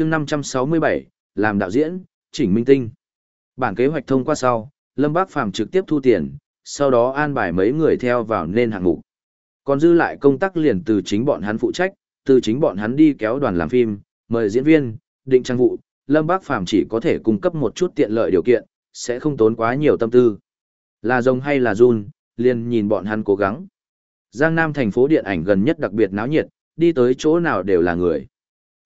chương 567, làm đạo diễn, chỉnh minh tinh. Bản kế hoạch thông qua sau, Lâm Bác Phàm trực tiếp thu tiền, sau đó an bài mấy người theo vào nên hạng mục. Còn dư lại công tác liền từ chính bọn hắn phụ trách, từ chính bọn hắn đi kéo đoàn làm phim, mời diễn viên, định trang vụ, Lâm Bác Phàm chỉ có thể cung cấp một chút tiện lợi điều kiện, sẽ không tốn quá nhiều tâm tư. Là rồng hay là run, liền nhìn bọn hắn cố gắng. Giang Nam thành phố điện ảnh gần nhất đặc biệt náo nhiệt, đi tới chỗ nào đều là người.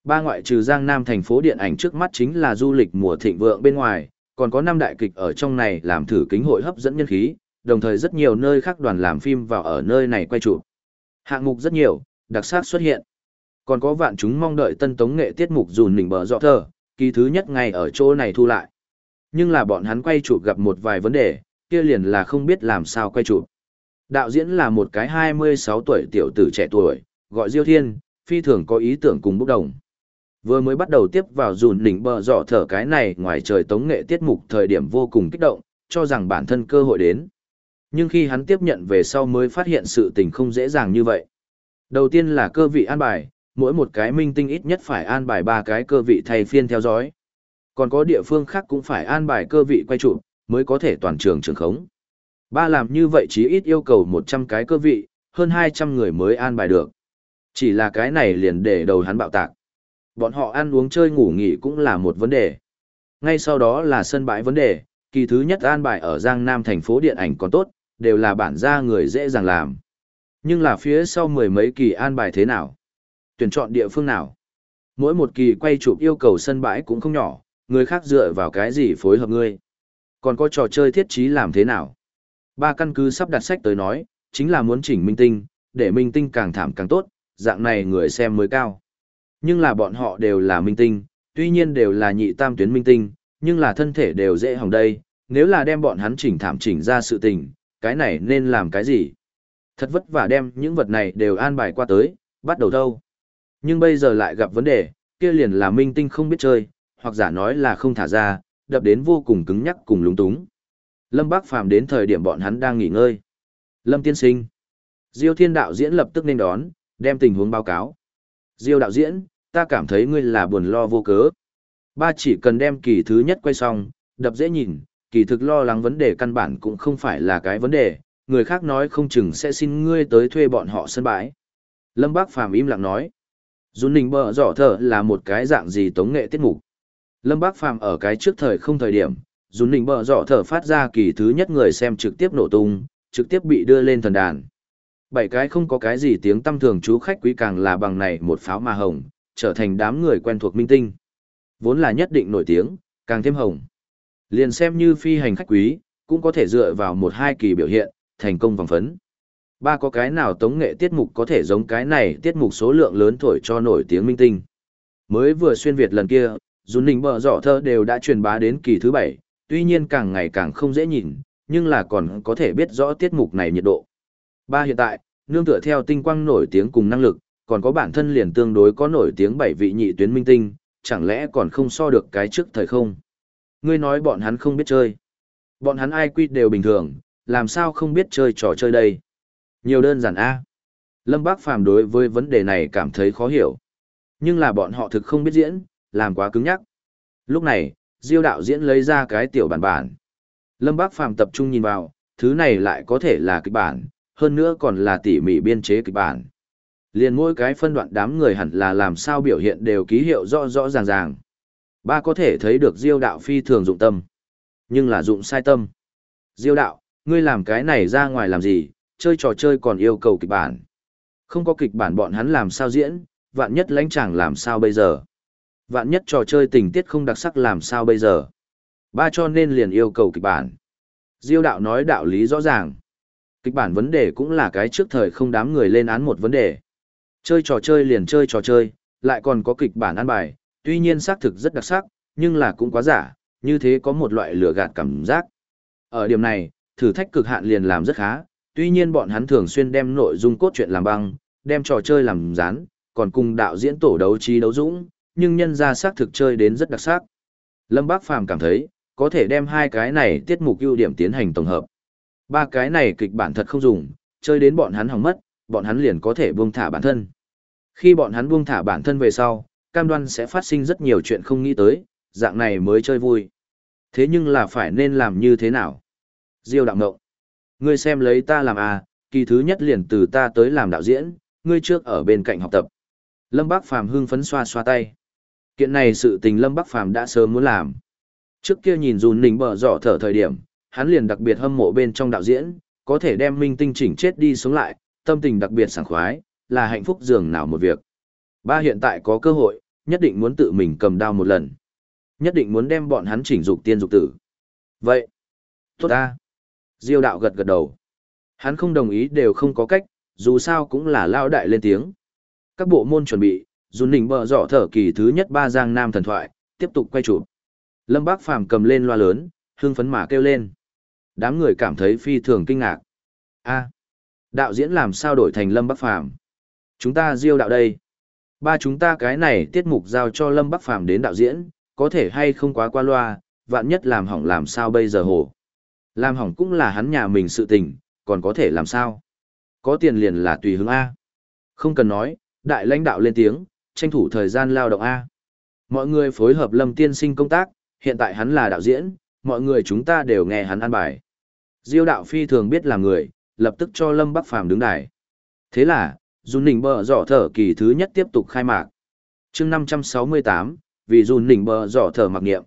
Ba ngoại trừ Giang Nam thành phố điện ảnh trước mắt chính là du lịch mùa thịnh vượng bên ngoài, còn có năm đại kịch ở trong này làm thử kính hội hấp dẫn nhân khí, đồng thời rất nhiều nơi khác đoàn làm phim vào ở nơi này quay chụp. Hạng mục rất nhiều, đặc sắc xuất hiện. Còn có vạn chúng mong đợi tân tống nghệ tiết mục dùn nỉnh bờ dọ thờ kỳ thứ nhất ngày ở chỗ này thu lại. Nhưng là bọn hắn quay chụp gặp một vài vấn đề, kia liền là không biết làm sao quay chụp. Đạo diễn là một cái 26 tuổi tiểu tử trẻ tuổi, gọi Diêu Thiên, phi thường có ý tưởng cùng bốc đồng. Vừa mới bắt đầu tiếp vào dùn đỉnh bờ dọ thở cái này ngoài trời tống nghệ tiết mục thời điểm vô cùng kích động, cho rằng bản thân cơ hội đến. Nhưng khi hắn tiếp nhận về sau mới phát hiện sự tình không dễ dàng như vậy. Đầu tiên là cơ vị an bài, mỗi một cái minh tinh ít nhất phải an bài ba cái cơ vị thay phiên theo dõi. Còn có địa phương khác cũng phải an bài cơ vị quay trụ, mới có thể toàn trường trường khống. Ba làm như vậy chí ít yêu cầu 100 cái cơ vị, hơn 200 người mới an bài được. Chỉ là cái này liền để đầu hắn bạo tạc. Bọn họ ăn uống chơi ngủ nghỉ cũng là một vấn đề. Ngay sau đó là sân bãi vấn đề, kỳ thứ nhất an bài ở Giang Nam thành phố điện ảnh còn tốt, đều là bản gia người dễ dàng làm. Nhưng là phía sau mười mấy kỳ an bài thế nào? Tuyển chọn địa phương nào? Mỗi một kỳ quay chụp yêu cầu sân bãi cũng không nhỏ, người khác dựa vào cái gì phối hợp ngươi? Còn có trò chơi thiết trí làm thế nào? Ba căn cứ sắp đặt sách tới nói, chính là muốn chỉnh minh tinh, để minh tinh càng thảm càng tốt, dạng này người xem mới cao. Nhưng là bọn họ đều là minh tinh, tuy nhiên đều là nhị tam tuyến minh tinh, nhưng là thân thể đều dễ hỏng đây, nếu là đem bọn hắn chỉnh thảm chỉnh ra sự tình, cái này nên làm cái gì? Thật vất vả đem những vật này đều an bài qua tới, bắt đầu đâu. Nhưng bây giờ lại gặp vấn đề, kia liền là minh tinh không biết chơi, hoặc giả nói là không thả ra, đập đến vô cùng cứng nhắc cùng lúng túng. Lâm Bác Phàm đến thời điểm bọn hắn đang nghỉ ngơi. Lâm Tiên Sinh. Diêu Thiên đạo diễn lập tức nên đón, đem tình huống báo cáo. Diêu đạo diễn, ta cảm thấy ngươi là buồn lo vô cớ. Ba chỉ cần đem kỳ thứ nhất quay xong, đập dễ nhìn, kỳ thực lo lắng vấn đề căn bản cũng không phải là cái vấn đề, người khác nói không chừng sẽ xin ngươi tới thuê bọn họ sân bãi. Lâm Bác Phàm im lặng nói. Dũng Ninh bờ giỏ thở là một cái dạng gì tống nghệ tiết mục. Lâm Bác Phàm ở cái trước thời không thời điểm, Dũng Ninh bờ giỏ thở phát ra kỳ thứ nhất người xem trực tiếp nổ tung, trực tiếp bị đưa lên thần đàn. Bảy cái không có cái gì tiếng tâm thường chú khách quý càng là bằng này một pháo mà hồng, trở thành đám người quen thuộc minh tinh. Vốn là nhất định nổi tiếng, càng thêm hồng. Liền xem như phi hành khách quý, cũng có thể dựa vào một hai kỳ biểu hiện, thành công vòng phấn. Ba có cái nào tống nghệ tiết mục có thể giống cái này tiết mục số lượng lớn thổi cho nổi tiếng minh tinh. Mới vừa xuyên Việt lần kia, Dũng Ninh bờ dọ thơ đều đã truyền bá đến kỳ thứ bảy, tuy nhiên càng ngày càng không dễ nhìn, nhưng là còn có thể biết rõ tiết mục này nhiệt độ. Ba hiện tại, nương tựa theo tinh quang nổi tiếng cùng năng lực, còn có bản thân liền tương đối có nổi tiếng bảy vị nhị tuyến minh tinh, chẳng lẽ còn không so được cái trước thời không? Ngươi nói bọn hắn không biết chơi. Bọn hắn ai quy đều bình thường, làm sao không biết chơi trò chơi đây? Nhiều đơn giản a. Lâm Bác Phàm đối với vấn đề này cảm thấy khó hiểu. Nhưng là bọn họ thực không biết diễn, làm quá cứng nhắc. Lúc này, Diêu đạo diễn lấy ra cái tiểu bản bản. Lâm Bác Phàm tập trung nhìn vào, thứ này lại có thể là kịch bản, hơn nữa còn là tỉ mỉ biên chế kịch bản. Liền mỗi cái phân đoạn đám người hẳn là làm sao biểu hiện đều ký hiệu rõ rõ ràng ràng. Ba có thể thấy được Diêu đạo phi thường dụng tâm, nhưng là dụng sai tâm. Diêu đạo, ngươi làm cái này ra ngoài làm gì, chơi trò chơi còn yêu cầu kịch bản. Không có kịch bản bọn hắn làm sao diễn, vạn nhất lãnh chàng làm sao bây giờ. Vạn nhất trò chơi tình tiết không đặc sắc làm sao bây giờ. Ba cho nên liền yêu cầu kịch bản. Diêu đạo nói đạo lý rõ ràng. Kịch bản vấn đề cũng là cái trước thời không đám người lên án một vấn đề. Chơi trò chơi liền chơi trò chơi, lại còn có kịch bản ăn bài, tuy nhiên xác thực rất đặc sắc, nhưng là cũng quá giả, như thế có một loại lừa gạt cảm giác. Ở điểm này, thử thách cực hạn liền làm rất khá, tuy nhiên bọn hắn thường xuyên đem nội dung cốt truyện làm băng, đem trò chơi làm rán, còn cùng đạo diễn tổ đấu trí đấu dũng, nhưng nhân ra xác thực chơi đến rất đặc sắc. Lâm Bác Phàm cảm thấy, có thể đem hai cái này tiết mục ưu điểm tiến hành tổng hợp. Ba cái này kịch bản thật không dùng, chơi đến bọn hắn hỏng mất, bọn hắn liền có thể buông thả bản thân. Khi bọn hắn buông thả bản thân về sau, cam đoan sẽ phát sinh rất nhiều chuyện không nghĩ tới, dạng này mới chơi vui. Thế nhưng là phải nên làm như thế nào? Diêu đạo ngộng. Ngươi xem lấy ta làm à, kỳ thứ nhất liền từ ta tới làm đạo diễn, ngươi trước ở bên cạnh học tập. Lâm Bác Phàm hưng phấn xoa xoa tay. Kiện này sự tình Lâm Bắc Phàm đã sớm muốn làm. Trước kia nhìn dùn nỉnh bờ dọ thở thời điểm, hắn liền đặc biệt hâm mộ bên trong đạo diễn, có thể đem minh tinh chỉnh chết đi sống lại, tâm tình đặc biệt sảng khoái, là hạnh phúc dường nào một việc. Ba hiện tại có cơ hội, nhất định muốn tự mình cầm đao một lần. Nhất định muốn đem bọn hắn chỉnh dục tiên dục tử. Vậy, tốt ta. Diêu đạo gật gật đầu. Hắn không đồng ý đều không có cách, dù sao cũng là lao đại lên tiếng. Các bộ môn chuẩn bị, dùn nỉnh bờ rõ thở kỳ thứ nhất ba giang nam thần thoại, tiếp tục quay chụp. Lâm Bác Phàm cầm lên loa lớn, hưng phấn mà kêu lên. Đám người cảm thấy phi thường kinh ngạc. a đạo diễn làm sao đổi thành Lâm Bắc Phàm Chúng ta diêu đạo đây. Ba chúng ta cái này tiết mục giao cho Lâm Bắc Phàm đến đạo diễn, có thể hay không quá qua loa, vạn nhất làm hỏng làm sao bây giờ hồ. Làm hỏng cũng là hắn nhà mình sự tình, còn có thể làm sao. Có tiền liền là tùy hướng A. Không cần nói, đại lãnh đạo lên tiếng, tranh thủ thời gian lao động A. Mọi người phối hợp lâm tiên sinh công tác, hiện tại hắn là đạo diễn, mọi người chúng ta đều nghe hắn ăn bài. Diêu đạo phi thường biết là người, lập tức cho Lâm Bắc Phàm đứng đài. Thế là, Dùn Nỉnh Bờ Giỏ Thở kỳ thứ nhất tiếp tục khai mạc. chương 568, vì Dùn Nỉnh Bờ Giỏ Thở mặc niệm.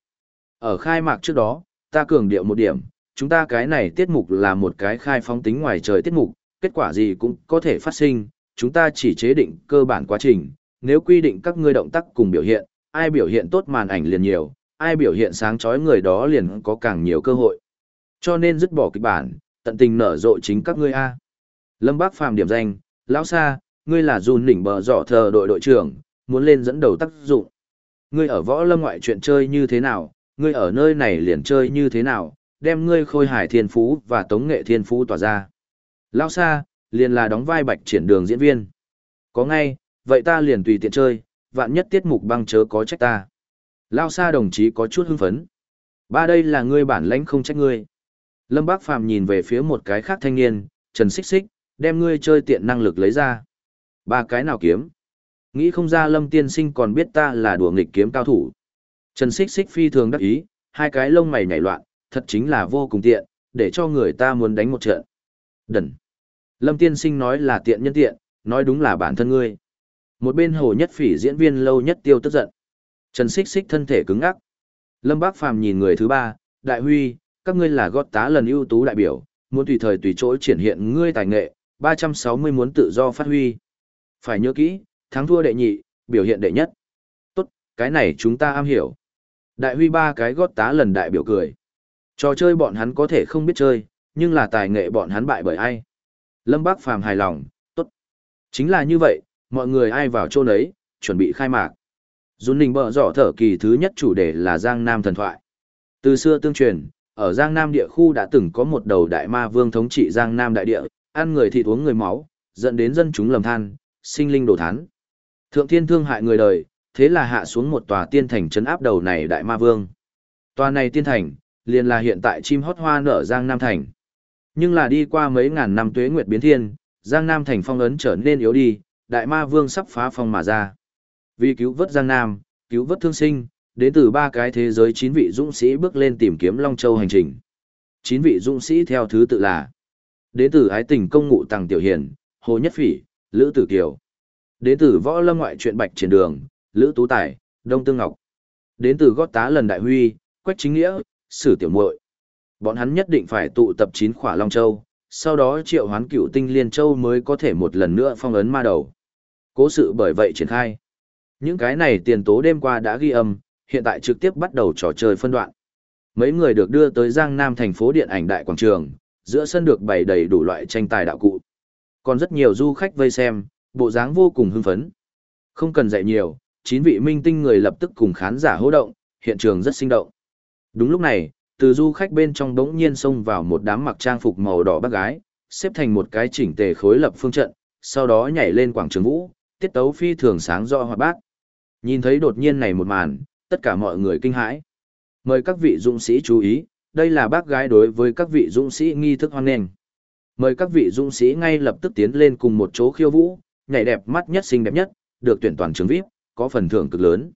Ở khai mạc trước đó, ta cường điệu một điểm, chúng ta cái này tiết mục là một cái khai phóng tính ngoài trời tiết mục, kết quả gì cũng có thể phát sinh, chúng ta chỉ chế định cơ bản quá trình, nếu quy định các ngươi động tác cùng biểu hiện, ai biểu hiện tốt màn ảnh liền nhiều, ai biểu hiện sáng chói người đó liền có càng nhiều cơ hội. Cho nên dứt bỏ kịch bản, tận tình nở rộ chính các ngươi A. Lâm Bác Phàm điểm danh, lão sa, ngươi là dùn nỉnh bờ dọ thờ đội đội trưởng, muốn lên dẫn đầu tác dụng. Ngươi ở võ lâm ngoại chuyện chơi như thế nào, ngươi ở nơi này liền chơi như thế nào, đem ngươi khôi hải thiên phú và tống nghệ thiên phú tỏa ra. Lão sa, liền là đóng vai bạch triển đường diễn viên. Có ngay, vậy ta liền tùy tiện chơi, vạn nhất tiết mục băng chớ có trách ta. Lao xa đồng chí có chút hưng phấn. Ba đây là ngươi bản lãnh không trách ngươi. Lâm Bác Phàm nhìn về phía một cái khác thanh niên, Trần Xích Xích, đem ngươi chơi tiện năng lực lấy ra. Ba cái nào kiếm? Nghĩ không ra Lâm Tiên Sinh còn biết ta là đùa nghịch kiếm cao thủ. Trần Xích Xích phi thường đắc ý, hai cái lông mày nhảy loạn, thật chính là vô cùng tiện, để cho người ta muốn đánh một trận. Đần. Lâm Tiên Sinh nói là tiện nhân tiện, nói đúng là bản thân ngươi. Một bên hồ nhất phỉ diễn viên lâu nhất tiêu tức giận. Trần Xích Xích thân thể cứng ngắc. Lâm Bác Phàm nhìn người thứ ba, Đại Huy, các ngươi là gót tá lần ưu tú đại biểu, muốn tùy thời tùy chỗ triển hiện ngươi tài nghệ, 360 muốn tự do phát huy. Phải nhớ kỹ, thắng thua đệ nhị, biểu hiện đệ nhất. Tốt, cái này chúng ta am hiểu. Đại Huy ba cái gót tá lần đại biểu cười. Trò chơi bọn hắn có thể không biết chơi, nhưng là tài nghệ bọn hắn bại bởi ai. Lâm Bác Phàm hài lòng, tốt. Chính là như vậy, mọi người ai vào chỗ nấy, chuẩn bị khai mạc. Dũng Ninh bờ dọ thở kỳ thứ nhất chủ đề là Giang Nam thần thoại. Từ xưa tương truyền, ở Giang Nam địa khu đã từng có một đầu đại ma vương thống trị Giang Nam đại địa, ăn người thịt uống người máu, dẫn đến dân chúng lầm than, sinh linh đổ thán. Thượng thiên thương hại người đời, thế là hạ xuống một tòa tiên thành trấn áp đầu này đại ma vương. Tòa này tiên thành, liền là hiện tại chim hót hoa nở Giang Nam thành. Nhưng là đi qua mấy ngàn năm tuế nguyệt biến thiên, Giang Nam thành phong ấn trở nên yếu đi, đại ma vương sắp phá phong mà ra. Vì cứu vớt Giang Nam, cứu vớt thương sinh, đến từ ba cái thế giới chín vị dũng sĩ bước lên tìm kiếm Long Châu hành trình. Chín vị dũng sĩ theo thứ tự là Đến từ ái tình công ngụ Tằng Tiểu Hiền, Hồ Nhất Phỉ, Lữ Tử Kiều. Đến từ võ lâm ngoại truyện bạch triển đường, Lữ Tú Tài, Đông Tương Ngọc. Đến từ gót tá lần đại huy, Quách Chính Nghĩa, Sử Tiểu muội Bọn hắn nhất định phải tụ tập chín khỏa Long Châu, sau đó triệu hoán cựu tinh liên châu mới có thể một lần nữa phong ấn ma đầu. Cố sự bởi vậy triển khai. Những cái này tiền tố đêm qua đã ghi âm, hiện tại trực tiếp bắt đầu trò chơi phân đoạn. Mấy người được đưa tới Giang Nam thành phố điện ảnh đại quảng trường, giữa sân được bày đầy đủ loại tranh tài đạo cụ. Còn rất nhiều du khách vây xem, bộ dáng vô cùng hưng phấn. Không cần dạy nhiều, chín vị minh tinh người lập tức cùng khán giả hô động, hiện trường rất sinh động. Đúng lúc này, từ du khách bên trong đống nhiên xông vào một đám mặc trang phục màu đỏ bác gái, xếp thành một cái chỉnh tề khối lập phương trận, sau đó nhảy lên quảng trường vũ, tiết tấu phi thường sáng rõ hoạt bát. Nhìn thấy đột nhiên này một màn, tất cả mọi người kinh hãi. Mời các vị dũng sĩ chú ý, đây là bác gái đối với các vị dũng sĩ nghi thức hoan nghênh. Mời các vị dũng sĩ ngay lập tức tiến lên cùng một chỗ khiêu vũ, nhảy đẹp mắt nhất xinh đẹp nhất, được tuyển toàn trường VIP, có phần thưởng cực lớn.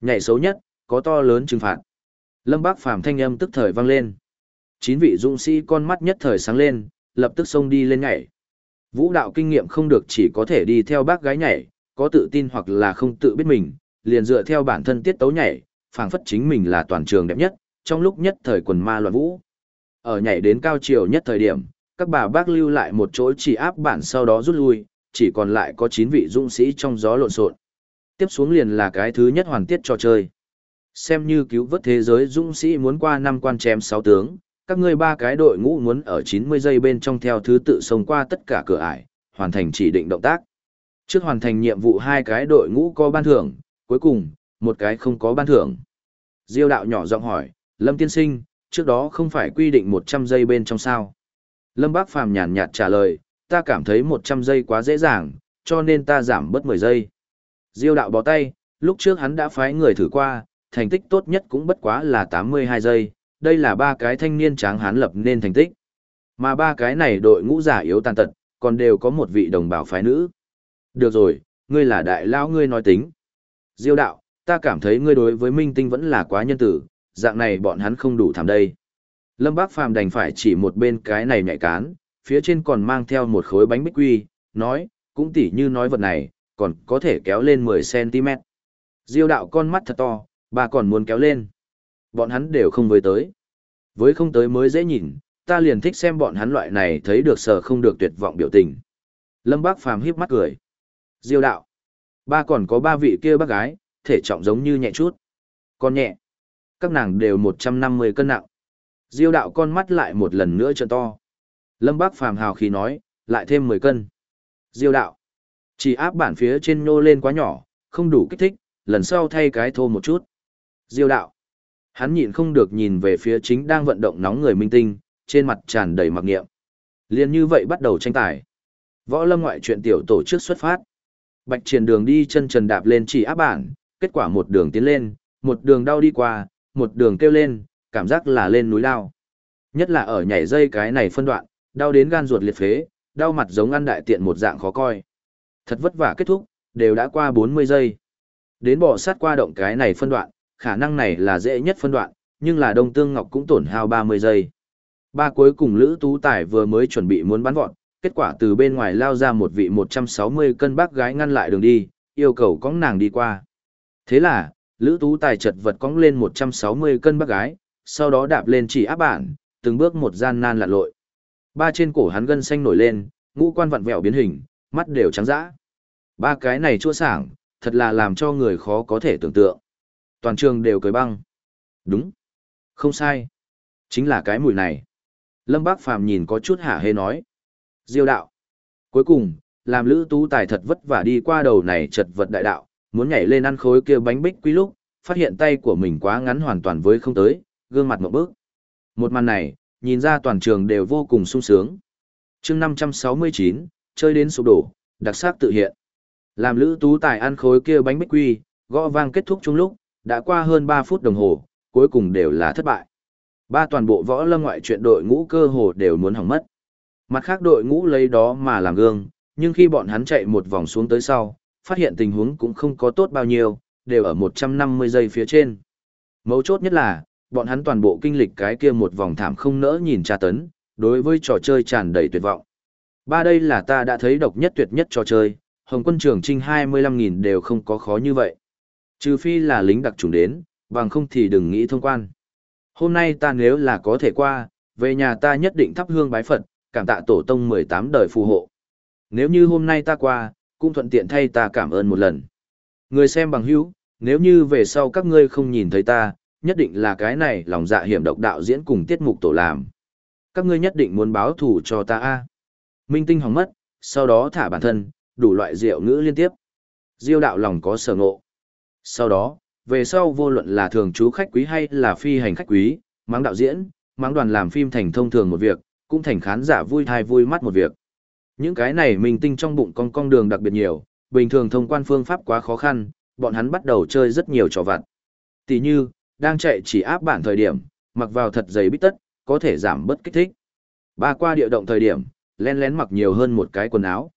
Nhảy xấu nhất, có to lớn trừng phạt. Lâm Bác Phàm thanh âm tức thời vang lên. Chín vị dũng sĩ con mắt nhất thời sáng lên, lập tức xông đi lên nhảy. Vũ đạo kinh nghiệm không được chỉ có thể đi theo bác gái nhảy, có tự tin hoặc là không tự biết mình, liền dựa theo bản thân tiết tấu nhảy, phảng phất chính mình là toàn trường đẹp nhất, trong lúc nhất thời quần ma loạn vũ. Ở nhảy đến cao chiều nhất thời điểm, các bà bác lưu lại một chỗ chỉ áp bản sau đó rút lui, chỉ còn lại có 9 vị dũng sĩ trong gió lộn xộn. Tiếp xuống liền là cái thứ nhất hoàn tiết trò chơi. Xem như cứu vớt thế giới dũng sĩ muốn qua năm quan chém 6 tướng, các ngươi ba cái đội ngũ muốn ở 90 giây bên trong theo thứ tự xông qua tất cả cửa ải, hoàn thành chỉ định động tác. Trước hoàn thành nhiệm vụ hai cái đội ngũ có ban thưởng, cuối cùng, một cái không có ban thưởng. Diêu đạo nhỏ giọng hỏi, Lâm tiên sinh, trước đó không phải quy định 100 giây bên trong sao? Lâm Bác Phàm nhàn nhạt trả lời, ta cảm thấy 100 giây quá dễ dàng, cho nên ta giảm bớt 10 giây. Diêu đạo bó tay, lúc trước hắn đã phái người thử qua, thành tích tốt nhất cũng bất quá là 82 giây, đây là ba cái thanh niên tráng hán lập nên thành tích. Mà ba cái này đội ngũ giả yếu tàn tật, còn đều có một vị đồng bào phái nữ. Được rồi, ngươi là đại lão ngươi nói tính. Diêu đạo, ta cảm thấy ngươi đối với minh tinh vẫn là quá nhân tử, dạng này bọn hắn không đủ thảm đây. Lâm Bác Phàm đành phải chỉ một bên cái này nhạy cán, phía trên còn mang theo một khối bánh bích quy, nói, cũng tỉ như nói vật này, còn có thể kéo lên 10cm. Diêu đạo con mắt thật to, bà còn muốn kéo lên. Bọn hắn đều không với tới. Với không tới mới dễ nhìn, ta liền thích xem bọn hắn loại này thấy được sờ không được tuyệt vọng biểu tình. Lâm Bác Phàm híp mắt cười. Diêu đạo. Ba còn có ba vị kia bác gái, thể trọng giống như nhẹ chút. Còn nhẹ. Các nàng đều 150 cân nặng. Diêu đạo con mắt lại một lần nữa trợn to. Lâm Bác Phàm hào khí nói, lại thêm 10 cân. Diêu đạo. Chỉ áp bản phía trên nô lên quá nhỏ, không đủ kích thích, lần sau thay cái thô một chút. Diêu đạo. Hắn nhịn không được nhìn về phía chính đang vận động nóng người minh tinh, trên mặt tràn đầy mặc nghiệm. Liên như vậy bắt đầu tranh tài. Võ lâm ngoại chuyện tiểu tổ chức xuất phát. Bạch triển đường đi chân trần đạp lên chỉ áp bản, kết quả một đường tiến lên, một đường đau đi qua, một đường kêu lên, cảm giác là lên núi lao. Nhất là ở nhảy dây cái này phân đoạn, đau đến gan ruột liệt phế, đau mặt giống ăn đại tiện một dạng khó coi. Thật vất vả kết thúc, đều đã qua 40 giây. Đến bỏ sát qua động cái này phân đoạn, khả năng này là dễ nhất phân đoạn, nhưng là Đông Tương Ngọc cũng tổn hao 30 giây. Ba cuối cùng Lữ Tú Tài vừa mới chuẩn bị muốn bắn vọt, kết quả từ bên ngoài lao ra một vị 160 cân bác gái ngăn lại đường đi, yêu cầu cõng nàng đi qua. Thế là, Lữ Tú Tài chật vật cõng lên 160 cân bác gái, sau đó đạp lên chỉ áp bản, từng bước một gian nan lặn lội. Ba trên cổ hắn gân xanh nổi lên, ngũ quan vặn vẹo biến hình, mắt đều trắng dã. Ba cái này chua sảng, thật là làm cho người khó có thể tưởng tượng. Toàn trường đều cười băng. Đúng. Không sai. Chính là cái mùi này. Lâm Bác Phàm nhìn có chút hả hê nói. Diêu đạo. Cuối cùng, làm Lữ Tú Tài thật vất vả đi qua đầu này chật vật đại đạo, muốn nhảy lên ăn khối kia bánh bích quý lúc, phát hiện tay của mình quá ngắn hoàn toàn với không tới, gương mặt một bước. Một màn này, nhìn ra toàn trường đều vô cùng sung sướng. chương 569, chơi đến sụp đổ, đặc sắc tự hiện. Làm Lữ Tú Tài ăn khối kia bánh bích quy, gõ vang kết thúc chung lúc, đã qua hơn 3 phút đồng hồ, cuối cùng đều là thất bại. Ba toàn bộ võ lâm ngoại truyện đội ngũ cơ hồ đều muốn hỏng mất. Mặt khác đội ngũ lấy đó mà làm gương, nhưng khi bọn hắn chạy một vòng xuống tới sau, phát hiện tình huống cũng không có tốt bao nhiêu, đều ở 150 giây phía trên. Mấu chốt nhất là, bọn hắn toàn bộ kinh lịch cái kia một vòng thảm không nỡ nhìn tra tấn, đối với trò chơi tràn đầy tuyệt vọng. Ba đây là ta đã thấy độc nhất tuyệt nhất trò chơi, Hồng quân trường trinh 25.000 đều không có khó như vậy. Trừ phi là lính đặc trùng đến, bằng không thì đừng nghĩ thông quan. Hôm nay ta nếu là có thể qua, về nhà ta nhất định thắp hương bái Phật, cảm tạ tổ tông 18 đời phù hộ. Nếu như hôm nay ta qua, cũng thuận tiện thay ta cảm ơn một lần. Người xem bằng hữu, nếu như về sau các ngươi không nhìn thấy ta, nhất định là cái này lòng dạ hiểm độc đạo diễn cùng tiết mục tổ làm. Các ngươi nhất định muốn báo thù cho ta a. Minh tinh hỏng mất, sau đó thả bản thân, đủ loại rượu ngữ liên tiếp. Diêu đạo lòng có sở ngộ. Sau đó, về sau vô luận là thường trú khách quý hay là phi hành khách quý, mắng đạo diễn, mắng đoàn làm phim thành thông thường một việc, cũng thành khán giả vui thai vui mắt một việc. Những cái này mình tinh trong bụng con con đường đặc biệt nhiều, bình thường thông quan phương pháp quá khó khăn, bọn hắn bắt đầu chơi rất nhiều trò vặt. Tỷ như, đang chạy chỉ áp bản thời điểm, mặc vào thật dày bít tất, có thể giảm bớt kích thích. Ba qua địa động thời điểm, len lén mặc nhiều hơn một cái quần áo.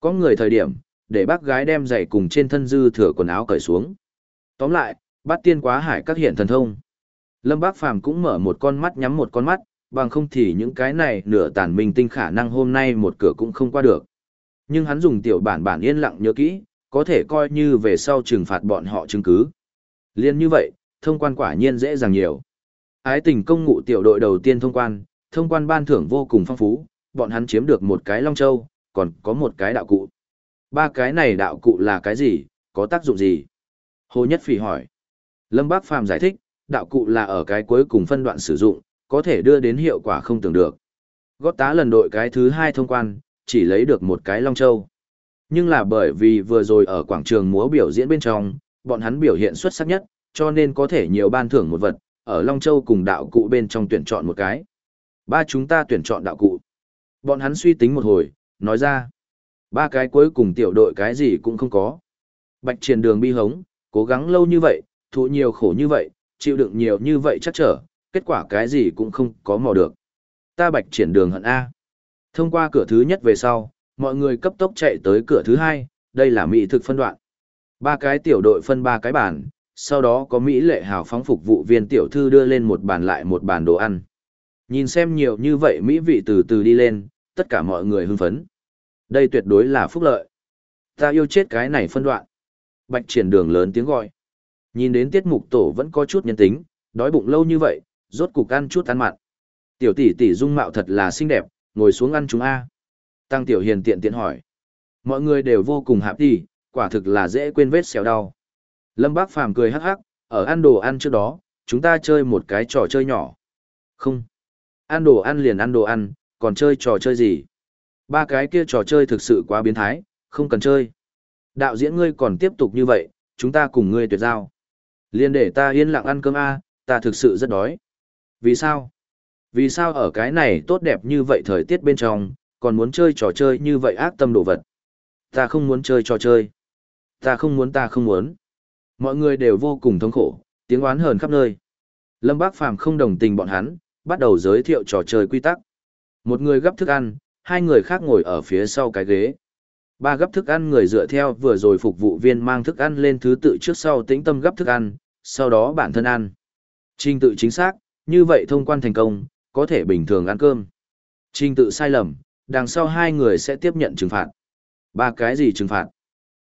Có người thời điểm, để bác gái đem giày cùng trên thân dư thừa quần áo cởi xuống. Tóm lại, bát tiên quá hải các hiện thần thông. Lâm Bác Phàm cũng mở một con mắt nhắm một con mắt, bằng không thì những cái này nửa tàn minh tinh khả năng hôm nay một cửa cũng không qua được. Nhưng hắn dùng tiểu bản bản yên lặng nhớ kỹ, có thể coi như về sau trừng phạt bọn họ chứng cứ. Liên như vậy, thông quan quả nhiên dễ dàng nhiều. Ái tình công ngụ tiểu đội đầu tiên thông quan, thông quan ban thưởng vô cùng phong phú, bọn hắn chiếm được một cái Long Châu, còn có một cái đạo cụ. Ba cái này đạo cụ là cái gì, có tác dụng gì? Hồ Nhất Phỉ hỏi. Lâm Bác Phàm giải thích, đạo cụ là ở cái cuối cùng phân đoạn sử dụng, có thể đưa đến hiệu quả không tưởng được. Gót tá lần đội cái thứ hai thông quan, chỉ lấy được một cái Long Châu. Nhưng là bởi vì vừa rồi ở quảng trường múa biểu diễn bên trong, bọn hắn biểu hiện xuất sắc nhất, cho nên có thể nhiều ban thưởng một vật, ở Long Châu cùng đạo cụ bên trong tuyển chọn một cái. Ba chúng ta tuyển chọn đạo cụ. Bọn hắn suy tính một hồi, nói ra. Ba cái cuối cùng tiểu đội cái gì cũng không có. Bạch triển đường bi hống, cố gắng lâu như vậy, thụ nhiều khổ như vậy, chịu đựng nhiều như vậy chắc trở, kết quả cái gì cũng không có mò được. Ta bạch triển đường hận A. Thông qua cửa thứ nhất về sau, mọi người cấp tốc chạy tới cửa thứ hai, đây là mỹ thực phân đoạn. Ba cái tiểu đội phân ba cái bàn, sau đó có Mỹ lệ hào phóng phục vụ viên tiểu thư đưa lên một bàn lại một bàn đồ ăn. Nhìn xem nhiều như vậy Mỹ vị từ từ đi lên, tất cả mọi người hưng phấn. Đây tuyệt đối là phúc lợi. Ta yêu chết cái này phân đoạn. Bạch triển đường lớn tiếng gọi. Nhìn đến tiết mục tổ vẫn có chút nhân tính, đói bụng lâu như vậy, rốt cục ăn chút ăn mặn. Tiểu tỷ tỷ dung mạo thật là xinh đẹp, ngồi xuống ăn chúng a. Tăng tiểu hiền tiện tiện hỏi. Mọi người đều vô cùng hạp đi, quả thực là dễ quên vết xéo đau. Lâm Bác Phàm cười hắc hắc, ở ăn đồ ăn trước đó, chúng ta chơi một cái trò chơi nhỏ. Không. Ăn đồ ăn liền ăn đồ ăn, còn chơi trò chơi gì? Ba cái kia trò chơi thực sự quá biến thái, không cần chơi. Đạo diễn ngươi còn tiếp tục như vậy, chúng ta cùng ngươi tuyệt giao. Liên để ta yên lặng ăn cơm A, ta thực sự rất đói. Vì sao? Vì sao ở cái này tốt đẹp như vậy thời tiết bên trong, còn muốn chơi trò chơi như vậy ác tâm đồ vật? Ta không muốn chơi trò chơi. Ta không muốn ta không muốn. Mọi người đều vô cùng thống khổ, tiếng oán hờn khắp nơi. Lâm Bác Phàm không đồng tình bọn hắn, bắt đầu giới thiệu trò chơi quy tắc. Một người gấp thức ăn, hai người khác ngồi ở phía sau cái ghế. Ba gấp thức ăn người dựa theo vừa rồi phục vụ viên mang thức ăn lên thứ tự trước sau tĩnh tâm gấp thức ăn, sau đó bản thân ăn. Trình tự chính xác, như vậy thông quan thành công, có thể bình thường ăn cơm. Trình tự sai lầm, đằng sau hai người sẽ tiếp nhận trừng phạt. Ba cái gì trừng phạt?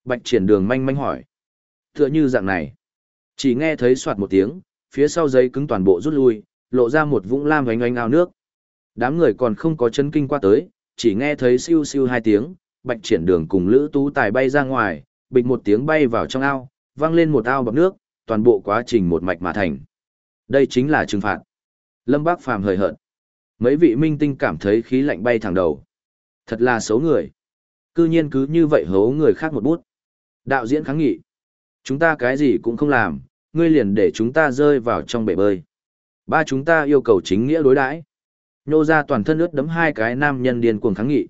Bạch triển đường manh manh hỏi. Tựa như dạng này. Chỉ nghe thấy soạt một tiếng, phía sau giấy cứng toàn bộ rút lui, lộ ra một vũng lam vánh oanh ao nước. Đám người còn không có chân kinh qua tới, chỉ nghe thấy siêu siêu hai tiếng, bạch triển đường cùng lữ tú tài bay ra ngoài, bịch một tiếng bay vào trong ao, văng lên một ao bọc nước, toàn bộ quá trình một mạch mà thành. Đây chính là trừng phạt. Lâm Bác Phàm hời hợt. Mấy vị minh tinh cảm thấy khí lạnh bay thẳng đầu. Thật là xấu người. Cư nhiên cứ như vậy hố người khác một bút. Đạo diễn kháng nghị. Chúng ta cái gì cũng không làm, ngươi liền để chúng ta rơi vào trong bể bơi. Ba chúng ta yêu cầu chính nghĩa đối đãi. Nhô ra toàn thân ướt đấm hai cái nam nhân điên cuồng kháng nghị.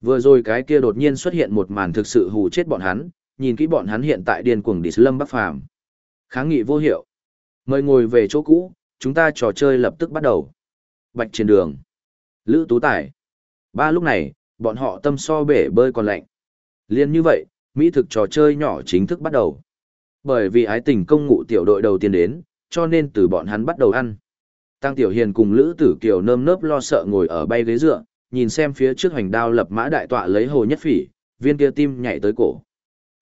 Vừa rồi cái kia đột nhiên xuất hiện một màn thực sự hù chết bọn hắn, nhìn kỹ bọn hắn hiện tại điên cuồng đi lâm bắc phàm. Kháng nghị vô hiệu. Mời ngồi về chỗ cũ, chúng ta trò chơi lập tức bắt đầu. Bạch trên đường. Lữ Tú Tài. Ba lúc này, bọn họ tâm so bể bơi còn lạnh. Liên như vậy, Mỹ thực trò chơi nhỏ chính thức bắt đầu. Bởi vì ái tình công ngụ tiểu đội đầu tiên đến, cho nên từ bọn hắn bắt đầu ăn. Tăng Tiểu Hiền cùng Lữ Tử Kiều nơm nớp lo sợ ngồi ở bay ghế dựa, nhìn xem phía trước hành đao lập mã đại tọa lấy hồ nhất phỉ, viên kia tim nhảy tới cổ.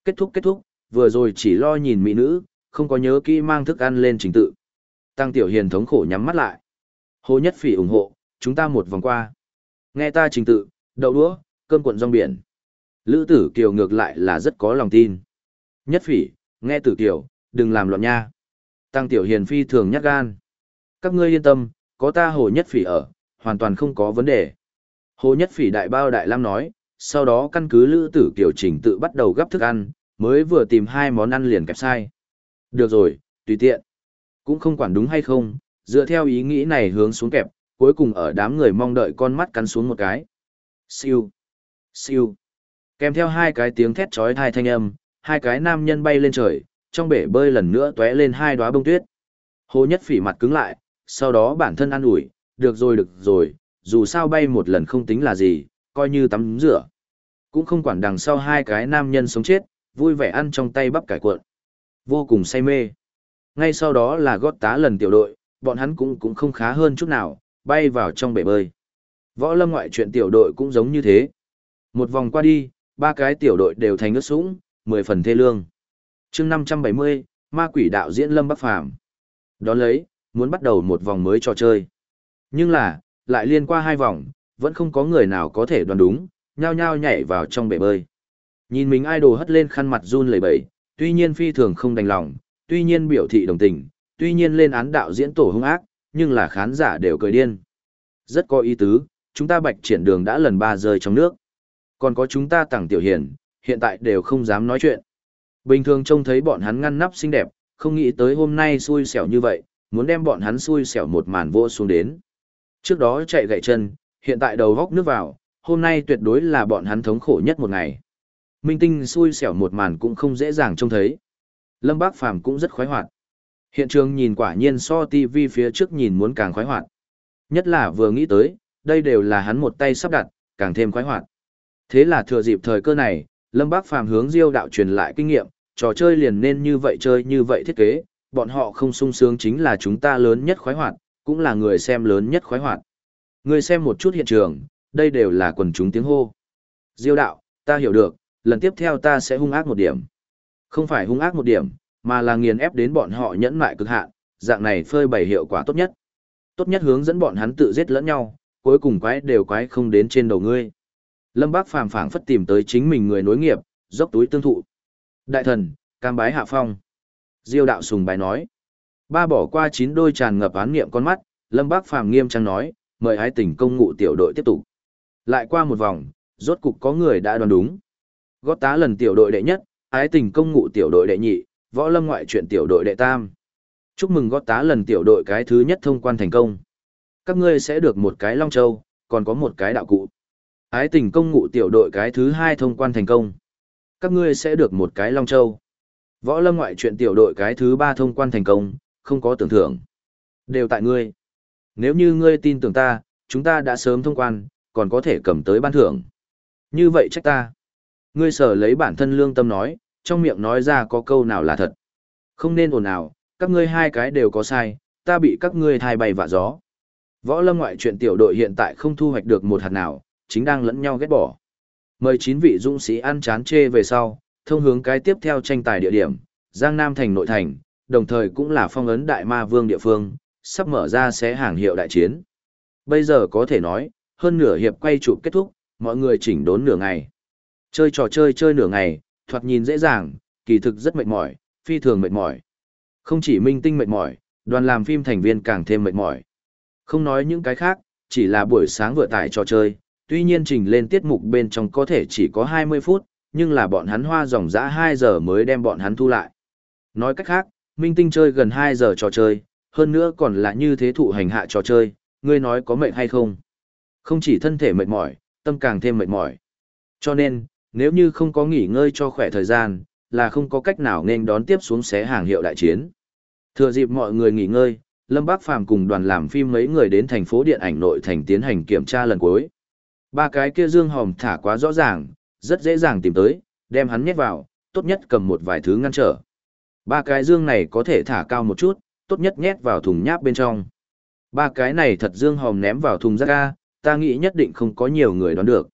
Kết thúc kết thúc, vừa rồi chỉ lo nhìn mỹ nữ, không có nhớ kỹ mang thức ăn lên trình tự. Tăng Tiểu Hiền thống khổ nhắm mắt lại. Hồ nhất phỉ ủng hộ, chúng ta một vòng qua. Nghe ta trình tự, đậu đũa, cơm cuộn rong biển. Lữ Tử Kiều ngược lại là rất có lòng tin. Nhất phỉ, nghe Tử Kiều, đừng làm loạn nha. Tăng Tiểu Hiền phi thường nhát gan. Các ngươi yên tâm, có ta Hồ Nhất Phỉ ở, hoàn toàn không có vấn đề. Hồ Nhất Phỉ đại bao đại lam nói, sau đó căn cứ Lữ Tử Kiều trình tự bắt đầu gấp thức ăn, mới vừa tìm hai món ăn liền kẹp sai. Được rồi, tùy tiện. Cũng không quản đúng hay không, dựa theo ý nghĩ này hướng xuống kẹp, cuối cùng ở đám người mong đợi con mắt cắn xuống một cái. Siêu, siêu. Kèm theo hai cái tiếng thét chói tai thanh âm, hai cái nam nhân bay lên trời, trong bể bơi lần nữa tóe lên hai đóa bông tuyết. Hồ Nhất Phỉ mặt cứng lại, sau đó bản thân ăn ủi, được rồi được rồi, dù sao bay một lần không tính là gì, coi như tắm rửa. Cũng không quản đằng sau hai cái nam nhân sống chết, vui vẻ ăn trong tay bắp cải cuộn. Vô cùng say mê. Ngay sau đó là gót tá lần tiểu đội, bọn hắn cũng cũng không khá hơn chút nào, bay vào trong bể bơi. Võ lâm ngoại chuyện tiểu đội cũng giống như thế. Một vòng qua đi, ba cái tiểu đội đều thành ướt sũng, mười phần thê lương. chương 570, ma quỷ đạo diễn Lâm Bắc Phàm Đón lấy, muốn bắt đầu một vòng mới trò chơi. Nhưng là, lại liên qua hai vòng, vẫn không có người nào có thể đoán đúng, nhao nhao nhảy vào trong bể bơi. Nhìn mình idol hất lên khăn mặt run lẩy bẩy, tuy nhiên phi thường không đành lòng, tuy nhiên biểu thị đồng tình, tuy nhiên lên án đạo diễn tổ hung ác, nhưng là khán giả đều cười điên. Rất có ý tứ, chúng ta bạch triển đường đã lần ba rơi trong nước. Còn có chúng ta tặng tiểu hiền, hiện tại đều không dám nói chuyện. Bình thường trông thấy bọn hắn ngăn nắp xinh đẹp, không nghĩ tới hôm nay xui xẻo như vậy, muốn đem bọn hắn xui xẻo một màn vô xuống đến. Trước đó chạy gậy chân, hiện tại đầu góc nước vào, hôm nay tuyệt đối là bọn hắn thống khổ nhất một ngày. Minh tinh xui xẻo một màn cũng không dễ dàng trông thấy. Lâm Bác Phàm cũng rất khoái hoạt. Hiện trường nhìn quả nhiên so TV phía trước nhìn muốn càng khoái hoạt. Nhất là vừa nghĩ tới, đây đều là hắn một tay sắp đặt, càng thêm khoái hoạt. Thế là thừa dịp thời cơ này, Lâm Bác Phàm hướng Diêu đạo truyền lại kinh nghiệm, trò chơi liền nên như vậy chơi như vậy thiết kế, bọn họ không sung sướng chính là chúng ta lớn nhất khoái hoạt, cũng là người xem lớn nhất khoái hoạt. Người xem một chút hiện trường, đây đều là quần chúng tiếng hô. Diêu đạo, ta hiểu được, lần tiếp theo ta sẽ hung ác một điểm. Không phải hung ác một điểm, mà là nghiền ép đến bọn họ nhẫn mại cực hạn, dạng này phơi bày hiệu quả tốt nhất. Tốt nhất hướng dẫn bọn hắn tự giết lẫn nhau, cuối cùng quái đều quái không đến trên đầu ngươi. Lâm Bác phàm phảng phất tìm tới chính mình người nối nghiệp, dốc túi tương thụ. Đại thần, cam bái hạ phong. Diêu đạo sùng bài nói. Ba bỏ qua chín đôi tràn ngập án nghiệm con mắt, Lâm Bác phàm nghiêm trang nói, mời hai tỉnh công ngụ tiểu đội tiếp tục. Lại qua một vòng, rốt cục có người đã đoán đúng. Gót tá lần tiểu đội đệ nhất, ái tình công ngụ tiểu đội đệ nhị, võ lâm ngoại truyện tiểu đội đệ tam. Chúc mừng gót tá lần tiểu đội cái thứ nhất thông quan thành công. Các ngươi sẽ được một cái long châu, còn có một cái đạo cụ. Ái tình công ngụ tiểu đội cái thứ hai thông quan thành công. Các ngươi sẽ được một cái long châu. Võ lâm ngoại truyện tiểu đội cái thứ ba thông quan thành công, không có tưởng thưởng. Đều tại ngươi. Nếu như ngươi tin tưởng ta, chúng ta đã sớm thông quan, còn có thể cầm tới ban thưởng. Như vậy trách ta. Ngươi sở lấy bản thân lương tâm nói, trong miệng nói ra có câu nào là thật. Không nên ồn ào, các ngươi hai cái đều có sai, ta bị các ngươi thai bay vạ gió. Võ lâm ngoại chuyện tiểu đội hiện tại không thu hoạch được một hạt nào, chính đang lẫn nhau ghét bỏ. Mời chín vị dũng sĩ ăn chán chê về sau, thông hướng cái tiếp theo tranh tài địa điểm, Giang Nam thành nội thành, đồng thời cũng là phong ấn đại ma vương địa phương, sắp mở ra sẽ hàng hiệu đại chiến. Bây giờ có thể nói, hơn nửa hiệp quay trụ kết thúc, mọi người chỉnh đốn nửa ngày. Chơi trò chơi chơi nửa ngày, thoạt nhìn dễ dàng, kỳ thực rất mệt mỏi, phi thường mệt mỏi. Không chỉ minh tinh mệt mỏi, đoàn làm phim thành viên càng thêm mệt mỏi. Không nói những cái khác, chỉ là buổi sáng vừa tải trò chơi, tuy nhiên trình lên tiết mục bên trong có thể chỉ có 20 phút, nhưng là bọn hắn hoa dòng dã 2 giờ mới đem bọn hắn thu lại. Nói cách khác, minh tinh chơi gần 2 giờ trò chơi, hơn nữa còn là như thế thụ hành hạ trò chơi, ngươi nói có mệt hay không? Không chỉ thân thể mệt mỏi, tâm càng thêm mệt mỏi. Cho nên, nếu như không có nghỉ ngơi cho khỏe thời gian, là không có cách nào nên đón tiếp xuống xé hàng hiệu đại chiến. Thừa dịp mọi người nghỉ ngơi, Lâm Bác Phàm cùng đoàn làm phim mấy người đến thành phố điện ảnh nội thành tiến hành kiểm tra lần cuối. Ba cái kia dương hòm thả quá rõ ràng, rất dễ dàng tìm tới, đem hắn nhét vào, tốt nhất cầm một vài thứ ngăn trở. Ba cái dương này có thể thả cao một chút, tốt nhất nhét vào thùng nháp bên trong. Ba cái này thật dương hòm ném vào thùng rác ga, ta nghĩ nhất định không có nhiều người đoán được.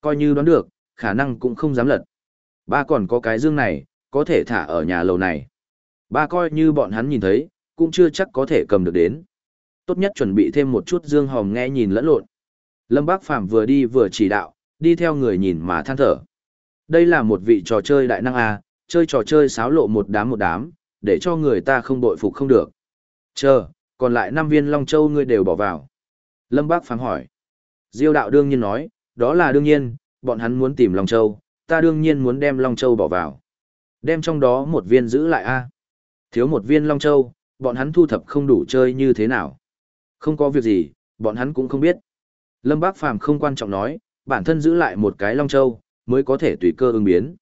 Coi như đoán được, khả năng cũng không dám lật. Ba còn có cái dương này, có thể thả ở nhà lầu này. Ba coi như bọn hắn nhìn thấy, cũng chưa chắc có thể cầm được đến. Tốt nhất chuẩn bị thêm một chút dương hòm nghe nhìn lẫn lộn. Lâm Bác Phàm vừa đi vừa chỉ đạo, đi theo người nhìn mà than thở. Đây là một vị trò chơi đại năng A, chơi trò chơi xáo lộ một đám một đám, để cho người ta không bội phục không được. Chờ, còn lại năm viên Long Châu ngươi đều bỏ vào. Lâm Bác Phàm hỏi. Diêu đạo đương nhiên nói, đó là đương nhiên, bọn hắn muốn tìm Long Châu, ta đương nhiên muốn đem Long Châu bỏ vào. Đem trong đó một viên giữ lại a. Thiếu một viên Long Châu, bọn hắn thu thập không đủ chơi như thế nào. Không có việc gì, bọn hắn cũng không biết. Lâm Bác Phàm không quan trọng nói, bản thân giữ lại một cái Long Châu, mới có thể tùy cơ ứng biến.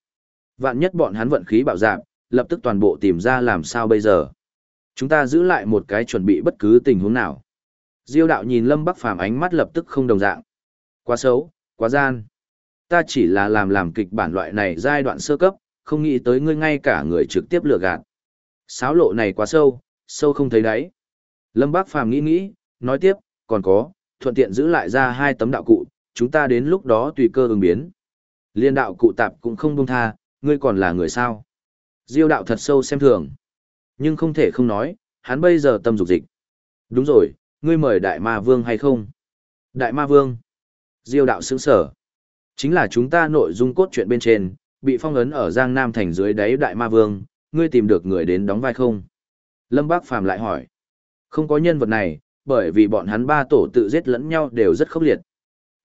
Vạn nhất bọn hắn vận khí bạo dạp, lập tức toàn bộ tìm ra làm sao bây giờ. Chúng ta giữ lại một cái chuẩn bị bất cứ tình huống nào. Diêu đạo nhìn Lâm Bắc Phàm ánh mắt lập tức không đồng dạng. Quá xấu, quá gian. Ta chỉ là làm làm kịch bản loại này giai đoạn sơ cấp, không nghĩ tới ngươi ngay cả người trực tiếp lừa gạt. Sáo lộ này quá sâu, sâu không thấy đáy. Lâm Bác Phàm nghĩ nghĩ, nói tiếp, còn có, thuận tiện giữ lại ra hai tấm đạo cụ, chúng ta đến lúc đó tùy cơ ứng biến. Liên đạo cụ tạp cũng không buông tha, ngươi còn là người sao. Diêu đạo thật sâu xem thường. Nhưng không thể không nói, hắn bây giờ tâm dục dịch. Đúng rồi, ngươi mời Đại Ma Vương hay không? Đại Ma Vương. Diêu đạo sững sở. Chính là chúng ta nội dung cốt truyện bên trên, bị phong ấn ở Giang Nam thành dưới đáy Đại Ma Vương, ngươi tìm được người đến đóng vai không? Lâm Bác Phàm lại hỏi. Không có nhân vật này, bởi vì bọn hắn ba tổ tự giết lẫn nhau đều rất khốc liệt.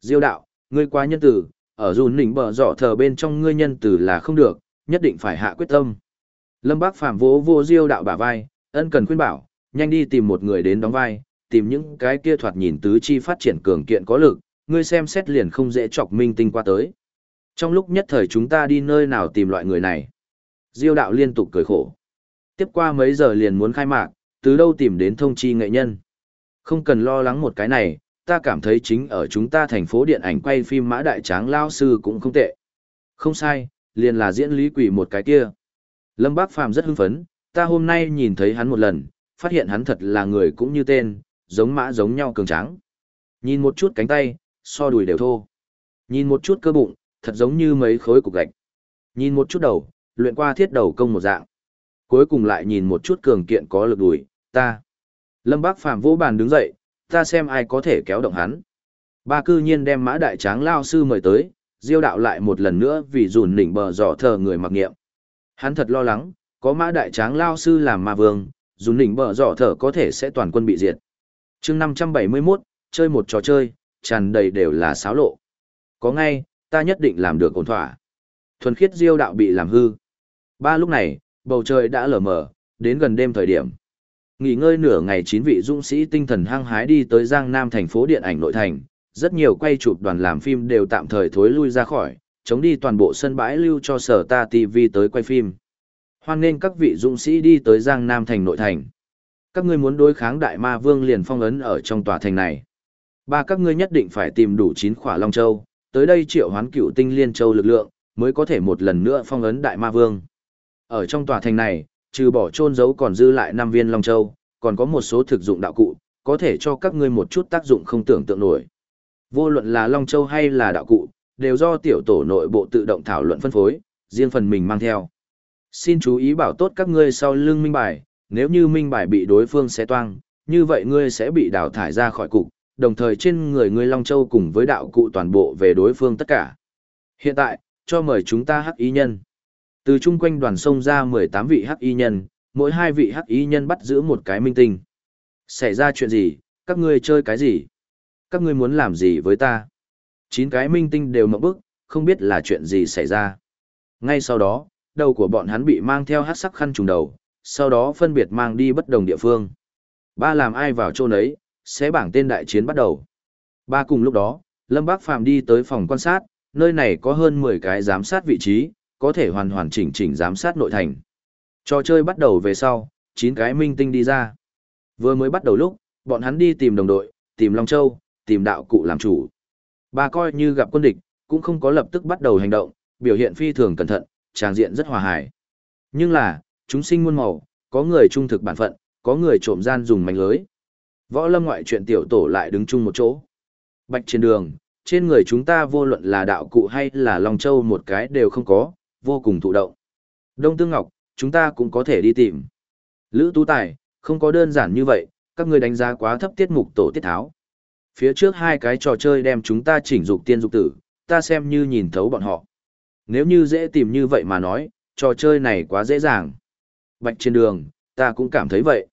Diêu đạo, ngươi quá nhân tử, ở dùn nỉnh bờ giỏ thờ bên trong ngươi nhân tử là không được, nhất định phải hạ quyết tâm. Lâm Bác Phàm vỗ vô Diêu đạo bả vai, ân cần khuyên bảo, nhanh đi tìm một người đến đóng vai, tìm những cái kia thoạt nhìn tứ chi phát triển cường kiện có lực, ngươi xem xét liền không dễ chọc minh tinh qua tới. Trong lúc nhất thời chúng ta đi nơi nào tìm loại người này. Diêu đạo liên tục cười khổ. Tiếp qua mấy giờ liền muốn khai mạc, từ đâu tìm đến thông chi nghệ nhân. Không cần lo lắng một cái này, ta cảm thấy chính ở chúng ta thành phố điện ảnh quay phim mã đại tráng lao sư cũng không tệ. Không sai, liền là diễn lý quỷ một cái kia. Lâm Bác Phàm rất hưng phấn, ta hôm nay nhìn thấy hắn một lần, phát hiện hắn thật là người cũng như tên, giống mã giống nhau cường tráng. Nhìn một chút cánh tay, so đùi đều thô. Nhìn một chút cơ bụng, thật giống như mấy khối cục gạch. Nhìn một chút đầu, luyện qua thiết đầu công một dạng. Cuối cùng lại nhìn một chút cường kiện có lực đùi, ta. Lâm Bác Phàm vỗ bàn đứng dậy, ta xem ai có thể kéo động hắn. Ba cư nhiên đem mã đại tráng lao sư mời tới, diêu đạo lại một lần nữa vì dùn nỉnh bờ giỏ thờ người mặc nghiệm. Hắn thật lo lắng, có mã đại tráng lao sư làm ma vương, dùn nỉnh bờ giỏ thờ có thể sẽ toàn quân bị diệt. chương 571, chơi một trò chơi, tràn đầy đều là xáo lộ. Có ngay, ta nhất định làm được ổn thỏa. Thuần khiết diêu đạo bị làm hư. Ba lúc này, bầu trời đã lờ mờ, đến gần đêm thời điểm. Nghỉ ngơi nửa ngày chín vị dũng sĩ tinh thần hăng hái đi tới Giang Nam thành phố điện ảnh nội thành, rất nhiều quay chụp đoàn làm phim đều tạm thời thối lui ra khỏi, chống đi toàn bộ sân bãi lưu cho sở ta TV tới quay phim. Hoan nên các vị dũng sĩ đi tới Giang Nam thành nội thành. Các ngươi muốn đối kháng đại ma vương liền phong ấn ở trong tòa thành này. Ba các ngươi nhất định phải tìm đủ chín khỏa Long Châu, tới đây triệu hoán cựu tinh liên châu lực lượng, mới có thể một lần nữa phong ấn đại ma vương. Ở trong tòa thành này, trừ bỏ trôn giấu còn dư lại năm viên Long Châu, còn có một số thực dụng đạo cụ, có thể cho các ngươi một chút tác dụng không tưởng tượng nổi. Vô luận là Long Châu hay là đạo cụ, đều do tiểu tổ nội bộ tự động thảo luận phân phối, riêng phần mình mang theo. Xin chú ý bảo tốt các ngươi sau lưng minh bài, nếu như minh bài bị đối phương xé toang, như vậy ngươi sẽ bị đào thải ra khỏi cục, đồng thời trên người ngươi Long Châu cùng với đạo cụ toàn bộ về đối phương tất cả. Hiện tại, cho mời chúng ta hắc y nhân. Từ chung quanh đoàn sông ra 18 vị hắc y nhân, mỗi hai vị hắc y nhân bắt giữ một cái minh tinh. Xảy ra chuyện gì, các ngươi chơi cái gì? Các ngươi muốn làm gì với ta? Chín cái minh tinh đều mộng bức, không biết là chuyện gì xảy ra. Ngay sau đó, đầu của bọn hắn bị mang theo hắc sắc khăn trùng đầu, sau đó phân biệt mang đi bất đồng địa phương. Ba làm ai vào chỗ nấy, sẽ bảng tên đại chiến bắt đầu. Ba cùng lúc đó, Lâm Bác Phàm đi tới phòng quan sát, nơi này có hơn 10 cái giám sát vị trí, có thể hoàn hoàn chỉnh chỉnh giám sát nội thành. Trò chơi bắt đầu về sau, 9 cái minh tinh đi ra. Vừa mới bắt đầu lúc, bọn hắn đi tìm đồng đội, tìm Long Châu, tìm đạo cụ làm chủ. Bà coi như gặp quân địch, cũng không có lập tức bắt đầu hành động, biểu hiện phi thường cẩn thận, tràng diện rất hòa hài. Nhưng là, chúng sinh muôn màu, có người trung thực bản phận, có người trộm gian dùng mảnh lưới. Võ lâm ngoại chuyện tiểu tổ lại đứng chung một chỗ. Bạch trên đường, trên người chúng ta vô luận là đạo cụ hay là Long Châu một cái đều không có, vô cùng thụ động. Đông Tương Ngọc, chúng ta cũng có thể đi tìm. Lữ Tú Tài, không có đơn giản như vậy, các người đánh giá quá thấp tiết mục tổ tiết tháo. Phía trước hai cái trò chơi đem chúng ta chỉnh dục tiên dục tử, ta xem như nhìn thấu bọn họ. Nếu như dễ tìm như vậy mà nói, trò chơi này quá dễ dàng. Bạch trên đường, ta cũng cảm thấy vậy.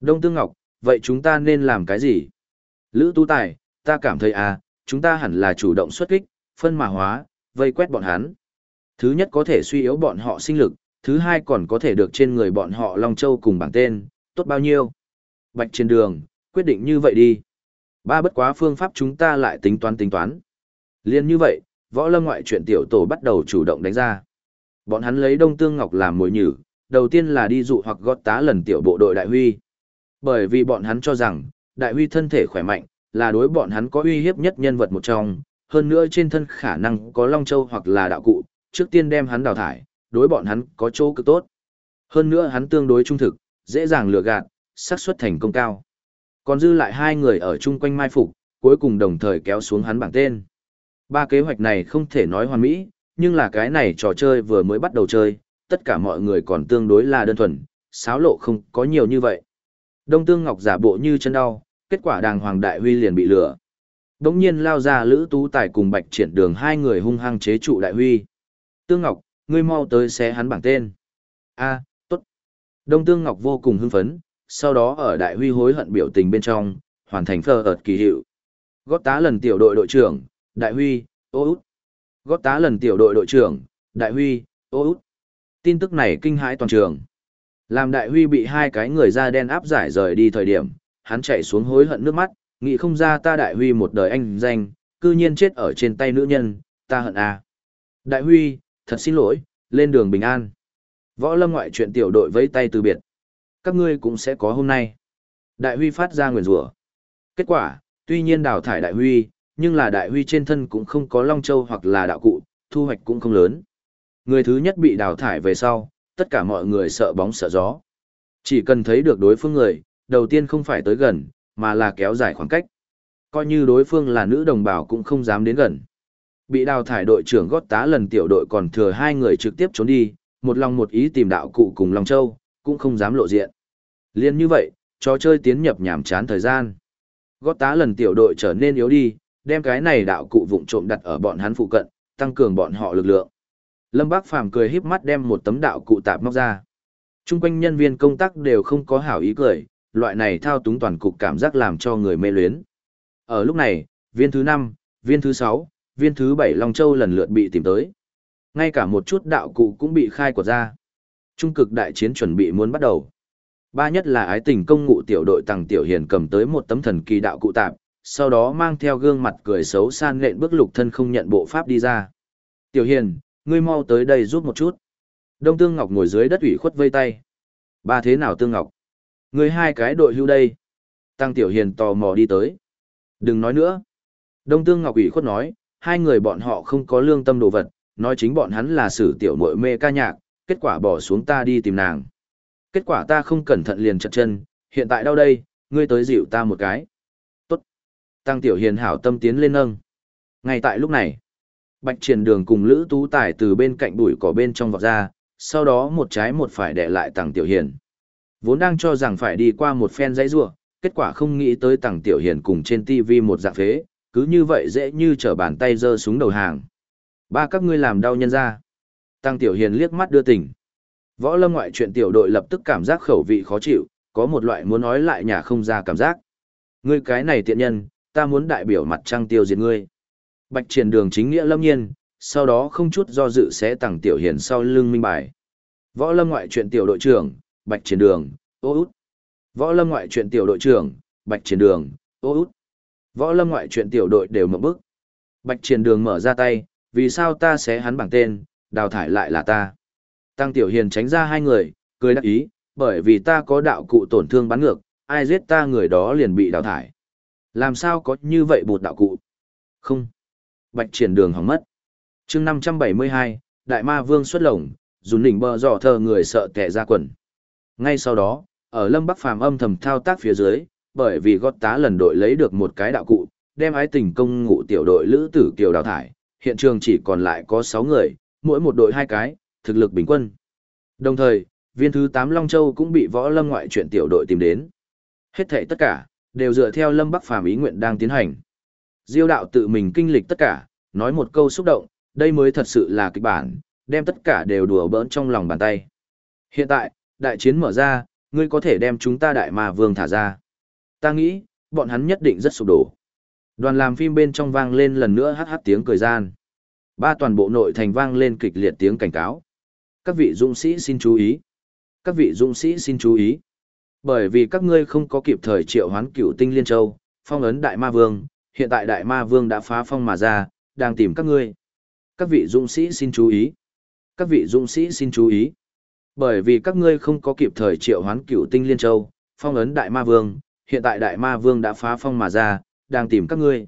Đông Tương Ngọc, vậy chúng ta nên làm cái gì? Lữ tu Tài, ta cảm thấy à, chúng ta hẳn là chủ động xuất kích, phân mà hóa, vây quét bọn hắn. Thứ nhất có thể suy yếu bọn họ sinh lực, thứ hai còn có thể được trên người bọn họ Long Châu cùng bảng tên, tốt bao nhiêu. Bạch trên đường, quyết định như vậy đi. Ba bất quá phương pháp chúng ta lại tính toán tính toán. Liên như vậy, võ lâm ngoại truyện tiểu tổ bắt đầu chủ động đánh ra. Bọn hắn lấy Đông Tương Ngọc làm mồi nhử, đầu tiên là đi dụ hoặc gót tá lần tiểu bộ đội Đại Huy. Bởi vì bọn hắn cho rằng, Đại Huy thân thể khỏe mạnh, là đối bọn hắn có uy hiếp nhất nhân vật một trong, hơn nữa trên thân khả năng có Long Châu hoặc là đạo cụ, trước tiên đem hắn đào thải, đối bọn hắn có chỗ cực tốt. Hơn nữa hắn tương đối trung thực, dễ dàng lừa gạt, xác suất thành công cao. Còn dư lại hai người ở chung quanh mai phục, cuối cùng đồng thời kéo xuống hắn bảng tên. Ba kế hoạch này không thể nói hoàn mỹ, nhưng là cái này trò chơi vừa mới bắt đầu chơi, tất cả mọi người còn tương đối là đơn thuần, xáo lộ không có nhiều như vậy. Đông Tương Ngọc giả bộ như chân đau, kết quả đàng hoàng đại huy liền bị lừa. Đống nhiên lao ra Lữ Tú Tài cùng Bạch Triển Đường hai người hung hăng chế trụ đại huy. Tương Ngọc, ngươi mau tới xé hắn bảng tên. A, tốt. Đông Tương Ngọc vô cùng hưng phấn, sau đó ở đại huy hối hận biểu tình bên trong, hoàn thành phơ ợt kỳ hiệu. Gót tá lần tiểu đội đội trưởng, đại huy, ô út. Gót tá lần tiểu đội đội trưởng, đại huy, ô út. Tin tức này kinh hãi toàn trường. Làm đại huy bị hai cái người da đen áp giải rời đi thời điểm, hắn chạy xuống hối hận nước mắt, nghĩ không ra ta đại huy một đời anh danh, cư nhiên chết ở trên tay nữ nhân, ta hận à. Đại huy, thật xin lỗi, lên đường bình an. Võ lâm ngoại chuyện tiểu đội vẫy tay từ biệt. Các ngươi cũng sẽ có hôm nay. Đại huy phát ra nguyền rủa. Kết quả, tuy nhiên đào thải đại huy, nhưng là đại huy trên thân cũng không có long châu hoặc là đạo cụ, thu hoạch cũng không lớn. Người thứ nhất bị đào thải về sau, tất cả mọi người sợ bóng sợ gió. Chỉ cần thấy được đối phương người, đầu tiên không phải tới gần, mà là kéo dài khoảng cách. Coi như đối phương là nữ đồng bào cũng không dám đến gần. Bị đào thải đội trưởng gót tá lần tiểu đội còn thừa hai người trực tiếp trốn đi, một lòng một ý tìm đạo cụ cùng Long Châu, cũng không dám lộ diện. Liên như vậy, trò chơi tiến nhập nhảm chán thời gian. Gót tá lần tiểu đội trở nên yếu đi, đem cái này đạo cụ vụng trộm đặt ở bọn hắn phụ cận, tăng cường bọn họ lực lượng. Lâm Bác Phàm cười híp mắt đem một tấm đạo cụ tạp móc ra. Trung quanh nhân viên công tác đều không có hảo ý cười, loại này thao túng toàn cục cảm giác làm cho người mê luyến. Ở lúc này, viên thứ 5, viên thứ 6, viên thứ 7 Long Châu lần lượt bị tìm tới. Ngay cả một chút đạo cụ cũng bị khai quật ra. Trung cực đại chiến chuẩn bị muốn bắt đầu. Ba nhất là ái tình công ngụ tiểu đội Tằng Tiểu Hiền cầm tới một tấm thần kỳ đạo cụ tạp, sau đó mang theo gương mặt cười xấu san lện bước lục thân không nhận bộ pháp đi ra. Tiểu Hiền, ngươi mau tới đây giúp một chút. Đông Tương Ngọc ngồi dưới đất ủy khuất vây tay. Ba thế nào Tương Ngọc? Ngươi hai cái đội hưu đây. Tăng Tiểu Hiền tò mò đi tới. Đừng nói nữa. Đông Tương Ngọc ủy khuất nói, hai người bọn họ không có lương tâm đồ vật, nói chính bọn hắn là sử tiểu muội mê ca nhạc, kết quả bỏ xuống ta đi tìm nàng. Kết quả ta không cẩn thận liền chật chân, hiện tại đâu đây, ngươi tới dịu ta một cái. Tốt. Tăng Tiểu Hiền hảo tâm tiến lên nâng. Ngay tại lúc này, Bạch triển đường cùng Lữ Tú Tài từ bên cạnh bụi cỏ bên trong vọt ra, sau đó một trái một phải để lại tàng Tiểu Hiền. Vốn đang cho rằng phải đi qua một phen dãy rua, kết quả không nghĩ tới tàng Tiểu Hiền cùng trên TV một dạng phế, cứ như vậy dễ như trở bàn tay giơ xuống đầu hàng. Ba các ngươi làm đau nhân ra. Tăng Tiểu Hiền liếc mắt đưa tỉnh. Võ lâm ngoại chuyện tiểu đội lập tức cảm giác khẩu vị khó chịu, có một loại muốn nói lại nhà không ra cảm giác. Ngươi cái này tiện nhân, ta muốn đại biểu mặt trăng tiêu diệt ngươi. Bạch triển đường chính nghĩa lâm nhiên, sau đó không chút do dự sẽ tặng tiểu hiền sau lưng minh bài. Võ lâm ngoại chuyện tiểu đội trưởng, bạch triển đường, ô út. Võ lâm ngoại chuyện tiểu đội trưởng, bạch triển đường, ô út. Võ lâm ngoại chuyện tiểu đội đều mộng bức. Bạch triển đường mở ra tay, vì sao ta sẽ hắn bảng tên, đào thải lại là ta. Tăng tiểu hiền tránh ra hai người, cười đắc ý, bởi vì ta có đạo cụ tổn thương bắn ngược, ai giết ta người đó liền bị đào thải. Làm sao có như vậy bột đạo cụ? Không. Bạch triển đường hỏng mất. chương 572, Đại Ma Vương xuất lồng, dùn đỉnh bờ dò thờ người sợ kẻ ra quần. Ngay sau đó, ở Lâm Bắc Phàm âm thầm thao tác phía dưới, bởi vì gót tá lần đội lấy được một cái đạo cụ, đem ái tình công ngụ tiểu đội lữ tử kiều đào thải, hiện trường chỉ còn lại có sáu người, mỗi một đội hai cái, thực lực bình quân. Đồng thời, viên thứ tám Long Châu cũng bị võ lâm ngoại chuyện tiểu đội tìm đến. Hết thảy tất cả, đều dựa theo Lâm Bắc Phàm ý nguyện đang tiến hành. Diêu đạo tự mình kinh lịch tất cả, nói một câu xúc động, đây mới thật sự là kịch bản, đem tất cả đều đùa bỡn trong lòng bàn tay. Hiện tại, đại chiến mở ra, ngươi có thể đem chúng ta đại ma vương thả ra. Ta nghĩ, bọn hắn nhất định rất sụp đổ. Đoàn làm phim bên trong vang lên lần nữa hát hát tiếng cười gian. Ba toàn bộ nội thành vang lên kịch liệt tiếng cảnh cáo. Các vị dũng sĩ xin chú ý. Các vị dũng sĩ xin chú ý. Bởi vì các ngươi không có kịp thời triệu hoán cửu tinh liên châu, phong ấn đại ma vương, hiện tại đại ma vương đã phá phong mà ra, đang tìm các ngươi. Các vị dũng sĩ xin chú ý. Các vị dũng sĩ xin chú ý. Bởi vì các ngươi không có kịp thời triệu hoán cửu tinh liên châu, phong ấn đại ma vương, hiện tại đại ma vương đã phá phong mà ra, đang tìm các ngươi.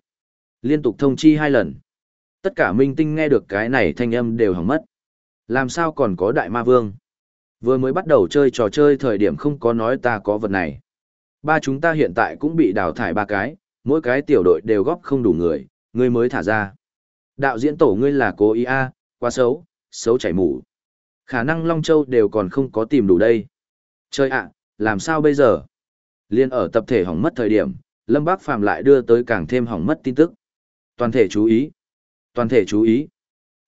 Liên tục thông chi hai lần. Tất cả minh tinh nghe được cái này thanh âm đều hỏng mất. Làm sao còn có đại ma vương? Vừa mới bắt đầu chơi trò chơi thời điểm không có nói ta có vật này. Ba chúng ta hiện tại cũng bị đào thải ba cái, mỗi cái tiểu đội đều góp không đủ người, ngươi mới thả ra. Đạo diễn tổ ngươi là cố ý a, quá xấu, xấu chảy mủ. Khả năng Long Châu đều còn không có tìm đủ đây. Chơi ạ, làm sao bây giờ? Liên ở tập thể hỏng mất thời điểm, Lâm Bác Phàm lại đưa tới càng thêm hỏng mất tin tức. Toàn thể chú ý. Toàn thể chú ý.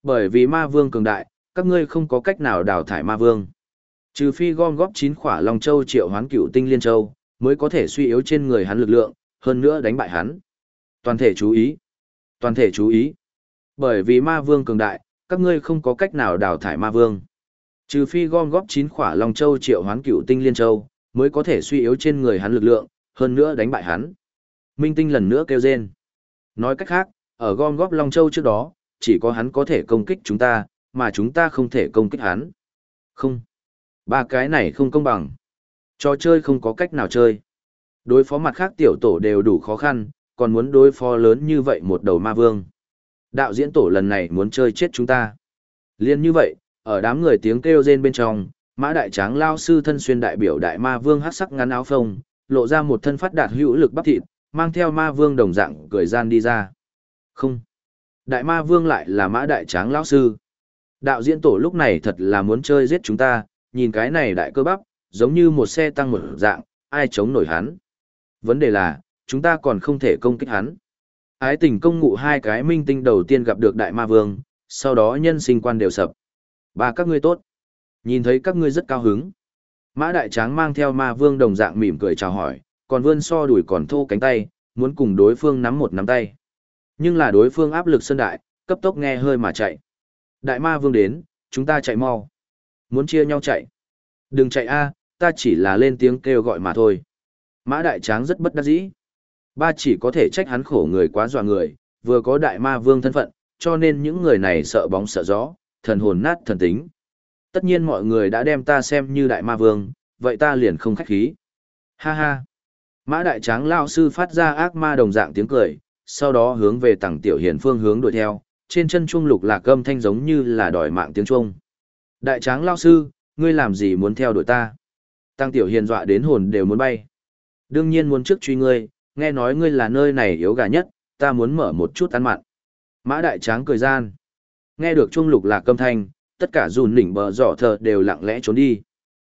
Bởi vì ma vương cường đại, các ngươi không có cách nào đào thải ma vương. Trừ phi gom góp chín khỏa Long Châu triệu hoán cửu tinh liên châu, mới có thể suy yếu trên người hắn lực lượng, hơn nữa đánh bại hắn. Toàn thể chú ý. Toàn thể chú ý. Bởi vì ma vương cường đại, các ngươi không có cách nào đào thải ma vương. Trừ phi gom góp chín khỏa Long Châu triệu hoán cửu tinh liên châu, mới có thể suy yếu trên người hắn lực lượng, hơn nữa đánh bại hắn. Minh tinh lần nữa kêu rên. Nói cách khác, ở gom góp Long Châu trước đó, chỉ có hắn có thể công kích chúng ta, mà chúng ta không thể công kích hắn. Không. Ba cái này không công bằng. Trò chơi không có cách nào chơi. Đối phó mặt khác tiểu tổ đều đủ khó khăn, còn muốn đối phó lớn như vậy một đầu ma vương. Đạo diễn tổ lần này muốn chơi chết chúng ta. Liên như vậy, ở đám người tiếng kêu rên bên trong, mã đại tráng lao sư thân xuyên đại biểu đại ma vương hát sắc ngắn áo phông, lộ ra một thân phát đạt hữu lực bắp thịt, mang theo ma vương đồng dạng cười gian đi ra. Không. Đại ma vương lại là mã đại tráng lao sư. Đạo diễn tổ lúc này thật là muốn chơi giết chúng ta, nhìn cái này đại cơ bắp, giống như một xe tăng một dạng, ai chống nổi hắn. Vấn đề là, chúng ta còn không thể công kích hắn. Ái tình công ngụ hai cái minh tinh đầu tiên gặp được đại ma vương, sau đó nhân sinh quan đều sập. Ba các ngươi tốt. Nhìn thấy các ngươi rất cao hứng. Mã đại tráng mang theo ma vương đồng dạng mỉm cười chào hỏi, còn vươn so đuổi còn thô cánh tay, muốn cùng đối phương nắm một nắm tay. Nhưng là đối phương áp lực sơn đại, cấp tốc nghe hơi mà chạy. Đại ma vương đến, chúng ta chạy mau. Muốn chia nhau chạy. Đừng chạy a, ta chỉ là lên tiếng kêu gọi mà thôi. Mã đại tráng rất bất đắc dĩ. Ba chỉ có thể trách hắn khổ người quá dọa người, vừa có đại ma vương thân phận, cho nên những người này sợ bóng sợ gió, thần hồn nát thần tính. Tất nhiên mọi người đã đem ta xem như đại ma vương, vậy ta liền không khách khí. Ha ha. Mã đại tráng lao sư phát ra ác ma đồng dạng tiếng cười, sau đó hướng về tầng tiểu hiền phương hướng đuổi theo, trên chân trung lục lạc gâm thanh giống như là đòi mạng tiếng chuông. Đại tráng lao sư, ngươi làm gì muốn theo đuổi ta? Tăng tiểu hiền dọa đến hồn đều muốn bay. Đương nhiên muốn trước truy ngươi, nghe nói ngươi là nơi này yếu gà nhất, ta muốn mở một chút ăn mặn. Mã đại tráng cười gian. Nghe được chuông lục lạc câm thanh, tất cả dùn đỉnh bờ giỏ thờ đều lặng lẽ trốn đi.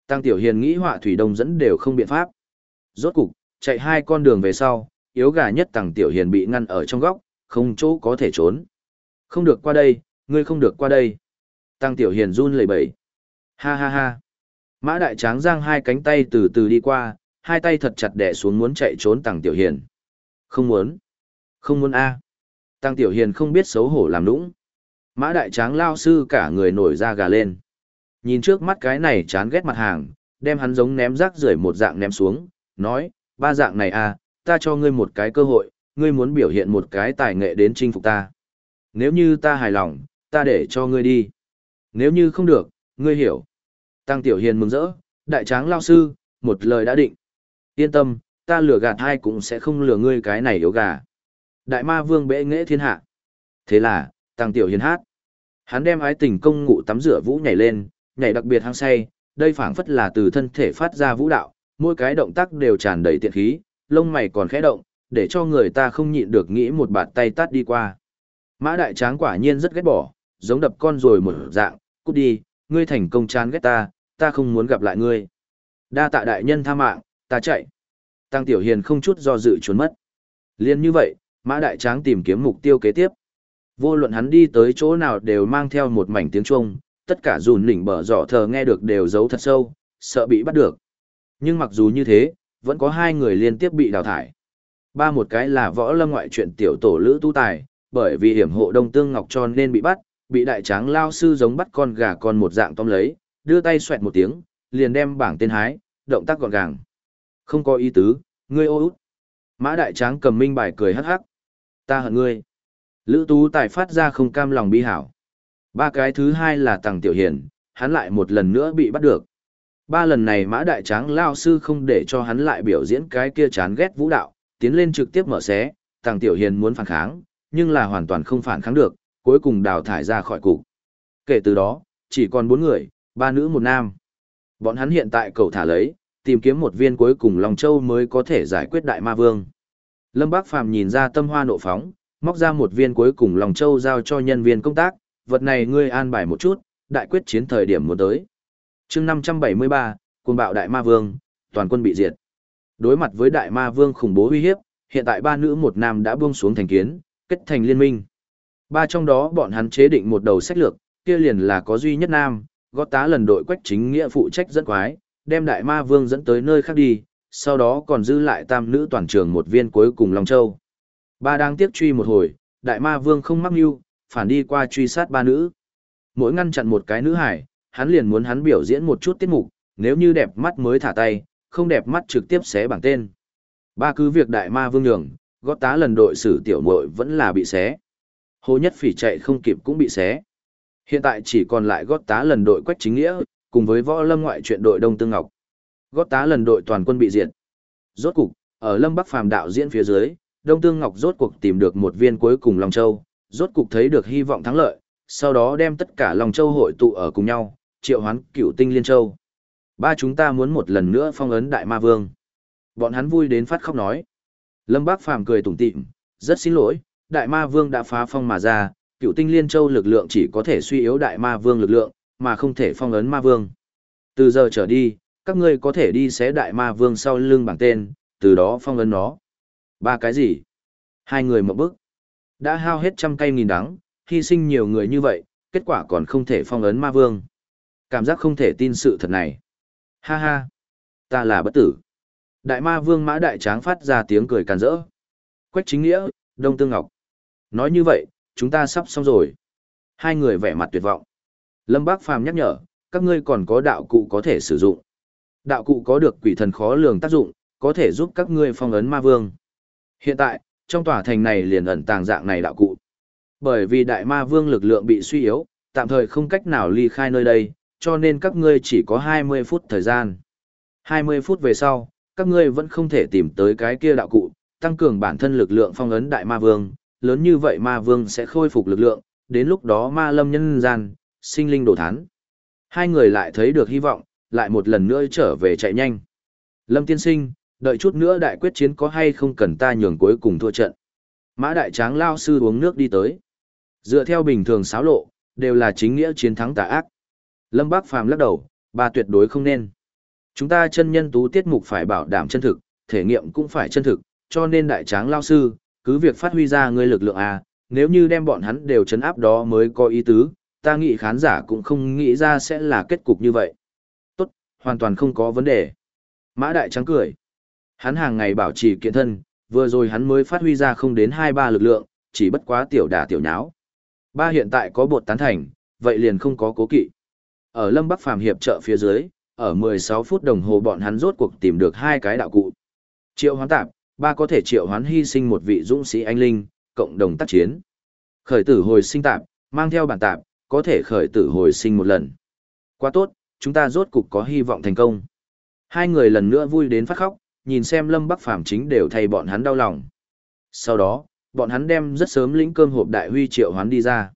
Tăng tiểu hiền nghĩ họa thủy đông dẫn đều không biện pháp. Rốt cục, chạy hai con đường về sau, yếu gà nhất tăng tiểu hiền bị ngăn ở trong góc, không chỗ có thể trốn. Không được qua đây, ngươi không được qua đây. Tăng tiểu hiền run lẩy bẩy. Ha ha ha. Mã đại tráng giang hai cánh tay từ từ đi qua, hai tay thật chặt đè xuống muốn chạy trốn tăng tiểu hiền. Không muốn. Không muốn a. Tăng tiểu hiền không biết xấu hổ làm nũng. Mã đại tráng lao sư cả người nổi da gà lên. Nhìn trước mắt cái này chán ghét mặt hàng, đem hắn giống ném rác rưởi một dạng ném xuống, nói, ba dạng này à, ta cho ngươi một cái cơ hội, ngươi muốn biểu hiện một cái tài nghệ đến chinh phục ta. Nếu như ta hài lòng, ta để cho ngươi đi. Nếu như không được, ngươi hiểu. Tăng Tiểu Hiền mừng rỡ, đại tráng lao sư, một lời đã định. Yên tâm, ta lừa gạt hai cũng sẽ không lừa ngươi cái này yếu gà. Đại ma vương bệ nghệ thiên hạ. Thế là, Tăng Tiểu Hiền hát. Hắn đem ái tình công ngụ tắm rửa vũ nhảy lên, nhảy đặc biệt hăng say, đây phảng phất là từ thân thể phát ra vũ đạo, mỗi cái động tác đều tràn đầy tiện khí, lông mày còn khẽ động, để cho người ta không nhịn được nghĩ một bạt tay tát đi qua. Mã đại tráng quả nhiên rất ghét bỏ, giống đập con rồi một dạng, cút đi, ngươi thành công chán ghét ta, ta không muốn gặp lại ngươi. Đa tạ đại nhân tha mạng, ta chạy. Tăng Tiểu Hiền không chút do dự trốn mất. Liên như vậy, Mã Đại Tráng tìm kiếm mục tiêu kế tiếp. Vô luận hắn đi tới chỗ nào đều mang theo một mảnh tiếng chuông, tất cả dùn lỉnh bờ giỏ thờ nghe được đều giấu thật sâu, sợ bị bắt được. Nhưng mặc dù như thế, vẫn có hai người liên tiếp bị đào thải. Ba một cái là võ lâm ngoại truyện tiểu tổ lữ tu tài, bởi vì hiểm hộ đông tương ngọc tròn nên bị bắt, bị đại tráng lao sư giống bắt con gà con một dạng tóm lấy, đưa tay xoẹt một tiếng, liền đem bảng tên hái, động tác gọn gàng. Không có ý tứ, ngươi ô út. Mã đại tráng cầm minh bài cười hắc hắc. Ta hận ngươi. Lữ tú tài phát ra không cam lòng bi hảo. Ba cái thứ hai là Tằng Tiểu Hiền, hắn lại một lần nữa bị bắt được. Ba lần này mã đại tráng lao sư không để cho hắn lại biểu diễn cái kia chán ghét vũ đạo, tiến lên trực tiếp mở xé, Tàng Tiểu Hiền muốn phản kháng, nhưng là hoàn toàn không phản kháng được, cuối cùng đào thải ra khỏi cục. Kể từ đó, chỉ còn bốn người, ba nữ một nam. Bọn hắn hiện tại cầu thả lấy, tìm kiếm một viên cuối cùng Long Châu mới có thể giải quyết Đại Ma Vương. Lâm Bác Phàm nhìn ra tâm hoa nộ phóng, móc ra một viên cuối cùng Long Châu giao cho nhân viên công tác, vật này ngươi an bài một chút, đại quyết chiến thời điểm muốn tới. chương 573, quân bạo Đại Ma Vương, toàn quân bị diệt. Đối mặt với Đại Ma Vương khủng bố uy hiếp, hiện tại ba nữ một nam đã buông xuống thành kiến, kết thành liên minh. Ba trong đó bọn hắn chế định một đầu sách lược, kia liền là có duy nhất nam, gót tá lần đội quách chính nghĩa phụ trách dẫn quái, đem đại ma vương dẫn tới nơi khác đi, sau đó còn giữ lại tam nữ toàn trường một viên cuối cùng Long Châu. Ba đang tiếp truy một hồi, đại ma vương không mắc mưu, phản đi qua truy sát ba nữ. Mỗi ngăn chặn một cái nữ hải, hắn liền muốn hắn biểu diễn một chút tiết mục, nếu như đẹp mắt mới thả tay, không đẹp mắt trực tiếp xé bảng tên. Ba cứ việc đại ma vương nhường, gót tá lần đội xử tiểu muội vẫn là bị xé. Hồ Nhất Phỉ chạy không kịp cũng bị xé. Hiện tại chỉ còn lại gót tá lần đội quách chính nghĩa, cùng với võ lâm ngoại truyện đội Đông Tương Ngọc. Gót tá lần đội toàn quân bị diệt. Rốt cục, ở Lâm Bắc Phàm đạo diễn phía dưới, Đông Tương Ngọc rốt cuộc tìm được một viên cuối cùng Long Châu, rốt cục thấy được hy vọng thắng lợi, sau đó đem tất cả Long Châu hội tụ ở cùng nhau, triệu hoán cựu tinh liên châu. Ba chúng ta muốn một lần nữa phong ấn Đại Ma Vương. Bọn hắn vui đến phát khóc nói. Lâm Bác Phàm cười tủm tỉm, rất xin lỗi, Đại Ma Vương đã phá phong mà ra, cựu tinh liên châu lực lượng chỉ có thể suy yếu Đại Ma Vương lực lượng, mà không thể phong ấn Ma Vương. Từ giờ trở đi, các ngươi có thể đi xé Đại Ma Vương sau lưng bảng tên, từ đó phong ấn nó. Ba cái gì? Hai người một bước. Đã hao hết trăm cây nghìn đắng, hy sinh nhiều người như vậy, kết quả còn không thể phong ấn Ma Vương. Cảm giác không thể tin sự thật này. Ha ha, ta là bất tử. Đại ma vương mã đại tráng phát ra tiếng cười càn rỡ. Quách chính nghĩa, Đông Tương Ngọc. Nói như vậy, chúng ta sắp xong rồi. Hai người vẻ mặt tuyệt vọng. Lâm Bác Phàm nhắc nhở, các ngươi còn có đạo cụ có thể sử dụng. Đạo cụ có được quỷ thần khó lường tác dụng, có thể giúp các ngươi phong ấn ma vương. Hiện tại, trong tòa thành này liền ẩn tàng dạng này đạo cụ. Bởi vì đại ma vương lực lượng bị suy yếu, tạm thời không cách nào ly khai nơi đây, cho nên các ngươi chỉ có 20 phút thời gian. 20 phút về sau, các ngươi vẫn không thể tìm tới cái kia đạo cụ, tăng cường bản thân lực lượng phong ấn đại ma vương, lớn như vậy ma vương sẽ khôi phục lực lượng, đến lúc đó ma lâm nhân gian, sinh linh đổ thán. Hai người lại thấy được hy vọng, lại một lần nữa trở về chạy nhanh. Lâm tiên sinh, đợi chút nữa đại quyết chiến có hay không cần ta nhường cuối cùng thua trận. Mã đại tráng lao sư uống nước đi tới. Dựa theo bình thường xáo lộ, đều là chính nghĩa chiến thắng tà ác. Lâm Bác Phàm lắc đầu, ba tuyệt đối không nên. Chúng ta chân nhân tú tiết mục phải bảo đảm chân thực, thể nghiệm cũng phải chân thực, cho nên đại tráng lao sư, cứ việc phát huy ra ngươi lực lượng à, nếu như đem bọn hắn đều chấn áp đó mới có ý tứ, ta nghĩ khán giả cũng không nghĩ ra sẽ là kết cục như vậy. Tốt, hoàn toàn không có vấn đề. Mã đại trắng cười. Hắn hàng ngày bảo trì kiện thân, vừa rồi hắn mới phát huy ra không đến 2-3 lực lượng, chỉ bất quá tiểu đả tiểu nháo. Ba hiện tại có bột tán thành, vậy liền không có cố kỵ. Ở Lâm Bắc Phàm hiệp trợ phía dưới, ở 16 phút đồng hồ bọn hắn rốt cuộc tìm được hai cái đạo cụ. Triệu hoán tạp, ba có thể triệu hoán hy sinh một vị dũng sĩ anh linh, cộng đồng tác chiến. Khởi tử hồi sinh tạp, mang theo bản tạp, có thể khởi tử hồi sinh một lần. Quá tốt, chúng ta rốt cục có hy vọng thành công. Hai người lần nữa vui đến phát khóc, nhìn xem Lâm Bắc Phàm chính đều thay bọn hắn đau lòng. Sau đó, bọn hắn đem rất sớm lĩnh cơm hộp đại huy triệu hoán đi ra.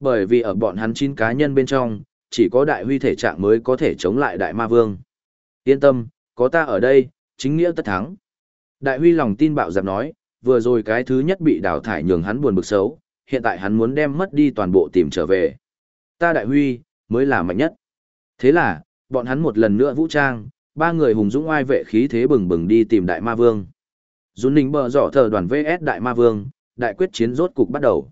Bởi vì ở bọn hắn chín cá nhân bên trong, chỉ có đại huy thể trạng mới có thể chống lại đại ma vương. Yên tâm, có ta ở đây, chính nghĩa tất thắng. Đại huy lòng tin bạo dạp nói, vừa rồi cái thứ nhất bị đào thải nhường hắn buồn bực xấu, hiện tại hắn muốn đem mất đi toàn bộ tìm trở về. Ta đại huy, mới là mạnh nhất. Thế là, bọn hắn một lần nữa vũ trang, ba người hùng dũng oai vệ khí thế bừng bừng đi tìm đại ma vương. Dũng ninh bờ dọ thờ đoàn VS đại ma vương, đại quyết chiến rốt cục bắt đầu.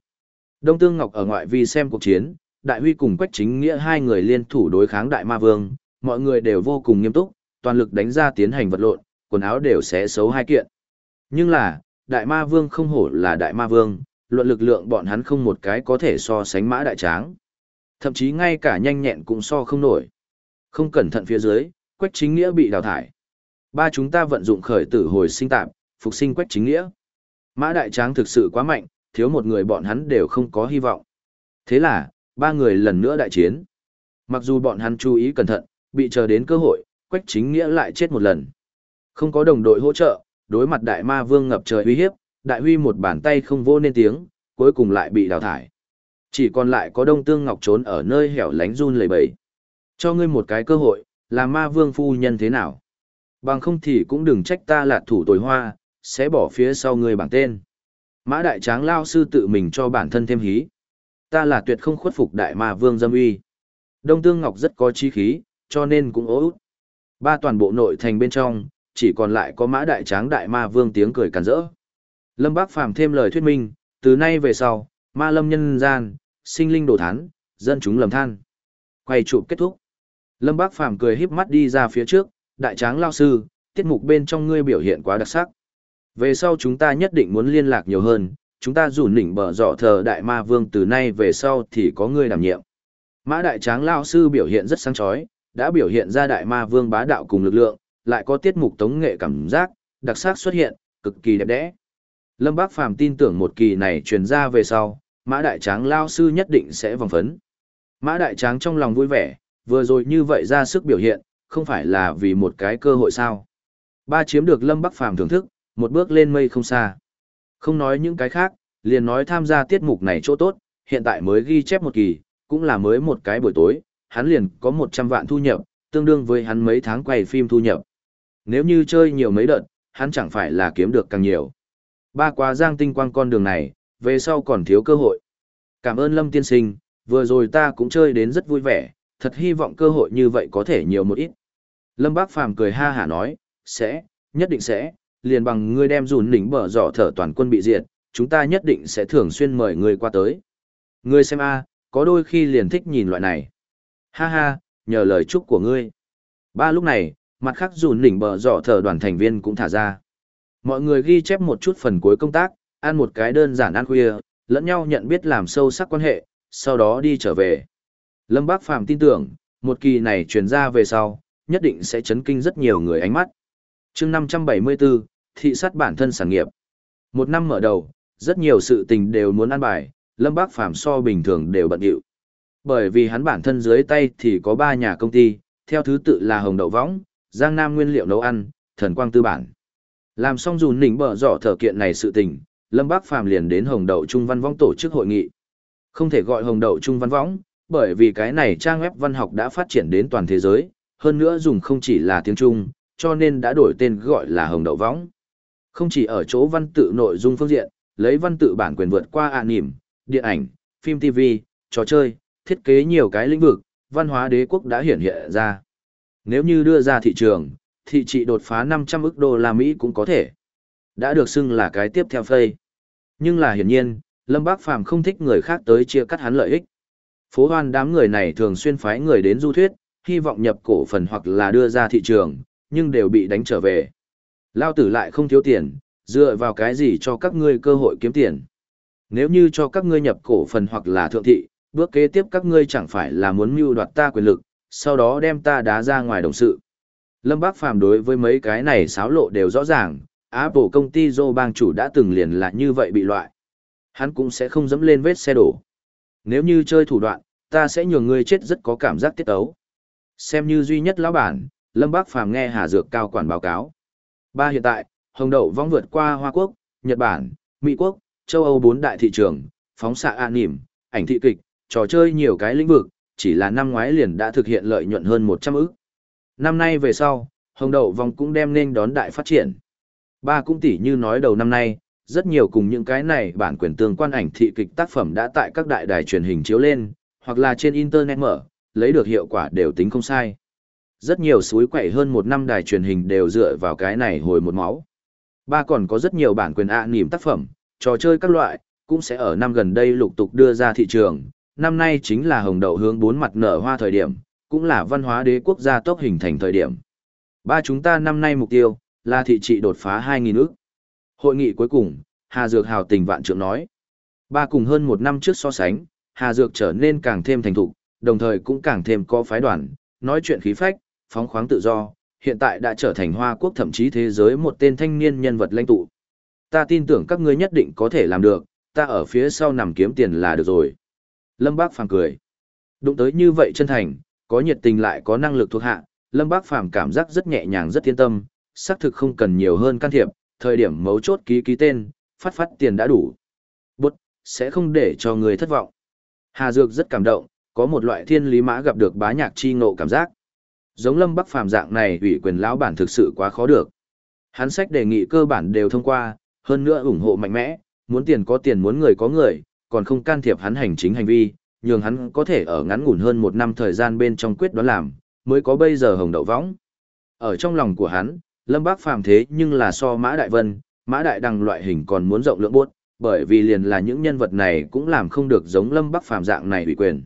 Đông Tương Ngọc ở ngoại vi xem cuộc chiến, Đại Huy cùng Quách Chính Nghĩa hai người liên thủ đối kháng Đại Ma Vương, mọi người đều vô cùng nghiêm túc, toàn lực đánh ra tiến hành vật lộn, quần áo đều xé xấu hai kiện. Nhưng là, Đại Ma Vương không hổ là Đại Ma Vương, luận lực lượng bọn hắn không một cái có thể so sánh mã đại tráng. Thậm chí ngay cả nhanh nhẹn cũng so không nổi. Không cẩn thận phía dưới, Quách Chính Nghĩa bị đào thải. Ba chúng ta vận dụng khởi tử hồi sinh tạm, phục sinh Quách Chính Nghĩa. Mã đại tráng thực sự quá mạnh, thiếu một người bọn hắn đều không có hy vọng. Thế là, ba người lần nữa đại chiến. Mặc dù bọn hắn chú ý cẩn thận, bị chờ đến cơ hội, Quách Chính Nghĩa lại chết một lần. Không có đồng đội hỗ trợ, đối mặt đại ma vương ngập trời uy hiếp, đại huy một bàn tay không vô nên tiếng, cuối cùng lại bị đào thải. Chỉ còn lại có Đông Tương Ngọc trốn ở nơi hẻo lánh run lẩy bẩy. Cho ngươi một cái cơ hội, làm ma vương phu nhân thế nào? Bằng không thì cũng đừng trách ta là thủ tồi hoa, sẽ bỏ phía sau ngươi bảng tên. Mã đại tráng lao sư tự mình cho bản thân thêm hí. Ta là tuyệt không khuất phục đại ma vương dâm uy. Đông Tương Ngọc rất có chi khí, cho nên cũng ố út. Ba toàn bộ nội thành bên trong, chỉ còn lại có mã đại tráng đại ma vương tiếng cười càn rỡ. Lâm Bác Phàm thêm lời thuyết minh, từ nay về sau, ma lâm nhân gian, sinh linh đồ thán, dân chúng lầm than. Quay chụp kết thúc. Lâm Bác Phàm cười híp mắt đi ra phía trước, đại tráng lao sư, tiết mục bên trong ngươi biểu hiện quá đặc sắc. Về sau chúng ta nhất định muốn liên lạc nhiều hơn, chúng ta rủ nỉnh bờ dọ thờ đại ma vương từ nay về sau thì có ngươi đảm nhiệm. Mã đại tráng lao sư biểu hiện rất sáng chói, đã biểu hiện ra đại ma vương bá đạo cùng lực lượng, lại có tiết mục tống nghệ cảm giác, đặc sắc xuất hiện, cực kỳ đẹp đẽ. Lâm Bác Phàm tin tưởng một kỳ này truyền ra về sau, Mã Đại Tráng lao sư nhất định sẽ vòng phấn. Mã Đại Tráng trong lòng vui vẻ, vừa rồi như vậy ra sức biểu hiện, không phải là vì một cái cơ hội sao. Ba chiếm được Lâm Bắc Phàm thưởng thức, một bước lên mây không xa. Không nói những cái khác, liền nói tham gia tiết mục này chỗ tốt, hiện tại mới ghi chép một kỳ, cũng là mới một cái buổi tối, hắn liền có 100 vạn thu nhập, tương đương với hắn mấy tháng quay phim thu nhập. Nếu như chơi nhiều mấy đợt, hắn chẳng phải là kiếm được càng nhiều. Ba quá giang tinh quang con đường này, về sau còn thiếu cơ hội. Cảm ơn Lâm tiên sinh, vừa rồi ta cũng chơi đến rất vui vẻ, thật hy vọng cơ hội như vậy có thể nhiều một ít. Lâm Bác Phàm cười ha hả nói, sẽ, nhất định sẽ, liền bằng ngươi đem dùn đỉnh bở giỏ thở toàn quân bị diệt, chúng ta nhất định sẽ thường xuyên mời ngươi qua tới. Ngươi xem a, à, có đôi khi liền thích nhìn loại này. Ha ha, nhờ lời chúc của ngươi. Ba lúc này, mặt khác dùn đỉnh bở giỏ thở đoàn thành viên cũng thả ra. Mọi người ghi chép một chút phần cuối công tác, ăn một cái đơn giản ăn khuya, lẫn nhau nhận biết làm sâu sắc quan hệ, sau đó đi trở về. Lâm Bác Phàm tin tưởng, một kỳ này truyền ra về sau, nhất định sẽ chấn kinh rất nhiều người ánh mắt. chương 574, thị sát bản thân sản nghiệp. Một năm mở đầu, rất nhiều sự tình đều muốn ăn bài, Lâm Bác Phàm so bình thường đều bận điệu. Bởi vì hắn bản thân dưới tay thì có 3 nhà công ty, theo thứ tự là Hồng Đậu Võng, Giang Nam Nguyên liệu nấu ăn, Thần Quang Tư Bản. Làm xong dùn nỉnh bở dọ thở kiện này sự tình, Lâm Bác Phàm liền đến Hồng Đậu Trung Văn Võng tổ chức hội nghị. Không thể gọi Hồng Đậu Trung Văn Võng, bởi vì cái này trang web văn học đã phát triển đến toàn thế giới, hơn nữa dùng không chỉ là tiếng Trung, cho nên đã đổi tên gọi là Hồng Đậu Võng. Không chỉ ở chỗ văn tự nội dung phương diện, lấy văn tự bản quyền vượt qua ạ nỉm, điện ảnh, phim TV, trò chơi, thiết kế nhiều cái lĩnh vực, văn hóa đế quốc đã hiển hiện ra. Nếu như đưa ra thị trường, thị trị đột phá 500 ức đô la Mỹ cũng có thể. Đã được xưng là cái tiếp theo phây. Nhưng là hiển nhiên, Lâm Bác Phàm không thích người khác tới chia cắt hắn lợi ích. Phố hoan đám người này thường xuyên phái người đến du thuyết, hy vọng nhập cổ phần hoặc là đưa ra thị trường, nhưng đều bị đánh trở về. Lao tử lại không thiếu tiền, dựa vào cái gì cho các ngươi cơ hội kiếm tiền. Nếu như cho các ngươi nhập cổ phần hoặc là thượng thị, bước kế tiếp các ngươi chẳng phải là muốn mưu đoạt ta quyền lực, sau đó đem ta đá ra ngoài đồng sự. Lâm Bác Phàm đối với mấy cái này xáo lộ đều rõ ràng, Apple công ty Joe bang chủ đã từng liền là như vậy bị loại. Hắn cũng sẽ không dẫm lên vết xe đổ. Nếu như chơi thủ đoạn, ta sẽ nhường ngươi chết rất có cảm giác tiết ấu. Xem như duy nhất lão bản, Lâm Bác Phàm nghe Hà Dược cao quản báo cáo. Ba hiện tại, Hồng Đậu vong vượt qua Hoa Quốc, Nhật Bản, Mỹ Quốc, châu Âu bốn đại thị trường, phóng xạ an nỉm, ảnh thị kịch, trò chơi nhiều cái lĩnh vực, chỉ là năm ngoái liền đã thực hiện lợi nhuận hơn 100 ức. Năm nay về sau, Hồng Đậu vong cũng đem nên đón đại phát triển. Ba cũng tỉ như nói đầu năm nay, rất nhiều cùng những cái này bản quyền tương quan ảnh thị kịch tác phẩm đã tại các đại đài truyền hình chiếu lên, hoặc là trên internet mở, lấy được hiệu quả đều tính không sai. Rất nhiều suối quậy hơn một năm đài truyền hình đều dựa vào cái này hồi một máu. Ba còn có rất nhiều bản quyền ạ à tác phẩm, trò chơi các loại, cũng sẽ ở năm gần đây lục tục đưa ra thị trường. Năm nay chính là hồng đậu hướng bốn mặt nở hoa thời điểm, cũng là văn hóa đế quốc gia tốc hình thành thời điểm. Ba chúng ta năm nay mục tiêu, là thị trị đột phá 2.000 ước. Hội nghị cuối cùng, Hà Dược hào tình vạn trượng nói. Ba cùng hơn một năm trước so sánh, Hà Dược trở nên càng thêm thành thục, đồng thời cũng càng thêm có phái đoàn, nói chuyện khí phách, phóng khoáng tự do, hiện tại đã trở thành Hoa Quốc thậm chí thế giới một tên thanh niên nhân vật lãnh tụ. Ta tin tưởng các ngươi nhất định có thể làm được, ta ở phía sau nằm kiếm tiền là được rồi. Lâm Bác Phàm cười. Đụng tới như vậy chân thành, có nhiệt tình lại có năng lực thuộc hạ, Lâm Bác Phàm cảm giác rất nhẹ nhàng rất yên tâm, xác thực không cần nhiều hơn can thiệp, thời điểm mấu chốt ký ký tên, phát phát tiền đã đủ. Bút, sẽ không để cho người thất vọng. Hà Dược rất cảm động, có một loại thiên lý mã gặp được bá nhạc chi ngộ cảm giác. Giống Lâm Bắc Phàm dạng này ủy quyền lão bản thực sự quá khó được. Hắn sách đề nghị cơ bản đều thông qua, hơn nữa ủng hộ mạnh mẽ, muốn tiền có tiền muốn người có người, còn không can thiệp hắn hành chính hành vi, nhường hắn có thể ở ngắn ngủn hơn một năm thời gian bên trong quyết đoán làm, mới có bây giờ hồng đậu võng. Ở trong lòng của hắn, Lâm Bác Phàm thế nhưng là so Mã Đại Vân, Mã Đại Đằng loại hình còn muốn rộng lượng buốt, bởi vì liền là những nhân vật này cũng làm không được giống Lâm Bắc Phàm dạng này ủy quyền.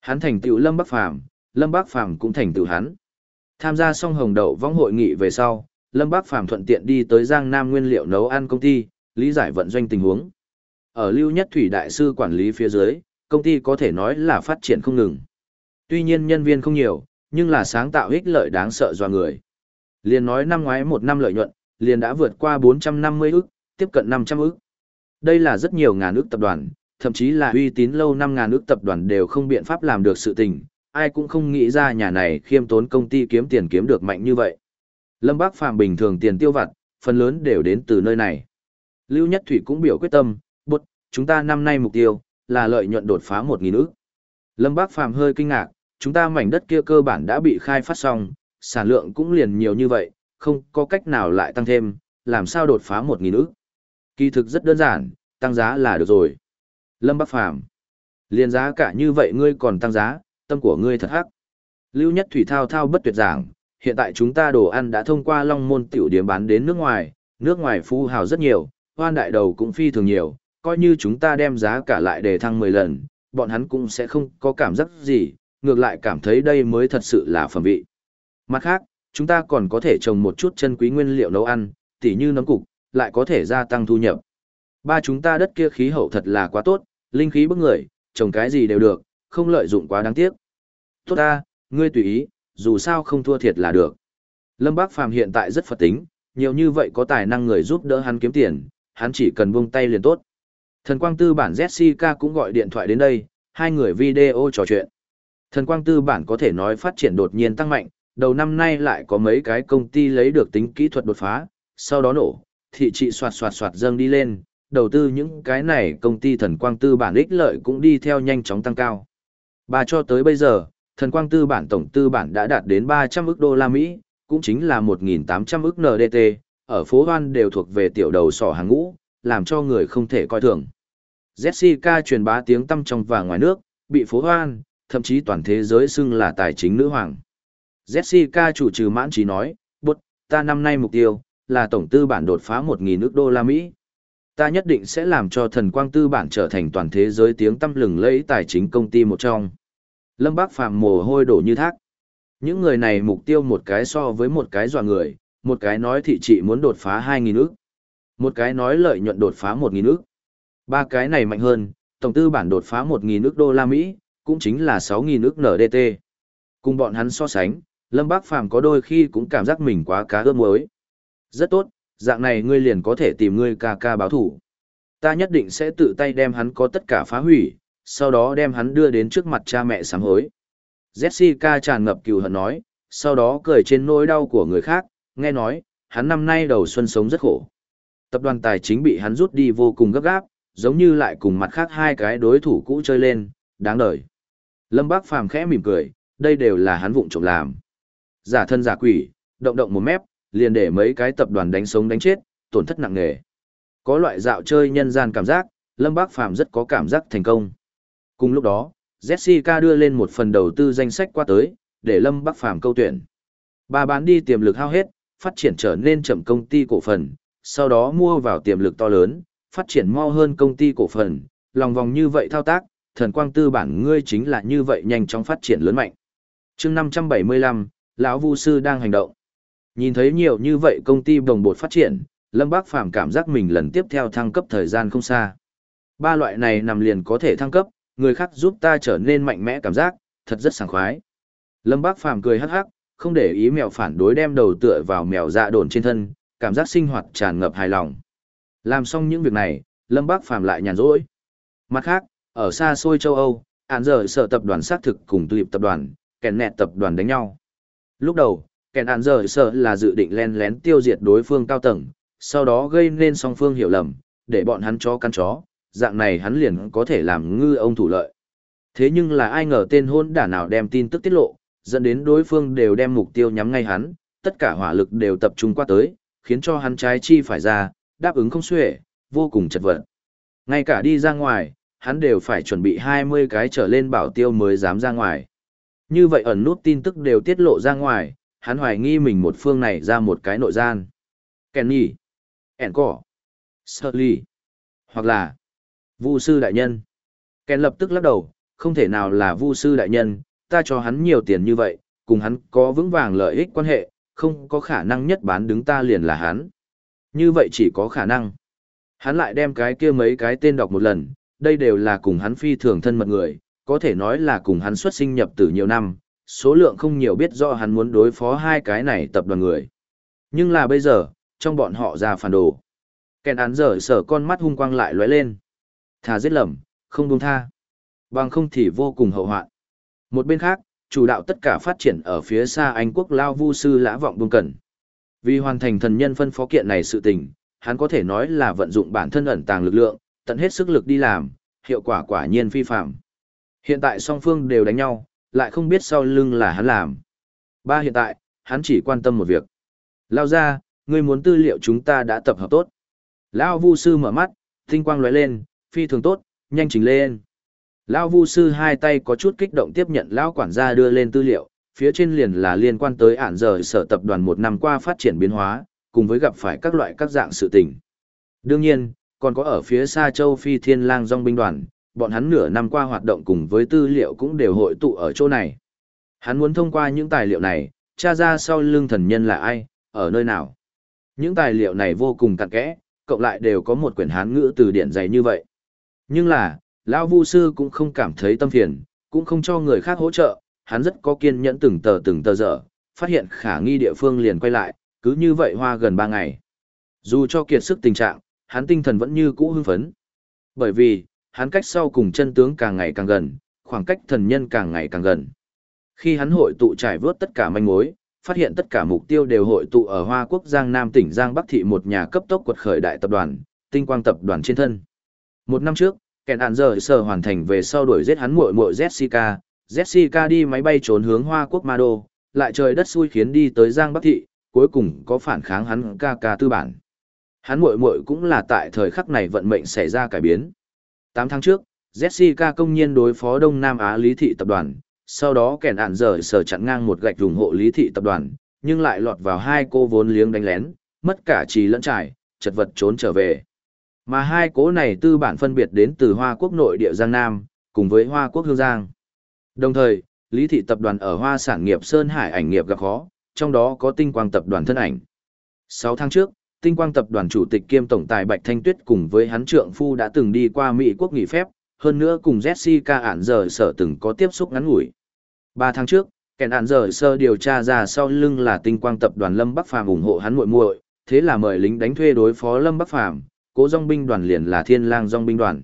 Hắn thành tựu Lâm Bắc Phàm, Lâm Bắc Phàm cũng thành tựu hắn. Tham gia xong hồng đậu vong hội nghị về sau, Lâm Bắc Phàm thuận tiện đi tới Giang Nam Nguyên liệu nấu ăn công ty, lý giải vận doanh tình huống. Ở Lưu Nhất Thủy đại sư quản lý phía dưới, công ty có thể nói là phát triển không ngừng. Tuy nhiên nhân viên không nhiều, nhưng là sáng tạo ích lợi đáng sợ do người. Liền nói năm ngoái một năm lợi nhuận, liền đã vượt qua 450 ức, tiếp cận 500 ức. Đây là rất nhiều ngàn ức tập đoàn, thậm chí là uy tín lâu năm ngàn ức tập đoàn đều không biện pháp làm được sự tình, ai cũng không nghĩ ra nhà này khiêm tốn công ty kiếm tiền kiếm được mạnh như vậy. Lâm Bác Phàm bình thường tiền tiêu vặt, phần lớn đều đến từ nơi này. Lưu Nhất Thủy cũng biểu quyết tâm, bút, chúng ta năm nay mục tiêu, là lợi nhuận đột phá 1.000 ức. Lâm Bác Phàm hơi kinh ngạc, chúng ta mảnh đất kia cơ bản đã bị khai phát xong, sản lượng cũng liền nhiều như vậy, không có cách nào lại tăng thêm, làm sao đột phá 1.000 ức. Kỳ thực rất đơn giản, tăng giá là được rồi. Lâm Bác Phàm liền giá cả như vậy ngươi còn tăng giá, tâm của ngươi thật hắc. Lưu Nhất Thủy thao thao bất tuyệt giảng, hiện tại chúng ta đồ ăn đã thông qua long môn tiểu điểm bán đến nước ngoài, nước ngoài phú hào rất nhiều, hoan đại đầu cũng phi thường nhiều, coi như chúng ta đem giá cả lại để thăng 10 lần, bọn hắn cũng sẽ không có cảm giác gì, ngược lại cảm thấy đây mới thật sự là phẩm vị. Mặt khác, chúng ta còn có thể trồng một chút chân quý nguyên liệu nấu ăn, tỉ như nấm cục, lại có thể gia tăng thu nhập. Ba chúng ta đất kia khí hậu thật là quá tốt, linh khí bức người, trồng cái gì đều được, không lợi dụng quá đáng tiếc. Tốt ta, ngươi tùy ý, dù sao không thua thiệt là được. Lâm Bác Phàm hiện tại rất phật tính, nhiều như vậy có tài năng người giúp đỡ hắn kiếm tiền, hắn chỉ cần buông tay liền tốt. Thần Quang Tư bản Jessica cũng gọi điện thoại đến đây, hai người video trò chuyện. Thần Quang Tư bản có thể nói phát triển đột nhiên tăng mạnh, đầu năm nay lại có mấy cái công ty lấy được tính kỹ thuật đột phá, sau đó nổ, thị trị soạt soạt soạt dâng đi lên, đầu tư những cái này công ty thần quang tư bản ích lợi cũng đi theo nhanh chóng tăng cao. Và cho tới bây giờ, thần quang tư bản tổng tư bản đã đạt đến 300 ức đô la Mỹ, cũng chính là 1.800 ức NDT, ở phố Hoan đều thuộc về tiểu đầu sỏ hàng ngũ, làm cho người không thể coi thường. Jessica truyền bá tiếng tâm trong và ngoài nước, bị phố Hoan, thậm chí toàn thế giới xưng là tài chính nữ hoàng. Jessica chủ trừ mãn trí nói, bút, ta năm nay mục tiêu, là tổng tư bản đột phá 1.000 nước đô la Mỹ. Ta nhất định sẽ làm cho thần quang tư bản trở thành toàn thế giới tiếng tăm lừng lẫy tài chính công ty một trong. Lâm Bác Phàm mồ hôi đổ như thác. Những người này mục tiêu một cái so với một cái dọa người, một cái nói thị trị muốn đột phá 2.000 ức, một cái nói lợi nhuận đột phá 1.000 ức. Ba cái này mạnh hơn, tổng tư bản đột phá 1.000 ức đô la Mỹ, cũng chính là 6.000 ức NDT. Cùng bọn hắn so sánh, Lâm Bác Phàm có đôi khi cũng cảm giác mình quá cá ướp muối. Rất tốt, dạng này ngươi liền có thể tìm ngươi ca ca báo thủ. Ta nhất định sẽ tự tay đem hắn có tất cả phá hủy, sau đó đem hắn đưa đến trước mặt cha mẹ sám hối. Jessica tràn ngập cừu hận nói, sau đó cười trên nỗi đau của người khác, nghe nói, hắn năm nay đầu xuân sống rất khổ. Tập đoàn tài chính bị hắn rút đi vô cùng gấp gáp, giống như lại cùng mặt khác hai cái đối thủ cũ chơi lên, đáng đời. Lâm Bác Phàm khẽ mỉm cười, đây đều là hắn vụng trộm làm. Giả thân giả quỷ, động động một mép, liền để mấy cái tập đoàn đánh sống đánh chết, tổn thất nặng nề. Có loại dạo chơi nhân gian cảm giác, Lâm Bác Phàm rất có cảm giác thành công. Cùng lúc đó, Jessica đưa lên một phần đầu tư danh sách qua tới, để Lâm Bác Phàm câu tuyển. Bà bán đi tiềm lực hao hết, phát triển trở nên chậm công ty cổ phần, sau đó mua vào tiềm lực to lớn, phát triển mau hơn công ty cổ phần, lòng vòng như vậy thao tác, thần quang tư bản ngươi chính là như vậy nhanh chóng phát triển lớn mạnh. chương 575, lão Vu Sư đang hành động. Nhìn thấy nhiều như vậy công ty đồng bột phát triển, Lâm Bác Phàm cảm giác mình lần tiếp theo thăng cấp thời gian không xa. Ba loại này nằm liền có thể thăng cấp, người khác giúp ta trở nên mạnh mẽ cảm giác, thật rất sảng khoái. Lâm Bác Phàm cười hắc hắc, không để ý mèo phản đối đem đầu tựa vào mèo dạ đồn trên thân, cảm giác sinh hoạt tràn ngập hài lòng. Làm xong những việc này, Lâm Bác Phàm lại nhàn rỗi. Mặt khác, ở xa xôi châu Âu, án giờ sở tập đoàn xác thực cùng tụ tập đoàn, kèn nẹt tập đoàn đánh nhau. Lúc đầu, kèn án giờ sở là dự định len lén tiêu diệt đối phương cao tầng, sau đó gây nên song phương hiểu lầm, để bọn hắn cho căn chó, dạng này hắn liền có thể làm ngư ông thủ lợi. Thế nhưng là ai ngờ tên hôn đả nào đem tin tức tiết lộ, dẫn đến đối phương đều đem mục tiêu nhắm ngay hắn, tất cả hỏa lực đều tập trung qua tới, khiến cho hắn trái chi phải ra, đáp ứng không xuể, vô cùng chật vật. Ngay cả đi ra ngoài, hắn đều phải chuẩn bị 20 cái trở lên bảo tiêu mới dám ra ngoài. Như vậy ẩn nút tin tức đều tiết lộ ra ngoài, hắn hoài nghi mình một phương này ra một cái nội gian. Kenny, Encore, Sully, hoặc là Vu sư đại nhân. Ken lập tức lắc đầu, không thể nào là Vu sư đại nhân, ta cho hắn nhiều tiền như vậy, cùng hắn có vững vàng lợi ích quan hệ, không có khả năng nhất bán đứng ta liền là hắn. Như vậy chỉ có khả năng. Hắn lại đem cái kia mấy cái tên đọc một lần, đây đều là cùng hắn phi thường thân mật người, có thể nói là cùng hắn xuất sinh nhập từ nhiều năm, số lượng không nhiều biết rõ hắn muốn đối phó hai cái này tập đoàn người. Nhưng là bây giờ, trong bọn họ ra phản đồ. Kèn án dở sở con mắt hung quang lại lóe lên. Thà giết lầm, không buông tha. Bằng không thì vô cùng hậu hoạn. Một bên khác, chủ đạo tất cả phát triển ở phía xa Anh quốc Lao Vu Sư Lã Vọng Buông cần Vì hoàn thành thần nhân phân phó kiện này sự tình, hắn có thể nói là vận dụng bản thân ẩn tàng lực lượng, tận hết sức lực đi làm, hiệu quả quả nhiên phi phạm. Hiện tại song phương đều đánh nhau, lại không biết sau lưng là hắn làm. Ba hiện tại, hắn chỉ quan tâm một việc. Lao ra, ngươi muốn tư liệu chúng ta đã tập hợp tốt. Lao Vu Sư mở mắt, tinh quang lóe lên, phi thường tốt, nhanh chỉnh lên. Lão Vu Sư hai tay có chút kích động tiếp nhận lão quản gia đưa lên tư liệu, phía trên liền là liên quan tới ản giờ sở tập đoàn một năm qua phát triển biến hóa, cùng với gặp phải các loại các dạng sự tình. Đương nhiên, còn có ở phía xa châu Phi Thiên Lang Dòng binh đoàn, bọn hắn nửa năm qua hoạt động cùng với tư liệu cũng đều hội tụ ở chỗ này. Hắn muốn thông qua những tài liệu này, tra ra sau lưng thần nhân là ai, ở nơi nào. Những tài liệu này vô cùng cặn kẽ, cộng lại đều có một quyển hán ngữ từ điển dày như vậy. Nhưng là, Lão Vu Sư cũng không cảm thấy tâm phiền, cũng không cho người khác hỗ trợ, hắn rất có kiên nhẫn từng tờ từng tờ dở, phát hiện khả nghi địa phương liền quay lại, cứ như vậy hoa gần 3 ngày. Dù cho kiệt sức tình trạng, hắn tinh thần vẫn như cũ hưng phấn. Bởi vì, hắn cách sau cùng chân tướng càng ngày càng gần, khoảng cách thần nhân càng ngày càng gần. Khi hắn hội tụ trải vớt tất cả manh mối, phát hiện tất cả mục tiêu đều hội tụ ở Hoa Quốc Giang Nam tỉnh Giang Bắc thị một nhà cấp tốc quật khởi đại tập đoàn, tinh quang tập đoàn trên thân. Một năm trước, kẻ nạn giờ sở hoàn thành về sau đuổi giết hắn muội muội Jessica, Jessica đi máy bay trốn hướng Hoa Quốc Ma Đô, lại trời đất xui khiến đi tới Giang Bắc thị, cuối cùng có phản kháng hắn ca ca tư bản. Hắn muội muội cũng là tại thời khắc này vận mệnh xảy ra cải biến. 8 tháng trước, Jessica công nhiên đối phó Đông Nam Á Lý Thị Tập đoàn, sau đó kẻ ản giờ sở chặn ngang một gạch ủng hộ Lý Thị Tập đoàn, nhưng lại lọt vào hai cô vốn liếng đánh lén, mất cả trì lẫn trải, chật vật trốn trở về. Mà hai cố này tư bản phân biệt đến từ Hoa Quốc nội địa Giang Nam, cùng với Hoa Quốc Hương Giang. Đồng thời, Lý Thị Tập đoàn ở Hoa sản nghiệp Sơn Hải ảnh nghiệp gặp khó, trong đó có tinh quang tập đoàn thân ảnh. 6 tháng trước, tinh quang tập đoàn chủ tịch kiêm tổng tài Bạch Thanh Tuyết cùng với hắn trượng phu đã từng đi qua Mỹ quốc nghỉ phép, hơn nữa cùng Jessica ản giờ sở từng có tiếp xúc ngắn ngủi. 3 tháng trước, kẻn ản giờ sơ điều tra ra sau lưng là tinh quang tập đoàn Lâm Bắc Phàm ủng hộ hắn muội muội, thế là mời lính đánh thuê đối phó Lâm Bắc Phàm, cố dòng binh đoàn liền là Thiên Lang dòng binh đoàn.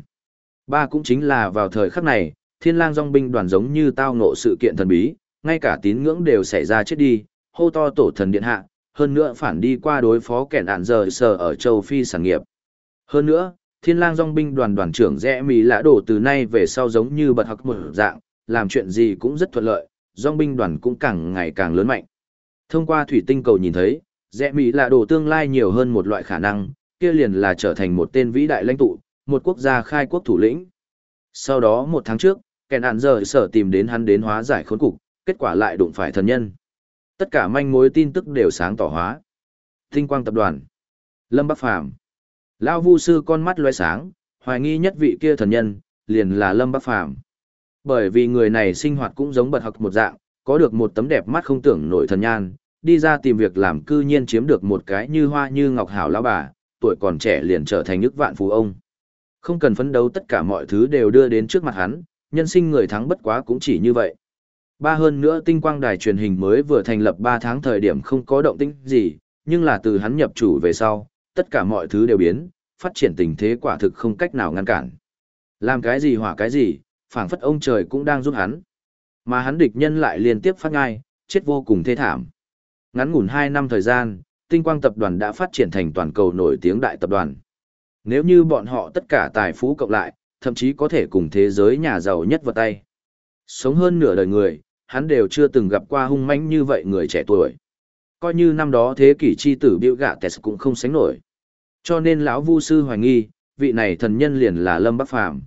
Ba cũng chính là vào thời khắc này, Thiên Lang dòng binh đoàn giống như tao ngộ sự kiện thần bí, ngay cả tín ngưỡng đều xảy ra chết đi, hô to tổ thần điện hạ, hơn nữa phản đi qua đối phó kẻ nạn giờ sờ ở châu Phi sản nghiệp. Hơn nữa, thiên lang dòng binh đoàn đoàn trưởng rẽ mì lã đổ từ nay về sau giống như bật học một dạng, làm chuyện gì cũng rất thuận lợi, dòng binh đoàn cũng càng ngày càng lớn mạnh. Thông qua thủy tinh cầu nhìn thấy, rẽ mì lã đổ tương lai nhiều hơn một loại khả năng, kia liền là trở thành một tên vĩ đại lãnh tụ, một quốc gia khai quốc thủ lĩnh. Sau đó một tháng trước, kẻ nạn giờ sở tìm đến hắn đến hóa giải khốn cục, kết quả lại đụng phải thần nhân. Tất cả manh mối tin tức đều sáng tỏ hóa. Tinh quang tập đoàn. Lâm Bắc Phàm Lão Vu sư con mắt loe sáng, hoài nghi nhất vị kia thần nhân, liền là Lâm Bắc Phàm Bởi vì người này sinh hoạt cũng giống bật học một dạng, có được một tấm đẹp mắt không tưởng nổi thần nhan, đi ra tìm việc làm cư nhiên chiếm được một cái như hoa như ngọc hảo lão bà, tuổi còn trẻ liền trở thành nước vạn phú ông. Không cần phấn đấu tất cả mọi thứ đều đưa đến trước mặt hắn, nhân sinh người thắng bất quá cũng chỉ như vậy. Ba hơn nữa tinh quang đài truyền hình mới vừa thành lập 3 tháng thời điểm không có động tĩnh gì, nhưng là từ hắn nhập chủ về sau, tất cả mọi thứ đều biến, phát triển tình thế quả thực không cách nào ngăn cản. Làm cái gì hỏa cái gì, phảng phất ông trời cũng đang giúp hắn. Mà hắn địch nhân lại liên tiếp phát ngai, chết vô cùng thê thảm. Ngắn ngủn 2 năm thời gian, tinh quang tập đoàn đã phát triển thành toàn cầu nổi tiếng đại tập đoàn. Nếu như bọn họ tất cả tài phú cộng lại, thậm chí có thể cùng thế giới nhà giàu nhất vào tay. Sống hơn nửa đời người, hắn đều chưa từng gặp qua hung mãnh như vậy người trẻ tuổi. Coi như năm đó thế kỷ chi tử biểu gạ tẹt cũng không sánh nổi. Cho nên lão Vu sư hoài nghi, vị này thần nhân liền là Lâm Bắc Phàm.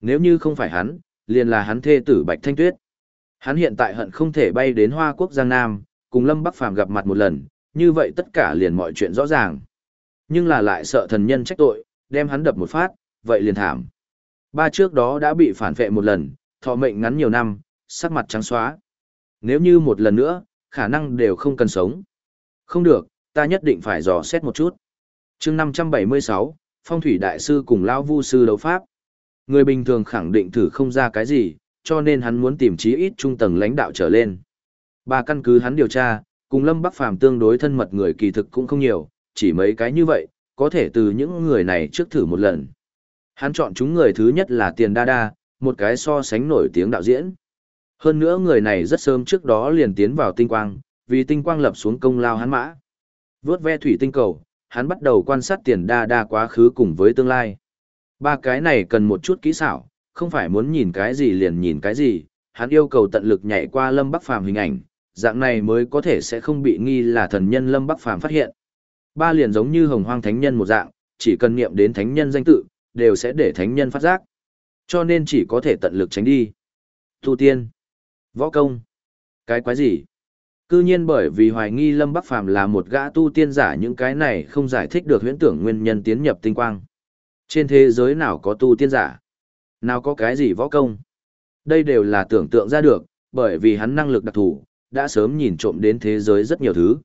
Nếu như không phải hắn, liền là hắn thê tử Bạch Thanh Tuyết. Hắn hiện tại hận không thể bay đến Hoa Quốc Giang Nam, cùng Lâm Bắc Phàm gặp mặt một lần, như vậy tất cả liền mọi chuyện rõ ràng. Nhưng là lại sợ thần nhân trách tội, đem hắn đập một phát, vậy liền thảm. Ba trước đó đã bị phản vệ một lần, thọ mệnh ngắn nhiều năm, sắc mặt trắng xóa. Nếu như một lần nữa, khả năng đều không cần sống. Không được, ta nhất định phải dò xét một chút. chương 576, Phong thủy đại sư cùng Lão Vu sư đấu pháp. Người bình thường khẳng định thử không ra cái gì, cho nên hắn muốn tìm chí ít trung tầng lãnh đạo trở lên. Ba căn cứ hắn điều tra, cùng Lâm Bắc Phàm tương đối thân mật người kỳ thực cũng không nhiều, chỉ mấy cái như vậy, có thể từ những người này trước thử một lần. Hắn chọn chúng người thứ nhất là Tiền Đa Đa, một cái so sánh nổi tiếng đạo diễn. Hơn nữa người này rất sớm trước đó liền tiến vào tinh quang, vì tinh quang lập xuống công lao hắn mã. Vướt ve thủy tinh cầu, hắn bắt đầu quan sát Tiền Đa Đa quá khứ cùng với tương lai. Ba cái này cần một chút kỹ xảo, không phải muốn nhìn cái gì liền nhìn cái gì, hắn yêu cầu tận lực nhảy qua Lâm Bắc Phàm hình ảnh, dạng này mới có thể sẽ không bị nghi là thần nhân Lâm Bắc Phàm phát hiện. Ba liền giống như hồng hoang thánh nhân một dạng, chỉ cần niệm đến thánh nhân danh tự, đều sẽ để thánh nhân phát giác. Cho nên chỉ có thể tận lực tránh đi. Tu tiên, võ công, cái quái gì? Cư nhiên bởi vì hoài nghi Lâm Bắc Phàm là một gã tu tiên giả những cái này không giải thích được huyễn tưởng nguyên nhân tiến nhập tinh quang. Trên thế giới nào có tu tiên giả? Nào có cái gì võ công? Đây đều là tưởng tượng ra được, bởi vì hắn năng lực đặc thù, đã sớm nhìn trộm đến thế giới rất nhiều thứ.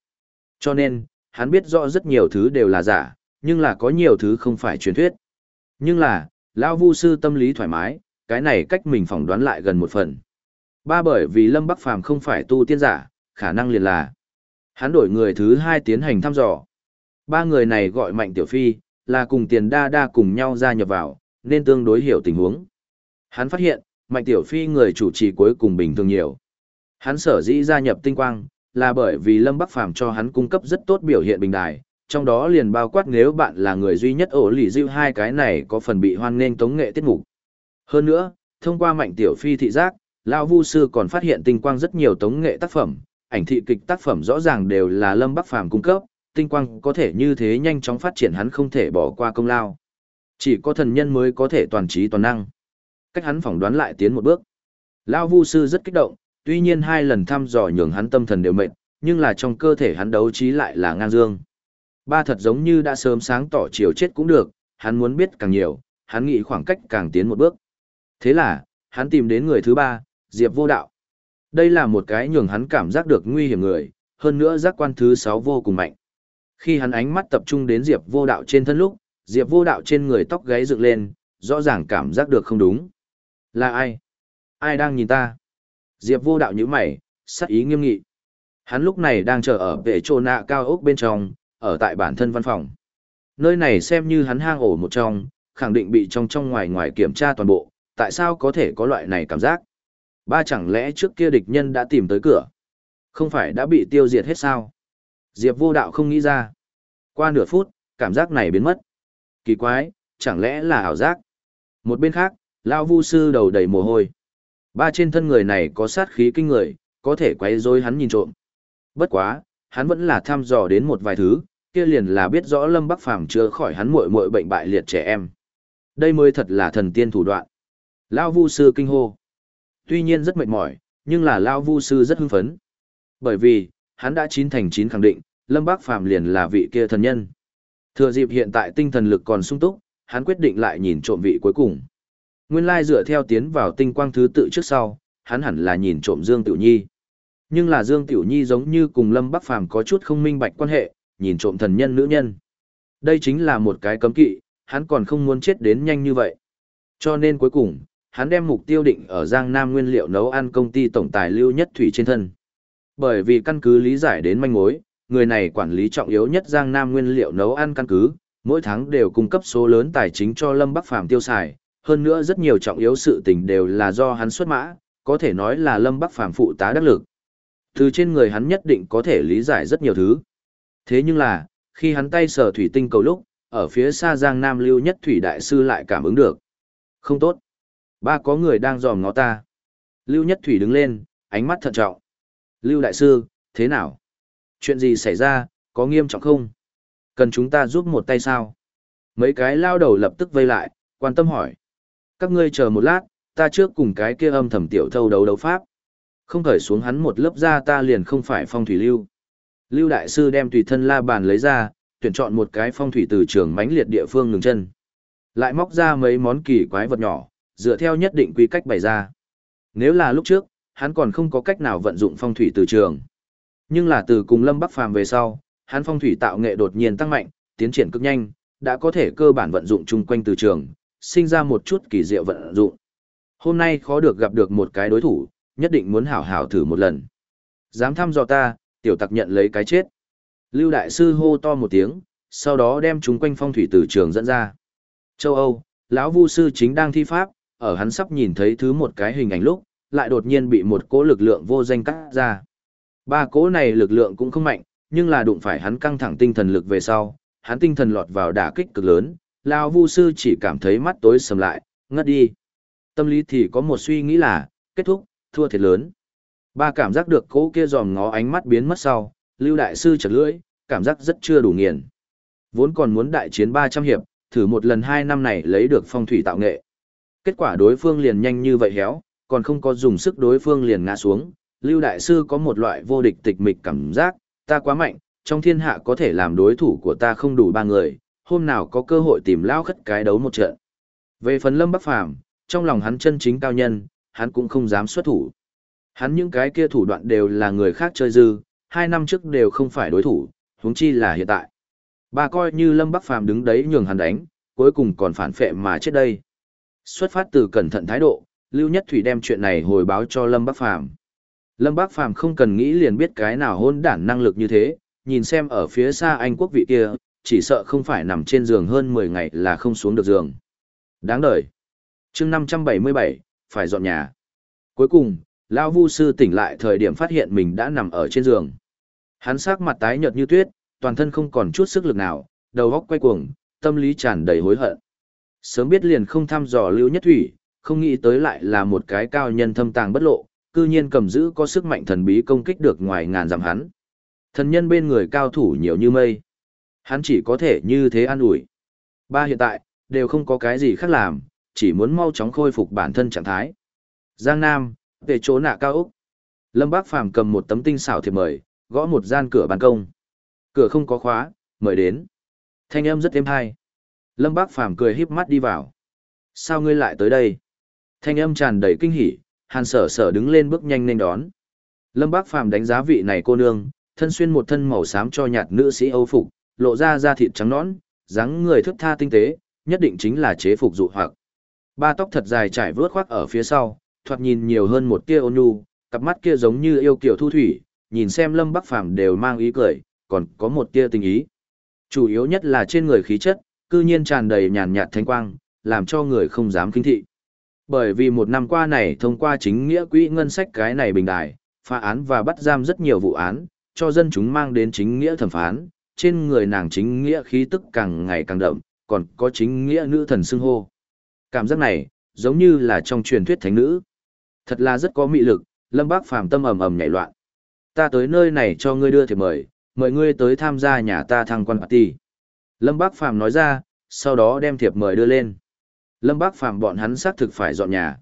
Cho nên, hắn biết rõ rất nhiều thứ đều là giả, nhưng là có nhiều thứ không phải truyền thuyết. Nhưng là, lão Vu sư tâm lý thoải mái, cái này cách mình phỏng đoán lại gần một phần. Ba bởi vì Lâm Bắc Phàm không phải tu tiên giả, khả năng liền là hắn đổi người thứ hai tiến hành thăm dò. Ba người này gọi Mạnh Tiểu Phi, là cùng tiền đa đa cùng nhau gia nhập vào, nên tương đối hiểu tình huống. Hắn phát hiện, Mạnh Tiểu Phi người chủ trì cuối cùng bình thường nhiều. Hắn sở dĩ gia nhập tinh quang, là bởi vì Lâm Bắc Phàm cho hắn cung cấp rất tốt biểu hiện bình đài, trong đó liền bao quát nếu bạn là người duy nhất ổ lì dịu hai cái này có phần bị hoan nghênh tống nghệ tiết mục. Hơn nữa, thông qua Mạnh Tiểu Phi thị giác, Lão Vu Sư còn phát hiện tinh quang rất nhiều tống nghệ tác phẩm, ảnh thị kịch tác phẩm rõ ràng đều là Lâm Bắc Phàm cung cấp, tinh quang có thể như thế nhanh chóng phát triển hắn không thể bỏ qua công lao. Chỉ có thần nhân mới có thể toàn trí toàn năng. Cách hắn phỏng đoán lại tiến một bước. Lão Vu sư rất kích động, tuy nhiên hai lần thăm dò nhường hắn tâm thần đều mệt, nhưng là trong cơ thể hắn đấu trí lại là ngang dương. Ba thật giống như đã sớm sáng tỏ chiều chết cũng được, hắn muốn biết càng nhiều, hắn nghĩ khoảng cách càng tiến một bước. Thế là, hắn tìm đến người thứ ba, Diệp Vô Đạo. Đây là một cái nhường hắn cảm giác được nguy hiểm người, hơn nữa giác quan thứ sáu vô cùng mạnh. Khi hắn ánh mắt tập trung đến Diệp Vô Đạo trên thân lúc, Diệp Vô Đạo trên người tóc gáy dựng lên, rõ ràng cảm giác được không đúng. Là ai? Ai đang nhìn ta? Diệp Vô Đạo nhíu mày, sắc ý nghiêm nghị. Hắn lúc này đang chờ ở vệ trô nạ cao ốc bên trong, ở tại bản thân văn phòng. Nơi này xem như hắn hang ổ một trong, khẳng định bị trong trong ngoài ngoài kiểm tra toàn bộ, tại sao có thể có loại này cảm giác? Ba chẳng lẽ trước kia địch nhân đã tìm tới cửa? Không phải đã bị tiêu diệt hết sao? Diệp vô đạo không nghĩ ra. Qua nửa phút, cảm giác này biến mất. Kỳ quái, chẳng lẽ là ảo giác? Một bên khác, Lao Vu Sư đầu đầy mồ hôi. Ba trên thân người này có sát khí kinh người, có thể quấy rối hắn nhìn trộm. Bất quá, hắn vẫn là thăm dò đến một vài thứ, kia liền là biết rõ Lâm Bắc Phàm chưa khỏi hắn muội muội bệnh bại liệt trẻ em. Đây mới thật là thần tiên thủ đoạn. Lao Vu Sư kinh hô. Tuy nhiên rất mệt mỏi, nhưng là Lao Vu Sư rất hưng phấn. Bởi vì, hắn đã chín thành chín khẳng định, Lâm Bác Phàm liền là vị kia thần nhân. Thừa dịp hiện tại tinh thần lực còn sung túc, hắn quyết định lại nhìn trộm vị cuối cùng. Nguyên lai dựa theo tiến vào tinh quang thứ tự trước sau, hắn hẳn là nhìn trộm Dương Tiểu Nhi. Nhưng là Dương Tiểu Nhi giống như cùng Lâm Bắc Phàm có chút không minh bạch quan hệ, nhìn trộm thần nhân nữ nhân. Đây chính là một cái cấm kỵ, hắn còn không muốn chết đến nhanh như vậy. Cho nên cuối cùng, hắn đem mục tiêu định ở Giang Nam nguyên liệu nấu ăn công ty tổng tài Lưu Nhất Thủy trên thân. Bởi vì căn cứ lý giải đến manh mối, người này quản lý trọng yếu nhất Giang Nam nguyên liệu nấu ăn căn cứ, mỗi tháng đều cung cấp số lớn tài chính cho Lâm Bắc Phàm tiêu xài, hơn nữa rất nhiều trọng yếu sự tình đều là do hắn xuất mã, có thể nói là Lâm Bắc Phàm phụ tá đắc lực. Từ trên người hắn nhất định có thể lý giải rất nhiều thứ. Thế nhưng là, khi hắn tay sờ thủy tinh cầu lúc, ở phía xa Giang Nam lưu nhất thủy đại sư lại cảm ứng được. Không tốt. Ba có người đang dòm ngó ta. Lưu Nhất Thủy đứng lên, ánh mắt thận trọng. Lưu Đại Sư, thế nào? Chuyện gì xảy ra, có nghiêm trọng không? Cần chúng ta giúp một tay sao? Mấy cái lao đầu lập tức vây lại, quan tâm hỏi. Các ngươi chờ một lát, ta trước cùng cái kia âm thầm tiểu thâu đấu đấu pháp. Không khởi xuống hắn một lớp da ta liền không phải phong thủy lưu. Lưu Đại Sư đem tùy thân la bàn lấy ra, tuyển chọn một cái phong thủy từ trường mãnh liệt địa phương ngừng chân. Lại móc ra mấy món kỳ quái vật nhỏ, dựa theo nhất định quy cách bày ra. Nếu là lúc trước, hắn còn không có cách nào vận dụng phong thủy từ trường. Nhưng là từ cùng Lâm Bắc Phàm về sau, hắn phong thủy tạo nghệ đột nhiên tăng mạnh, tiến triển cực nhanh, đã có thể cơ bản vận dụng chung quanh từ trường, sinh ra một chút kỳ diệu vận dụng. Hôm nay khó được gặp được một cái đối thủ, nhất định muốn hảo hảo thử một lần. Dám thăm dò ta, tiểu tặc nhận lấy cái chết. Lưu Đại Sư hô to một tiếng, sau đó đem chúng quanh phong thủy từ trường dẫn ra. Châu Âu, lão Vu Sư chính đang thi pháp, ở hắn sắp nhìn thấy thứ một cái hình ảnh lúc, lại đột nhiên bị một cỗ lực lượng vô danh cắt ra. Ba cỗ này lực lượng cũng không mạnh, nhưng là đụng phải hắn căng thẳng tinh thần lực về sau, hắn tinh thần lọt vào đả kích cực lớn, lao Vu Sư chỉ cảm thấy mắt tối sầm lại, ngất đi. Tâm lý thì có một suy nghĩ là, kết thúc, thua thiệt lớn. Ba cảm giác được cỗ kia dòm ngó ánh mắt biến mất sau, Lưu Đại Sư chật lưỡi, cảm giác rất chưa đủ nghiền. Vốn còn muốn đại chiến 300 hiệp, thử một lần hai năm này lấy được phong thủy tạo nghệ. Kết quả đối phương liền nhanh như vậy héo, còn không có dùng sức đối phương liền ngã xuống. Lưu Đại Sư có một loại vô địch tịch mịch cảm giác, ta quá mạnh, trong thiên hạ có thể làm đối thủ của ta không đủ ba người, hôm nào có cơ hội tìm lao khất cái đấu một trận. Về phần Lâm Bắc Phàm trong lòng hắn chân chính cao nhân, hắn cũng không dám xuất thủ. Hắn những cái kia thủ đoạn đều là người khác chơi dư, hai năm trước đều không phải đối thủ, huống chi là hiện tại. Bà coi như Lâm Bắc Phàm đứng đấy nhường hắn đánh, cuối cùng còn phản phệ mà chết đây. Xuất phát từ cẩn thận thái độ, Lưu Nhất Thủy đem chuyện này hồi báo cho Lâm Bắc Phàm. Lâm Bắc Phàm không cần nghĩ liền biết cái nào hôn đản năng lực như thế, nhìn xem ở phía xa Anh quốc vị kia, chỉ sợ không phải nằm trên giường hơn 10 ngày là không xuống được giường. Đáng đời. chương 577, phải dọn nhà. Cuối cùng, Lão Vu Sư tỉnh lại thời điểm phát hiện mình đã nằm ở trên giường. Hắn sắc mặt tái nhợt như tuyết, toàn thân không còn chút sức lực nào, đầu óc quay cuồng, tâm lý tràn đầy hối hận. Sớm biết liền không thăm dò Lưu Nhất Thủy, không nghĩ tới lại là một cái cao nhân thâm tàng bất lộ, cư nhiên cầm giữ có sức mạnh thần bí công kích được ngoài ngàn dặm hắn. Thần nhân bên người cao thủ nhiều như mây. Hắn chỉ có thể như thế an ủi. Ba hiện tại, đều không có cái gì khác làm, chỉ muốn mau chóng khôi phục bản thân trạng thái. Giang Nam, về chỗ nạ cao Úc. Lâm Bác Phàm cầm một tấm tinh xảo thiệp mời, gõ một gian cửa ban công. Cửa không có khóa, mời đến. Thanh âm rất êm hay. Lâm Bác Phàm cười híp mắt đi vào. Sao ngươi lại tới đây? Thanh âm tràn đầy kinh hỉ, Hàn Sở Sở đứng lên bước nhanh nên đón. Lâm Bác Phàm đánh giá vị này cô nương, thân xuyên một thân màu xám cho nhạt nữ sĩ Âu phục, lộ ra da thịt trắng nõn, dáng người thướt tha tinh tế, nhất định chính là chế phục dụ hoặc. Ba tóc thật dài trải vướt khoác ở phía sau, thoạt nhìn nhiều hơn một tia ôn nhu, cặp mắt kia giống như yêu kiều thu thủy, nhìn xem Lâm Bắc Phàm đều mang ý cười, còn có một tia tình ý. Chủ yếu nhất là trên người khí chất, cư nhiên tràn đầy nhàn nhạt thanh quang, làm cho người không dám kinh thị. Bởi vì một năm qua này thông qua chính nghĩa quỹ ngân sách cái này bình đài, phá án và bắt giam rất nhiều vụ án, cho dân chúng mang đến chính nghĩa thẩm phán, trên người nàng chính nghĩa khí tức càng ngày càng đậm, còn có chính nghĩa nữ thần xưng hô. Cảm giác này, giống như là trong truyền thuyết thánh nữ. Thật là rất có mị lực, Lâm Bác Phàm tâm ầm ầm nhảy loạn. Ta tới nơi này cho ngươi đưa thiệp mời, mời ngươi tới tham gia nhà ta thăng quan party. Lâm Bác Phàm nói ra, sau đó đem thiệp mời đưa lên. Lâm Bác Phàm bọn hắn xác thực phải dọn nhà.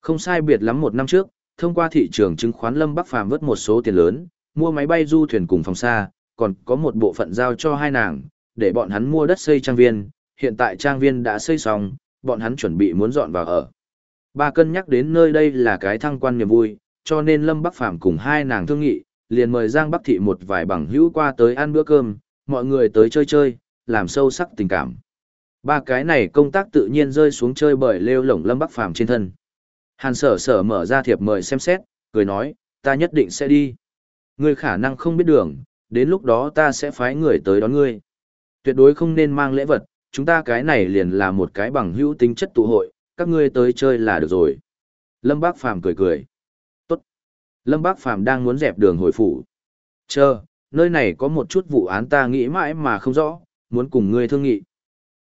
Không sai biệt lắm một năm trước, thông qua thị trường chứng khoán Lâm Bắc Phàm vớt một số tiền lớn, mua máy bay du thuyền cùng phòng xa, còn có một bộ phận giao cho hai nàng, để bọn hắn mua đất xây trang viên, hiện tại trang viên đã xây xong, bọn hắn chuẩn bị muốn dọn vào ở. Ba cân nhắc đến nơi đây là cái thăng quan niềm vui, cho nên Lâm Bắc Phàm cùng hai nàng thương nghị, liền mời Giang Bắc Thị một vài bằng hữu qua tới ăn bữa cơm, mọi người tới chơi chơi, làm sâu sắc tình cảm. Ba cái này công tác tự nhiên rơi xuống chơi bởi lêu lổng Lâm Bắc Phàm trên thân. Hàn sở sở mở ra thiệp mời xem xét, cười nói, ta nhất định sẽ đi. Ngươi khả năng không biết đường, đến lúc đó ta sẽ phái người tới đón ngươi. Tuyệt đối không nên mang lễ vật, chúng ta cái này liền là một cái bằng hữu tính chất tụ hội, các ngươi tới chơi là được rồi. Lâm Bác Phàm cười cười. Tốt. Lâm Bác Phàm đang muốn dẹp đường hồi phủ. Chờ, nơi này có một chút vụ án ta nghĩ mãi mà không rõ, muốn cùng ngươi thương nghị.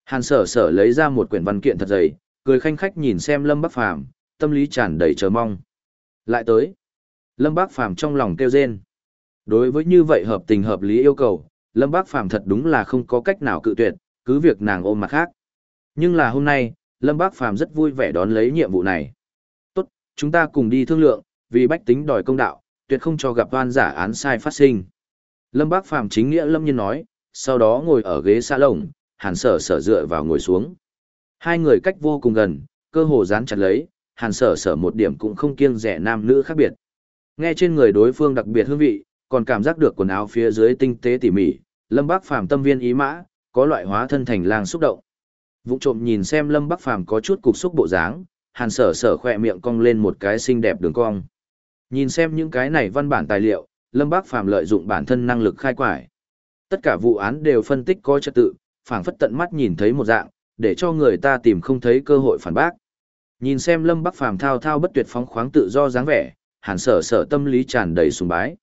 Hàn sở sở lấy ra một quyển văn kiện thật dày, cười khanh khách nhìn xem Lâm Bác Phàm tâm lý tràn đầy chờ mong. Lại tới. Lâm Bác Phàm trong lòng kêu rên. Đối với như vậy hợp tình hợp lý yêu cầu, Lâm Bác Phàm thật đúng là không có cách nào cự tuyệt, cứ việc nàng ôm mặt khác. Nhưng là hôm nay, Lâm Bác Phàm rất vui vẻ đón lấy nhiệm vụ này. Tốt, chúng ta cùng đi thương lượng, vì bách tính đòi công đạo, tuyệt không cho gặp oan giả án sai phát sinh. Lâm Bác Phàm chính nghĩa lâm nhân nói, sau đó ngồi ở ghế xa lồng, hàn sở sở dựa vào ngồi xuống. Hai người cách vô cùng gần, cơ hồ dán chặt lấy, hàn sở sở một điểm cũng không kiêng rẻ nam nữ khác biệt. Nghe trên người đối phương đặc biệt hương vị, còn cảm giác được quần áo phía dưới tinh tế tỉ mỉ, Lâm Bác Phàm tâm viên ý mã, có loại hóa thân thành lang xúc động. Vụng trộm nhìn xem Lâm Bắc Phàm có chút cục xúc bộ dáng, Hàn Sở Sở khỏe miệng cong lên một cái xinh đẹp đường cong. Nhìn xem những cái này văn bản tài liệu, Lâm Bắc Phàm lợi dụng bản thân năng lực khai quải. Tất cả vụ án đều phân tích có trật tự, phảng phất tận mắt nhìn thấy một dạng, để cho người ta tìm không thấy cơ hội phản bác. Nhìn xem Lâm Bắc Phàm thao thao bất tuyệt phóng khoáng tự do dáng vẻ, Hàn Sở Sở tâm lý tràn đầy sùng bái.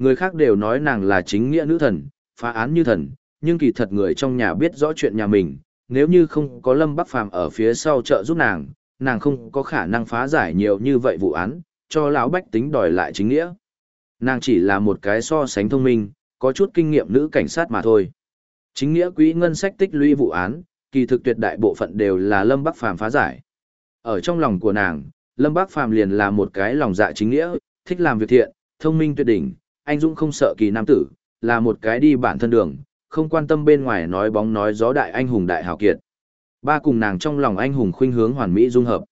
Người khác đều nói nàng là chính nghĩa nữ thần, phá án như thần, nhưng kỳ thật người trong nhà biết rõ chuyện nhà mình, nếu như không có Lâm Bắc Phàm ở phía sau trợ giúp nàng, nàng không có khả năng phá giải nhiều như vậy vụ án, cho lão bách tính đòi lại chính nghĩa. Nàng chỉ là một cái so sánh thông minh, có chút kinh nghiệm nữ cảnh sát mà thôi. Chính nghĩa quỹ ngân sách tích lũy vụ án, kỳ thực tuyệt đại bộ phận đều là Lâm Bắc Phàm phá giải. Ở trong lòng của nàng, Lâm Bắc Phàm liền là một cái lòng dạ chính nghĩa, thích làm việc thiện, thông minh tuyệt đỉnh, anh dũng không sợ kỳ nam tử, là một cái đi bản thân đường, không quan tâm bên ngoài nói bóng nói gió đại anh hùng đại hào kiệt. Ba cùng nàng trong lòng anh hùng khuynh hướng hoàn mỹ dung hợp.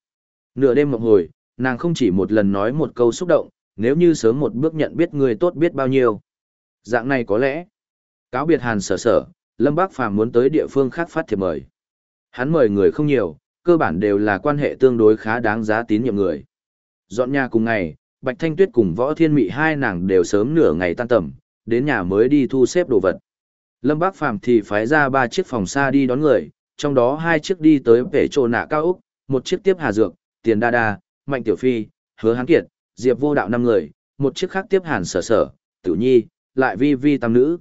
Nửa đêm mộng hồi, nàng không chỉ một lần nói một câu xúc động, nếu như sớm một bước nhận biết người tốt biết bao nhiêu. Dạng này có lẽ, cáo biệt hàn sở sở, Lâm Bác Phàm muốn tới địa phương khác phát thiệp mời. Hắn mời người không nhiều, cơ bản đều là quan hệ tương đối khá đáng giá tín nhiệm người. Dọn nhà cùng ngày, Bạch Thanh Tuyết cùng Võ Thiên Mị hai nàng đều sớm nửa ngày tan tầm, đến nhà mới đi thu xếp đồ vật. Lâm Bác Phàm thì phái ra ba chiếc phòng xa đi đón người, trong đó hai chiếc đi tới vẻ trồ nạ cao Úc, một chiếc tiếp Hà Dược, Tiền Đa Đa, Mạnh Tiểu Phi, Hứa Hán Kiệt, Diệp Vô Đạo năm người, một chiếc khác tiếp Hàn Sở Sở, Tử Nhi, lại Vi Vi tam nữ.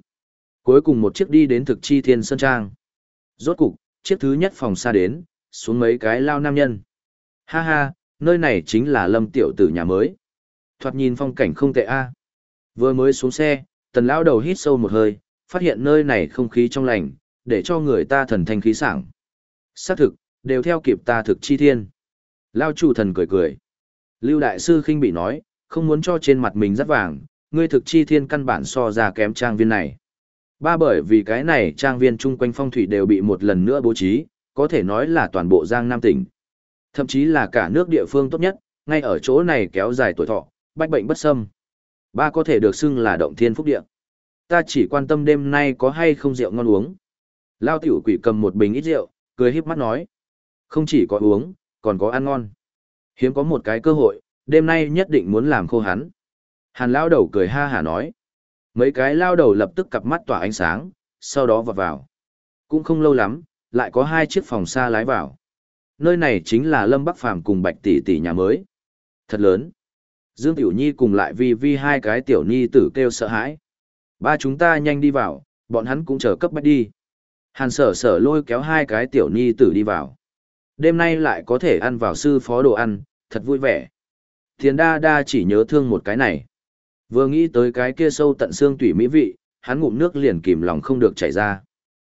Cuối cùng một chiếc đi đến thực chi thiên sơn trang. Rốt cục, chiếc thứ nhất phòng xa đến, xuống mấy cái lao nam nhân. Ha ha, nơi này chính là Lâm Tiểu Tử nhà mới. Thoạt nhìn phong cảnh không tệ a. Vừa mới xuống xe, tần lão đầu hít sâu một hơi, phát hiện nơi này không khí trong lành, để cho người ta thần thanh khí sảng. Xác thực, đều theo kịp ta thực chi thiên. Lao chủ thần cười cười. Lưu đại sư khinh bị nói, không muốn cho trên mặt mình rất vàng, ngươi thực chi thiên căn bản so ra kém trang viên này. Ba bởi vì cái này trang viên chung quanh phong thủy đều bị một lần nữa bố trí, có thể nói là toàn bộ Giang Nam tỉnh. Thậm chí là cả nước địa phương tốt nhất, ngay ở chỗ này kéo dài tuổi thọ, bách bệnh bất xâm. Ba có thể được xưng là động thiên phúc địa ta chỉ quan tâm đêm nay có hay không rượu ngon uống. Lao tiểu quỷ cầm một bình ít rượu, cười híp mắt nói. Không chỉ có uống, còn có ăn ngon. Hiếm có một cái cơ hội, đêm nay nhất định muốn làm khô hắn. Hàn lao đầu cười ha hả nói. Mấy cái lao đầu lập tức cặp mắt tỏa ánh sáng, sau đó vọt vào. Cũng không lâu lắm, lại có hai chiếc phòng xa lái vào. Nơi này chính là Lâm Bắc Phàm cùng Bạch Tỷ Tỷ nhà mới. Thật lớn. Dương Tiểu Nhi cùng lại vì vi hai cái tiểu nhi tử kêu sợ hãi. Ba chúng ta nhanh đi vào, bọn hắn cũng chờ cấp bách đi. Hàn sở sở lôi kéo hai cái tiểu nhi tử đi vào. Đêm nay lại có thể ăn vào sư phó đồ ăn, thật vui vẻ. Thiền đa đa chỉ nhớ thương một cái này. Vừa nghĩ tới cái kia sâu tận xương tủy mỹ vị, hắn ngụm nước liền kìm lòng không được chảy ra.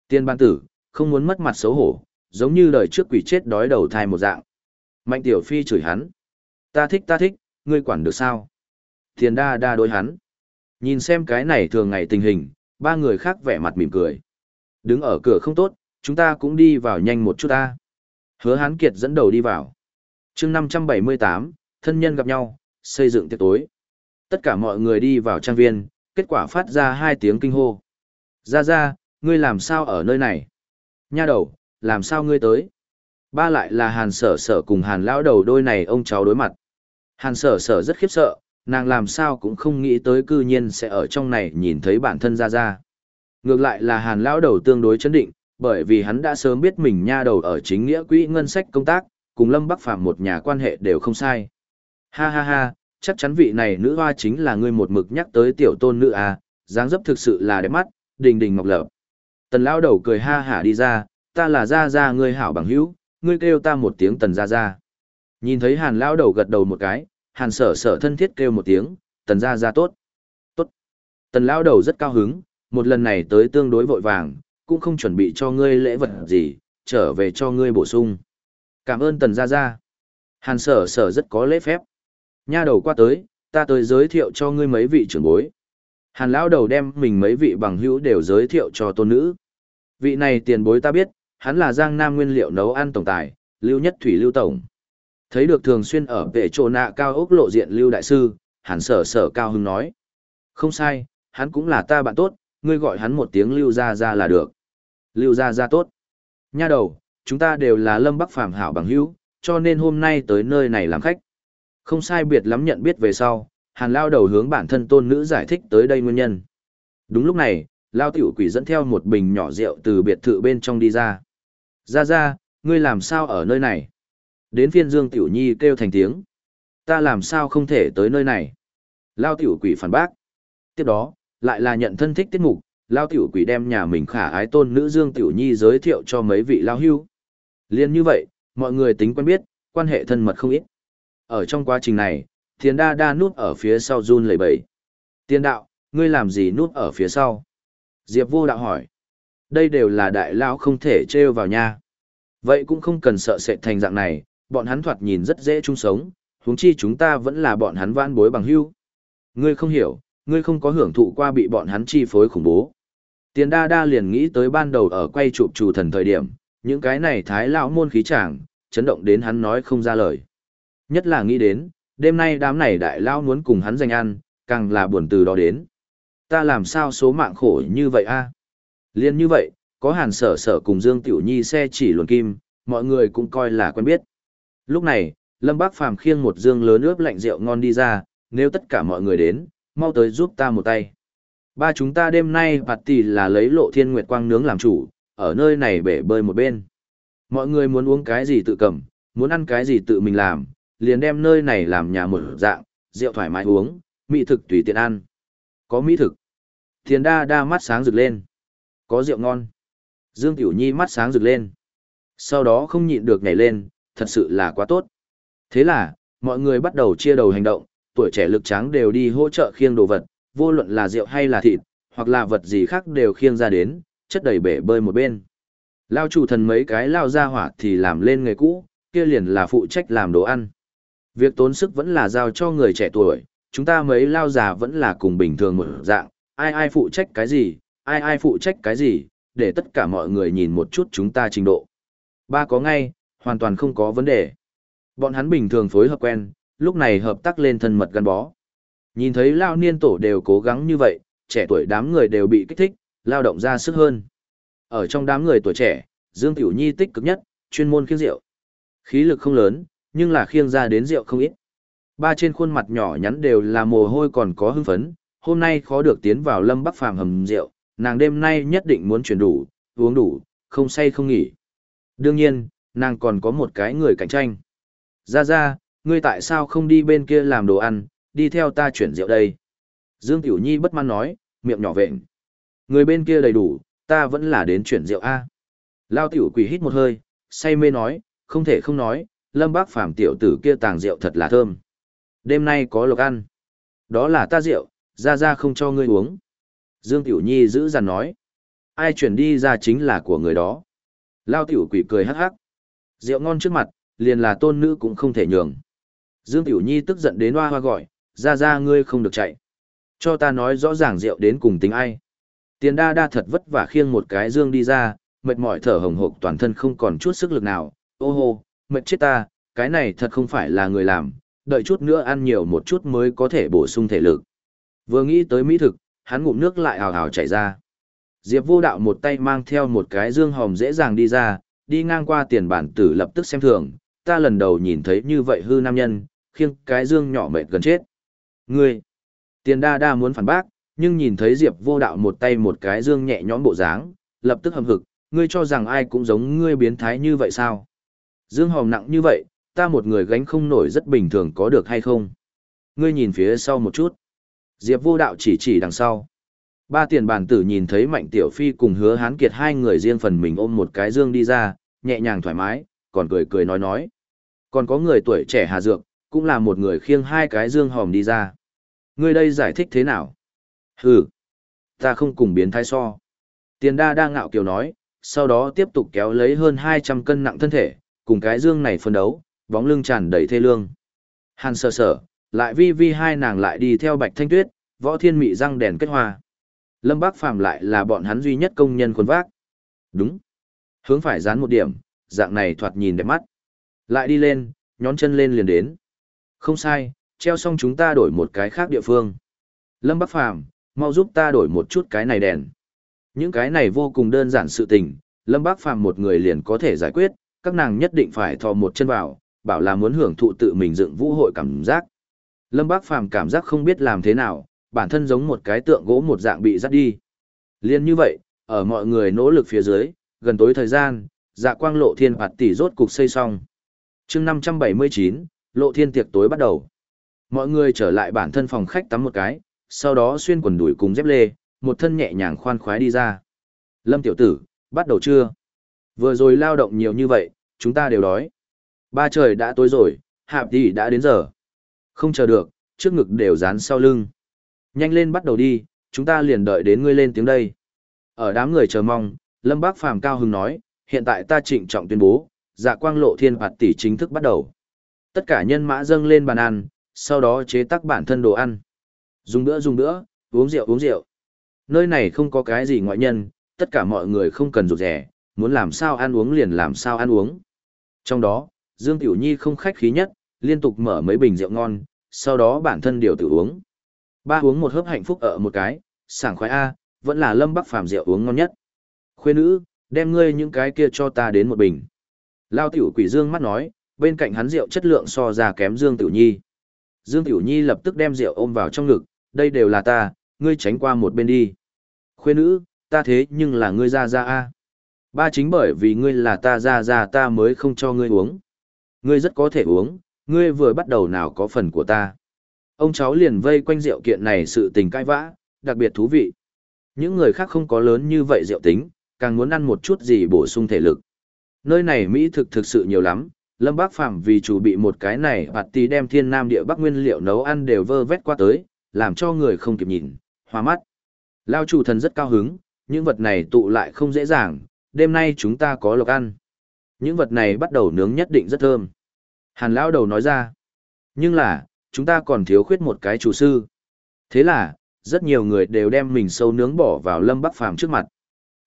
Tiên ban tử, không muốn mất mặt xấu hổ, giống như đời trước quỷ chết đói đầu thai một dạng. Mạnh tiểu phi chửi hắn. Ta thích ta thích, ngươi quản được sao? Thiền đa đa đối hắn. Nhìn xem cái này thường ngày tình hình, ba người khác vẻ mặt mỉm cười. Đứng ở cửa không tốt, chúng ta cũng đi vào nhanh một chút ta. Hứa Hán Kiệt dẫn đầu đi vào. chương 578, thân nhân gặp nhau, xây dựng tiệc tối. Tất cả mọi người đi vào trang viên, kết quả phát ra hai tiếng kinh hô. Ra ra, ngươi làm sao ở nơi này? Nha đầu, làm sao ngươi tới? Ba lại là hàn sở sở cùng hàn lão đầu đôi này ông cháu đối mặt. Hàn sở sở rất khiếp sợ, nàng làm sao cũng không nghĩ tới cư nhiên sẽ ở trong này nhìn thấy bản thân ra ra. Ngược lại là hàn lão đầu tương đối chấn định, bởi vì hắn đã sớm biết mình nha đầu ở chính nghĩa quỹ ngân sách công tác, cùng Lâm Bắc Phàm một nhà quan hệ đều không sai. Ha ha ha, chắc chắn vị này nữ hoa chính là ngươi một mực nhắc tới tiểu tôn nữ à, dáng dấp thực sự là đẹp mắt, đình đình ngọc lợp. Tần lão đầu cười ha hả đi ra, ta là gia gia ngươi hảo bằng hữu, ngươi kêu ta một tiếng tần gia gia. Nhìn thấy hàn lão đầu gật đầu một cái, hàn sở sở thân thiết kêu một tiếng, tần ra ra tốt. Tốt. Tần lao đầu rất cao hứng, một lần này tới tương đối vội vàng, cũng không chuẩn bị cho ngươi lễ vật gì, trở về cho ngươi bổ sung. Cảm ơn tần gia gia. Hàn sở sở rất có lễ phép. Nha đầu qua tới, ta tới giới thiệu cho ngươi mấy vị trưởng bối. Hàn lão đầu đem mình mấy vị bằng hữu đều giới thiệu cho tôn nữ. Vị này tiền bối ta biết, hắn là Giang Nam nguyên liệu nấu ăn tổng tài, Lưu Nhất Thủy Lưu Tổng. Thấy được thường xuyên ở vệ trồ nạ cao ốc lộ diện Lưu Đại Sư, hàn sở sở cao hưng nói. Không sai, hắn cũng là ta bạn tốt, ngươi gọi hắn một tiếng Lưu Gia Gia là được. Lưu Gia Gia tốt. Nha đầu, chúng ta đều là Lâm Bắc Phàm hảo bằng hữu, cho nên hôm nay tới nơi này làm khách. Không sai biệt lắm nhận biết về sau, hàn lao đầu hướng bản thân tôn nữ giải thích tới đây nguyên nhân. Đúng lúc này, lao tiểu quỷ dẫn theo một bình nhỏ rượu từ biệt thự bên trong đi ra. Ra ra, ngươi làm sao ở nơi này? Đến phiên Dương Tiểu Nhi kêu thành tiếng. Ta làm sao không thể tới nơi này? Lao tiểu quỷ phản bác. Tiếp đó, lại là nhận thân thích tiết mục, Lao tiểu quỷ đem nhà mình khả ái tôn nữ Dương Tiểu Nhi giới thiệu cho mấy vị lao hưu. Liên như vậy, mọi người tính quen biết, quan hệ thân mật không ít. Ở trong quá trình này, Thiền đa đa núp ở phía sau run lẩy bẩy. Tiên đạo, ngươi làm gì núp ở phía sau? Diệp vô đạo hỏi. Đây đều là đại lao không thể trêu vào nha. Vậy cũng không cần sợ sệt thành dạng này, bọn hắn thoạt nhìn rất dễ chung sống, huống chi chúng ta vẫn là bọn hắn vãn bối bằng hữu. Ngươi không hiểu, ngươi không có hưởng thụ qua bị bọn hắn chi phối khủng bố. Tiền đa đa liền nghĩ tới ban đầu ở quay chụp chủ thần thời điểm, những cái này thái lão môn khí chàng, chấn động đến hắn nói không ra lời. Nhất là nghĩ đến, đêm nay đám này đại lão muốn cùng hắn giành ăn, càng là buồn từ đó đến. Ta làm sao số mạng khổ như vậy a? Liên như vậy, có hàn sở sở cùng Dương Tiểu Nhi xe chỉ luồn kim, mọi người cũng coi là quen biết. Lúc này, Lâm Bác Phàm khiêng một dương lớn ướp lạnh rượu ngon đi ra, nếu tất cả mọi người đến, mau tới giúp ta một tay. Ba chúng ta đêm nay bạt tỷ là lấy lộ thiên nguyệt quang nướng làm chủ, ở nơi này bể bơi một bên. Mọi người muốn uống cái gì tự cầm, muốn ăn cái gì tự mình làm, liền đem nơi này làm nhà một dạng, rượu thoải mái uống, mỹ thực tùy tiện ăn. Có mỹ thực. Thiền đa đa mắt sáng rực lên. Có rượu ngon. Dương Tiểu Nhi mắt sáng rực lên. Sau đó không nhịn được nhảy lên, thật sự là quá tốt. Thế là, mọi người bắt đầu chia đầu hành động, tuổi trẻ lực tráng đều đi hỗ trợ khiêng đồ vật, vô luận là rượu hay là thịt, hoặc là vật gì khác đều khiêng ra đến, chất đầy bể bơi một bên. Lao chủ thần mấy cái lao ra hỏa thì làm lên người cũ, kia liền là phụ trách làm đồ ăn. Việc tốn sức vẫn là giao cho người trẻ tuổi, chúng ta mấy lao già vẫn là cùng bình thường một dạng, ai ai phụ trách cái gì, ai ai phụ trách cái gì, để tất cả mọi người nhìn một chút chúng ta trình độ. Ba có ngay, hoàn toàn không có vấn đề. Bọn hắn bình thường phối hợp quen, lúc này hợp tác lên thân mật gắn bó. Nhìn thấy lao niên tổ đều cố gắng như vậy, trẻ tuổi đám người đều bị kích thích, lao động ra sức hơn. Ở trong đám người tuổi trẻ, Dương Tiểu Nhi tích cực nhất, chuyên môn khiêng rượu. Khí lực không lớn, nhưng là khiêng ra đến rượu không ít. Ba trên khuôn mặt nhỏ nhắn đều là mồ hôi còn có hưng phấn, hôm nay khó được tiến vào lâm bắc phàm hầm rượu, nàng đêm nay nhất định muốn chuyển đủ, uống đủ, không say không nghỉ. Đương nhiên, nàng còn có một cái người cạnh tranh. Ra ra, ngươi tại sao không đi bên kia làm đồ ăn, đi theo ta chuyển rượu đây. Dương Tiểu Nhi bất mãn nói, miệng nhỏ vệnh. Người bên kia đầy đủ, ta vẫn là đến chuyển rượu A. Lao Tiểu quỷ hít một hơi, say mê nói, không thể không nói, lâm bác phàm tiểu tử kia tàng rượu thật là thơm. Đêm nay có lộc ăn. Đó là ta rượu, ra ra không cho ngươi uống. Dương Tiểu Nhi giữ dằn nói. Ai chuyển đi ra chính là của người đó. Lao Tiểu quỷ cười hắc hắc. Rượu ngon trước mặt, liền là tôn nữ cũng không thể nhường. Dương Tiểu Nhi tức giận đến hoa hoa gọi, ra ra ngươi không được chạy. Cho ta nói rõ ràng rượu đến cùng tính ai. Tiền đa đa thật vất vả khiêng một cái dương đi ra, mệt mỏi thở hồng hộc toàn thân không còn chút sức lực nào. Ô hô, mệt chết ta, cái này thật không phải là người làm, đợi chút nữa ăn nhiều một chút mới có thể bổ sung thể lực. Vừa nghĩ tới mỹ thực, hắn ngụm nước lại hào hào chảy ra. Diệp vô đạo một tay mang theo một cái dương hòm dễ dàng đi ra, đi ngang qua tiền bản tử lập tức xem thường, ta lần đầu nhìn thấy như vậy hư nam nhân, khiêng cái dương nhỏ mệt gần chết. Ngươi, tiền đa đa muốn phản bác, nhưng nhìn thấy Diệp vô đạo một tay một cái dương nhẹ nhõm bộ dáng, lập tức hầm hực, ngươi cho rằng ai cũng giống ngươi biến thái như vậy sao? Dương hòm nặng như vậy, ta một người gánh không nổi rất bình thường có được hay không? Ngươi nhìn phía sau một chút. Diệp vô đạo chỉ chỉ đằng sau. Ba tiền bản tử nhìn thấy Mạnh Tiểu Phi cùng hứa hán kiệt hai người riêng phần mình ôm một cái dương đi ra, nhẹ nhàng thoải mái, còn cười cười nói nói. Còn có người tuổi trẻ hà dược, cũng là một người khiêng hai cái dương hòm đi ra. Ngươi đây giải thích thế nào? Hừ, ta không cùng biến thái so. Tiền đa đang ngạo kiều nói, sau đó tiếp tục kéo lấy hơn 200 cân nặng thân thể, cùng cái dương này phân đấu, bóng lưng tràn đầy thê lương. Hàn sờ sờ, lại vi vi hai nàng lại đi theo bạch thanh tuyết, võ thiên mị răng đèn kết hoa. Lâm Bác Phàm lại là bọn hắn duy nhất công nhân khuôn vác. Đúng. Hướng phải dán một điểm, dạng này thoạt nhìn đẹp mắt. Lại đi lên, nhón chân lên liền đến. Không sai, treo xong chúng ta đổi một cái khác địa phương. Lâm Bắc Phàm mau giúp ta đổi một chút cái này đèn. Những cái này vô cùng đơn giản sự tình, Lâm bắc Phàm một người liền có thể giải quyết, các nàng nhất định phải thò một chân vào, bảo là muốn hưởng thụ tự mình dựng vũ hội cảm giác. Lâm Bác Phàm cảm giác không biết làm thế nào, bản thân giống một cái tượng gỗ một dạng bị dắt đi. Liên như vậy, ở mọi người nỗ lực phía dưới, gần tối thời gian, dạ quang lộ thiên hoạt tỷ rốt cục xây xong. chương 579, lộ thiên tiệc tối bắt đầu. Mọi người trở lại bản thân phòng khách tắm một cái, sau đó xuyên quần đùi cùng dép lê, một thân nhẹ nhàng khoan khoái đi ra. Lâm tiểu tử, bắt đầu chưa? Vừa rồi lao động nhiều như vậy, chúng ta đều đói. Ba trời đã tối rồi, hạp tỷ đã đến giờ. Không chờ được, trước ngực đều dán sau lưng. Nhanh lên bắt đầu đi, chúng ta liền đợi đến ngươi lên tiếng đây. Ở đám người chờ mong, Lâm Bác Phàm cao hứng nói, hiện tại ta trịnh trọng tuyên bố, dạ quang lộ thiên phạt tỷ chính thức bắt đầu. Tất cả nhân mã dâng lên bàn ăn, sau đó chế tác bản thân đồ ăn. Dùng bữa dùng bữa, uống rượu uống rượu. Nơi này không có cái gì ngoại nhân, tất cả mọi người không cần rụt rẻ, muốn làm sao ăn uống liền làm sao ăn uống. Trong đó, Dương Tiểu Nhi không khách khí nhất, liên tục mở mấy bình rượu ngon, sau đó bản thân điều tự uống. Ba uống một hớp hạnh phúc ở một cái, sảng khoái A, vẫn là lâm bắc phàm rượu uống ngon nhất. Khuê nữ, đem ngươi những cái kia cho ta đến một bình. Lao tiểu quỷ Dương mắt nói, bên cạnh hắn rượu chất lượng so ra kém Dương Tiểu Nhi. Dương Tiểu Nhi lập tức đem rượu ôm vào trong ngực, đây đều là ta, ngươi tránh qua một bên đi. Khuê nữ, ta thế nhưng là ngươi ra ra a. Ba chính bởi vì ngươi là ta ra ra ta mới không cho ngươi uống. Ngươi rất có thể uống, ngươi vừa bắt đầu nào có phần của ta. Ông cháu liền vây quanh rượu kiện này sự tình cãi vã, đặc biệt thú vị. Những người khác không có lớn như vậy rượu tính, càng muốn ăn một chút gì bổ sung thể lực. Nơi này Mỹ thực thực sự nhiều lắm, Lâm Bác Phạm vì chủ bị một cái này bạt tí đem thiên nam địa bắc nguyên liệu nấu ăn đều vơ vét qua tới, làm cho người không kịp nhìn, hoa mắt. Lao chủ thần rất cao hứng, những vật này tụ lại không dễ dàng, đêm nay chúng ta có lộc ăn. Những vật này bắt đầu nướng nhất định rất thơm. Hàn Lão đầu nói ra, nhưng là, chúng ta còn thiếu khuyết một cái chủ sư. Thế là, rất nhiều người đều đem mình sâu nướng bỏ vào Lâm Bắc Phàm trước mặt.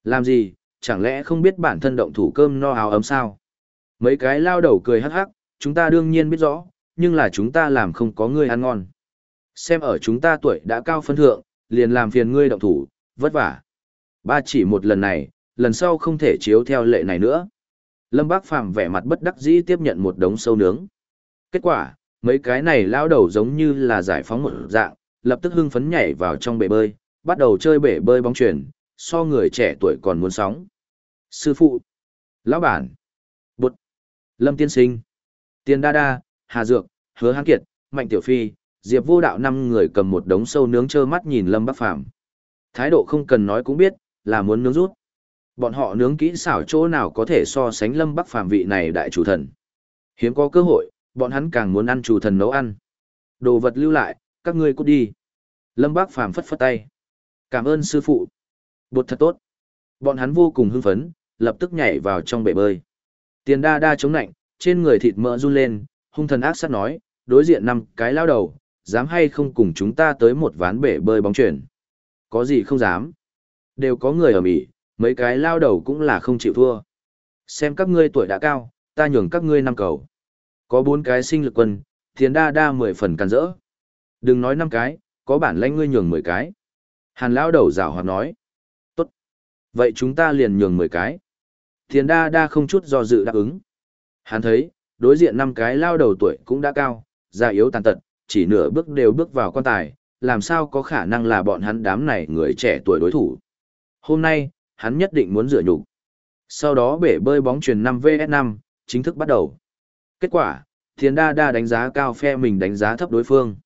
Làm gì, chẳng lẽ không biết bản thân động thủ cơm no áo ấm sao? Mấy cái lao đầu cười hắc hắc, chúng ta đương nhiên biết rõ, nhưng là chúng ta làm không có người ăn ngon. Xem ở chúng ta tuổi đã cao phân thượng, liền làm phiền ngươi động thủ, vất vả. Ba chỉ một lần này, lần sau không thể chiếu theo lệ này nữa. Lâm Bác Phàm vẻ mặt bất đắc dĩ tiếp nhận một đống sâu nướng. Kết quả, mấy cái này lao đầu giống như là giải phóng một dạng, lập tức hưng phấn nhảy vào trong bể bơi, bắt đầu chơi bể bơi bóng chuyển, so người trẻ tuổi còn muốn sóng. Sư phụ, lão bản, bụt, lâm tiên sinh, tiền đa đa, hà dược, hứa hán kiệt, mạnh tiểu phi, diệp vô đạo năm người cầm một đống sâu nướng trơ mắt nhìn lâm bắc phàm. Thái độ không cần nói cũng biết là muốn nướng rút. Bọn họ nướng kỹ xảo chỗ nào có thể so sánh lâm bắc phàm vị này đại chủ thần. Hiếm có cơ hội bọn hắn càng muốn ăn chủ thần nấu ăn. Đồ vật lưu lại các ngươi cút đi. Lâm bắc phàm phất phất tay. Cảm ơn sư phụ bột thật tốt bọn hắn vô cùng hưng phấn lập tức nhảy vào trong bể bơi tiền đa đa chống nạnh, trên người thịt mỡ run lên hung thần ác sát nói đối diện năm cái lao đầu dám hay không cùng chúng ta tới một ván bể bơi bóng chuyển. Có gì không dám. Đều có người ở Mỹ, mấy cái lao đầu cũng là không chịu thua. Xem các ngươi tuổi đã cao, ta nhường các ngươi năm cầu. Có bốn cái sinh lực quân, tiền đa đa mười phần can rỡ. Đừng nói năm cái, có bản lãnh ngươi nhường mười cái. Hàn lao đầu rào hoạt nói. Vậy chúng ta liền nhường mười cái. Thiền đa đa không chút do dự đáp ứng. Hắn thấy, đối diện năm cái lao đầu tuổi cũng đã cao, già yếu tàn tật, chỉ nửa bước đều bước vào quan tài, làm sao có khả năng là bọn hắn đám này người trẻ tuổi đối thủ. Hôm nay, hắn nhất định muốn rửa nhục. Sau đó bể bơi bóng truyền 5vs5, chính thức bắt đầu. Kết quả, Thiền Đa Đa đánh giá cao phe mình đánh giá thấp đối phương.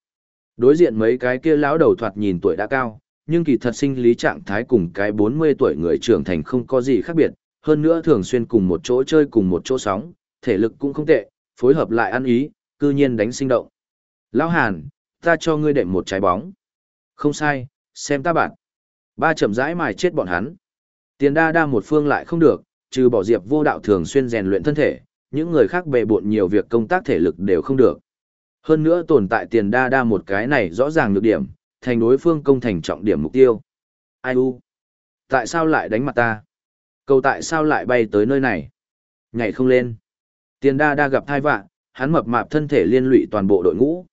Đối diện mấy cái kia lão đầu thoạt nhìn tuổi đã cao, nhưng kỳ thật sinh lý trạng thái cùng cái 40 tuổi người trưởng thành không có gì khác biệt, hơn nữa thường xuyên cùng một chỗ chơi cùng một chỗ sóng, thể lực cũng không tệ, phối hợp lại ăn ý, cư nhiên đánh sinh động. Lão Hàn, ta cho ngươi đệm một trái bóng. Không sai, xem ta bạn. Ba chậm rãi mài chết bọn hắn. Tiền đa đa một phương lại không được, trừ bỏ diệp vô đạo thường xuyên rèn luyện thân thể, những người khác bề bộn nhiều việc công tác thể lực đều không được. Hơn nữa tồn tại tiền đa đa một cái này rõ ràng nhược điểm, thành đối phương công thành trọng điểm mục tiêu. Ai u? Tại sao lại đánh mặt ta? Cầu tại sao lại bay tới nơi này? Nhảy không lên. Tiền đa đa gặp thai vạn, hắn mập mạp thân thể liên lụy toàn bộ đội ngũ.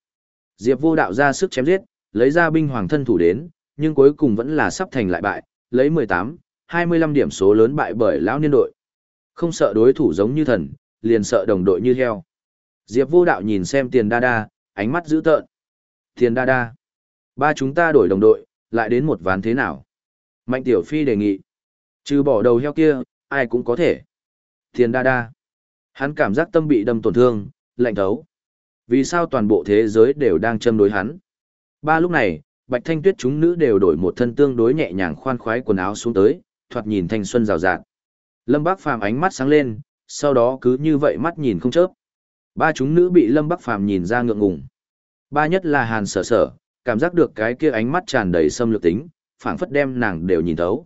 Diệp vô đạo ra sức chém giết, lấy ra binh hoàng thân thủ đến, nhưng cuối cùng vẫn là sắp thành lại bại, lấy 18, 25 điểm số lớn bại bởi lão niên đội. Không sợ đối thủ giống như thần, liền sợ đồng đội như heo. Diệp vô đạo nhìn xem tiền đa đa, ánh mắt dữ tợn. Tiền đa đa. Ba chúng ta đổi đồng đội, lại đến một ván thế nào? Mạnh tiểu phi đề nghị. Trừ bỏ đầu heo kia, ai cũng có thể. Thiên đa đa. Hắn cảm giác tâm bị đâm tổn thương, lạnh thấu. Vì sao toàn bộ thế giới đều đang châm đối hắn? Ba lúc này, Bạch Thanh Tuyết chúng nữ đều đổi một thân tương đối nhẹ nhàng khoan khoái quần áo xuống tới, thoạt nhìn thanh xuân rào rạt. Lâm Bác Phàm ánh mắt sáng lên, sau đó cứ như vậy mắt nhìn không chớp. Ba chúng nữ bị Lâm Bắc Phàm nhìn ra ngượng ngùng. Ba nhất là Hàn Sở Sở, cảm giác được cái kia ánh mắt tràn đầy xâm lược tính, phảng phất đem nàng đều nhìn thấu.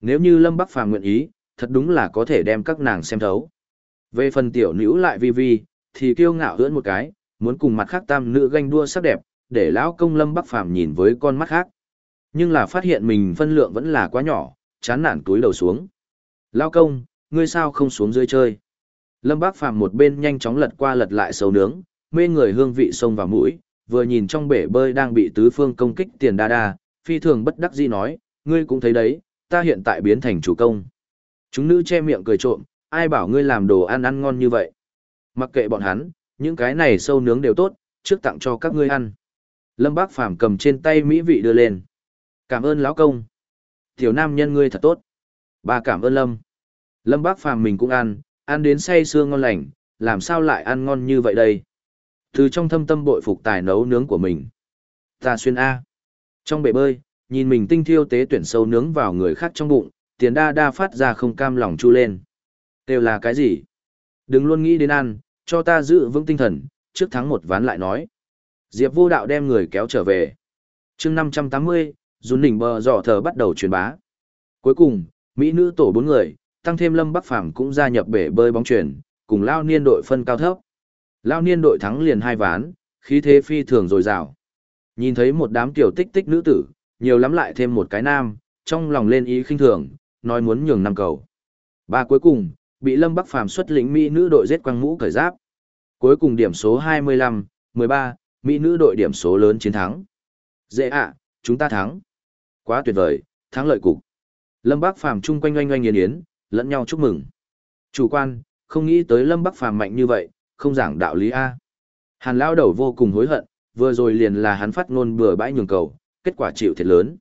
Nếu như Lâm Bắc Phàm nguyện ý, thật đúng là có thể đem các nàng xem thấu. Về phần tiểu nữ lại vi vi, thì kiêu ngạo ưỡn một cái, muốn cùng mặt khác tam nữ ganh đua sắc đẹp, để lão công Lâm Bắc Phàm nhìn với con mắt khác. Nhưng là phát hiện mình phân lượng vẫn là quá nhỏ, chán nản túi đầu xuống. Lão công, ngươi sao không xuống dưới chơi? Lâm bắc Phàm một bên nhanh chóng lật qua lật lại sầu nướng, mê người hương vị sông vào mũi, vừa nhìn trong bể bơi đang bị tứ phương công kích tiền đa đa, phi thường bất đắc dĩ nói, ngươi cũng thấy đấy, ta hiện tại biến thành chủ công. Chúng nữ che miệng cười trộm, ai bảo ngươi làm đồ ăn ăn ngon như vậy. Mặc kệ bọn hắn, những cái này sâu nướng đều tốt, trước tặng cho các ngươi ăn. Lâm Bác Phàm cầm trên tay mỹ vị đưa lên. Cảm ơn lão công. Tiểu nam nhân ngươi thật tốt. Bà cảm ơn Lâm. Lâm Bác Phàm mình cũng ăn, ăn đến say sưa ngon lành, làm sao lại ăn ngon như vậy đây? Từ trong thâm tâm bội phục tài nấu nướng của mình. Ta xuyên A. Trong bể bơi, nhìn mình tinh thiêu tế tuyển sâu nướng vào người khác trong bụng, tiền đa đa phát ra không cam lòng chu lên. Đều là cái gì? Đừng luôn nghĩ đến ăn, cho ta giữ vững tinh thần, trước thắng một ván lại nói. Diệp vô đạo đem người kéo trở về. chương 580, run đỉnh bờ dò thờ bắt đầu truyền bá. Cuối cùng, Mỹ nữ tổ bốn người, tăng thêm Lâm Bắc Phàm cũng gia nhập bể bơi bóng chuyển, cùng Lao Niên đội phân cao thấp. Lao Niên đội thắng liền hai ván, khí thế phi thường dồi dào. Nhìn thấy một đám tiểu tích tích nữ tử, nhiều lắm lại thêm một cái nam, trong lòng lên ý khinh thường, nói muốn nhường năm cầu. Ba cuối cùng, bị Lâm Bắc Phàm xuất lĩnh Mỹ nữ đội giết quăng mũ cởi giáp. Cuối cùng điểm số 25, 13, Mỹ nữ đội điểm số lớn chiến thắng. Dễ ạ, chúng ta thắng. Quá tuyệt vời, thắng lợi cục. Lâm Bắc Phàm chung quanh oanh oanh nghiến yến, lẫn nhau chúc mừng. Chủ quan, không nghĩ tới Lâm Bắc Phàm mạnh như vậy, không giảng đạo lý A. Hàn lao đầu vô cùng hối hận, vừa rồi liền là hắn phát ngôn bừa bãi nhường cầu, kết quả chịu thiệt lớn.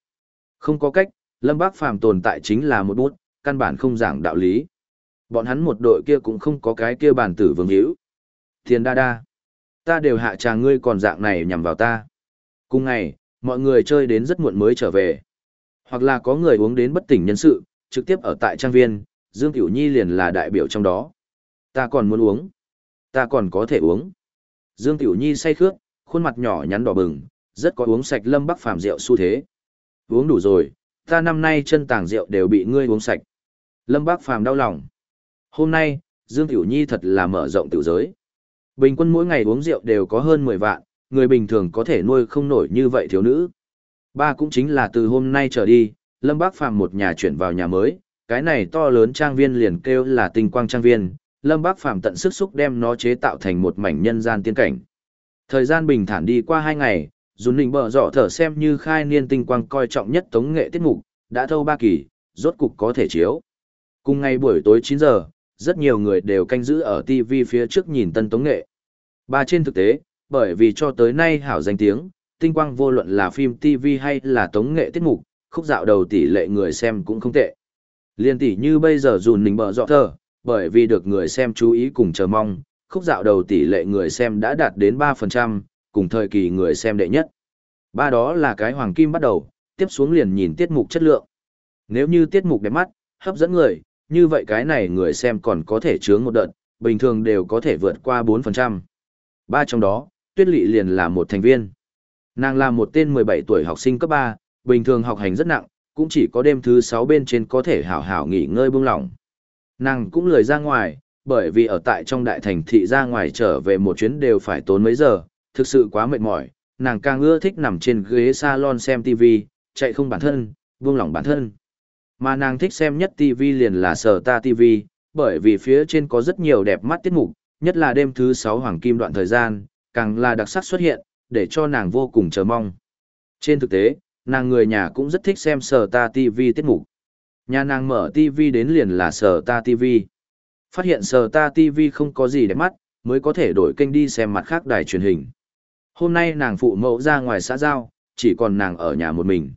Không có cách, Lâm bác Phàm tồn tại chính là một bút, căn bản không giảng đạo lý. Bọn hắn một đội kia cũng không có cái kia bản tử vương hữu. Thiên đa đa. Ta đều hạ trà ngươi còn dạng này nhằm vào ta. Cùng ngày, mọi người chơi đến rất muộn mới trở về. Hoặc là có người uống đến bất tỉnh nhân sự, trực tiếp ở tại trang viên, Dương Tiểu Nhi liền là đại biểu trong đó. Ta còn muốn uống. Ta còn có thể uống. Dương Tiểu Nhi say khước, khuôn mặt nhỏ nhắn đỏ bừng, rất có uống sạch lâm bắc phàm rượu xu thế. Uống đủ rồi, ta năm nay chân tàng rượu đều bị ngươi uống sạch. Lâm Bác Phàm đau lòng. Hôm nay, Dương Tiểu Nhi thật là mở rộng tiểu giới. Bình quân mỗi ngày uống rượu đều có hơn 10 vạn, người bình thường có thể nuôi không nổi như vậy thiếu nữ. Ba cũng chính là từ hôm nay trở đi, Lâm Bác Phàm một nhà chuyển vào nhà mới, cái này to lớn trang viên liền kêu là tinh quang trang viên, Lâm Bác Phàm tận sức xúc đem nó chế tạo thành một mảnh nhân gian tiên cảnh. Thời gian bình thản đi qua hai ngày, dùn nịnh bờ dọ thở xem như khai niên tinh quang coi trọng nhất tống nghệ tiết mục, đã thâu ba kỳ, rốt cục có thể chiếu. Cùng ngày buổi tối 9 giờ, rất nhiều người đều canh giữ ở TV phía trước nhìn tân tống nghệ. Ba trên thực tế, bởi vì cho tới nay hảo danh tiếng, tinh quang vô luận là phim TV hay là tống nghệ tiết mục, khúc dạo đầu tỷ lệ người xem cũng không tệ. Liên tỷ như bây giờ dùn nình bờ dọ thở, bởi vì được người xem chú ý cùng chờ mong, khúc dạo đầu tỷ lệ người xem đã đạt đến 3%, cùng thời kỳ người xem đệ nhất. Ba đó là cái hoàng kim bắt đầu, tiếp xuống liền nhìn tiết mục chất lượng. Nếu như tiết mục đẹp mắt, hấp dẫn người, như vậy cái này người xem còn có thể chướng một đợt, bình thường đều có thể vượt qua 4%. Ba trong đó, Tuyết Lệ liền là một thành viên. Nàng là một tên 17 tuổi học sinh cấp 3, bình thường học hành rất nặng, cũng chỉ có đêm thứ 6 bên trên có thể hảo hảo nghỉ ngơi buông lỏng. Nàng cũng lười ra ngoài, bởi vì ở tại trong đại thành thị ra ngoài trở về một chuyến đều phải tốn mấy giờ, thực sự quá mệt mỏi, nàng càng ưa thích nằm trên ghế salon xem TV, chạy không bản thân, buông lỏng bản thân. Mà nàng thích xem nhất TV liền là Sở Ta TV, bởi vì phía trên có rất nhiều đẹp mắt tiết mục, nhất là đêm thứ 6 hoàng kim đoạn thời gian, càng là đặc sắc xuất hiện, để cho nàng vô cùng chờ mong. Trên thực tế, nàng người nhà cũng rất thích xem Sở Ta TV tiết mục. Nhà nàng mở TV đến liền là Sở Ta TV. Phát hiện Sở Ta TV không có gì đẹp mắt, mới có thể đổi kênh đi xem mặt khác đài truyền hình. Hôm nay nàng phụ mẫu ra ngoài xã giao, chỉ còn nàng ở nhà một mình.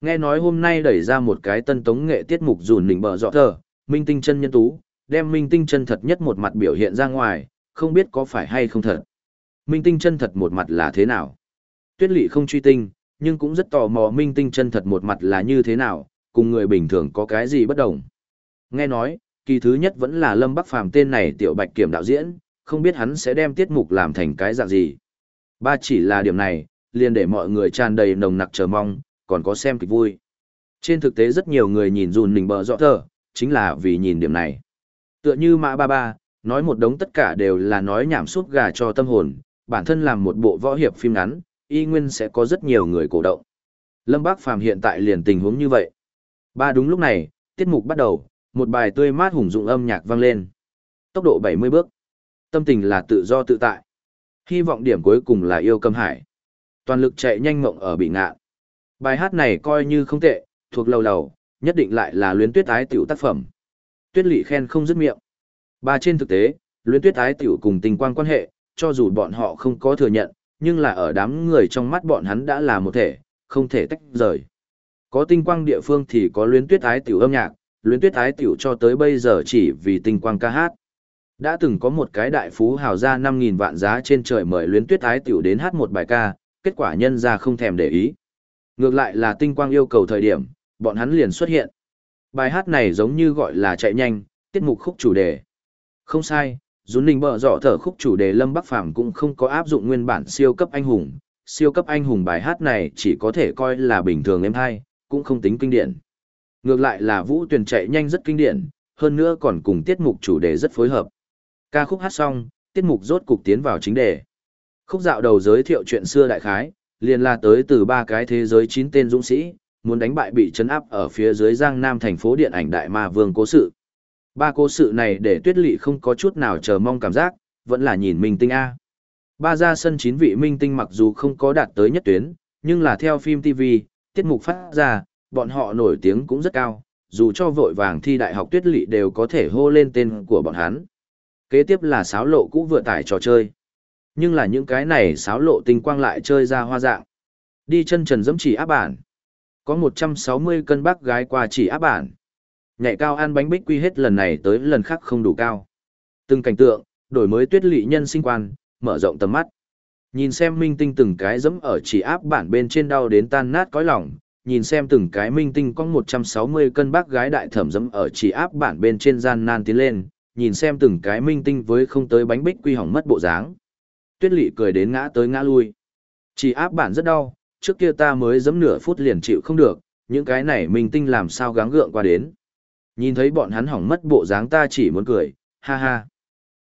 Nghe nói hôm nay đẩy ra một cái tân tống nghệ tiết mục dùn nỉnh bờ dọ thờ, minh tinh chân nhân tú, đem minh tinh chân thật nhất một mặt biểu hiện ra ngoài, không biết có phải hay không thật. Minh tinh chân thật một mặt là thế nào? Tuyết lỵ không truy tinh, nhưng cũng rất tò mò minh tinh chân thật một mặt là như thế nào, cùng người bình thường có cái gì bất đồng. Nghe nói, kỳ thứ nhất vẫn là Lâm Bắc Phàm tên này tiểu bạch kiểm đạo diễn, không biết hắn sẽ đem tiết mục làm thành cái dạng gì. Ba chỉ là điểm này, liền để mọi người tràn đầy nồng nặc chờ mong, còn có xem kịch vui. Trên thực tế rất nhiều người nhìn dùn mình bờ rõ thở, chính là vì nhìn điểm này. Tựa như Mã Ba Ba, nói một đống tất cả đều là nói nhảm suốt gà cho tâm hồn, bản thân làm một bộ võ hiệp phim ngắn, y nguyên sẽ có rất nhiều người cổ động. Lâm Bác Phàm hiện tại liền tình huống như vậy. Ba đúng lúc này, tiết mục bắt đầu, một bài tươi mát hùng dụng âm nhạc vang lên. Tốc độ 70 bước. Tâm tình là tự do tự tại. Hy vọng điểm cuối cùng là yêu cầm hải. Toàn lực chạy nhanh mộng ở bị ngạ. Bài hát này coi như không tệ, thuộc lầu lầu, nhất định lại là luyến tuyết ái tiểu tác phẩm. Tuyết lị khen không dứt miệng. Ba trên thực tế, luyến tuyết ái tiểu cùng tình quan quan hệ, cho dù bọn họ không có thừa nhận, nhưng là ở đám người trong mắt bọn hắn đã là một thể, không thể tách rời. Có tinh quang địa phương thì có luyến tuyết ái tiểu âm nhạc, luyến tuyết ái tiểu cho tới bây giờ chỉ vì tinh quang ca hát. Đã từng có một cái đại phú hào ra 5.000 vạn giá trên trời mời luyến tuyết ái tiểu đến hát một bài ca, kết quả nhân ra không thèm để ý. Ngược lại là tinh quang yêu cầu thời điểm, bọn hắn liền xuất hiện. Bài hát này giống như gọi là chạy nhanh, tiết mục khúc chủ đề. Không sai, Dũng Ninh bở rõ thở khúc chủ đề Lâm Bắc Phàm cũng không có áp dụng nguyên bản siêu cấp anh hùng. Siêu cấp anh hùng bài hát này chỉ có thể coi là bình thường em hay, cũng không tính kinh điển. Ngược lại là Vũ Tuyền chạy nhanh rất kinh điển, hơn nữa còn cùng tiết mục chủ đề rất phối hợp. Ca khúc hát xong, tiết mục rốt cục tiến vào chính đề. Khúc dạo đầu giới thiệu chuyện xưa đại khái, liền là tới từ ba cái thế giới chín tên dũng sĩ, muốn đánh bại bị chấn áp ở phía dưới Giang Nam thành phố điện ảnh Đại Ma Vương cố sự. Ba cố sự này để Tuyết Lệ không có chút nào chờ mong cảm giác, vẫn là nhìn minh tinh A. Ba ra sân chín vị minh tinh mặc dù không có đạt tới nhất tuyến, nhưng là theo phim TV, tiết mục phát ra, bọn họ nổi tiếng cũng rất cao, dù cho vội vàng thi đại học Tuyết lị đều có thể hô lên tên của bọn hắn. Kế tiếp là sáo lộ cũ vừa tải trò chơi. Nhưng là những cái này sáo lộ tinh quang lại chơi ra hoa dạng. Đi chân trần dẫm chỉ áp bản. Có 160 cân bác gái qua chỉ áp bản. Nhảy cao ăn bánh bích quy hết lần này tới lần khác không đủ cao. Từng cảnh tượng, đổi mới tuyết lị nhân sinh quan, mở rộng tầm mắt. Nhìn xem minh tinh từng cái dẫm ở chỉ áp bản bên trên đau đến tan nát cõi lòng, nhìn xem từng cái minh tinh có 160 cân bác gái đại thẩm dẫm ở chỉ áp bản bên trên gian nan tiến lên, nhìn xem từng cái minh tinh với không tới bánh bích quy hỏng mất bộ dáng. Tuyết lị cười đến ngã tới ngã lui. Chỉ áp bản rất đau, trước kia ta mới dẫm nửa phút liền chịu không được, những cái này minh tinh làm sao gắng gượng qua đến. Nhìn thấy bọn hắn hỏng mất bộ dáng ta chỉ muốn cười, ha ha.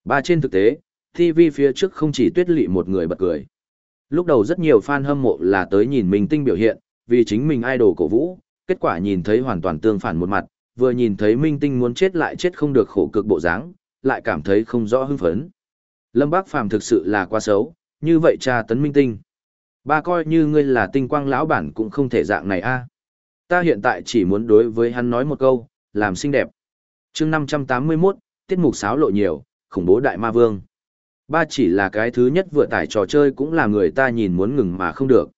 Ba trên thực tế, TV phía trước không chỉ tuyết lị một người bật cười. Lúc đầu rất nhiều fan hâm mộ là tới nhìn minh tinh biểu hiện, vì chính mình idol cổ vũ, kết quả nhìn thấy hoàn toàn tương phản một mặt, vừa nhìn thấy minh tinh muốn chết lại chết không được khổ cực bộ dáng, lại cảm thấy không rõ hưng phấn. Lâm Bác Phàm thực sự là quá xấu, như vậy cha tấn minh tinh. Ba coi như ngươi là tinh quang lão bản cũng không thể dạng này a. Ta hiện tại chỉ muốn đối với hắn nói một câu, làm xinh đẹp. chương 581, tiết mục sáo lộ nhiều, khủng bố đại ma vương. Ba chỉ là cái thứ nhất vừa tải trò chơi cũng là người ta nhìn muốn ngừng mà không được.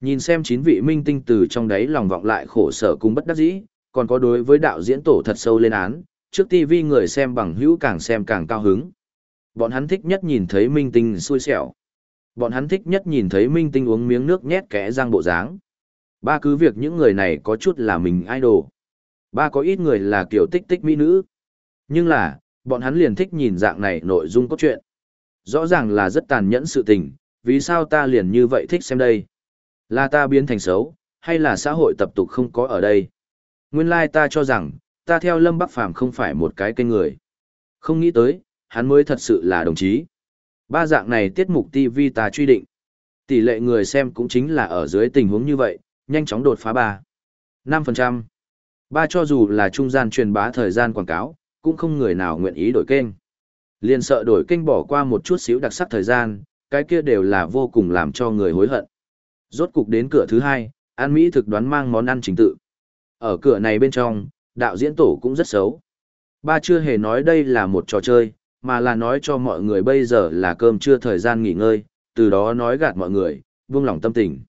Nhìn xem chín vị minh tinh từ trong đấy lòng vọng lại khổ sở cùng bất đắc dĩ, còn có đối với đạo diễn tổ thật sâu lên án, trước TV người xem bằng hữu càng xem càng cao hứng. Bọn hắn thích nhất nhìn thấy minh tinh xui xẻo. Bọn hắn thích nhất nhìn thấy minh tinh uống miếng nước nhét kẽ răng bộ dáng. Ba cứ việc những người này có chút là mình idol. Ba có ít người là kiểu tích tích mỹ nữ. Nhưng là, bọn hắn liền thích nhìn dạng này nội dung cốt truyện. Rõ ràng là rất tàn nhẫn sự tình, vì sao ta liền như vậy thích xem đây? Là ta biến thành xấu, hay là xã hội tập tục không có ở đây? Nguyên lai ta cho rằng, ta theo Lâm Bắc Phàm không phải một cái kênh người. Không nghĩ tới, hắn mới thật sự là đồng chí. Ba dạng này tiết mục TV ta truy định. Tỷ lệ người xem cũng chính là ở dưới tình huống như vậy, nhanh chóng đột phá 3. 5%. Ba cho dù là trung gian truyền bá thời gian quảng cáo, cũng không người nào nguyện ý đổi kênh. Liền sợ đổi kênh bỏ qua một chút xíu đặc sắc thời gian, cái kia đều là vô cùng làm cho người hối hận. Rốt cục đến cửa thứ hai, An Mỹ thực đoán mang món ăn chính tự. Ở cửa này bên trong, đạo diễn tổ cũng rất xấu. Ba chưa hề nói đây là một trò chơi, mà là nói cho mọi người bây giờ là cơm trưa thời gian nghỉ ngơi, từ đó nói gạt mọi người, vương lòng tâm tình.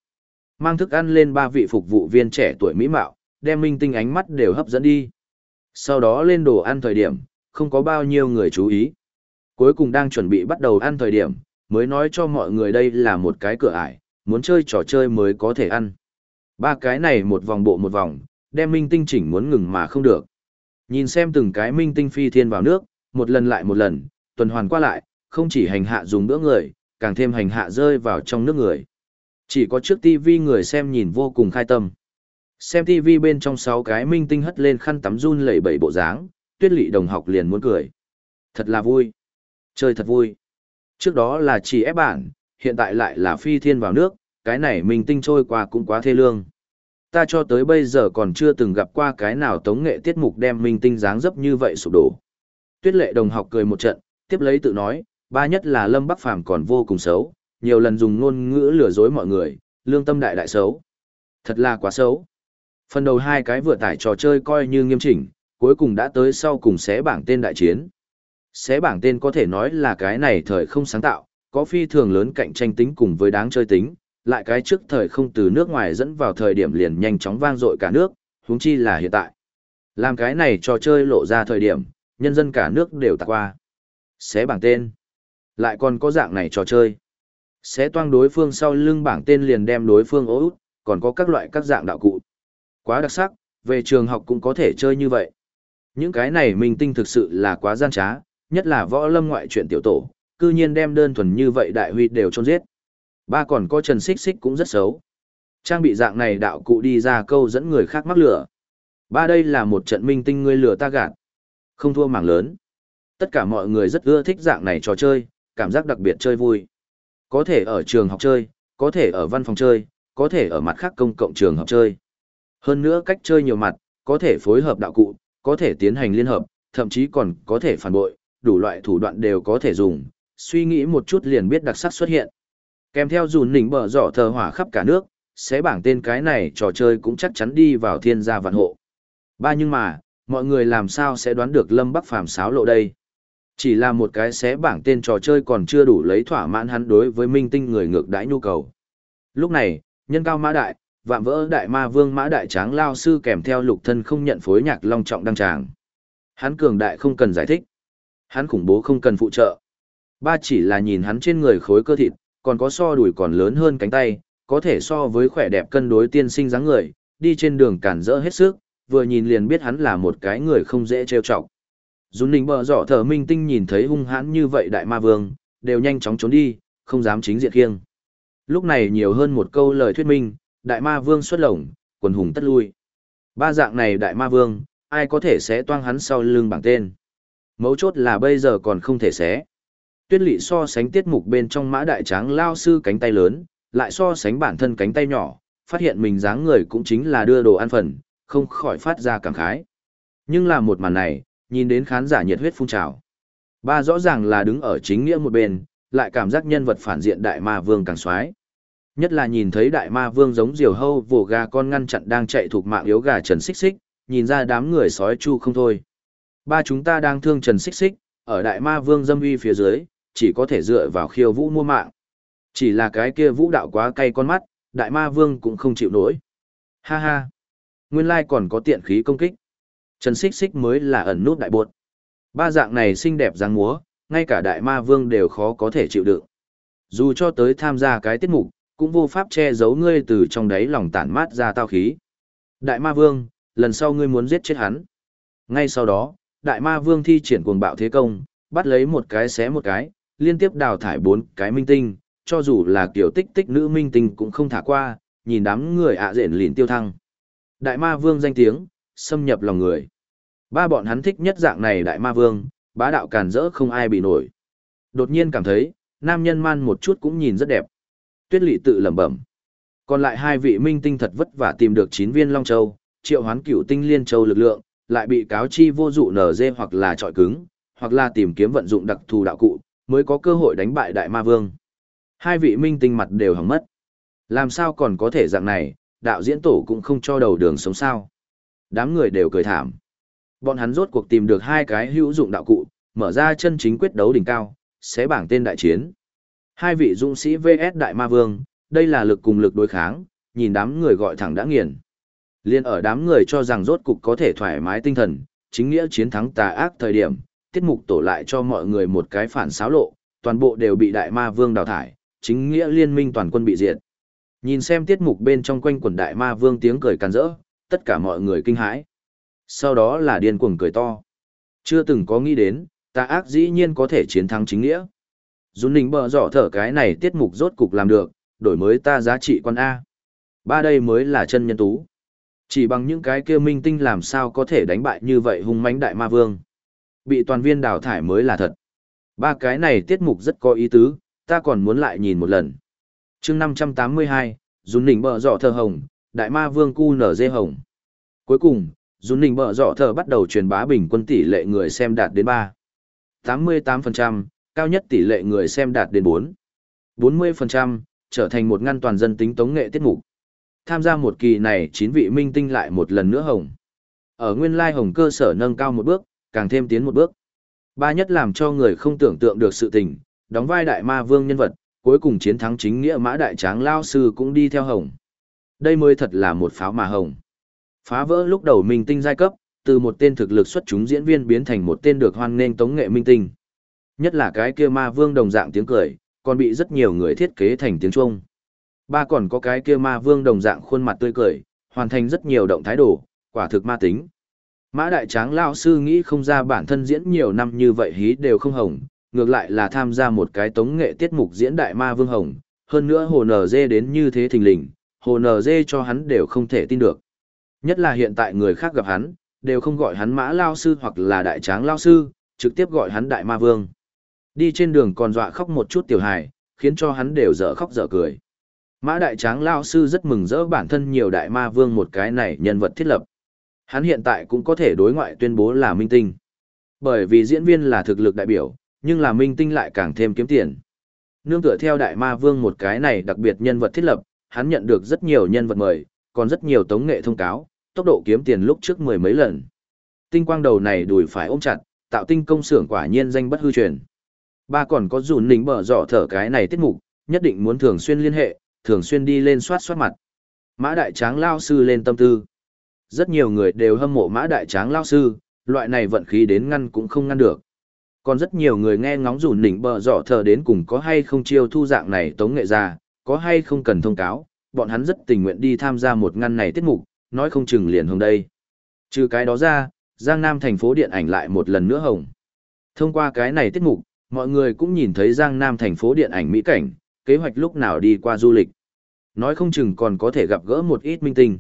Mang thức ăn lên ba vị phục vụ viên trẻ tuổi mỹ mạo, đem minh tinh ánh mắt đều hấp dẫn đi. Sau đó lên đồ ăn thời điểm, không có bao nhiêu người chú ý. Cuối cùng đang chuẩn bị bắt đầu ăn thời điểm, mới nói cho mọi người đây là một cái cửa ải, muốn chơi trò chơi mới có thể ăn. Ba cái này một vòng bộ một vòng, đem minh tinh chỉnh muốn ngừng mà không được. Nhìn xem từng cái minh tinh phi thiên vào nước, một lần lại một lần, tuần hoàn qua lại, không chỉ hành hạ dùng bữa người, càng thêm hành hạ rơi vào trong nước người. Chỉ có trước TV người xem nhìn vô cùng khai tâm. Xem TV bên trong sáu cái minh tinh hất lên khăn tắm run lẩy bẩy bộ dáng, tuyết lị đồng học liền muốn cười. Thật là vui. Chơi thật vui. Trước đó là chỉ ép bản, hiện tại lại là phi thiên vào nước, cái này mình tinh trôi qua cũng quá thê lương. Ta cho tới bây giờ còn chưa từng gặp qua cái nào tống nghệ tiết mục đem minh tinh dáng dấp như vậy sụp đổ. Tuyết lệ đồng học cười một trận, tiếp lấy tự nói, ba nhất là Lâm Bắc Phàm còn vô cùng xấu, nhiều lần dùng ngôn ngữ lừa dối mọi người, lương tâm đại đại xấu. Thật là quá xấu. Phần đầu hai cái vừa tải trò chơi coi như nghiêm chỉnh, cuối cùng đã tới sau cùng xé bảng tên đại chiến. Xé bảng tên có thể nói là cái này thời không sáng tạo, có phi thường lớn cạnh tranh tính cùng với đáng chơi tính, lại cái trước thời không từ nước ngoài dẫn vào thời điểm liền nhanh chóng vang dội cả nước, huống chi là hiện tại. Làm cái này trò chơi lộ ra thời điểm, nhân dân cả nước đều tạc qua. Xé bảng tên. Lại còn có dạng này trò chơi. Xé toang đối phương sau lưng bảng tên liền đem đối phương ố út, còn có các loại các dạng đạo cụ. Quá đặc sắc, về trường học cũng có thể chơi như vậy. Những cái này mình tinh thực sự là quá gian trá, nhất là võ lâm ngoại truyện tiểu tổ, cư nhiên đem đơn thuần như vậy đại huy đều trôn giết. Ba còn có Trần Xích Xích cũng rất xấu. Trang bị dạng này đạo cụ đi ra câu dẫn người khác mắc lửa. Ba đây là một trận minh tinh ngươi lửa ta gạt. Không thua mảng lớn. Tất cả mọi người rất ưa thích dạng này trò chơi, cảm giác đặc biệt chơi vui. Có thể ở trường học chơi, có thể ở văn phòng chơi, có thể ở mặt khác công cộng trường học chơi. Hơn nữa cách chơi nhiều mặt, có thể phối hợp đạo cụ, có thể tiến hành liên hợp, thậm chí còn có thể phản bội, đủ loại thủ đoạn đều có thể dùng, suy nghĩ một chút liền biết đặc sắc xuất hiện. Kèm theo dùn nỉnh bờ giỏ thờ hỏa khắp cả nước, sẽ bảng tên cái này trò chơi cũng chắc chắn đi vào thiên gia vạn hộ. Ba nhưng mà, mọi người làm sao sẽ đoán được Lâm Bắc Phàm sáo lộ đây? Chỉ là một cái xé bảng tên trò chơi còn chưa đủ lấy thỏa mãn hắn đối với minh tinh người ngược đãi nhu cầu. Lúc này, nhân cao mã đại, vạm vỡ đại ma vương mã đại tráng lao sư kèm theo lục thân không nhận phối nhạc long trọng đăng tràng. Hắn cường đại không cần giải thích. Hắn khủng bố không cần phụ trợ. Ba chỉ là nhìn hắn trên người khối cơ thịt, còn có so đùi còn lớn hơn cánh tay, có thể so với khỏe đẹp cân đối tiên sinh dáng người, đi trên đường cản rỡ hết sức, vừa nhìn liền biết hắn là một cái người không dễ trêu chọc. Dũng Ninh bờ rõ thở minh tinh nhìn thấy hung hãn như vậy đại ma vương, đều nhanh chóng trốn đi, không dám chính diện khiêng. Lúc này nhiều hơn một câu lời thuyết minh, đại ma vương xuất lồng, quần hùng tất lui. Ba dạng này đại ma vương, ai có thể sẽ toang hắn sau lưng bảng tên. Mấu chốt là bây giờ còn không thể xé. Tuyết lị so sánh tiết mục bên trong mã đại tráng lao sư cánh tay lớn, lại so sánh bản thân cánh tay nhỏ, phát hiện mình dáng người cũng chính là đưa đồ ăn phần, không khỏi phát ra cảm khái. Nhưng là một màn này, nhìn đến khán giả nhiệt huyết phun trào. Ba rõ ràng là đứng ở chính nghĩa một bên, lại cảm giác nhân vật phản diện đại ma vương càng xoái. Nhất là nhìn thấy đại ma vương giống diều hâu vồ gà con ngăn chặn đang chạy thuộc mạng yếu gà trần xích xích, nhìn ra đám người sói chu không thôi. Ba chúng ta đang thương trần xích xích, ở đại ma vương dâm uy phía dưới, chỉ có thể dựa vào khiêu vũ mua mạng. Chỉ là cái kia vũ đạo quá cay con mắt, đại ma vương cũng không chịu nổi. Ha ha, nguyên lai còn có tiện khí công kích. Trần xích xích mới là ẩn nút đại bột. Ba dạng này xinh đẹp dáng múa, ngay cả đại ma vương đều khó có thể chịu đựng. Dù cho tới tham gia cái tiết mục, cũng vô pháp che giấu ngươi từ trong đáy lòng tản mát ra tao khí. Đại ma vương, lần sau ngươi muốn giết chết hắn. Ngay sau đó, đại ma vương thi triển cuồng bạo thế công, bắt lấy một cái xé một cái, liên tiếp đào thải bốn cái minh tinh, cho dù là kiểu tích tích nữ minh tinh cũng không thả qua, nhìn đám người ạ à rện lìn tiêu thăng. Đại ma vương danh tiếng, xâm nhập lòng người. Ba bọn hắn thích nhất dạng này đại ma vương, bá đạo càn rỡ không ai bị nổi. Đột nhiên cảm thấy, nam nhân man một chút cũng nhìn rất đẹp. Tuyết lị tự lẩm bẩm. Còn lại hai vị minh tinh thật vất vả tìm được chín viên Long Châu, triệu hoán cửu tinh liên châu lực lượng, lại bị cáo chi vô dụ nở dê hoặc là trọi cứng, hoặc là tìm kiếm vận dụng đặc thù đạo cụ, mới có cơ hội đánh bại đại ma vương. Hai vị minh tinh mặt đều hỏng mất. Làm sao còn có thể dạng này, đạo diễn tổ cũng không cho đầu đường sống sao. Đám người đều cười thảm. Bọn hắn rốt cuộc tìm được hai cái hữu dụng đạo cụ, mở ra chân chính quyết đấu đỉnh cao, sẽ bảng tên đại chiến. Hai vị dũng sĩ VS Đại Ma Vương, đây là lực cùng lực đối kháng, nhìn đám người gọi thẳng đã nghiền. Liên ở đám người cho rằng rốt cục có thể thoải mái tinh thần, chính nghĩa chiến thắng tà ác thời điểm, tiết mục tổ lại cho mọi người một cái phản xáo lộ, toàn bộ đều bị Đại Ma Vương đào thải, chính nghĩa liên minh toàn quân bị diệt. Nhìn xem tiết mục bên trong quanh quần Đại Ma Vương tiếng cười càn rỡ, tất cả mọi người kinh hãi. Sau đó là điên cuồng cười to. Chưa từng có nghĩ đến, tà ác dĩ nhiên có thể chiến thắng chính nghĩa. Dũng Ninh bờ dọ thở cái này tiết mục rốt cục làm được, đổi mới ta giá trị quan A. Ba đây mới là chân nhân tú. Chỉ bằng những cái kia minh tinh làm sao có thể đánh bại như vậy hung mãnh đại ma vương. Bị toàn viên đào thải mới là thật. Ba cái này tiết mục rất có ý tứ, ta còn muốn lại nhìn một lần. chương 582, Dũng Ninh bờ Giỏ Thờ hồng, đại ma vương cu nở dê hồng. Cuối cùng, Dũng Ninh bờ Giỏ Thờ bắt đầu truyền bá bình quân tỷ lệ người xem đạt đến 3. 88%, cao nhất tỷ lệ người xem đạt đến 4. 40%, trở thành một ngăn toàn dân tính tống nghệ tiết mục. Tham gia một kỳ này chín vị minh tinh lại một lần nữa hồng. Ở nguyên lai hồng cơ sở nâng cao một bước, càng thêm tiến một bước. Ba nhất làm cho người không tưởng tượng được sự tình, đóng vai đại ma vương nhân vật, cuối cùng chiến thắng chính nghĩa mã đại tráng lao sư cũng đi theo hồng. Đây mới thật là một pháo mà hồng. Phá vỡ lúc đầu minh tinh giai cấp, từ một tên thực lực xuất chúng diễn viên biến thành một tên được hoan nghênh tống nghệ minh tinh. Nhất là cái kia ma vương đồng dạng tiếng cười, còn bị rất nhiều người thiết kế thành tiếng Trung. Ba còn có cái kia ma vương đồng dạng khuôn mặt tươi cười, hoàn thành rất nhiều động thái đồ, quả thực ma tính. Mã đại tráng lao sư nghĩ không ra bản thân diễn nhiều năm như vậy hí đều không hồng, ngược lại là tham gia một cái tống nghệ tiết mục diễn đại ma vương hồng, hơn nữa hồ nở dê đến như thế thình lình, hồ nở dê cho hắn đều không thể tin được. Nhất là hiện tại người khác gặp hắn, đều không gọi hắn mã lao sư hoặc là đại tráng lao sư, trực tiếp gọi hắn đại ma vương. Đi trên đường còn dọa khóc một chút tiểu hài, khiến cho hắn đều dở khóc dở cười. Mã đại tráng lao sư rất mừng rỡ bản thân nhiều đại ma vương một cái này nhân vật thiết lập. Hắn hiện tại cũng có thể đối ngoại tuyên bố là minh tinh. Bởi vì diễn viên là thực lực đại biểu, nhưng là minh tinh lại càng thêm kiếm tiền. Nương tựa theo đại ma vương một cái này đặc biệt nhân vật thiết lập, hắn nhận được rất nhiều nhân vật mời, còn rất nhiều tống nghệ thông cáo, tốc độ kiếm tiền lúc trước mười mấy lần. Tinh quang đầu này đùi phải ôm chặt, tạo tinh công xưởng quả nhiên danh bất hư truyền. Ba còn có dùn nỉnh bở dọ thở cái này tiết mục, nhất định muốn thường xuyên liên hệ, thường xuyên đi lên soát soát mặt. Mã đại tráng lao sư lên tâm tư. Rất nhiều người đều hâm mộ mã đại tráng lao sư, loại này vận khí đến ngăn cũng không ngăn được. Còn rất nhiều người nghe ngóng dùn nỉnh bờ dọ thờ đến cùng có hay không chiêu thu dạng này tống nghệ ra, có hay không cần thông cáo, bọn hắn rất tình nguyện đi tham gia một ngăn này tiết mục, nói không chừng liền hôm đây. Trừ cái đó ra, Giang Nam thành phố điện ảnh lại một lần nữa hồng. Thông qua cái này tiết mục, mọi người cũng nhìn thấy Giang Nam thành phố điện ảnh mỹ cảnh, kế hoạch lúc nào đi qua du lịch. Nói không chừng còn có thể gặp gỡ một ít minh tinh.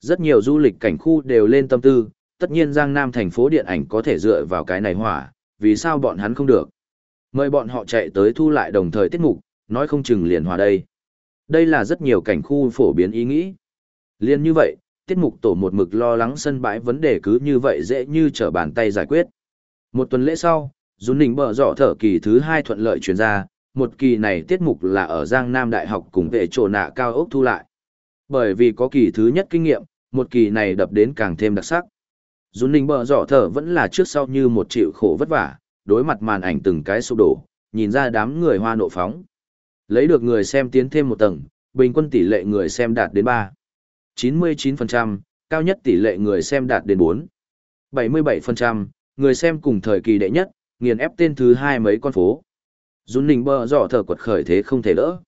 Rất nhiều du lịch cảnh khu đều lên tâm tư, tất nhiên Giang Nam thành phố điện ảnh có thể dựa vào cái này hỏa, vì sao bọn hắn không được. Mời bọn họ chạy tới thu lại đồng thời tiết mục, nói không chừng liền hòa đây. Đây là rất nhiều cảnh khu phổ biến ý nghĩ. Liên như vậy, tiết mục tổ một mực lo lắng sân bãi vấn đề cứ như vậy dễ như trở bàn tay giải quyết. Một tuần lễ sau, Dũng Ninh bờ dọ thở kỳ thứ hai thuận lợi chuyển ra, một kỳ này tiết mục là ở Giang Nam Đại học cùng vệ trổ nạ cao ốc thu lại. Bởi vì có kỳ thứ nhất kinh nghiệm, một kỳ này đập đến càng thêm đặc sắc. Dũng Ninh bờ giỏ thở vẫn là trước sau như một triệu khổ vất vả, đối mặt màn ảnh từng cái sụp đổ, nhìn ra đám người hoa nộ phóng. Lấy được người xem tiến thêm một tầng, bình quân tỷ lệ người xem đạt đến 3. 99%, cao nhất tỷ lệ người xem đạt đến 4. 77%, người xem cùng thời kỳ đệ nhất, nghiền ép tên thứ hai mấy con phố. Dũng Ninh bơ dò thở quật khởi thế không thể đỡ.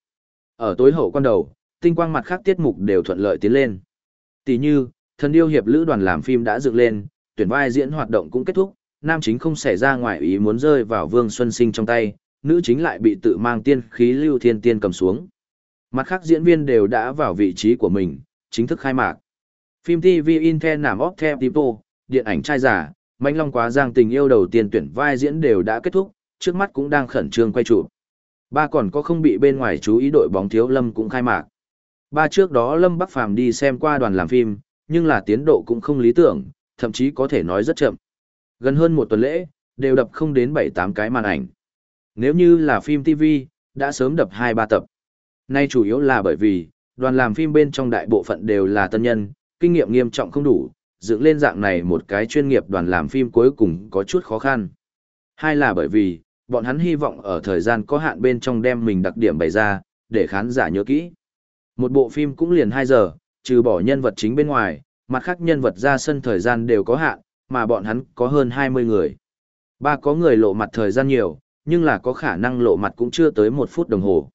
Ở tối hậu quan đầu, tinh quang mặt khác tiết mục đều thuận lợi tiến lên. Tỷ như, thần điêu hiệp lữ đoàn làm phim đã dựng lên, tuyển vai diễn hoạt động cũng kết thúc, nam chính không xảy ra ngoài ý muốn rơi vào Vương Xuân Sinh trong tay, nữ chính lại bị tự mang tiên khí lưu thiên tiên cầm xuống. Mặt khác diễn viên đều đã vào vị trí của mình, chính thức khai mạc. Phim TV Intel Nam óc theo tipo, điện ảnh trai giả, Mạnh Long quá giang tình yêu đầu tiên tuyển vai diễn đều đã kết thúc, trước mắt cũng đang khẩn trương quay trụ, Ba còn có không bị bên ngoài chú ý đội bóng thiếu Lâm cũng khai mạc. Ba trước đó Lâm Bắc Phàm đi xem qua đoàn làm phim, nhưng là tiến độ cũng không lý tưởng, thậm chí có thể nói rất chậm. Gần hơn một tuần lễ, đều đập không đến 7-8 cái màn ảnh. Nếu như là phim TV, đã sớm đập 2-3 tập. Nay chủ yếu là bởi vì, đoàn làm phim bên trong đại bộ phận đều là tân nhân, kinh nghiệm nghiêm trọng không đủ, dựng lên dạng này một cái chuyên nghiệp đoàn làm phim cuối cùng có chút khó khăn. Hai là bởi vì, bọn hắn hy vọng ở thời gian có hạn bên trong đem mình đặc điểm bày ra, để khán giả nhớ kỹ. Một bộ phim cũng liền 2 giờ, trừ bỏ nhân vật chính bên ngoài, mặt khác nhân vật ra sân thời gian đều có hạn, mà bọn hắn có hơn 20 người. Ba có người lộ mặt thời gian nhiều, nhưng là có khả năng lộ mặt cũng chưa tới một phút đồng hồ.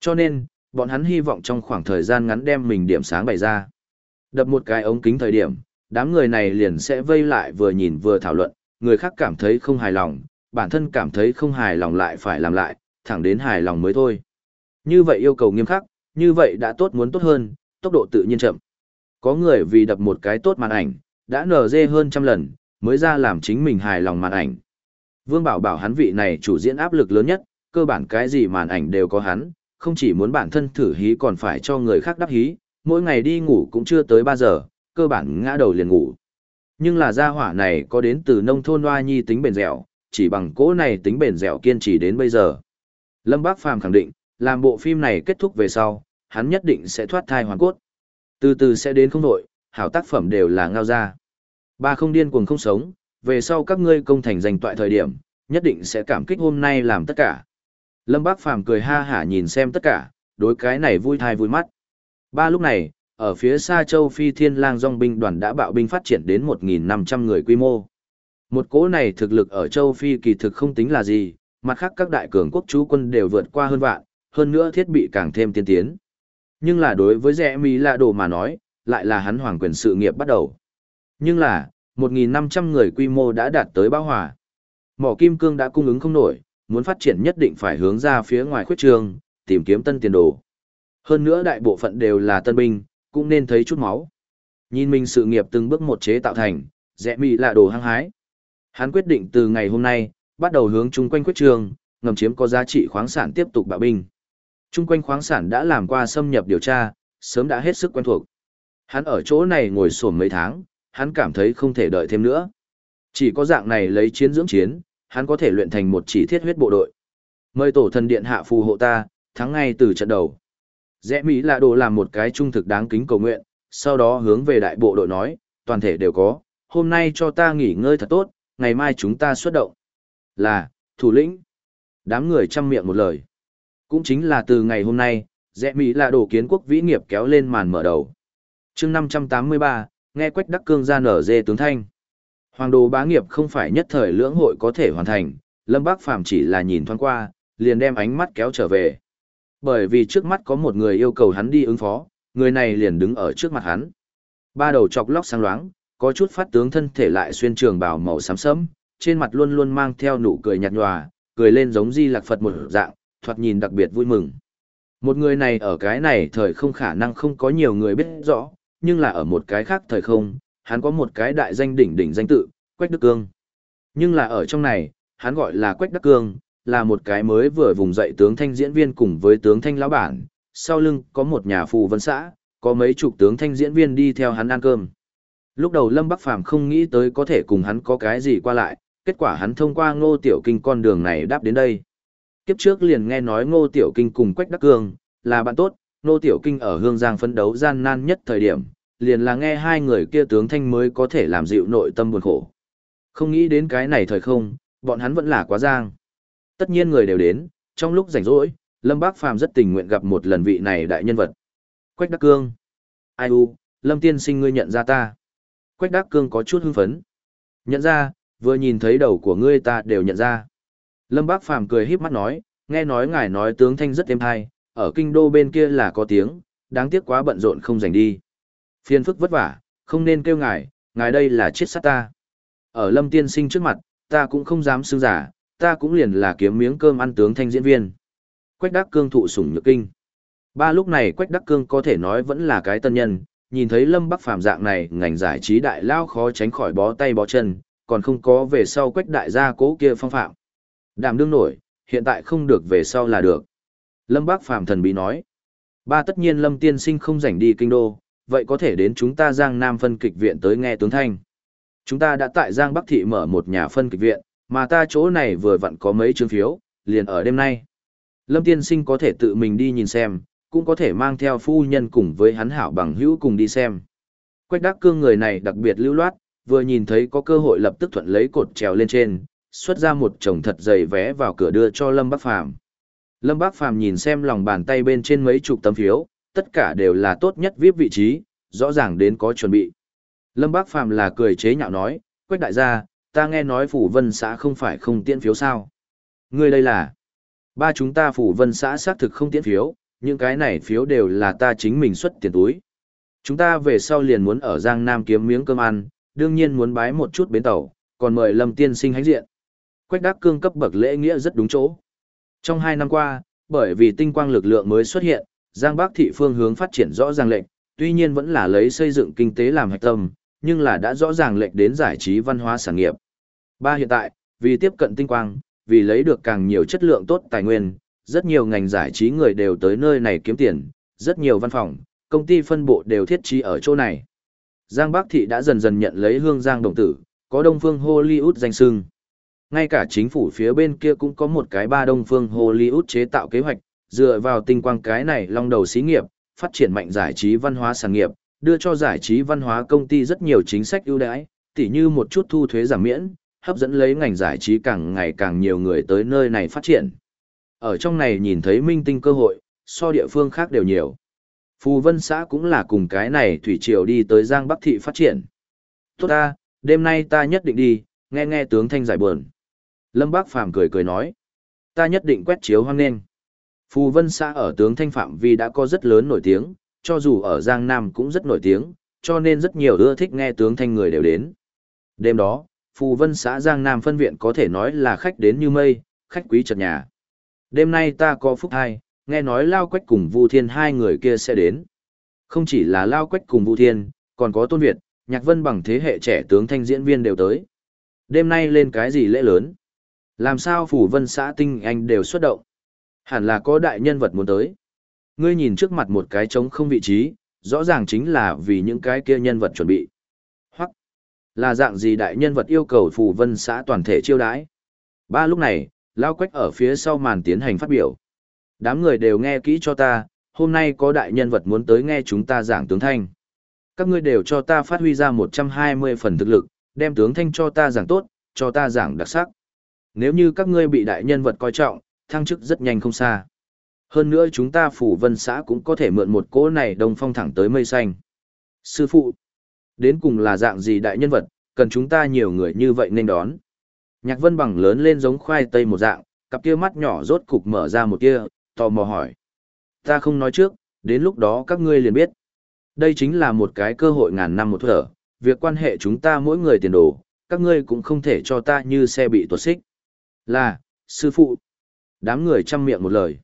Cho nên, bọn hắn hy vọng trong khoảng thời gian ngắn đem mình điểm sáng bày ra. Đập một cái ống kính thời điểm, đám người này liền sẽ vây lại vừa nhìn vừa thảo luận, người khác cảm thấy không hài lòng, bản thân cảm thấy không hài lòng lại phải làm lại, thẳng đến hài lòng mới thôi. Như vậy yêu cầu nghiêm khắc, như vậy đã tốt muốn tốt hơn, tốc độ tự nhiên chậm. Có người vì đập một cái tốt màn ảnh, đã nở dê hơn trăm lần, mới ra làm chính mình hài lòng màn ảnh. Vương Bảo bảo hắn vị này chủ diễn áp lực lớn nhất, cơ bản cái gì màn ảnh đều có hắn, không chỉ muốn bản thân thử hí còn phải cho người khác đắp hí, mỗi ngày đi ngủ cũng chưa tới 3 giờ, cơ bản ngã đầu liền ngủ. Nhưng là gia hỏa này có đến từ nông thôn hoa nhi tính bền dẻo, chỉ bằng cỗ này tính bền dẻo kiên trì đến bây giờ. Lâm Bác Phàm khẳng định, làm bộ phim này kết thúc về sau, hắn nhất định sẽ thoát thai hoàn cốt. Từ từ sẽ đến không đội, hảo tác phẩm đều là ngao ra. Ba không điên cuồng không sống, về sau các ngươi công thành giành toại thời điểm, nhất định sẽ cảm kích hôm nay làm tất cả. Lâm Bác Phàm cười ha hả nhìn xem tất cả, đối cái này vui thai vui mắt. Ba lúc này, ở phía xa châu Phi Thiên Lang Dòng binh đoàn đã bạo binh phát triển đến 1.500 người quy mô. Một cỗ này thực lực ở châu Phi kỳ thực không tính là gì, mặt khác các đại cường quốc chú quân đều vượt qua hơn vạn, hơn nữa thiết bị càng thêm tiên tiến. Nhưng là đối với rẻ Mỹ lạ đồ mà nói, lại là hắn hoàng quyền sự nghiệp bắt đầu. Nhưng là, 1.500 người quy mô đã đạt tới bão hòa. Mỏ kim cương đã cung ứng không nổi, muốn phát triển nhất định phải hướng ra phía ngoài khuyết trường, tìm kiếm tân tiền đồ. Hơn nữa đại bộ phận đều là tân binh, cũng nên thấy chút máu. Nhìn mình sự nghiệp từng bước một chế tạo thành, rẽ mị là đồ hăng hái. Hắn quyết định từ ngày hôm nay, bắt đầu hướng chung quanh Quyết trường, ngầm chiếm có giá trị khoáng sản tiếp tục bạo binh. Chung quanh khoáng sản đã làm qua xâm nhập điều tra, sớm đã hết sức quen thuộc. Hắn ở chỗ này ngồi sổm mấy tháng, hắn cảm thấy không thể đợi thêm nữa. Chỉ có dạng này lấy chiến dưỡng chiến, hắn có thể luyện thành một chỉ thiết huyết bộ đội. Mời tổ thần điện hạ phù hộ ta, thắng ngay từ trận đầu. Rẽ Mỹ là đồ làm một cái trung thực đáng kính cầu nguyện, sau đó hướng về đại bộ đội nói, toàn thể đều có, hôm nay cho ta nghỉ ngơi thật tốt, ngày mai chúng ta xuất động. Là, thủ lĩnh. Đám người chăm miệng một lời. Cũng chính là từ ngày hôm nay, rẽ Mỹ là đồ kiến quốc vĩ nghiệp kéo lên màn mở đầu. chương 583, nghe quách đắc cương ra nở dê tướng thanh. Hoàng đồ bá nghiệp không phải nhất thời lưỡng hội có thể hoàn thành, Lâm Bác Phàm chỉ là nhìn thoáng qua, liền đem ánh mắt kéo trở về. Bởi vì trước mắt có một người yêu cầu hắn đi ứng phó, người này liền đứng ở trước mặt hắn. Ba đầu chọc lóc sáng loáng, có chút phát tướng thân thể lại xuyên trường bào màu xám sẫm, trên mặt luôn luôn mang theo nụ cười nhạt nhòa, cười lên giống Di Lạc Phật một dạng, thoạt nhìn đặc biệt vui mừng. Một người này ở cái này thời không khả năng không có nhiều người biết rõ, nhưng là ở một cái khác thời không, hắn có một cái đại danh đỉnh đỉnh danh tự, Quách Đức Cương. Nhưng là ở trong này, hắn gọi là Quách Đức Cương, là một cái mới vừa vùng dậy tướng thanh diễn viên cùng với tướng thanh lão bản, sau lưng có một nhà phù vân xã, có mấy chục tướng thanh diễn viên đi theo hắn ăn cơm. Lúc đầu Lâm Bắc Phàm không nghĩ tới có thể cùng hắn có cái gì qua lại, kết quả hắn thông qua Ngô Tiểu Kinh con đường này đáp đến đây. Kiếp trước liền nghe nói Ngô Tiểu Kinh cùng Quách Đắc Cương là bạn tốt, Ngô Tiểu Kinh ở Hương Giang phấn đấu gian nan nhất thời điểm, liền là nghe hai người kia tướng thanh mới có thể làm dịu nội tâm buồn khổ. Không nghĩ đến cái này thời không, bọn hắn vẫn là quá giang. Tất nhiên người đều đến, trong lúc rảnh rỗi, Lâm Bác Phàm rất tình nguyện gặp một lần vị này đại nhân vật. Quách Đắc Cương. Ai u, Lâm Tiên sinh ngươi nhận ra ta. Quách Đắc Cương có chút hưng phấn. Nhận ra, vừa nhìn thấy đầu của ngươi ta đều nhận ra. Lâm Bác Phàm cười híp mắt nói, nghe nói ngài nói tướng thanh rất êm hay, ở kinh đô bên kia là có tiếng, đáng tiếc quá bận rộn không rảnh đi. Phiền phức vất vả, không nên kêu ngài, ngài đây là chết sát ta. Ở Lâm Tiên sinh trước mặt, ta cũng không dám xưng giả, ta cũng liền là kiếm miếng cơm ăn tướng thanh diễn viên. Quách đắc cương thụ sủng nhược kinh. Ba lúc này Quách đắc cương có thể nói vẫn là cái tân nhân, nhìn thấy Lâm Bắc Phàm dạng này, ngành giải trí đại lao khó tránh khỏi bó tay bó chân, còn không có về sau Quách đại gia cố kia phong phạm. Đảm đương nổi, hiện tại không được về sau là được. Lâm Bắc Phàm thần bí nói. Ba tất nhiên Lâm tiên sinh không rảnh đi kinh đô, vậy có thể đến chúng ta Giang Nam phân kịch viện tới nghe tướng thanh. Chúng ta đã tại Giang Bắc Thị mở một nhà phân kịch viện, mà ta chỗ này vừa vặn có mấy chương phiếu, liền ở đêm nay. Lâm tiên sinh có thể tự mình đi nhìn xem, cũng có thể mang theo phu nhân cùng với hắn hảo bằng hữu cùng đi xem. Quách đắc cương người này đặc biệt lưu loát, vừa nhìn thấy có cơ hội lập tức thuận lấy cột trèo lên trên, xuất ra một chồng thật dày vé vào cửa đưa cho Lâm Bắc Phàm. Lâm Bắc Phàm nhìn xem lòng bàn tay bên trên mấy chục tấm phiếu, tất cả đều là tốt nhất VIP vị trí, rõ ràng đến có chuẩn bị. Lâm Bắc Phàm là cười chế nhạo nói, Quách đại gia, ta nghe nói phủ vân xã không phải không tiễn phiếu sao. Ngươi đây là, ba chúng ta phủ vân xã xác thực không tiễn phiếu, những cái này phiếu đều là ta chính mình xuất tiền túi. Chúng ta về sau liền muốn ở Giang Nam kiếm miếng cơm ăn, đương nhiên muốn bái một chút bến tàu, còn mời Lâm tiên sinh hãnh diện. Quách đắc cương cấp bậc lễ nghĩa rất đúng chỗ. Trong hai năm qua, bởi vì tinh quang lực lượng mới xuất hiện, Giang Bắc thị phương hướng phát triển rõ ràng lệnh, tuy nhiên vẫn là lấy xây dựng kinh tế làm hạch tâm, nhưng là đã rõ ràng lệnh đến giải trí văn hóa sản nghiệp. Ba hiện tại, vì tiếp cận tinh quang, vì lấy được càng nhiều chất lượng tốt tài nguyên, rất nhiều ngành giải trí người đều tới nơi này kiếm tiền, rất nhiều văn phòng, công ty phân bộ đều thiết trí ở chỗ này. Giang Bắc Thị đã dần dần nhận lấy hương Giang đồng tử, có Đông Phương Hollywood danh sưng. Ngay cả chính phủ phía bên kia cũng có một cái ba Đông Phương Hollywood chế tạo kế hoạch, dựa vào tinh quang cái này long đầu xí nghiệp, phát triển mạnh giải trí văn hóa sản nghiệp, đưa cho giải trí văn hóa công ty rất nhiều chính sách ưu đãi, tỉ như một chút thu thuế giảm miễn, hấp dẫn lấy ngành giải trí càng ngày càng nhiều người tới nơi này phát triển. Ở trong này nhìn thấy minh tinh cơ hội, so địa phương khác đều nhiều. Phù Vân xã cũng là cùng cái này thủy triều đi tới Giang Bắc thị phát triển. Tốt ta, đêm nay ta nhất định đi, nghe nghe tướng thanh giải buồn. Lâm Bác Phàm cười cười nói, ta nhất định quét chiếu hoang nên. Phù Vân xã ở tướng thanh phạm vi đã có rất lớn nổi tiếng, cho dù ở Giang Nam cũng rất nổi tiếng, cho nên rất nhiều ưa thích nghe tướng thanh người đều đến. Đêm đó, Phù Vân xã Giang Nam phân viện có thể nói là khách đến như mây, khách quý chật nhà. Đêm nay ta có phúc hai, nghe nói Lao Quách cùng Vu Thiên hai người kia sẽ đến. Không chỉ là Lao Quách cùng Vu Thiên, còn có Tôn Việt, Nhạc Vân bằng thế hệ trẻ tướng thanh diễn viên đều tới. Đêm nay lên cái gì lễ lớn? Làm sao Phủ Vân xã tinh anh đều xuất động? Hẳn là có đại nhân vật muốn tới. Ngươi nhìn trước mặt một cái trống không vị trí, rõ ràng chính là vì những cái kia nhân vật chuẩn bị. Hoặc là dạng gì đại nhân vật yêu cầu Phủ Vân xã toàn thể chiêu đãi. Ba lúc này, Lao Quách ở phía sau màn tiến hành phát biểu. Đám người đều nghe kỹ cho ta, hôm nay có đại nhân vật muốn tới nghe chúng ta giảng tướng thanh. Các ngươi đều cho ta phát huy ra 120 phần thực lực, đem tướng thanh cho ta giảng tốt, cho ta giảng đặc sắc. Nếu như các ngươi bị đại nhân vật coi trọng, thăng chức rất nhanh không xa. Hơn nữa chúng ta phủ vân xã cũng có thể mượn một cỗ này đồng phong thẳng tới mây xanh. Sư phụ, đến cùng là dạng gì đại nhân vật, cần chúng ta nhiều người như vậy nên đón. Nhạc vân bằng lớn lên giống khoai tây một dạng, cặp kia mắt nhỏ rốt cục mở ra một kia, tò mò hỏi. Ta không nói trước, đến lúc đó các ngươi liền biết. Đây chính là một cái cơ hội ngàn năm một thở, việc quan hệ chúng ta mỗi người tiền đồ, các ngươi cũng không thể cho ta như xe bị tuột xích. Là, sư phụ. Đám người chăm miệng một lời.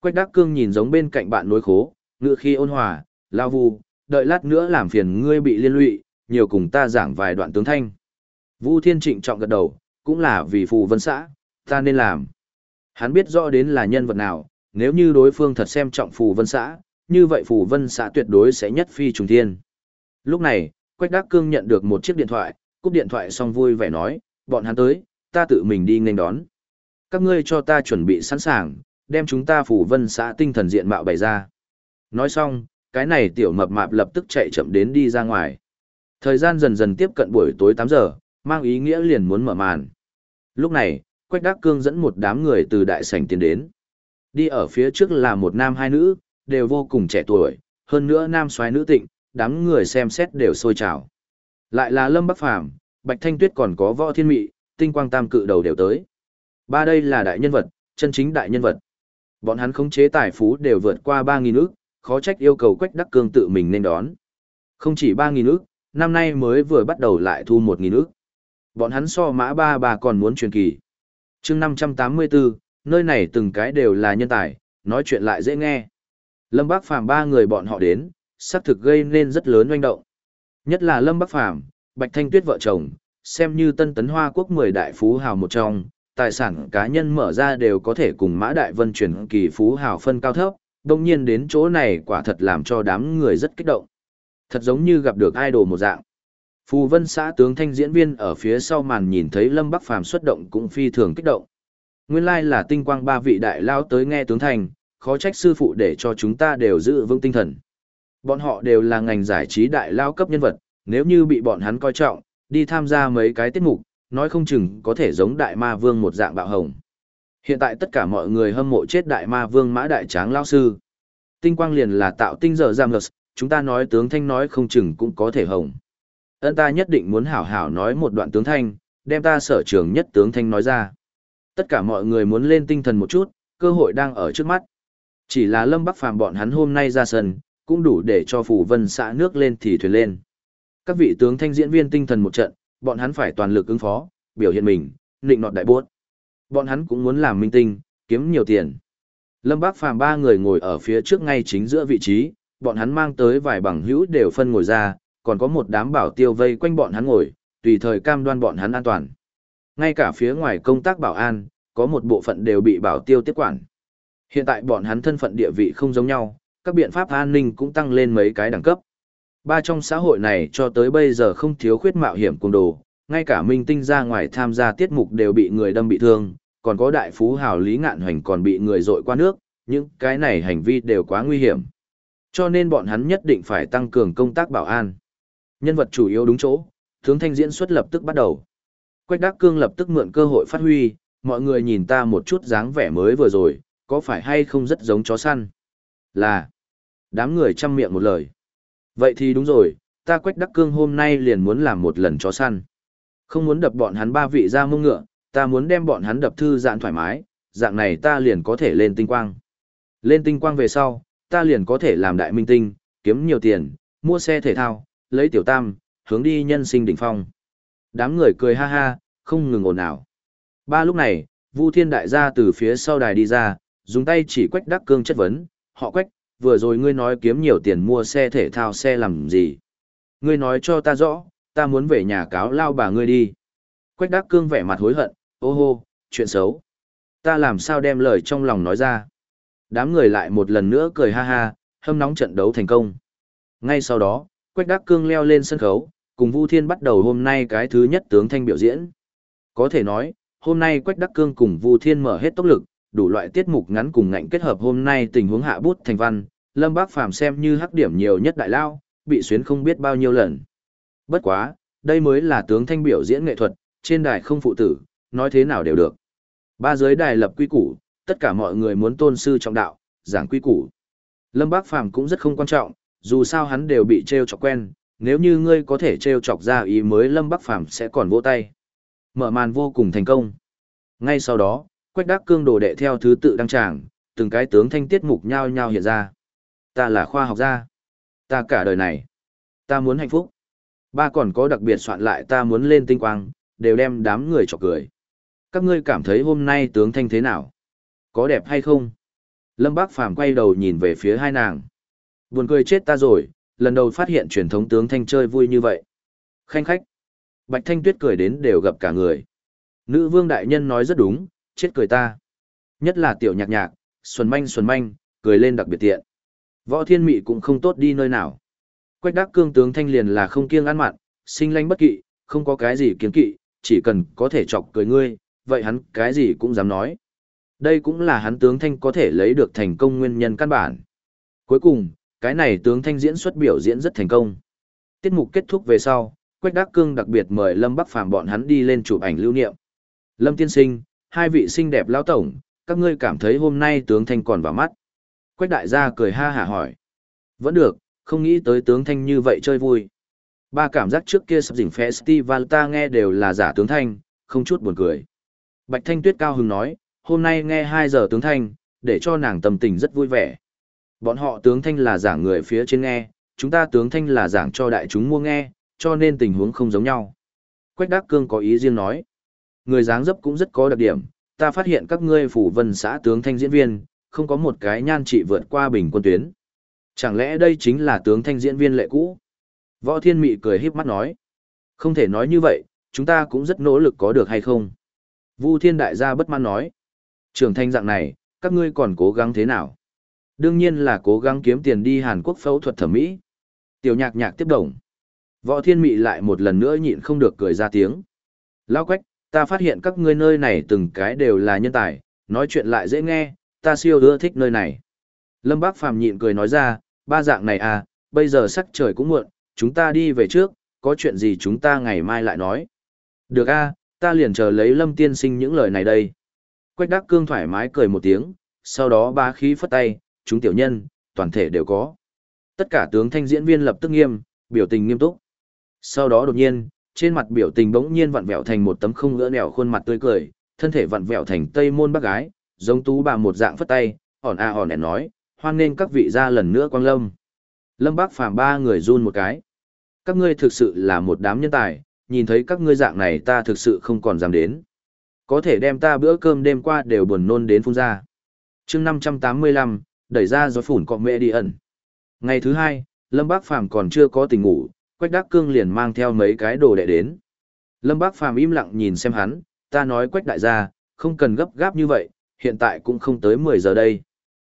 Quách đắc cương nhìn giống bên cạnh bạn nối khố, ngựa khi ôn hòa, lao vu, đợi lát nữa làm phiền ngươi bị liên lụy, nhiều cùng ta giảng vài đoạn tướng thanh. Vu Thiên Trịnh trọng gật đầu, cũng là vì phù vân xã, ta nên làm. Hắn biết rõ đến là nhân vật nào, nếu như đối phương thật xem trọng phù vân xã, như vậy phù vân xã tuyệt đối sẽ nhất phi trùng thiên. Lúc này, Quách Đắc Cương nhận được một chiếc điện thoại, cúp điện thoại xong vui vẻ nói, bọn hắn tới, ta tự mình đi nghênh đón. Các ngươi cho ta chuẩn bị sẵn sàng, đem chúng ta phù vân xã tinh thần diện mạo bày ra. Nói xong, cái này tiểu mập mạp lập tức chạy chậm đến đi ra ngoài. Thời gian dần dần tiếp cận buổi tối 8 giờ, mang ý nghĩa liền muốn mở màn. Lúc này, Quách Đắc Cương dẫn một đám người từ đại sảnh tiến đến. Đi ở phía trước là một nam hai nữ, đều vô cùng trẻ tuổi, hơn nữa nam soái nữ tịnh, đám người xem xét đều sôi trào. Lại là Lâm Bắc Phàm, Bạch Thanh Tuyết còn có Võ Thiên Mị, Tinh Quang Tam cự đầu đều tới. Ba đây là đại nhân vật, chân chính đại nhân vật. Bọn hắn khống chế tài phú đều vượt qua 3000 ức, khó trách yêu cầu Quách Đắc Cương tự mình nên đón. Không chỉ 3000 ức, năm nay mới vừa bắt đầu lại thu 1000 ức. Bọn hắn so mã ba bà còn muốn truyền kỳ. chương 584, nơi này từng cái đều là nhân tài, nói chuyện lại dễ nghe. Lâm Bác Phàm ba người bọn họ đến, xác thực gây nên rất lớn oanh động. Nhất là Lâm Bắc Phàm Bạch Thanh Tuyết vợ chồng, xem như tân tấn hoa quốc 10 đại phú hào một trong, tài sản cá nhân mở ra đều có thể cùng Mã Đại Vân chuyển kỳ phú hào phân cao thấp, đồng nhiên đến chỗ này quả thật làm cho đám người rất kích động. Thật giống như gặp được idol một dạng. Phù Vân xã tướng thanh diễn viên ở phía sau màn nhìn thấy Lâm Bắc Phàm xuất động cũng phi thường kích động. Nguyên lai là tinh quang ba vị đại lao tới nghe tướng thành, khó trách sư phụ để cho chúng ta đều giữ vững tinh thần. Bọn họ đều là ngành giải trí đại lao cấp nhân vật, nếu như bị bọn hắn coi trọng, đi tham gia mấy cái tiết mục, nói không chừng có thể giống đại ma vương một dạng bạo hồng. Hiện tại tất cả mọi người hâm mộ chết đại ma vương mã đại tráng lao sư. Tinh quang liền là tạo tinh giờ giam lật, chúng ta nói tướng thanh nói không chừng cũng có thể hồng. Ân ta nhất định muốn hảo hảo nói một đoạn tướng thanh, đem ta sở trường nhất tướng thanh nói ra. Tất cả mọi người muốn lên tinh thần một chút, cơ hội đang ở trước mắt. Chỉ là Lâm Bắc Phàm bọn hắn hôm nay ra sân, cũng đủ để cho phủ vân xã nước lên thì thuyền lên. Các vị tướng thanh diễn viên tinh thần một trận, bọn hắn phải toàn lực ứng phó, biểu hiện mình, nịnh nọt đại buốt. Bọn hắn cũng muốn làm minh tinh, kiếm nhiều tiền. Lâm Bác Phàm ba người ngồi ở phía trước ngay chính giữa vị trí, bọn hắn mang tới vài bằng hữu đều phân ngồi ra, còn có một đám bảo tiêu vây quanh bọn hắn ngồi, tùy thời cam đoan bọn hắn an toàn. Ngay cả phía ngoài công tác bảo an, có một bộ phận đều bị bảo tiêu tiếp quản. Hiện tại bọn hắn thân phận địa vị không giống nhau, các biện pháp an ninh cũng tăng lên mấy cái đẳng cấp. Ba trong xã hội này cho tới bây giờ không thiếu khuyết mạo hiểm cùng đồ, ngay cả minh tinh ra ngoài tham gia tiết mục đều bị người đâm bị thương, còn có đại phú hào Lý Ngạn Hoành còn bị người dội qua nước, những cái này hành vi đều quá nguy hiểm. Cho nên bọn hắn nhất định phải tăng cường công tác bảo an. Nhân vật chủ yếu đúng chỗ, tướng thanh diễn xuất lập tức bắt đầu. Quách Đắc Cương lập tức mượn cơ hội phát huy, mọi người nhìn ta một chút dáng vẻ mới vừa rồi, có phải hay không rất giống chó săn? Là, đám người chăm miệng một lời. Vậy thì đúng rồi, ta Quách Đắc Cương hôm nay liền muốn làm một lần chó săn. Không muốn đập bọn hắn ba vị ra mông ngựa, ta muốn đem bọn hắn đập thư giãn thoải mái, dạng này ta liền có thể lên tinh quang. Lên tinh quang về sau, ta liền có thể làm đại minh tinh, kiếm nhiều tiền, mua xe thể thao, lấy tiểu tam, hướng đi nhân sinh đỉnh phong. Đám người cười ha ha, không ngừng ồn ào. Ba lúc này, Vu Thiên Đại gia từ phía sau đài đi ra, dùng tay chỉ Quách Đắc Cương chất vấn, họ Quách, vừa rồi ngươi nói kiếm nhiều tiền mua xe thể thao xe làm gì? Ngươi nói cho ta rõ, ta muốn về nhà cáo lao bà ngươi đi. Quách Đắc Cương vẻ mặt hối hận, ô hô, chuyện xấu. Ta làm sao đem lời trong lòng nói ra? Đám người lại một lần nữa cười ha ha, hâm nóng trận đấu thành công. Ngay sau đó, Quách Đắc Cương leo lên sân khấu, cùng Vu Thiên bắt đầu hôm nay cái thứ nhất tướng thanh biểu diễn. Có thể nói, hôm nay Quách Đắc Cương cùng Vu Thiên mở hết tốc lực, đủ loại tiết mục ngắn cùng ngạnh kết hợp hôm nay tình huống hạ bút thành văn, Lâm Bác Phàm xem như hắc điểm nhiều nhất đại lao, bị xuyến không biết bao nhiêu lần. Bất quá, đây mới là tướng thanh biểu diễn nghệ thuật, trên đài không phụ tử, nói thế nào đều được. Ba giới đài lập quy củ, tất cả mọi người muốn tôn sư trọng đạo, giảng quy củ. Lâm Bác Phàm cũng rất không quan trọng, dù sao hắn đều bị treo chọc quen, nếu như ngươi có thể treo chọc ra ý mới Lâm Bác Phàm sẽ còn vỗ tay. Mở màn vô cùng thành công. Ngay sau đó, Quách Đắc Cương đồ đệ theo thứ tự đăng tràng, từng cái tướng thanh tiết mục nhau nhau hiện ra. Ta là khoa học gia. Ta cả đời này. Ta muốn hạnh phúc. Ba còn có đặc biệt soạn lại ta muốn lên tinh quang, đều đem đám người chọc cười. Các ngươi cảm thấy hôm nay tướng thanh thế nào? Có đẹp hay không? Lâm Bác Phàm quay đầu nhìn về phía hai nàng. Buồn cười chết ta rồi, lần đầu phát hiện truyền thống tướng thanh chơi vui như vậy. Khanh khách. Bạch Thanh Tuyết cười đến đều gặp cả người. Nữ vương đại nhân nói rất đúng, chết cười ta. Nhất là tiểu nhạc nhạc, xuân manh xuân manh, cười lên đặc biệt tiện. Võ thiên mị cũng không tốt đi nơi nào. Quách đắc cương tướng thanh liền là không kiêng ăn mặn, sinh lanh bất kỵ, không có cái gì kiến kỵ, chỉ cần có thể chọc cười ngươi, vậy hắn cái gì cũng dám nói. Đây cũng là hắn tướng thanh có thể lấy được thành công nguyên nhân căn bản. Cuối cùng, cái này tướng thanh diễn xuất biểu diễn rất thành công. Tiết mục kết thúc về sau, Quách Đắc Cương đặc biệt mời Lâm Bắc Phàm bọn hắn đi lên chụp ảnh lưu niệm. Lâm tiên sinh, hai vị xinh đẹp lão tổng, các ngươi cảm thấy hôm nay tướng thanh còn vào mắt. Quách đại gia cười ha hả hỏi. Vẫn được, không nghĩ tới tướng thanh như vậy chơi vui. Ba cảm giác trước kia sắp dình festival ta nghe đều là giả tướng thanh, không chút buồn cười. Bạch Thanh Tuyết cao hứng nói, hôm nay nghe 2 giờ tướng thanh, để cho nàng tâm tình rất vui vẻ. Bọn họ tướng thanh là giảng người phía trên nghe, chúng ta tướng thanh là giảng cho đại chúng mua nghe, cho nên tình huống không giống nhau. Quách Đắc Cương có ý riêng nói. Người dáng dấp cũng rất có đặc điểm, ta phát hiện các ngươi phủ vân xã tướng thanh diễn viên, không có một cái nhan trị vượt qua bình quân tuyến. Chẳng lẽ đây chính là tướng thanh diễn viên lệ cũ? Võ Thiên Mị cười híp mắt nói. Không thể nói như vậy, chúng ta cũng rất nỗ lực có được hay không? Vu Thiên Đại gia bất mãn nói. Trưởng thanh dạng này, các ngươi còn cố gắng thế nào? Đương nhiên là cố gắng kiếm tiền đi Hàn Quốc phẫu thuật thẩm mỹ. Tiểu nhạc nhạc tiếp đồng. Võ Thiên Mị lại một lần nữa nhịn không được cười ra tiếng. Lao quách, ta phát hiện các ngươi nơi này từng cái đều là nhân tài, nói chuyện lại dễ nghe, ta siêu ưa thích nơi này. Lâm Bác Phàm nhịn cười nói ra, ba dạng này à, bây giờ sắc trời cũng muộn, chúng ta đi về trước, có chuyện gì chúng ta ngày mai lại nói. Được a, ta liền chờ lấy Lâm tiên sinh những lời này đây. Quách Đắc Cương thoải mái cười một tiếng, sau đó ba khí phất tay, chúng tiểu nhân, toàn thể đều có. Tất cả tướng thanh diễn viên lập tức nghiêm, biểu tình nghiêm túc. Sau đó đột nhiên, trên mặt biểu tình bỗng nhiên vặn vẹo thành một tấm không gỡ nẻo khuôn mặt tươi cười, thân thể vặn vẹo thành tây môn bác gái, giống tú bà một dạng phất tay, hòn a hòn ẻn nói, hoan nên các vị ra lần nữa quang lâm. Lâm Bác Phàm ba người run một cái. Các ngươi thực sự là một đám nhân tài, nhìn thấy các ngươi dạng này ta thực sự không còn dám đến. Có thể đem ta bữa cơm đêm qua đều buồn nôn đến phun ra. chương 585, đẩy ra gió phủn cọ mẹ đi ẩn. Ngày thứ hai, Lâm Bác Phàm còn chưa có tình ngủ, Quách Đắc Cương liền mang theo mấy cái đồ đệ đến. Lâm Bác Phàm im lặng nhìn xem hắn, ta nói Quách đại gia, không cần gấp gáp như vậy, hiện tại cũng không tới 10 giờ đây.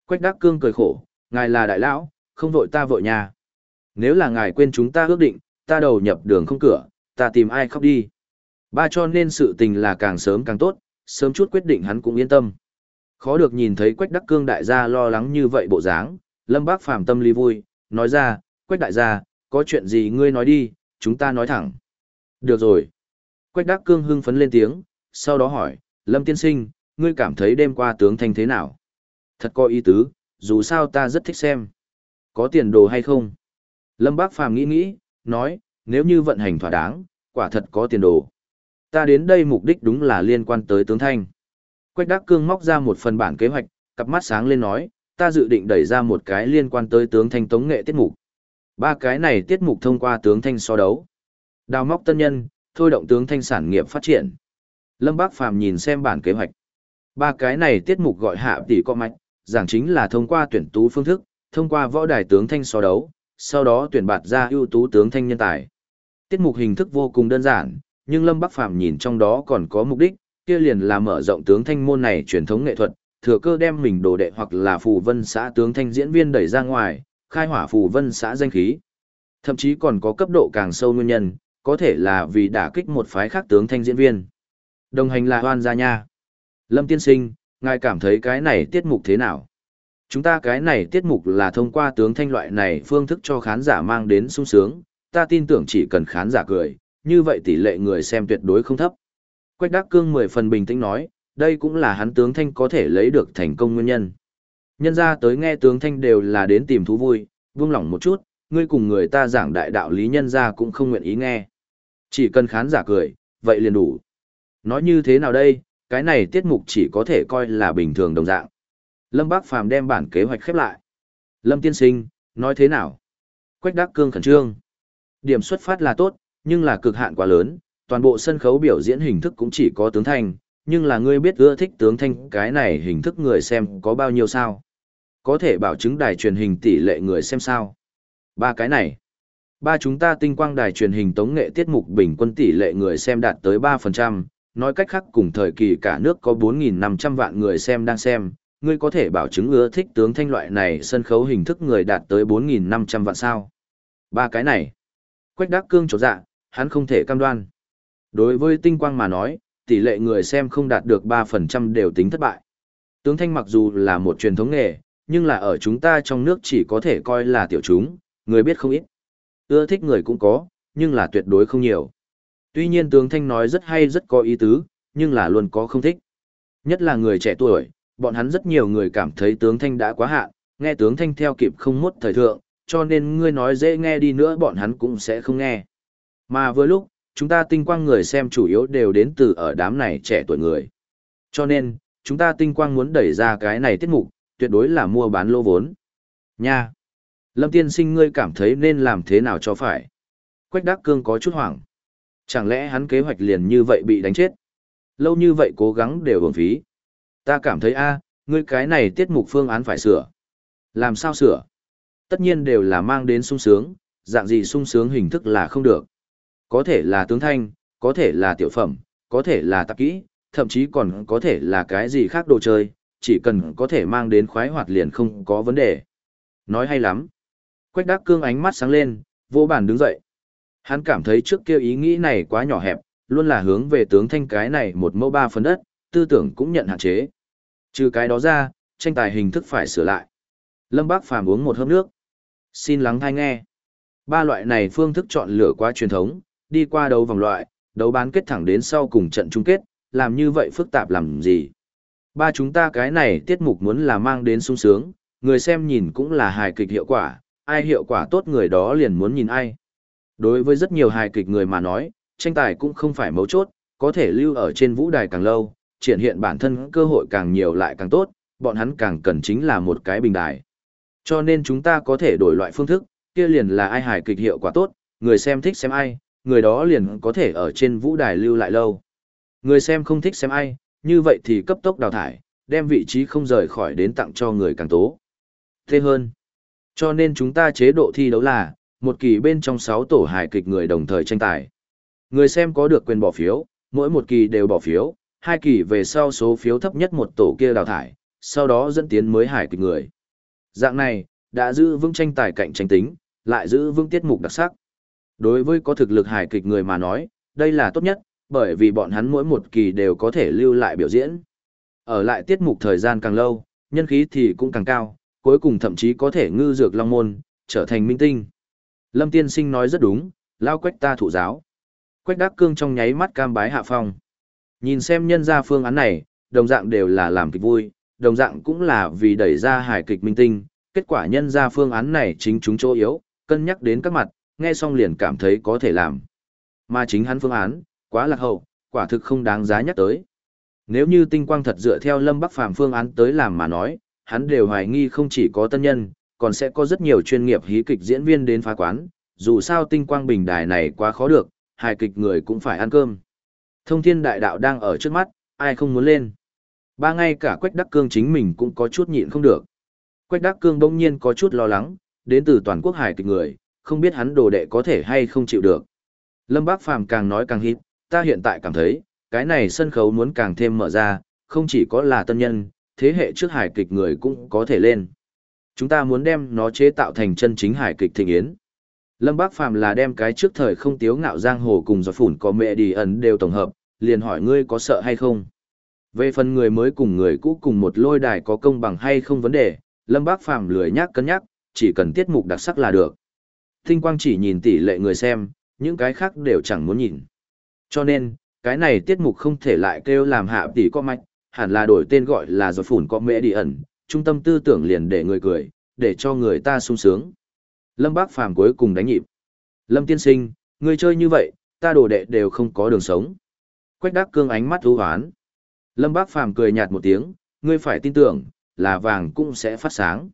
Quách Đắc Cương cười khổ, ngài là đại lão, không vội ta vội nhà. Nếu là ngài quên chúng ta ước định, ta đầu nhập đường không cửa, ta tìm ai khóc đi. Ba cho nên sự tình là càng sớm càng tốt, sớm chút quyết định hắn cũng yên tâm. Khó được nhìn thấy Quách Đắc Cương đại gia lo lắng như vậy bộ dáng, Lâm Bác Phàm tâm lý vui, nói ra, Quách đại gia, có chuyện gì ngươi nói đi, chúng ta nói thẳng. Được rồi. Quách Đắc Cương hưng phấn lên tiếng, sau đó hỏi, Lâm Tiên Sinh, ngươi cảm thấy đêm qua tướng thanh thế nào? Thật có ý tứ, dù sao ta rất thích xem. Có tiền đồ hay không? Lâm Bác Phàm nghĩ nghĩ, nói, nếu như vận hành thỏa đáng, quả thật có tiền đồ. Ta đến đây mục đích đúng là liên quan tới tướng thanh. Quách Đắc Cương móc ra một phần bản kế hoạch, cặp mắt sáng lên nói, ta dự định đẩy ra một cái liên quan tới tướng thanh tống nghệ tiết mục. Ba cái này tiết mục thông qua tướng thanh so đấu. Đào móc tân nhân, thôi động tướng thanh sản nghiệp phát triển. Lâm Bác Phàm nhìn xem bản kế hoạch. Ba cái này tiết mục gọi hạ tỷ co mạch, giảng chính là thông qua tuyển tú phương thức, thông qua võ đài tướng thanh so đấu, sau đó tuyển bạt ra ưu tú tướng thanh nhân tài. Tiết mục hình thức vô cùng đơn giản, nhưng Lâm Bắc Phàm nhìn trong đó còn có mục đích, kia liền là mở rộng tướng thanh môn này truyền thống nghệ thuật, thừa cơ đem mình đồ đệ hoặc là phù vân xã tướng thanh diễn viên đẩy ra ngoài, khai hỏa phù vân xã danh khí. Thậm chí còn có cấp độ càng sâu nguyên nhân, có thể là vì đả kích một phái khác tướng thanh diễn viên. Đồng hành là hoan gia nha. Lâm tiên sinh, ngài cảm thấy cái này tiết mục thế nào? Chúng ta cái này tiết mục là thông qua tướng thanh loại này phương thức cho khán giả mang đến sung sướng, ta tin tưởng chỉ cần khán giả cười, như vậy tỷ lệ người xem tuyệt đối không thấp. Quách Đắc Cương mười phần bình tĩnh nói, đây cũng là hắn tướng thanh có thể lấy được thành công nguyên nhân. Nhân ra tới nghe tướng thanh đều là đến tìm thú vui, buông lỏng một chút, ngươi cùng người ta giảng đại đạo lý nhân ra cũng không nguyện ý nghe. Chỉ cần khán giả cười, vậy liền đủ. Nói như thế nào đây, cái này tiết mục chỉ có thể coi là bình thường đồng dạng. Lâm Bác Phàm đem bản kế hoạch khép lại. Lâm Tiên Sinh, nói thế nào? Quách Đắc Cương khẩn trương. Điểm xuất phát là tốt, nhưng là cực hạn quá lớn, toàn bộ sân khấu biểu diễn hình thức cũng chỉ có tướng thanh, nhưng là ngươi biết ưa thích tướng thanh cái này hình thức người xem có bao nhiêu sao? Có thể bảo chứng đài truyền hình tỷ lệ người xem sao? Ba cái này. Ba chúng ta tinh quang đài truyền hình tống nghệ tiết mục bình quân tỷ lệ người xem đạt tới 3%, nói cách khác cùng thời kỳ cả nước có 4.500 vạn người xem đang xem, ngươi có thể bảo chứng ưa thích tướng thanh loại này sân khấu hình thức người đạt tới 4.500 vạn sao. Ba cái này. Quách đắc cương chỗ dạ, hắn không thể cam đoan. Đối với tinh quang mà nói, tỷ lệ người xem không đạt được 3% đều tính thất bại. Tướng thanh mặc dù là một truyền thống nghề, nhưng là ở chúng ta trong nước chỉ có thể coi là tiểu chúng, người biết không ít. Ưa thích người cũng có, nhưng là tuyệt đối không nhiều. Tuy nhiên tướng thanh nói rất hay rất có ý tứ, nhưng là luôn có không thích. Nhất là người trẻ tuổi, bọn hắn rất nhiều người cảm thấy tướng thanh đã quá hạn, nghe tướng thanh theo kịp không mốt thời thượng, cho nên ngươi nói dễ nghe đi nữa bọn hắn cũng sẽ không nghe. Mà vừa lúc, chúng ta tinh quang người xem chủ yếu đều đến từ ở đám này trẻ tuổi người. Cho nên, chúng ta tinh quang muốn đẩy ra cái này tiết mục, tuyệt đối là mua bán lô vốn. Nha! Lâm tiên sinh ngươi cảm thấy nên làm thế nào cho phải? Quách đắc cương có chút hoảng. Chẳng lẽ hắn kế hoạch liền như vậy bị đánh chết? Lâu như vậy cố gắng đều hưởng phí. Ta cảm thấy a, ngươi cái này tiết mục phương án phải sửa. Làm sao sửa? Tất nhiên đều là mang đến sung sướng, dạng gì sung sướng hình thức là không được. Có thể là tướng thanh, có thể là tiểu phẩm, có thể là tạp kỹ, thậm chí còn có thể là cái gì khác đồ chơi, chỉ cần có thể mang đến khoái hoạt liền không có vấn đề. Nói hay lắm. Quách đắc cương ánh mắt sáng lên, vô bàn đứng dậy. Hắn cảm thấy trước kia ý nghĩ này quá nhỏ hẹp, luôn là hướng về tướng thanh cái này một mẫu ba phần đất, tư tưởng cũng nhận hạn chế. Trừ cái đó ra, tranh tài hình thức phải sửa lại. Lâm Bác Phàm uống một hớp nước. Xin lắng thai nghe. Ba loại này phương thức chọn lựa quá truyền thống, đi qua đấu vòng loại, đấu bán kết thẳng đến sau cùng trận chung kết, làm như vậy phức tạp làm gì. Ba chúng ta cái này tiết mục muốn là mang đến sung sướng, người xem nhìn cũng là hài kịch hiệu quả, ai hiệu quả tốt người đó liền muốn nhìn ai. Đối với rất nhiều hài kịch người mà nói, tranh tài cũng không phải mấu chốt, có thể lưu ở trên vũ đài càng lâu, triển hiện bản thân cơ hội càng nhiều lại càng tốt, bọn hắn càng cần chính là một cái bình đài. Cho nên chúng ta có thể đổi loại phương thức, kia liền là ai hài kịch hiệu quả tốt, người xem thích xem ai, người đó liền có thể ở trên vũ đài lưu lại lâu. Người xem không thích xem ai, như vậy thì cấp tốc đào thải, đem vị trí không rời khỏi đến tặng cho người càng tố. Thế hơn. Cho nên chúng ta chế độ thi đấu là, một kỳ bên trong 6 tổ hài kịch người đồng thời tranh tài. Người xem có được quyền bỏ phiếu, mỗi một kỳ đều bỏ phiếu, hai kỳ về sau số phiếu thấp nhất một tổ kia đào thải, sau đó dẫn tiến mới hài kịch người. Dạng này, đã giữ vững tranh tài cạnh tranh tính, lại giữ vững tiết mục đặc sắc. Đối với có thực lực hài kịch người mà nói, đây là tốt nhất, bởi vì bọn hắn mỗi một kỳ đều có thể lưu lại biểu diễn. Ở lại tiết mục thời gian càng lâu, nhân khí thì cũng càng cao, cuối cùng thậm chí có thể ngư dược long môn, trở thành minh tinh. Lâm Tiên Sinh nói rất đúng, lao quách ta thủ giáo. Quách đắc cương trong nháy mắt cam bái hạ phong. Nhìn xem nhân ra phương án này, đồng dạng đều là làm kịch vui, đồng dạng cũng là vì đẩy ra hài kịch minh tinh, kết quả nhân ra phương án này chính chúng chỗ yếu, cân nhắc đến các mặt, nghe xong liền cảm thấy có thể làm. Mà chính hắn phương án, quá lạc hậu, quả thực không đáng giá nhắc tới. Nếu như tinh quang thật dựa theo Lâm Bắc Phàm phương án tới làm mà nói, hắn đều hoài nghi không chỉ có tân nhân, còn sẽ có rất nhiều chuyên nghiệp hí kịch diễn viên đến phá quán, dù sao tinh quang bình đài này quá khó được, hài kịch người cũng phải ăn cơm. Thông thiên đại đạo đang ở trước mắt, ai không muốn lên. Ba ngày cả Quách Đắc Cương chính mình cũng có chút nhịn không được. Quách Đắc Cương bỗng nhiên có chút lo lắng, đến từ toàn quốc hài kịch người, không biết hắn đồ đệ có thể hay không chịu được. Lâm Bác Phàm càng nói càng hít, ta hiện tại cảm thấy, cái này sân khấu muốn càng thêm mở ra, không chỉ có là tân nhân, thế hệ trước hài kịch người cũng có thể lên. Chúng ta muốn đem nó chế tạo thành chân chính hài kịch thịnh yến. Lâm Bác Phàm là đem cái trước thời không tiếu ngạo giang hồ cùng giọt phủn có mẹ đi ẩn đều tổng hợp, liền hỏi ngươi có sợ hay không. Về phần người mới cùng người cũ cùng một lôi đài có công bằng hay không vấn đề, Lâm Bác Phàm lười nhắc cân nhắc, chỉ cần tiết mục đặc sắc là được. Tinh Quang chỉ nhìn tỷ lệ người xem, những cái khác đều chẳng muốn nhìn. Cho nên, cái này tiết mục không thể lại kêu làm hạ tỷ có mạch, hẳn là đổi tên gọi là giọt phủn có mẹ đi ẩn, trung tâm tư tưởng liền để người cười, để cho người ta sung sướng. Lâm Bác Phàm cuối cùng đánh nhịp. Lâm tiên sinh, ngươi chơi như vậy, ta đồ đệ đều không có đường sống. Quách đắc cương ánh mắt thú hoán. Lâm Bác Phàm cười nhạt một tiếng, ngươi phải tin tưởng, là vàng cũng sẽ phát sáng.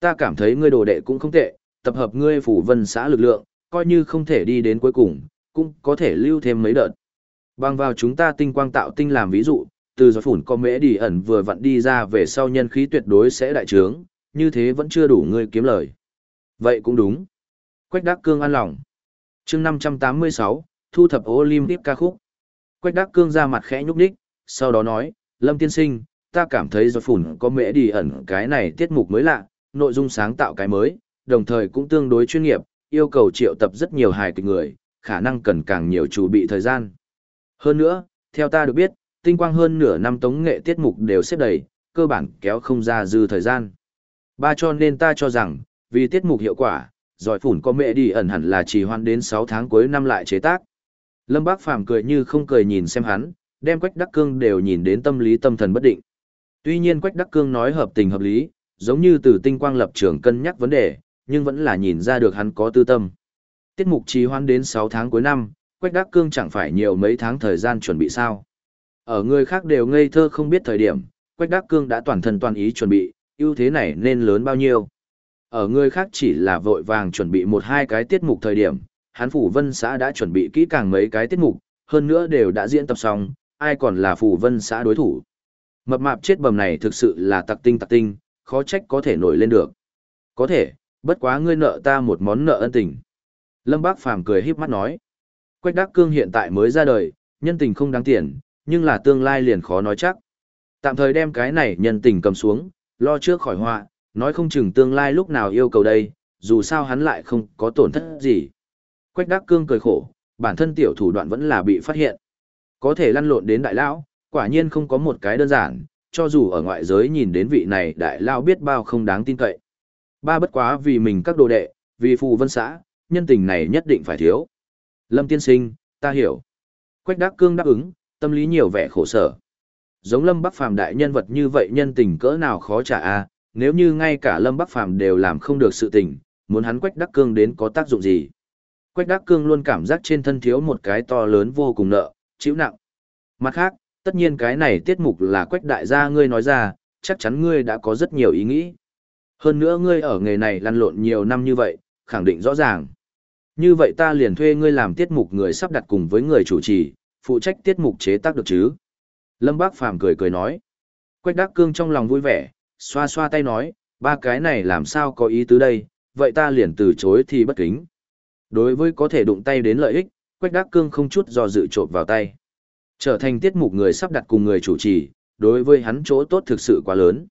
Ta cảm thấy ngươi đồ đệ cũng không tệ, tập hợp ngươi phủ vân xã lực lượng, coi như không thể đi đến cuối cùng, cũng có thể lưu thêm mấy đợt. Bằng vào chúng ta tinh quang tạo tinh làm ví dụ, từ giọt phủn có mễ đi ẩn vừa vặn đi ra về sau nhân khí tuyệt đối sẽ đại trướng, như thế vẫn chưa đủ ngươi kiếm lời. Vậy cũng đúng. Quách đắc cương an lòng. chương 586, thu thập Olympic ca khúc. Quách đắc cương ra mặt khẽ nhúc đích, sau đó nói, Lâm tiên sinh, ta cảm thấy giọt phủn có mễ đi ẩn cái này tiết mục mới lạ, nội dung sáng tạo cái mới, đồng thời cũng tương đối chuyên nghiệp, yêu cầu triệu tập rất nhiều hài kịch người, khả năng cần càng nhiều chủ bị thời gian. Hơn nữa, theo ta được biết, tinh quang hơn nửa năm tống nghệ tiết mục đều xếp đầy, cơ bản kéo không ra dư thời gian. Ba cho nên ta cho rằng, vì tiết mục hiệu quả, giỏi phủn có mẹ đi ẩn hẳn là chỉ hoan đến 6 tháng cuối năm lại chế tác. Lâm Bác Phàm cười như không cười nhìn xem hắn, đem Quách Đắc Cương đều nhìn đến tâm lý tâm thần bất định. Tuy nhiên Quách Đắc Cương nói hợp tình hợp lý, giống như từ tinh quang lập trường cân nhắc vấn đề, nhưng vẫn là nhìn ra được hắn có tư tâm. Tiết mục trì hoãn đến 6 tháng cuối năm, Quách Đắc Cương chẳng phải nhiều mấy tháng thời gian chuẩn bị sao. Ở người khác đều ngây thơ không biết thời điểm, Quách Đắc Cương đã toàn thân toàn ý chuẩn bị, ưu thế này nên lớn bao nhiêu. Ở người khác chỉ là vội vàng chuẩn bị một hai cái tiết mục thời điểm, hắn phủ vân xã đã chuẩn bị kỹ càng mấy cái tiết mục, hơn nữa đều đã diễn tập xong, ai còn là phủ vân xã đối thủ. Mập mạp chết bầm này thực sự là tặc tinh tặc tinh, khó trách có thể nổi lên được. Có thể, bất quá ngươi nợ ta một món nợ ân tình. Lâm Bác Phàm cười híp mắt nói. Quách Đắc Cương hiện tại mới ra đời, nhân tình không đáng tiền, nhưng là tương lai liền khó nói chắc. Tạm thời đem cái này nhân tình cầm xuống, lo trước khỏi họa, nói không chừng tương lai lúc nào yêu cầu đây, dù sao hắn lại không có tổn thất gì. Quách Đắc Cương cười khổ, bản thân tiểu thủ đoạn vẫn là bị phát hiện. Có thể lăn lộn đến đại lão, quả nhiên không có một cái đơn giản, cho dù ở ngoại giới nhìn đến vị này đại lão biết bao không đáng tin cậy. Ba bất quá vì mình các đồ đệ, vì phù vân xã, nhân tình này nhất định phải thiếu. Lâm tiên sinh, ta hiểu. Quách Đắc Cương đáp ứng, tâm lý nhiều vẻ khổ sở. Giống Lâm Bắc Phàm đại nhân vật như vậy nhân tình cỡ nào khó trả a, nếu như ngay cả Lâm Bắc Phàm đều làm không được sự tình, muốn hắn Quách Đắc Cương đến có tác dụng gì? Quách Đắc Cương luôn cảm giác trên thân thiếu một cái to lớn vô cùng nợ, chịu nặng. Mặt khác, tất nhiên cái này tiết mục là Quách đại gia ngươi nói ra, chắc chắn ngươi đã có rất nhiều ý nghĩ. Hơn nữa ngươi ở nghề này lăn lộn nhiều năm như vậy, khẳng định rõ ràng. Như vậy ta liền thuê ngươi làm tiết mục người sắp đặt cùng với người chủ trì, phụ trách tiết mục chế tác được chứ. Lâm Bác Phàm cười cười nói. Quách Đắc Cương trong lòng vui vẻ, xoa xoa tay nói, ba cái này làm sao có ý tứ đây, vậy ta liền từ chối thì bất kính. Đối với có thể đụng tay đến lợi ích, Quách Đắc Cương không chút do dự trộn vào tay. Trở thành tiết mục người sắp đặt cùng người chủ trì, đối với hắn chỗ tốt thực sự quá lớn.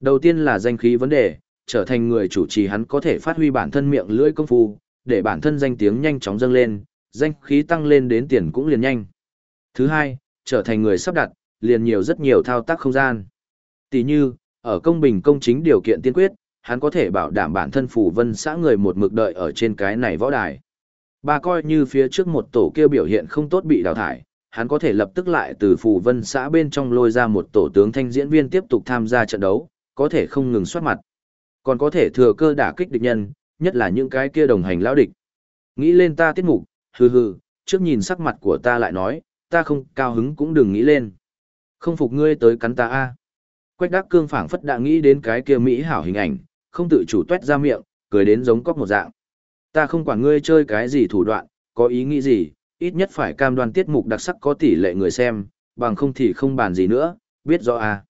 Đầu tiên là danh khí vấn đề, trở thành người chủ trì hắn có thể phát huy bản thân miệng lưỡi công phu, để bản thân danh tiếng nhanh chóng dâng lên, danh khí tăng lên đến tiền cũng liền nhanh. Thứ hai, trở thành người sắp đặt, liền nhiều rất nhiều thao tác không gian. Tỷ như, ở công bình công chính điều kiện tiên quyết, hắn có thể bảo đảm bản thân phủ vân xã người một mực đợi ở trên cái này võ đài. Ba coi như phía trước một tổ kêu biểu hiện không tốt bị đào thải, hắn có thể lập tức lại từ phủ vân xã bên trong lôi ra một tổ tướng thanh diễn viên tiếp tục tham gia trận đấu, có thể không ngừng soát mặt. Còn có thể thừa cơ đả kích địch nhân, nhất là những cái kia đồng hành lão địch. Nghĩ lên ta tiết mục, hừ hừ, trước nhìn sắc mặt của ta lại nói, ta không cao hứng cũng đừng nghĩ lên. Không phục ngươi tới cắn ta a. Quách đắc cương phảng phất đã nghĩ đến cái kia mỹ hảo hình ảnh, không tự chủ tuét ra miệng, cười đến giống cóc một dạng. Ta không quản ngươi chơi cái gì thủ đoạn, có ý nghĩ gì, ít nhất phải cam đoan tiết mục đặc sắc có tỷ lệ người xem, bằng không thì không bàn gì nữa, biết rõ à.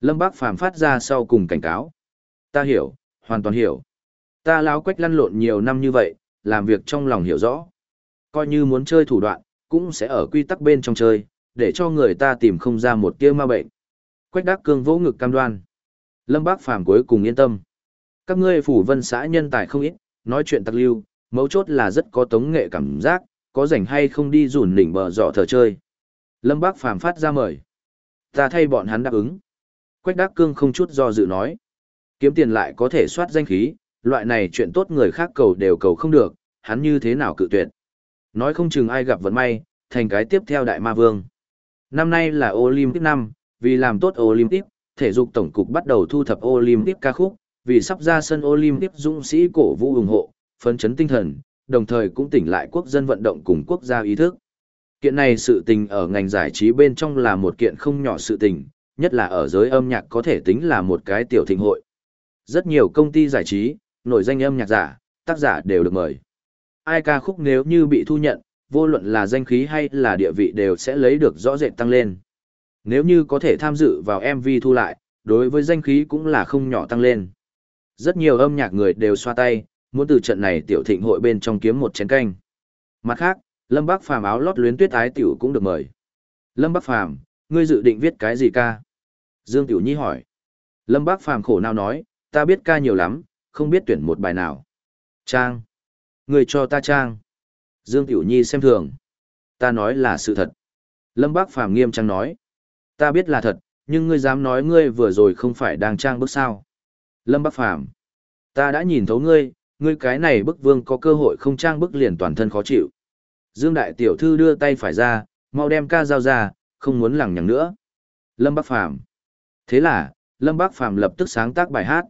Lâm Bác Phàm phát ra sau cùng cảnh cáo. Ta hiểu, hoàn toàn hiểu. Ta láo quách lăn lộn nhiều năm như vậy, làm việc trong lòng hiểu rõ. Coi như muốn chơi thủ đoạn, cũng sẽ ở quy tắc bên trong chơi, để cho người ta tìm không ra một tia ma bệnh. Quách đắc cương vỗ ngực cam đoan. Lâm Bác Phàm cuối cùng yên tâm. Các ngươi phủ vân xã nhân tài không ít, nói chuyện tặc lưu, mấu chốt là rất có tống nghệ cảm giác, có rảnh hay không đi rủn đỉnh bờ dọ thờ chơi. Lâm Bác Phàm phát ra mời. Ta thay bọn hắn đáp ứng. Quách Đắc Cương không chút do dự nói. Kiếm tiền lại có thể soát danh khí, loại này chuyện tốt người khác cầu đều cầu không được, hắn như thế nào cự tuyệt. Nói không chừng ai gặp vận may, thành cái tiếp theo đại ma vương. Năm nay là Olympic năm, vì làm tốt Olympic, thể dục tổng cục bắt đầu thu thập Olympic ca khúc, vì sắp ra sân Olympic dũng sĩ cổ vũ ủng hộ, phấn chấn tinh thần, đồng thời cũng tỉnh lại quốc dân vận động cùng quốc gia ý thức. Kiện này sự tình ở ngành giải trí bên trong là một kiện không nhỏ sự tình, nhất là ở giới âm nhạc có thể tính là một cái tiểu thịnh hội. Rất nhiều công ty giải trí, nổi danh âm nhạc giả, tác giả đều được mời. Ai ca khúc nếu như bị thu nhận, vô luận là danh khí hay là địa vị đều sẽ lấy được rõ rệt tăng lên. Nếu như có thể tham dự vào MV thu lại, đối với danh khí cũng là không nhỏ tăng lên. Rất nhiều âm nhạc người đều xoa tay, muốn từ trận này tiểu thịnh hội bên trong kiếm một chén canh. Mặt khác, Lâm bác Phàm áo lót luyến tuyết ái tiểu cũng được mời. Lâm bác Phàm, ngươi dự định viết cái gì ca? Dương Tiểu Nhi hỏi. Lâm Bác Phàm khổ nào nói, ta biết ca nhiều lắm, không biết tuyển một bài nào. Trang. người cho ta trang. Dương Tiểu Nhi xem thường. Ta nói là sự thật. Lâm Bác Phàm nghiêm trang nói. Ta biết là thật, nhưng ngươi dám nói ngươi vừa rồi không phải đang trang bước sao. Lâm Bác Phàm Ta đã nhìn thấu ngươi, ngươi cái này bức vương có cơ hội không trang bức liền toàn thân khó chịu. Dương Đại Tiểu Thư đưa tay phải ra, mau đem ca giao ra, không muốn lẳng nhằng nữa. Lâm Bác Phàm Thế là, Lâm Bác Phàm lập tức sáng tác bài hát.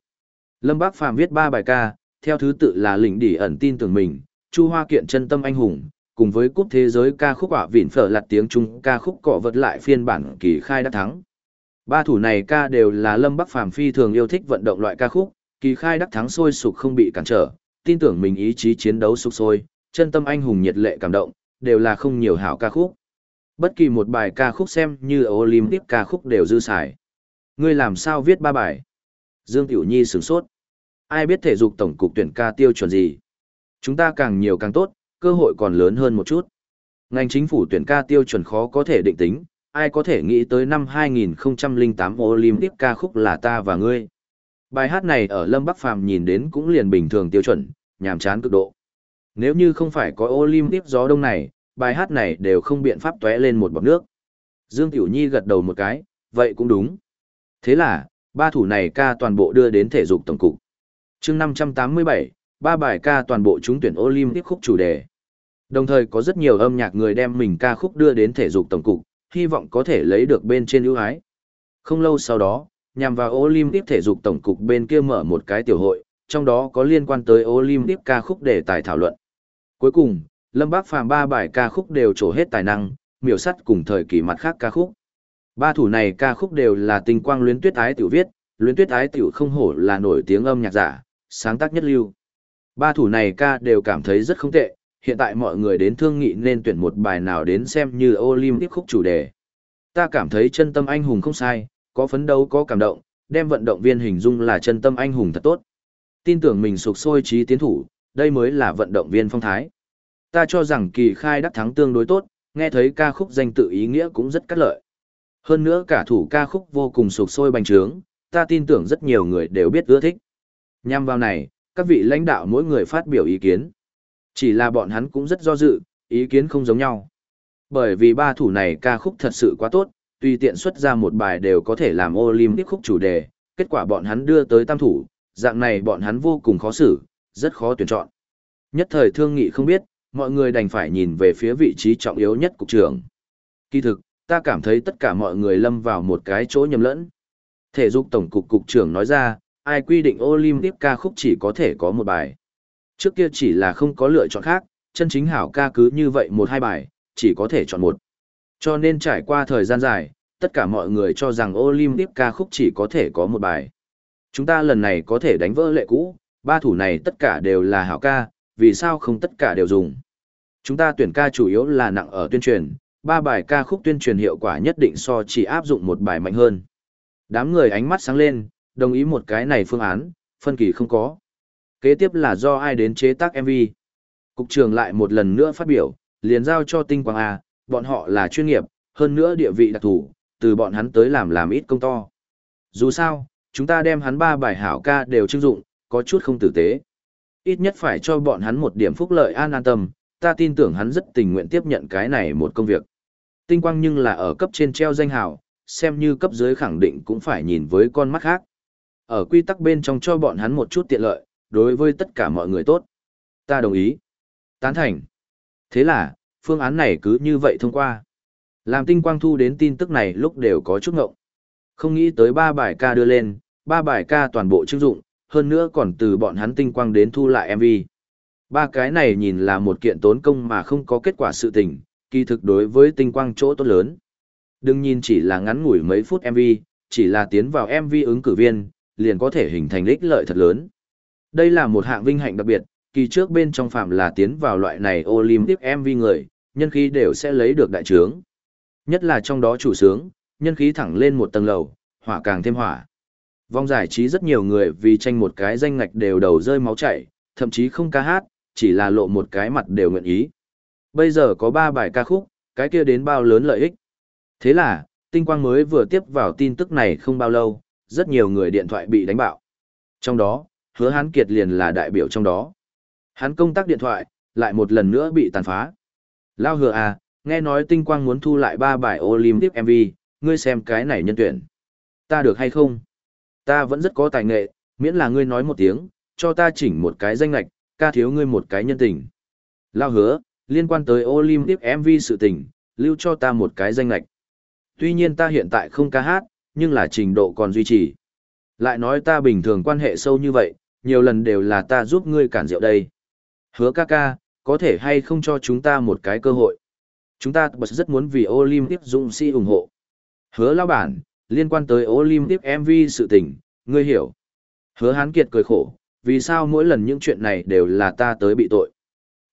Lâm Bác Phàm viết ba bài ca, theo thứ tự là lĩnh đỉ ẩn tin tưởng mình, Chu Hoa kiện chân tâm anh hùng, cùng với cúp thế giới ca khúc ả vịn phở lạt tiếng Trung ca khúc cọ vật lại phiên bản kỳ khai đã thắng. Ba thủ này ca đều là Lâm Bắc Phàm phi thường yêu thích vận động loại ca khúc, kỳ khai đắc thắng sôi sục không bị cản trở, tin tưởng mình ý chí chiến đấu sục sôi, chân tâm anh hùng nhiệt lệ cảm động, đều là không nhiều hảo ca khúc. Bất kỳ một bài ca khúc xem như Olympic ca khúc đều dư xài. Ngươi làm sao viết ba bài? Dương Tiểu Nhi sửng sốt. Ai biết thể dục tổng cục tuyển ca tiêu chuẩn gì? Chúng ta càng nhiều càng tốt, cơ hội còn lớn hơn một chút. Ngành chính phủ tuyển ca tiêu chuẩn khó có thể định tính, ai có thể nghĩ tới năm 2008 Olympic ca khúc là ta và ngươi. Bài hát này ở Lâm Bắc Phàm nhìn đến cũng liền bình thường tiêu chuẩn, nhàm chán cực độ. Nếu như không phải có Olympic gió đông này, bài hát này đều không biện pháp tóe lên một bọt nước. Dương Tiểu Nhi gật đầu một cái, vậy cũng đúng. Thế là, ba thủ này ca toàn bộ đưa đến thể dục tổng cục. chương 587, ba bài ca toàn bộ trúng tuyển Olympic khúc chủ đề. Đồng thời có rất nhiều âm nhạc người đem mình ca khúc đưa đến thể dục tổng cục, hy vọng có thể lấy được bên trên ưu ái. Không lâu sau đó, nhằm vào Olympic thể dục tổng cục bên kia mở một cái tiểu hội, trong đó có liên quan tới Olympic ca khúc để tài thảo luận. Cuối cùng, Lâm Bác Phàm ba bài ca khúc đều trổ hết tài năng, miểu sắt cùng thời kỳ mặt khác ca khúc. Ba thủ này ca khúc đều là tình quang luyến tuyết ái tiểu viết, luyến tuyết ái tiểu không hổ là nổi tiếng âm nhạc giả, sáng tác nhất lưu. Ba thủ này ca đều cảm thấy rất không tệ, hiện tại mọi người đến thương nghị nên tuyển một bài nào đến xem như Olympic khúc chủ đề. Ta cảm thấy chân tâm anh hùng không sai, có phấn đấu có cảm động, đem vận động viên hình dung là chân tâm anh hùng thật tốt. Tin tưởng mình sục sôi trí tiến thủ, đây mới là vận động viên phong thái. Ta cho rằng kỳ khai đắc thắng tương đối tốt, nghe thấy ca khúc danh tự ý nghĩa cũng rất cắt lợi. Hơn nữa cả thủ ca khúc vô cùng sục sôi bành trướng, ta tin tưởng rất nhiều người đều biết ưa thích. Nhằm vào này, các vị lãnh đạo mỗi người phát biểu ý kiến. Chỉ là bọn hắn cũng rất do dự, ý kiến không giống nhau. Bởi vì ba thủ này ca khúc thật sự quá tốt, tùy tiện xuất ra một bài đều có thể làm Olympic khúc chủ đề, kết quả bọn hắn đưa tới tam thủ, dạng này bọn hắn vô cùng khó xử, rất khó tuyển chọn. Nhất thời thương nghị không biết, mọi người đành phải nhìn về phía vị trí trọng yếu nhất cục trưởng. Kỳ thực, ta cảm thấy tất cả mọi người lâm vào một cái chỗ nhầm lẫn. Thể dục tổng cục cục trưởng nói ra, ai quy định Olympic ca khúc chỉ có thể có một bài. Trước kia chỉ là không có lựa chọn khác, chân chính hảo ca cứ như vậy một hai bài, chỉ có thể chọn một. Cho nên trải qua thời gian dài, tất cả mọi người cho rằng Olympic ca khúc chỉ có thể có một bài. Chúng ta lần này có thể đánh vỡ lệ cũ, ba thủ này tất cả đều là hảo ca, vì sao không tất cả đều dùng. Chúng ta tuyển ca chủ yếu là nặng ở tuyên truyền, ba bài ca khúc tuyên truyền hiệu quả nhất định so chỉ áp dụng một bài mạnh hơn. Đám người ánh mắt sáng lên, đồng ý một cái này phương án, phân kỳ không có. Kế tiếp là do ai đến chế tác MV. Cục trưởng lại một lần nữa phát biểu, liền giao cho tinh quang A, bọn họ là chuyên nghiệp, hơn nữa địa vị đặc thù, từ bọn hắn tới làm làm ít công to. Dù sao, chúng ta đem hắn ba bài hảo ca đều trưng dụng, có chút không tử tế. Ít nhất phải cho bọn hắn một điểm phúc lợi an an tâm, ta tin tưởng hắn rất tình nguyện tiếp nhận cái này một công việc. Tinh quang nhưng là ở cấp trên treo danh hào, xem như cấp dưới khẳng định cũng phải nhìn với con mắt khác. Ở quy tắc bên trong cho bọn hắn một chút tiện lợi, đối với tất cả mọi người tốt. Ta đồng ý. Tán thành. Thế là, phương án này cứ như vậy thông qua. Làm tinh quang thu đến tin tức này lúc đều có chút ngộng. Không nghĩ tới ba bài ca đưa lên, ba bài ca toàn bộ chức dụng, hơn nữa còn từ bọn hắn tinh quang đến thu lại MV. Ba cái này nhìn là một kiện tốn công mà không có kết quả sự tình, kỳ thực đối với tinh quang chỗ tốt lớn. Đừng nhìn chỉ là ngắn ngủi mấy phút MV, chỉ là tiến vào MV ứng cử viên, liền có thể hình thành ích lợi thật lớn. Đây là một hạng vinh hạnh đặc biệt, kỳ trước bên trong phạm là tiến vào loại này Olympic MV người, nhân khí đều sẽ lấy được đại trướng. Nhất là trong đó chủ sướng, nhân khí thẳng lên một tầng lầu, hỏa càng thêm hỏa. vong giải trí rất nhiều người vì tranh một cái danh ngạch đều đầu rơi máu chảy, thậm chí không ca hát, chỉ là lộ một cái mặt đều nguyện ý. Bây giờ có 3 bài ca khúc, cái kia đến bao lớn lợi ích. Thế là, tinh quang mới vừa tiếp vào tin tức này không bao lâu, rất nhiều người điện thoại bị đánh bạo. Trong đó, hứa hán kiệt liền là đại biểu trong đó. Hắn công tác điện thoại, lại một lần nữa bị tàn phá. Lao hứa à, nghe nói tinh quang muốn thu lại ba bài Olympic MV, ngươi xem cái này nhân tuyển. Ta được hay không? Ta vẫn rất có tài nghệ, miễn là ngươi nói một tiếng, cho ta chỉnh một cái danh lạch, ca thiếu ngươi một cái nhân tình. Lao hứa, liên quan tới Olympic MV sự tình, lưu cho ta một cái danh lạch. Tuy nhiên ta hiện tại không ca hát, nhưng là trình độ còn duy trì. Lại nói ta bình thường quan hệ sâu như vậy, nhiều lần đều là ta giúp ngươi cản rượu đây. Hứa ca ca, có thể hay không cho chúng ta một cái cơ hội. Chúng ta bật rất muốn vì Olympic dụng si ủng hộ. Hứa lao bản, liên quan tới Olympic MV sự tình, ngươi hiểu. Hứa hán kiệt cười khổ, vì sao mỗi lần những chuyện này đều là ta tới bị tội.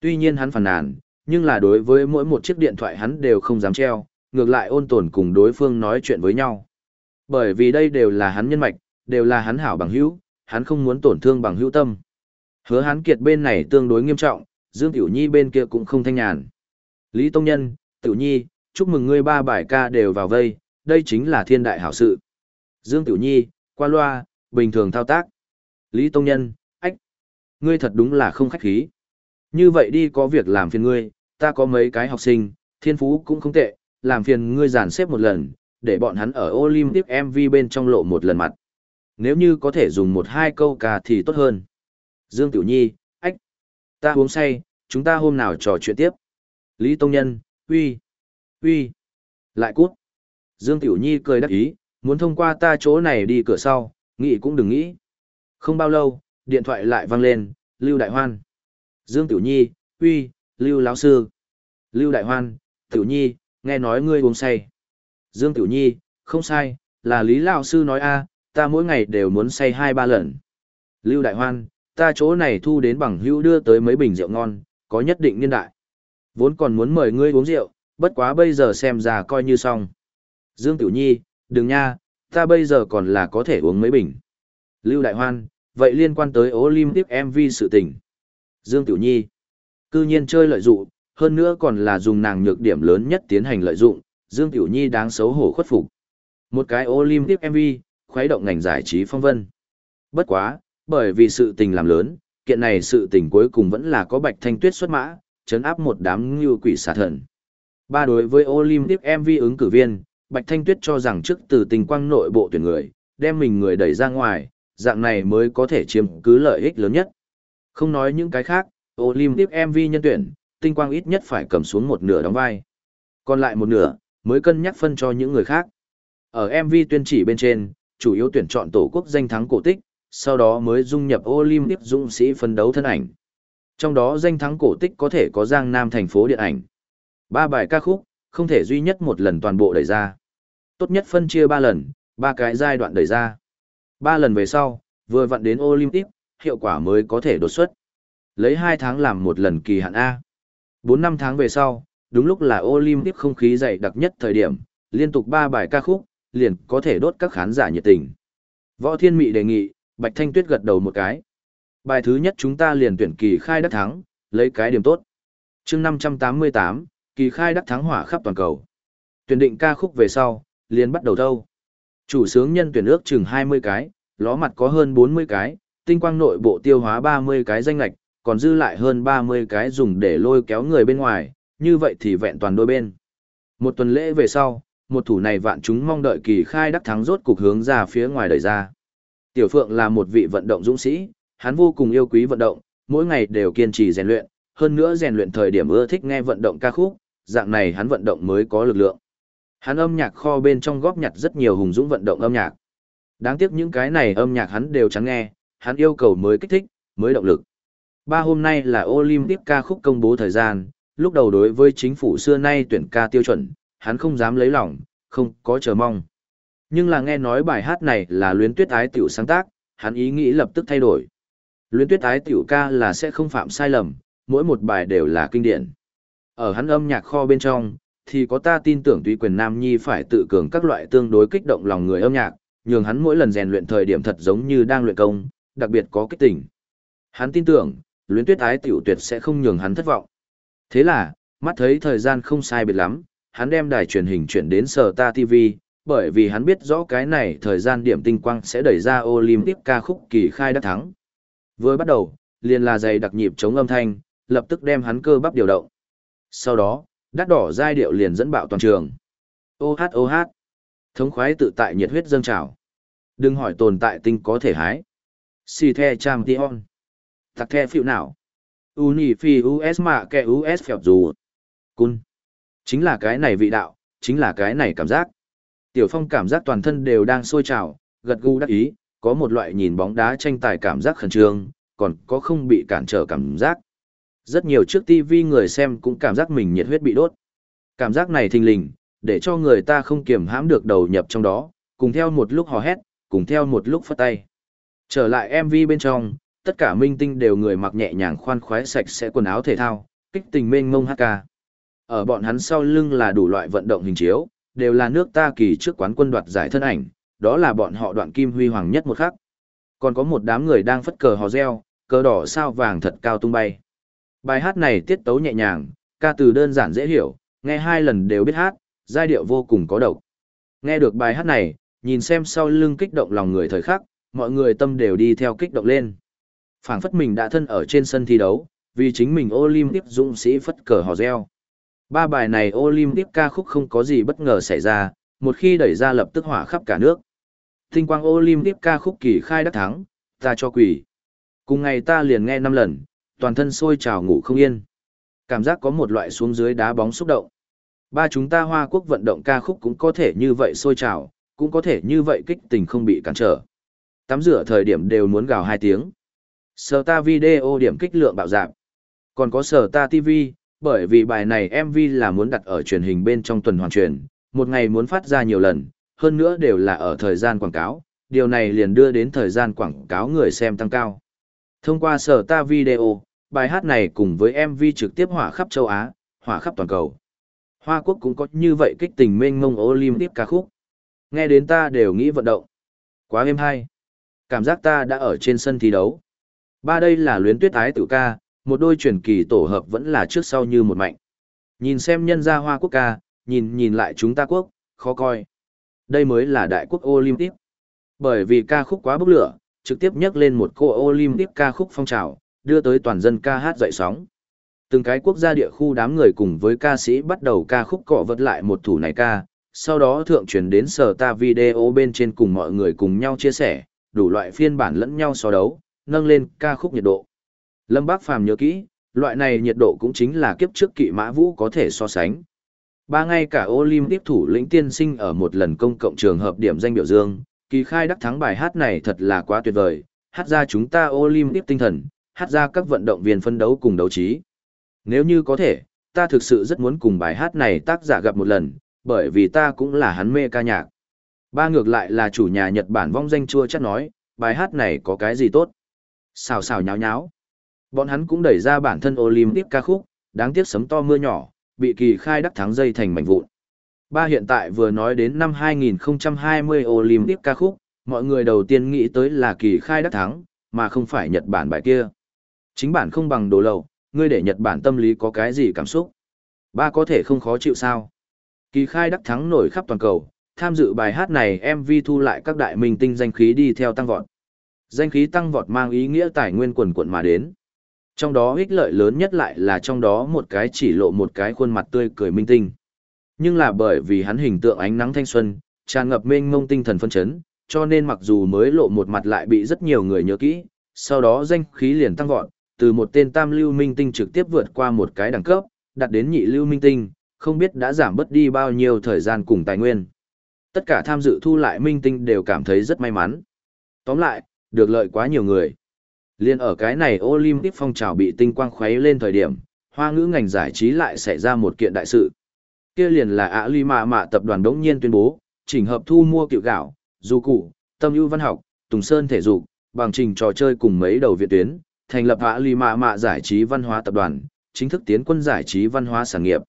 Tuy nhiên hắn phản nàn, nhưng là đối với mỗi một chiếc điện thoại hắn đều không dám treo, ngược lại ôn tồn cùng đối phương nói chuyện với nhau. Bởi vì đây đều là hắn nhân mạch, đều là hắn hảo bằng hữu, hắn không muốn tổn thương bằng hữu tâm. Hứa hắn kiệt bên này tương đối nghiêm trọng, Dương Tiểu Nhi bên kia cũng không thanh nhàn. Lý Tông Nhân, Tiểu Nhi, chúc mừng ngươi ba bài ca đều vào vây, đây chính là thiên đại hảo sự. Dương Tiểu Nhi, qua loa, bình thường thao tác. Lý Tông Nhân, ách, ngươi thật đúng là không khách khí. Như vậy đi có việc làm phiền ngươi, ta có mấy cái học sinh, thiên phú cũng không tệ, làm phiền ngươi giàn xếp một lần, để bọn hắn ở Olympic MV bên trong lộ một lần mặt. Nếu như có thể dùng một hai câu ca thì tốt hơn. Dương Tiểu Nhi, ách, ta uống say, chúng ta hôm nào trò chuyện tiếp. Lý Tông Nhân, uy, uy, lại cút. Dương Tiểu Nhi cười đắc ý, muốn thông qua ta chỗ này đi cửa sau, nghĩ cũng đừng nghĩ. Không bao lâu, điện thoại lại vang lên, Lưu Đại Hoan. Dương Tiểu Nhi, uy, Lưu lão sư. Lưu Đại Hoan, Tiểu Nhi, nghe nói ngươi uống say. Dương Tiểu Nhi, không sai, là Lý lão sư nói a, ta mỗi ngày đều muốn say hai ba lần. Lưu Đại Hoan, ta chỗ này thu đến bằng hữu đưa tới mấy bình rượu ngon, có nhất định niên đại. Vốn còn muốn mời ngươi uống rượu, bất quá bây giờ xem ra coi như xong. Dương Tiểu Nhi, đừng nha, ta bây giờ còn là có thể uống mấy bình. Lưu Đại Hoan, vậy liên quan tới Olympic MV sự tình. Dương Tiểu Nhi, cư nhiên chơi lợi dụng, hơn nữa còn là dùng nàng nhược điểm lớn nhất tiến hành lợi dụng, Dương Tiểu Nhi đáng xấu hổ khuất phục. Một cái Olympic MV, khuấy động ngành giải trí phong vân. Bất quá, bởi vì sự tình làm lớn, kiện này sự tình cuối cùng vẫn là có Bạch Thanh Tuyết xuất mã, chấn áp một đám như quỷ xà thần. Ba đối với Olympic MV ứng cử viên, Bạch Thanh Tuyết cho rằng trước từ tình quang nội bộ tuyển người, đem mình người đẩy ra ngoài, dạng này mới có thể chiếm cứ lợi ích lớn nhất. Không nói những cái khác, Olympic MV nhân tuyển, tinh quang ít nhất phải cầm xuống một nửa đóng vai. Còn lại một nửa, mới cân nhắc phân cho những người khác. Ở MV tuyên chỉ bên trên, chủ yếu tuyển chọn tổ quốc danh thắng cổ tích, sau đó mới dung nhập Olympic dũng sĩ phân đấu thân ảnh. Trong đó danh thắng cổ tích có thể có Giang Nam thành phố điện ảnh. Ba bài ca khúc, không thể duy nhất một lần toàn bộ đẩy ra. Tốt nhất phân chia ba lần, ba cái giai đoạn đẩy ra. Ba lần về sau, vừa vặn đến Olympic, hiệu quả mới có thể đột xuất. Lấy hai tháng làm một lần kỳ hạn A. Bốn năm tháng về sau, đúng lúc là Olympic không khí dày đặc nhất thời điểm, liên tục ba bài ca khúc, liền có thể đốt các khán giả nhiệt tình. Võ Thiên Mị đề nghị, Bạch Thanh Tuyết gật đầu một cái. Bài thứ nhất chúng ta liền tuyển kỳ khai đắc thắng, lấy cái điểm tốt. chương 588, kỳ khai đắc thắng hỏa khắp toàn cầu. Tuyển định ca khúc về sau, liền bắt đầu thâu. Chủ sướng nhân tuyển ước chừng 20 cái, ló mặt có hơn 40 cái, tinh quang nội bộ tiêu hóa 30 cái danh lạch, còn dư lại hơn 30 cái dùng để lôi kéo người bên ngoài, như vậy thì vẹn toàn đôi bên. Một tuần lễ về sau, một thủ này vạn chúng mong đợi kỳ khai đắc thắng rốt cục hướng ra phía ngoài đời ra. Tiểu Phượng là một vị vận động dũng sĩ, hắn vô cùng yêu quý vận động, mỗi ngày đều kiên trì rèn luyện, hơn nữa rèn luyện thời điểm ưa thích nghe vận động ca khúc, dạng này hắn vận động mới có lực lượng. Hắn âm nhạc kho bên trong góp nhặt rất nhiều hùng dũng vận động âm nhạc. Đáng tiếc những cái này âm nhạc hắn đều chẳng nghe, hắn yêu cầu mới kích thích, mới động lực. Ba hôm nay là Olympic ca khúc công bố thời gian, lúc đầu đối với chính phủ xưa nay tuyển ca tiêu chuẩn, hắn không dám lấy lòng, không có chờ mong. Nhưng là nghe nói bài hát này là luyến tuyết ái tiểu sáng tác, hắn ý nghĩ lập tức thay đổi. Luyến tuyết ái tiểu ca là sẽ không phạm sai lầm, mỗi một bài đều là kinh điển. Ở hắn âm nhạc kho bên trong, thì có ta tin tưởng tùy quyền nam nhi phải tự cường các loại tương đối kích động lòng người âm nhạc, nhường hắn mỗi lần rèn luyện thời điểm thật giống như đang luyện công, đặc biệt có kích tình Hắn tin tưởng, luyến tuyết ái tiểu tuyệt sẽ không nhường hắn thất vọng. Thế là, mắt thấy thời gian không sai biệt lắm, hắn đem đài truyền hình chuyển đến Sở Ta TV, bởi vì hắn biết rõ cái này thời gian điểm tinh quang sẽ đẩy ra Olympic ca khúc kỳ khai đắc thắng. Vừa bắt đầu, liền là dày đặc nhịp chống âm thanh, lập tức đem hắn cơ bắp điều động. Sau đó, đắt đỏ giai điệu liền dẫn bạo toàn trường. Ô hát ô hát. Thống khoái tự tại nhiệt huyết dâng trào. Đừng hỏi tồn tại tinh có thể hái. Xì the trang tion. Tặc the phiệu nào. Uni phi US mạ kẹ US phèo dù. Cun. Chính là cái này vị đạo, chính là cái này cảm giác. Tiểu Phong cảm giác toàn thân đều đang sôi trào, gật gù đắc ý, có một loại nhìn bóng đá tranh tài cảm giác khẩn trương, còn có không bị cản trở cảm giác. Rất nhiều trước TV người xem cũng cảm giác mình nhiệt huyết bị đốt. Cảm giác này thình lình, để cho người ta không kiềm hãm được đầu nhập trong đó, cùng theo một lúc hò hét, cùng theo một lúc phất tay. Trở lại MV bên trong, tất cả minh tinh đều người mặc nhẹ nhàng khoan khoái sạch sẽ quần áo thể thao, kích tình mênh mông hát ca. Ở bọn hắn sau lưng là đủ loại vận động hình chiếu, đều là nước ta kỳ trước quán quân đoạt giải thân ảnh, đó là bọn họ đoạn kim huy hoàng nhất một khắc. Còn có một đám người đang phất cờ hò reo, cờ đỏ sao vàng thật cao tung bay. Bài hát này tiết tấu nhẹ nhàng, ca từ đơn giản dễ hiểu, nghe hai lần đều biết hát, giai điệu vô cùng có độc. Nghe được bài hát này, nhìn xem sau lưng kích động lòng người thời khắc, mọi người tâm đều đi theo kích động lên. phảng phất mình đã thân ở trên sân thi đấu, vì chính mình Olympic dũng sĩ phất cờ hò reo. Ba bài này Olympic ca khúc không có gì bất ngờ xảy ra, một khi đẩy ra lập tức hỏa khắp cả nước. Tinh quang Olympic ca khúc kỳ khai đắc thắng, ta cho quỷ. Cùng ngày ta liền nghe năm lần, toàn thân sôi trào ngủ không yên. Cảm giác có một loại xuống dưới đá bóng xúc động. Ba chúng ta Hoa Quốc vận động ca khúc cũng có thể như vậy sôi trào, cũng có thể như vậy kích tình không bị cản trở. Tắm rửa thời điểm đều muốn gào hai tiếng. Sở ta video điểm kích lượng bạo giảm, Còn có sở ta TV, bởi vì bài này MV là muốn đặt ở truyền hình bên trong tuần hoàn truyền, một ngày muốn phát ra nhiều lần, hơn nữa đều là ở thời gian quảng cáo, điều này liền đưa đến thời gian quảng cáo người xem tăng cao. Thông qua sở ta video, bài hát này cùng với MV trực tiếp hỏa khắp châu Á, hỏa khắp toàn cầu. Hoa Quốc cũng có như vậy kích tình mênh mông Olympic ca khúc. Nghe đến ta đều nghĩ vận động. Quá êm hay. Cảm giác ta đã ở trên sân thi đấu. Ba đây là luyến tuyết ái tử ca, một đôi truyền kỳ tổ hợp vẫn là trước sau như một mạnh. Nhìn xem nhân gia Hoa Quốc ca, nhìn nhìn lại chúng ta quốc, khó coi. Đây mới là đại quốc Olympic. Bởi vì ca khúc quá bốc lửa, trực tiếp nhắc lên một cô Olympic ca khúc phong trào, đưa tới toàn dân ca hát dậy sóng. Từng cái quốc gia địa khu đám người cùng với ca sĩ bắt đầu ca khúc cọ vật lại một thủ này ca, sau đó thượng truyền đến sở ta video bên trên cùng mọi người cùng nhau chia sẻ, đủ loại phiên bản lẫn nhau so đấu, nâng lên ca khúc nhiệt độ. Lâm Bác Phàm nhớ kỹ, loại này nhiệt độ cũng chính là kiếp trước kỵ mã vũ có thể so sánh. Ba ngày cả Olympic thủ lĩnh tiên sinh ở một lần công cộng trường hợp điểm danh biểu dương, kỳ khai đắc thắng bài hát này thật là quá tuyệt vời, hát ra chúng ta Olympic tinh thần, hát ra các vận động viên phân đấu cùng đấu trí. Nếu như có thể, ta thực sự rất muốn cùng bài hát này tác giả gặp một lần, bởi vì ta cũng là hắn mê ca nhạc. Ba ngược lại là chủ nhà Nhật Bản vong danh chua chắc nói, bài hát này có cái gì tốt. Xào xào nháo nháo. Bọn hắn cũng đẩy ra bản thân Olympic ca khúc, đáng tiếc sấm to mưa nhỏ, bị kỳ khai đắc thắng dây thành mảnh vụn. Ba hiện tại vừa nói đến năm 2020 Olympic ca khúc, mọi người đầu tiên nghĩ tới là kỳ khai đắc thắng, mà không phải Nhật Bản bài kia. Chính bản không bằng đồ lầu, ngươi để Nhật Bản tâm lý có cái gì cảm xúc. Ba có thể không khó chịu sao. Kỳ khai đắc thắng nổi khắp toàn cầu, tham dự bài hát này MV thu lại các đại minh tinh danh khí đi theo tăng vọt. Danh khí tăng vọt mang ý nghĩa tài nguyên quần quận mà đến. Trong đó ích lợi lớn nhất lại là trong đó một cái chỉ lộ một cái khuôn mặt tươi cười minh tinh. Nhưng là bởi vì hắn hình tượng ánh nắng thanh xuân, tràn ngập mênh mông tinh thần phân chấn, cho nên mặc dù mới lộ một mặt lại bị rất nhiều người nhớ kỹ, sau đó danh khí liền tăng vọt, từ một tên tam lưu minh tinh trực tiếp vượt qua một cái đẳng cấp, đạt đến nhị lưu minh tinh, không biết đã giảm bớt đi bao nhiêu thời gian cùng tài nguyên. Tất cả tham dự thu lại minh tinh đều cảm thấy rất may mắn. Tóm lại, được lợi quá nhiều người. Liên ở cái này Olympic phong trào bị tinh quang khuấy lên thời điểm, hoa ngữ ngành giải trí lại xảy ra một kiện đại sự. Kia liền là ạ ly mạ mạ tập đoàn đống nhiên tuyên bố, chỉnh hợp thu mua kiệu gạo, du cụ, tâm ưu văn học, tùng sơn thể dục, bằng trình trò chơi cùng mấy đầu viện tuyến, thành lập ạ ly mạ mạ giải trí văn hóa tập đoàn, chính thức tiến quân giải trí văn hóa sản nghiệp.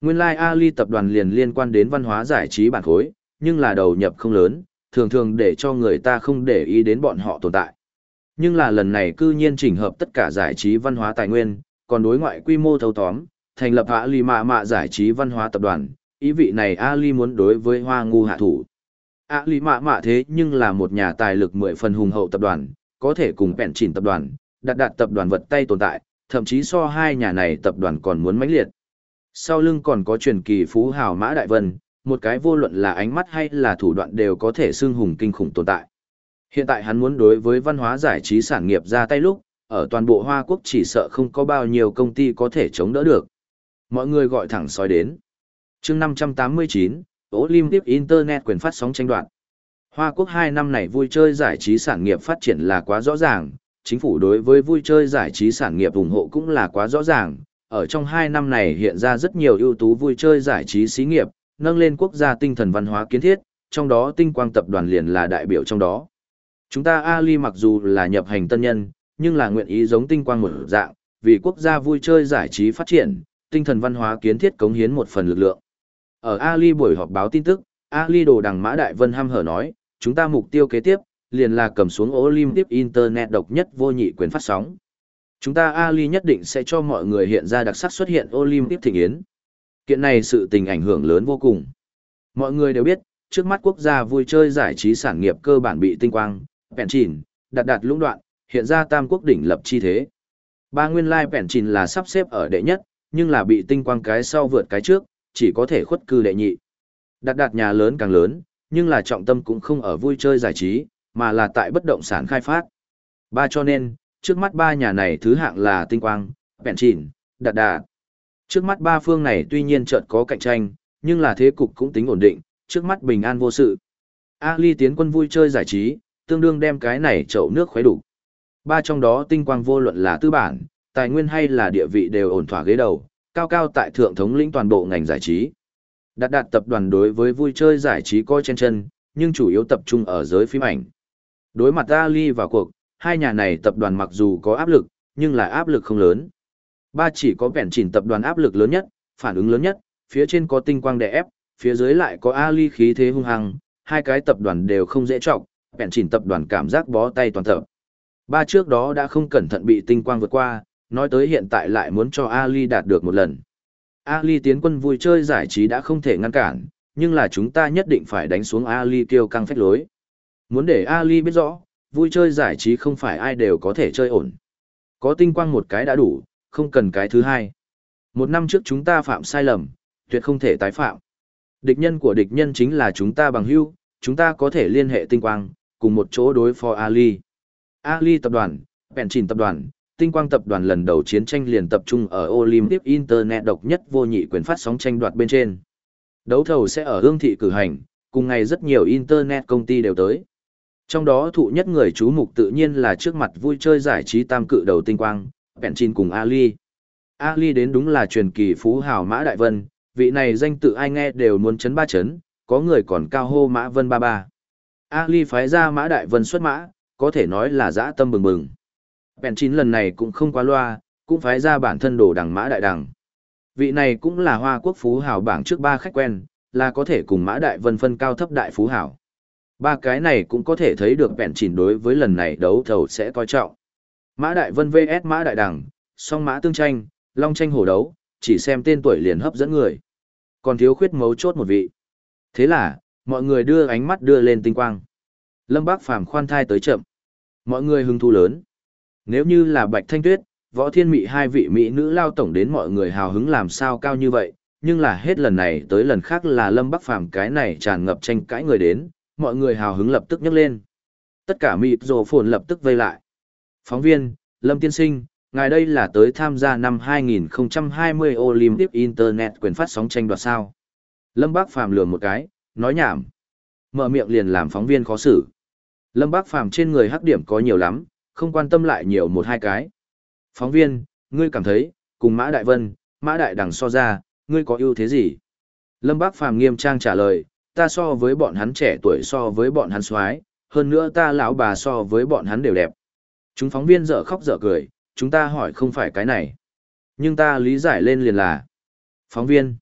Nguyên lai like Ali tập đoàn liền liên quan đến văn hóa giải trí bản khối, nhưng là đầu nhập không lớn, thường thường để cho người ta không để ý đến bọn họ tồn tại. Nhưng là lần này cư nhiên chỉnh hợp tất cả giải trí văn hóa tài nguyên, còn đối ngoại quy mô thâu tóm, thành lập Ali Mạ Mạ giải trí văn hóa tập đoàn, ý vị này Ali muốn đối với Hoa Ngu hạ thủ. Ali Mạ Mạ thế nhưng là một nhà tài lực mười phần hùng hậu tập đoàn, có thể cùng bẹn chỉnh tập đoàn, đặt đạt tập đoàn vật tay tồn tại, thậm chí so hai nhà này tập đoàn còn muốn mãnh liệt. Sau lưng còn có truyền kỳ phú hào Mã Đại Vân, một cái vô luận là ánh mắt hay là thủ đoạn đều có thể xưng hùng kinh khủng tồn tại. Hiện tại hắn muốn đối với văn hóa giải trí sản nghiệp ra tay lúc, ở toàn bộ Hoa Quốc chỉ sợ không có bao nhiêu công ty có thể chống đỡ được. Mọi người gọi thẳng soi đến. chương 589, Olympic Internet quyền phát sóng tranh đoạt. Hoa Quốc hai năm này vui chơi giải trí sản nghiệp phát triển là quá rõ ràng, chính phủ đối với vui chơi giải trí sản nghiệp ủng hộ cũng là quá rõ ràng. Ở trong hai năm này hiện ra rất nhiều ưu tú vui chơi giải trí xí nghiệp, nâng lên quốc gia tinh thần văn hóa kiến thiết, trong đó tinh quang tập đoàn liền là đại biểu trong đó. Chúng ta Ali mặc dù là nhập hành tân nhân, nhưng là nguyện ý giống tinh quang một dạng, vì quốc gia vui chơi giải trí phát triển, tinh thần văn hóa kiến thiết cống hiến một phần lực lượng. Ở Ali buổi họp báo tin tức, Ali đồ đằng Mã Đại Vân ham hở nói, chúng ta mục tiêu kế tiếp, liền là cầm xuống Olympic Internet độc nhất vô nhị quyền phát sóng. Chúng ta Ali nhất định sẽ cho mọi người hiện ra đặc sắc xuất hiện Olympic thịnh yến. Kiện này sự tình ảnh hưởng lớn vô cùng. Mọi người đều biết, trước mắt quốc gia vui chơi giải trí sản nghiệp cơ bản bị tinh quang, bèn chỉn, đạt đạt lũng đoạn, hiện ra tam quốc đỉnh lập chi thế. Ba nguyên lai bèn chỉn là sắp xếp ở đệ nhất, nhưng là bị tinh quang cái sau vượt cái trước, chỉ có thể khuất cư đệ nhị. đạt đạt nhà lớn càng lớn, nhưng là trọng tâm cũng không ở vui chơi giải trí, mà là tại bất động sản khai phát. Ba cho nên, trước mắt ba nhà này thứ hạng là tinh quang, bèn chỉn, đạt đạt. Trước mắt ba phương này tuy nhiên chợt có cạnh tranh, nhưng là thế cục cũng tính ổn định, trước mắt bình an vô sự. Ali tiến quân vui chơi giải trí, tương đương đem cái này chậu nước khuấy đủ. Ba trong đó tinh quang vô luận là tư bản, tài nguyên hay là địa vị đều ổn thỏa ghế đầu, cao cao tại thượng thống lĩnh toàn bộ ngành giải trí. Đạt đạt tập đoàn đối với vui chơi giải trí coi trên chân, nhưng chủ yếu tập trung ở giới phim ảnh. Đối mặt Ali vào cuộc, hai nhà này tập đoàn mặc dù có áp lực, nhưng là áp lực không lớn. Ba chỉ có vẹn chỉnh tập đoàn áp lực lớn nhất, phản ứng lớn nhất, phía trên có tinh quang đè ép, phía dưới lại có Ali khí thế hung hăng, hai cái tập đoàn đều không dễ trọng, vẹn chỉnh tập đoàn cảm giác bó tay toàn tập. Ba trước đó đã không cẩn thận bị tinh quang vượt qua, nói tới hiện tại lại muốn cho Ali đạt được một lần. Ali tiến quân vui chơi giải trí đã không thể ngăn cản, nhưng là chúng ta nhất định phải đánh xuống Ali kêu căng phách lối. Muốn để Ali biết rõ, vui chơi giải trí không phải ai đều có thể chơi ổn. Có tinh quang một cái đã đủ, không cần cái thứ hai. Một năm trước chúng ta phạm sai lầm, tuyệt không thể tái phạm. Địch nhân của địch nhân chính là chúng ta bằng hữu, chúng ta có thể liên hệ tinh quang, cùng một chỗ đối phó Ali. Ali tập đoàn, Bèn Trình tập đoàn, tinh quang tập đoàn lần đầu chiến tranh liền tập trung ở Olympic Internet độc nhất vô nhị quyền phát sóng tranh đoạt bên trên. Đấu thầu sẽ ở hương thị cử hành, cùng ngày rất nhiều Internet công ty đều tới. Trong đó thụ nhất người chú mục tự nhiên là trước mặt vui chơi giải trí tam cự đầu tinh quang, Bèn Chìn cùng Ali. Ali đến đúng là truyền kỳ phú hào Mã Đại Vân, vị này danh tự ai nghe đều muốn chấn ba chấn, có người còn cao hô Mã Vân ba ba. Ali phái ra Mã Đại Vân xuất mã, có thể nói là dã tâm bừng bừng. Bèn chín lần này cũng không quá loa, cũng phái ra bản thân đồ đằng Mã Đại Đằng. Vị này cũng là hoa quốc phú hào bảng trước ba khách quen, là có thể cùng Mã Đại Vân phân cao thấp đại phú hào. Ba cái này cũng có thể thấy được bèn chỉnh đối với lần này đấu thầu sẽ coi trọng. Mã Đại Vân vs Mã Đại Đằng, song mã tương tranh, long tranh hổ đấu, chỉ xem tên tuổi liền hấp dẫn người. Còn thiếu khuyết mấu chốt một vị. Thế là, mọi người đưa ánh mắt đưa lên tinh quang. Lâm Bác Phàm khoan thai tới chậm. Mọi người hứng thú lớn. Nếu như là Bạch Thanh Tuyết, Võ Thiên Mị hai vị mỹ nữ lao tổng đến mọi người hào hứng làm sao cao như vậy, nhưng là hết lần này tới lần khác là Lâm Bắc Phàm cái này tràn ngập tranh cãi người đến, mọi người hào hứng lập tức nhấc lên. Tất cả mịt rồ phồn lập tức vây lại. Phóng viên, Lâm Tiên Sinh, ngài đây là tới tham gia năm 2020 Olympic Internet quyền phát sóng tranh đoạt sao. Lâm Bác Phàm lừa một cái, nói nhảm. Mở miệng liền làm phóng viên khó xử. Lâm Bác Phàm trên người hắc điểm có nhiều lắm, không quan tâm lại nhiều một hai cái. Phóng viên, ngươi cảm thấy, cùng Mã Đại Vân, Mã Đại Đằng so ra, ngươi có ưu thế gì? Lâm Bác Phàm nghiêm trang trả lời, ta so với bọn hắn trẻ tuổi so với bọn hắn xoái, hơn nữa ta lão bà so với bọn hắn đều đẹp. Chúng phóng viên dở khóc dở cười, chúng ta hỏi không phải cái này. Nhưng ta lý giải lên liền là. Phóng viên.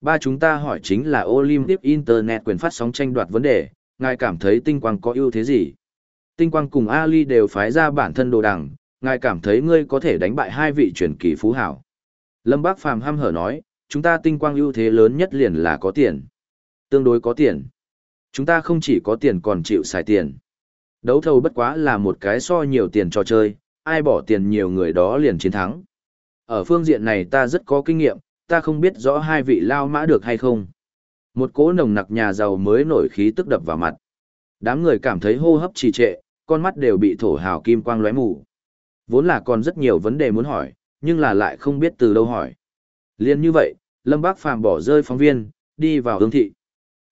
Ba chúng ta hỏi chính là Olympic Internet quyền phát sóng tranh đoạt vấn đề, ngài cảm thấy tinh quang có ưu thế gì? Tinh quang cùng Ali đều phái ra bản thân đồ đằng, ngài cảm thấy ngươi có thể đánh bại hai vị truyền kỳ phú hảo. Lâm Bác Phàm hăm hở nói, chúng ta tinh quang ưu thế lớn nhất liền là có tiền. Tương đối có tiền. Chúng ta không chỉ có tiền còn chịu xài tiền. Đấu thầu bất quá là một cái so nhiều tiền trò chơi, ai bỏ tiền nhiều người đó liền chiến thắng. Ở phương diện này ta rất có kinh nghiệm, ta không biết rõ hai vị lao mã được hay không. Một cỗ nồng nặc nhà giàu mới nổi khí tức đập vào mặt. Đám người cảm thấy hô hấp trì trệ, con mắt đều bị thổ hào kim quang lóe mù. Vốn là còn rất nhiều vấn đề muốn hỏi, nhưng là lại không biết từ đâu hỏi. Liên như vậy, Lâm Bác Phàm bỏ rơi phóng viên, đi vào ương thị.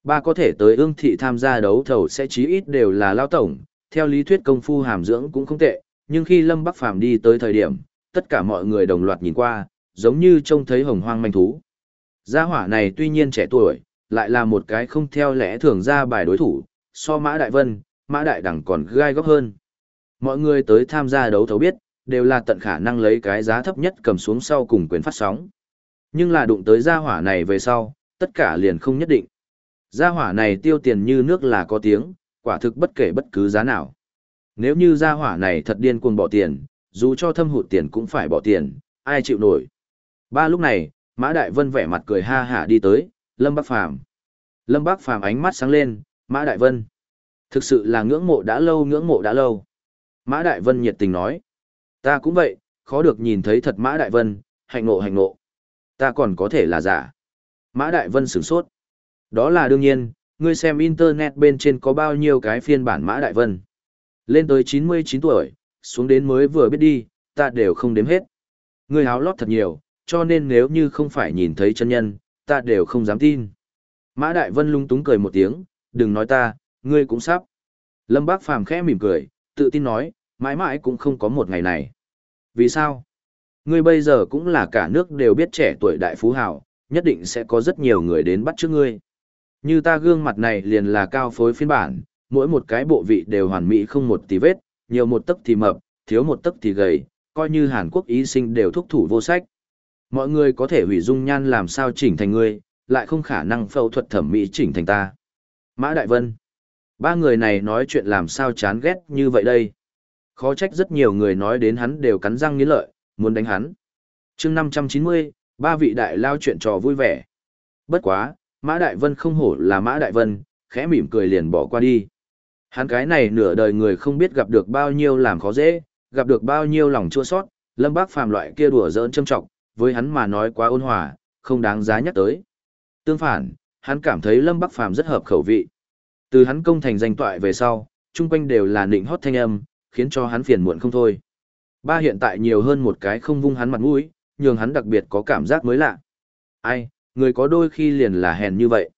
Ba có thể tới ương thị tham gia đấu thầu sẽ chí ít đều là lao tổng, theo lý thuyết công phu hàm dưỡng cũng không tệ, nhưng khi Lâm Bắc Phàm đi tới thời điểm, tất cả mọi người đồng loạt nhìn qua, giống như trông thấy hồng hoang manh thú. Gia hỏa này tuy nhiên trẻ tuổi, lại là một cái không theo lẽ thường ra bài đối thủ, so Mã Đại Vân, Mã Đại Đẳng còn gai góc hơn. Mọi người tới tham gia đấu thấu biết, đều là tận khả năng lấy cái giá thấp nhất cầm xuống sau cùng quyền phát sóng. Nhưng là đụng tới gia hỏa này về sau, tất cả liền không nhất định. Gia hỏa này tiêu tiền như nước là có tiếng, Quả thực bất kể bất cứ giá nào. Nếu như gia hỏa này thật điên cuồng bỏ tiền, dù cho thâm hụt tiền cũng phải bỏ tiền, ai chịu nổi. Ba lúc này, Mã Đại Vân vẻ mặt cười ha hả đi tới, Lâm Bắc Phàm Lâm Bắc Phàm ánh mắt sáng lên, Mã Đại Vân. Thực sự là ngưỡng mộ đã lâu ngưỡng mộ đã lâu. Mã Đại Vân nhiệt tình nói. Ta cũng vậy, khó được nhìn thấy thật Mã Đại Vân, hạnh ngộ hạnh ngộ. Ta còn có thể là giả. Mã Đại Vân sửng sốt. Đó là đương nhiên, ngươi xem internet bên trên có bao nhiêu cái phiên bản Mã Đại Vân. Lên tới 99 tuổi, xuống đến mới vừa biết đi, ta đều không đếm hết. Ngươi háo lót thật nhiều, cho nên nếu như không phải nhìn thấy chân nhân, ta đều không dám tin. Mã Đại Vân lung túng cười một tiếng, đừng nói ta, ngươi cũng sắp. Lâm Bác Phàm khẽ mỉm cười, tự tin nói, mãi mãi cũng không có một ngày này. Vì sao? Ngươi bây giờ cũng là cả nước đều biết trẻ tuổi đại phú hào, nhất định sẽ có rất nhiều người đến bắt trước ngươi. Như ta gương mặt này liền là cao phối phiên bản, mỗi một cái bộ vị đều hoàn mỹ không một tí vết, nhiều một tấc thì mập, thiếu một tấc thì gầy, coi như Hàn Quốc y sinh đều thúc thủ vô sách. Mọi người có thể hủy dung nhan làm sao chỉnh thành ngươi, lại không khả năng phẫu thuật thẩm mỹ chỉnh thành ta. Mã Đại Vân. Ba người này nói chuyện làm sao chán ghét như vậy đây. Khó trách rất nhiều người nói đến hắn đều cắn răng nghiến lợi, muốn đánh hắn. chương 590, ba vị đại lao chuyện trò vui vẻ. Bất quá, Mã Đại Vân không hổ là Mã Đại Vân, khẽ mỉm cười liền bỏ qua đi. Hắn cái này nửa đời người không biết gặp được bao nhiêu làm khó dễ, gặp được bao nhiêu lòng chua sót, Lâm Bác Phàm loại kia đùa giỡn châm trọng, với hắn mà nói quá ôn hòa, không đáng giá nhắc tới. Tương phản, hắn cảm thấy Lâm Bắc Phàm rất hợp khẩu vị. Từ hắn công thành danh toại về sau, chung quanh đều là nịnh hót thanh âm, khiến cho hắn phiền muộn không thôi. Ba hiện tại nhiều hơn một cái không vung hắn mặt mũi, nhường hắn đặc biệt có cảm giác mới lạ. Ai, người có đôi khi liền là hèn như vậy.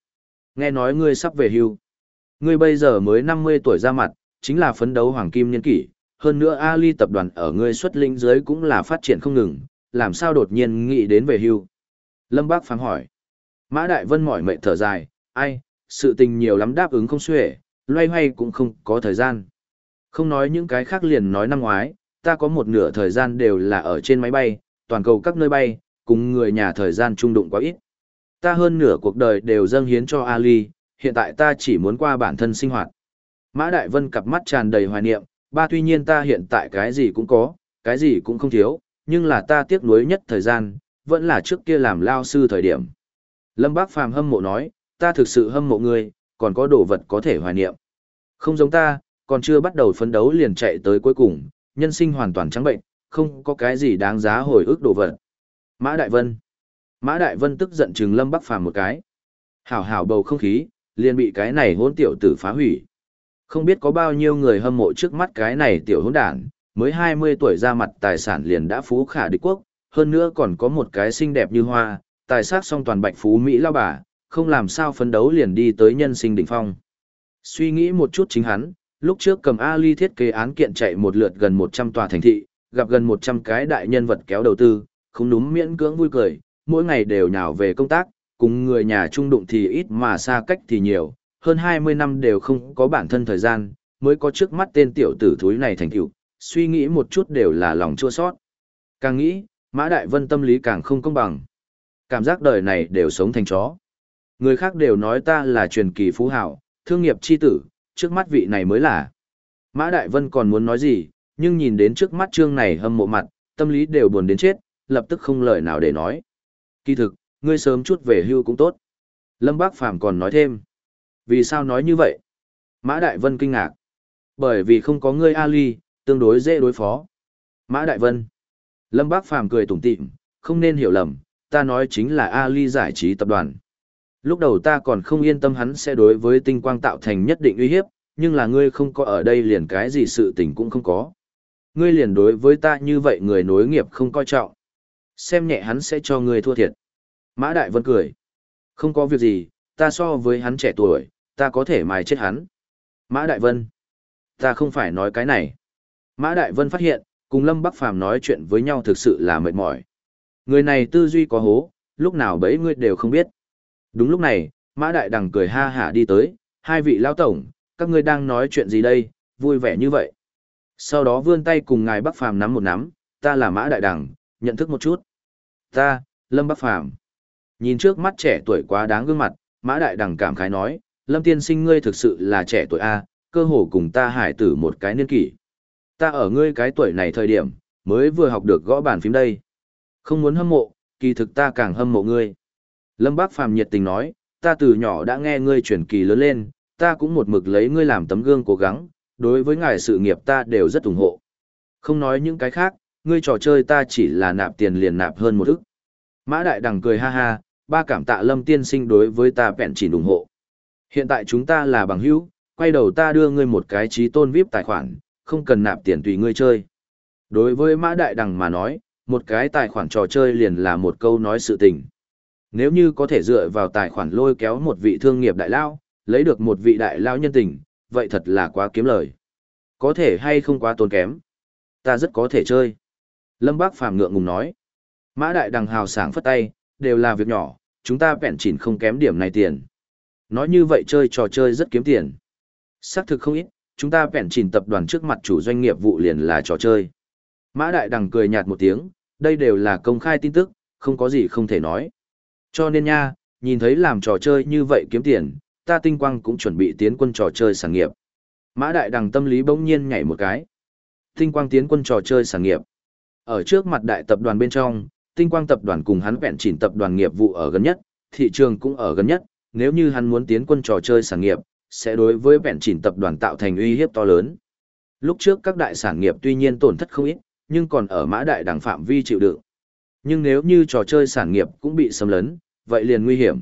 Nghe nói ngươi sắp về hưu. Ngươi bây giờ mới 50 tuổi ra mặt, chính là phấn đấu hoàng kim niên kỷ, hơn nữa Ali tập đoàn ở ngươi xuất linh dưới cũng là phát triển không ngừng, làm sao đột nhiên nghĩ đến về hưu. Lâm Bác phán hỏi. Mã Đại Vân mỏi mệt thở dài, ai, sự tình nhiều lắm đáp ứng không xuể, loay hoay cũng không có thời gian. Không nói những cái khác liền nói năm ngoái, ta có một nửa thời gian đều là ở trên máy bay, toàn cầu các nơi bay, cùng người nhà thời gian trung đụng quá ít. Ta hơn nửa cuộc đời đều dâng hiến cho Ali, hiện tại ta chỉ muốn qua bản thân sinh hoạt. Mã Đại Vân cặp mắt tràn đầy hoài niệm, ba tuy nhiên ta hiện tại cái gì cũng có, cái gì cũng không thiếu, nhưng là ta tiếc nuối nhất thời gian, vẫn là trước kia làm lao sư thời điểm. Lâm Bác Phàm hâm mộ nói, ta thực sự hâm mộ ngươi, còn có đồ vật có thể hoài niệm. Không giống ta, còn chưa bắt đầu phấn đấu liền chạy tới cuối cùng, nhân sinh hoàn toàn trắng bệnh, không có cái gì đáng giá hồi ức đồ vật. Mã Đại Vân Mã Đại Vân tức giận trừng Lâm Bắc Phàm một cái. Hảo hảo bầu không khí, liền bị cái này hỗn tiểu tử phá hủy. Không biết có bao nhiêu người hâm mộ trước mắt cái này tiểu hỗn đản, mới 20 tuổi ra mặt tài sản liền đã phú khả địch quốc, hơn nữa còn có một cái xinh đẹp như hoa, tài sắc song toàn bạch phú Mỹ lao bà, không làm sao phấn đấu liền đi tới nhân sinh đỉnh phong. Suy nghĩ một chút chính hắn, lúc trước cầm Ali thiết kế án kiện chạy một lượt gần 100 tòa thành thị, gặp gần 100 cái đại nhân vật kéo đầu tư, không núm miễn cưỡng vui cười, mỗi ngày đều nhào về công tác, cùng người nhà trung đụng thì ít mà xa cách thì nhiều, hơn 20 năm đều không có bản thân thời gian, mới có trước mắt tên tiểu tử thúi này thành tựu, suy nghĩ một chút đều là lòng chua sót. Càng nghĩ, Mã Đại Vân tâm lý càng không công bằng. Cảm giác đời này đều sống thành chó. Người khác đều nói ta là truyền kỳ phú hảo, thương nghiệp chi tử, trước mắt vị này mới là. Mã Đại Vân còn muốn nói gì, nhưng nhìn đến trước mắt trương này hâm mộ mặt, tâm lý đều buồn đến chết, lập tức không lời nào để nói. Kỳ thực, ngươi sớm chút về hưu cũng tốt. Lâm Bác Phàm còn nói thêm. Vì sao nói như vậy? Mã Đại Vân kinh ngạc. Bởi vì không có ngươi Ali, tương đối dễ đối phó. Mã Đại Vân. Lâm Bác Phàm cười tủm tỉm, không nên hiểu lầm, ta nói chính là Ali giải trí tập đoàn. Lúc đầu ta còn không yên tâm hắn sẽ đối với tinh quang tạo thành nhất định uy hiếp, nhưng là ngươi không có ở đây liền cái gì sự tình cũng không có. Ngươi liền đối với ta như vậy người nối nghiệp không coi trọng. Xem nhẹ hắn sẽ cho ngươi thua thiệt. Mã Đại Vân cười. Không có việc gì, ta so với hắn trẻ tuổi, ta có thể mài chết hắn. Mã Đại Vân. Ta không phải nói cái này. Mã Đại Vân phát hiện, cùng Lâm Bắc Phàm nói chuyện với nhau thực sự là mệt mỏi. Người này tư duy có hố, lúc nào bấy ngươi đều không biết. Đúng lúc này, Mã Đại Đằng cười ha hả đi tới, hai vị lao tổng, các ngươi đang nói chuyện gì đây, vui vẻ như vậy. Sau đó vươn tay cùng ngài Bắc Phàm nắm một nắm, ta là Mã Đại Đằng, nhận thức một chút. Ta, Lâm Bắc Phàm Nhìn trước mắt trẻ tuổi quá đáng gương mặt, Mã Đại Đằng cảm khái nói, Lâm Tiên Sinh ngươi thực sự là trẻ tuổi A, cơ hồ cùng ta hải tử một cái niên kỷ. Ta ở ngươi cái tuổi này thời điểm, mới vừa học được gõ bàn phím đây. Không muốn hâm mộ, kỳ thực ta càng hâm mộ ngươi. Lâm Bác Phàm nhiệt tình nói, ta từ nhỏ đã nghe ngươi truyền kỳ lớn lên, ta cũng một mực lấy ngươi làm tấm gương cố gắng, đối với ngài sự nghiệp ta đều rất ủng hộ. Không nói những cái khác, ngươi trò chơi ta chỉ là nạp tiền liền nạp hơn một ức. Mã Đại Đằng cười ha ha, ba cảm tạ Lâm Tiên Sinh đối với ta bẹn chỉ ủng hộ. Hiện tại chúng ta là bằng hữu, quay đầu ta đưa ngươi một cái trí tôn VIP tài khoản, không cần nạp tiền tùy ngươi chơi. Đối với Mã Đại Đằng mà nói, một cái tài khoản trò chơi liền là một câu nói sự tình. Nếu như có thể dựa vào tài khoản lôi kéo một vị thương nghiệp đại lao, lấy được một vị đại lao nhân tình, vậy thật là quá kiếm lời. Có thể hay không quá tốn kém. Ta rất có thể chơi. Lâm Bác Phàm ngượng ngùng nói. Mã Đại Đằng hào sảng phất tay, đều là việc nhỏ, chúng ta bẹn chỉnh không kém điểm này tiền. Nói như vậy chơi trò chơi rất kiếm tiền. Xác thực không ít, chúng ta bẹn chỉnh tập đoàn trước mặt chủ doanh nghiệp vụ liền là trò chơi. Mã Đại Đằng cười nhạt một tiếng, đây đều là công khai tin tức, không có gì không thể nói. Cho nên nha, nhìn thấy làm trò chơi như vậy kiếm tiền, ta tinh quang cũng chuẩn bị tiến quân trò chơi sản nghiệp. Mã Đại Đằng tâm lý bỗng nhiên nhảy một cái. Tinh quang tiến quân trò chơi sản nghiệp. Ở trước mặt đại tập đoàn bên trong, tinh quang tập đoàn cùng hắn vẹn chỉnh tập đoàn nghiệp vụ ở gần nhất, thị trường cũng ở gần nhất, nếu như hắn muốn tiến quân trò chơi sản nghiệp, sẽ đối với vẹn chỉnh tập đoàn tạo thành uy hiếp to lớn. Lúc trước các đại sản nghiệp tuy nhiên tổn thất không ít, nhưng còn ở mã đại đẳng phạm vi chịu đựng. Nhưng nếu như trò chơi sản nghiệp cũng bị xâm lấn, vậy liền nguy hiểm.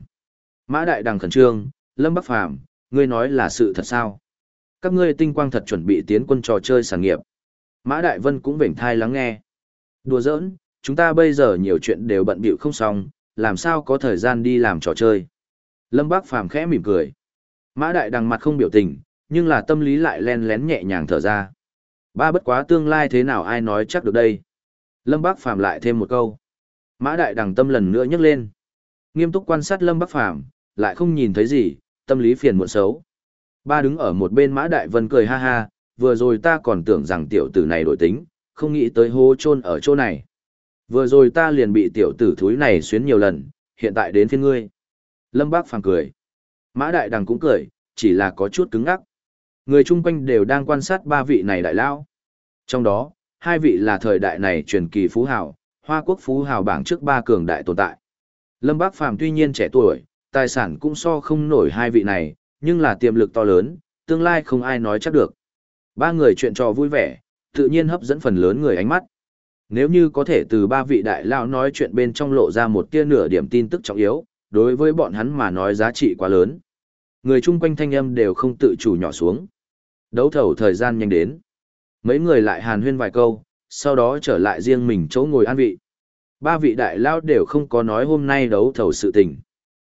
Mã đại đảng khẩn trương, Lâm Bắc Phàm, ngươi nói là sự thật sao? Các ngươi tinh quang thật chuẩn bị tiến quân trò chơi sản nghiệp. Mã Đại Vân cũng vểnh thai lắng nghe. Đùa giỡn, chúng ta bây giờ nhiều chuyện đều bận bịu không xong, làm sao có thời gian đi làm trò chơi. Lâm Bác Phàm khẽ mỉm cười. Mã Đại đằng mặt không biểu tình, nhưng là tâm lý lại len lén nhẹ nhàng thở ra. Ba bất quá tương lai thế nào ai nói chắc được đây. Lâm Bác Phàm lại thêm một câu. Mã Đại đằng tâm lần nữa nhấc lên. Nghiêm túc quan sát Lâm Bác Phàm lại không nhìn thấy gì, tâm lý phiền muộn xấu. Ba đứng ở một bên Mã Đại Vân cười ha ha, vừa rồi ta còn tưởng rằng tiểu tử này đổi tính, không nghĩ tới hô chôn ở chỗ này. Vừa rồi ta liền bị tiểu tử thúi này xuyến nhiều lần, hiện tại đến phiên ngươi. Lâm Bác Phàm cười. Mã Đại Đằng cũng cười, chỉ là có chút cứng ngắc. Người chung quanh đều đang quan sát ba vị này đại lao. Trong đó, hai vị là thời đại này truyền kỳ phú hào, Hoa Quốc phú hào bảng trước ba cường đại tồn tại. Lâm Bác Phàm tuy nhiên trẻ tuổi, tài sản cũng so không nổi hai vị này, nhưng là tiềm lực to lớn, tương lai không ai nói chắc được. Ba người chuyện trò vui vẻ, tự nhiên hấp dẫn phần lớn người ánh mắt. Nếu như có thể từ ba vị đại lao nói chuyện bên trong lộ ra một tia nửa điểm tin tức trọng yếu, đối với bọn hắn mà nói giá trị quá lớn. Người chung quanh thanh âm đều không tự chủ nhỏ xuống. Đấu thầu thời gian nhanh đến. Mấy người lại hàn huyên vài câu, sau đó trở lại riêng mình chỗ ngồi an vị. Ba vị đại lao đều không có nói hôm nay đấu thầu sự tình.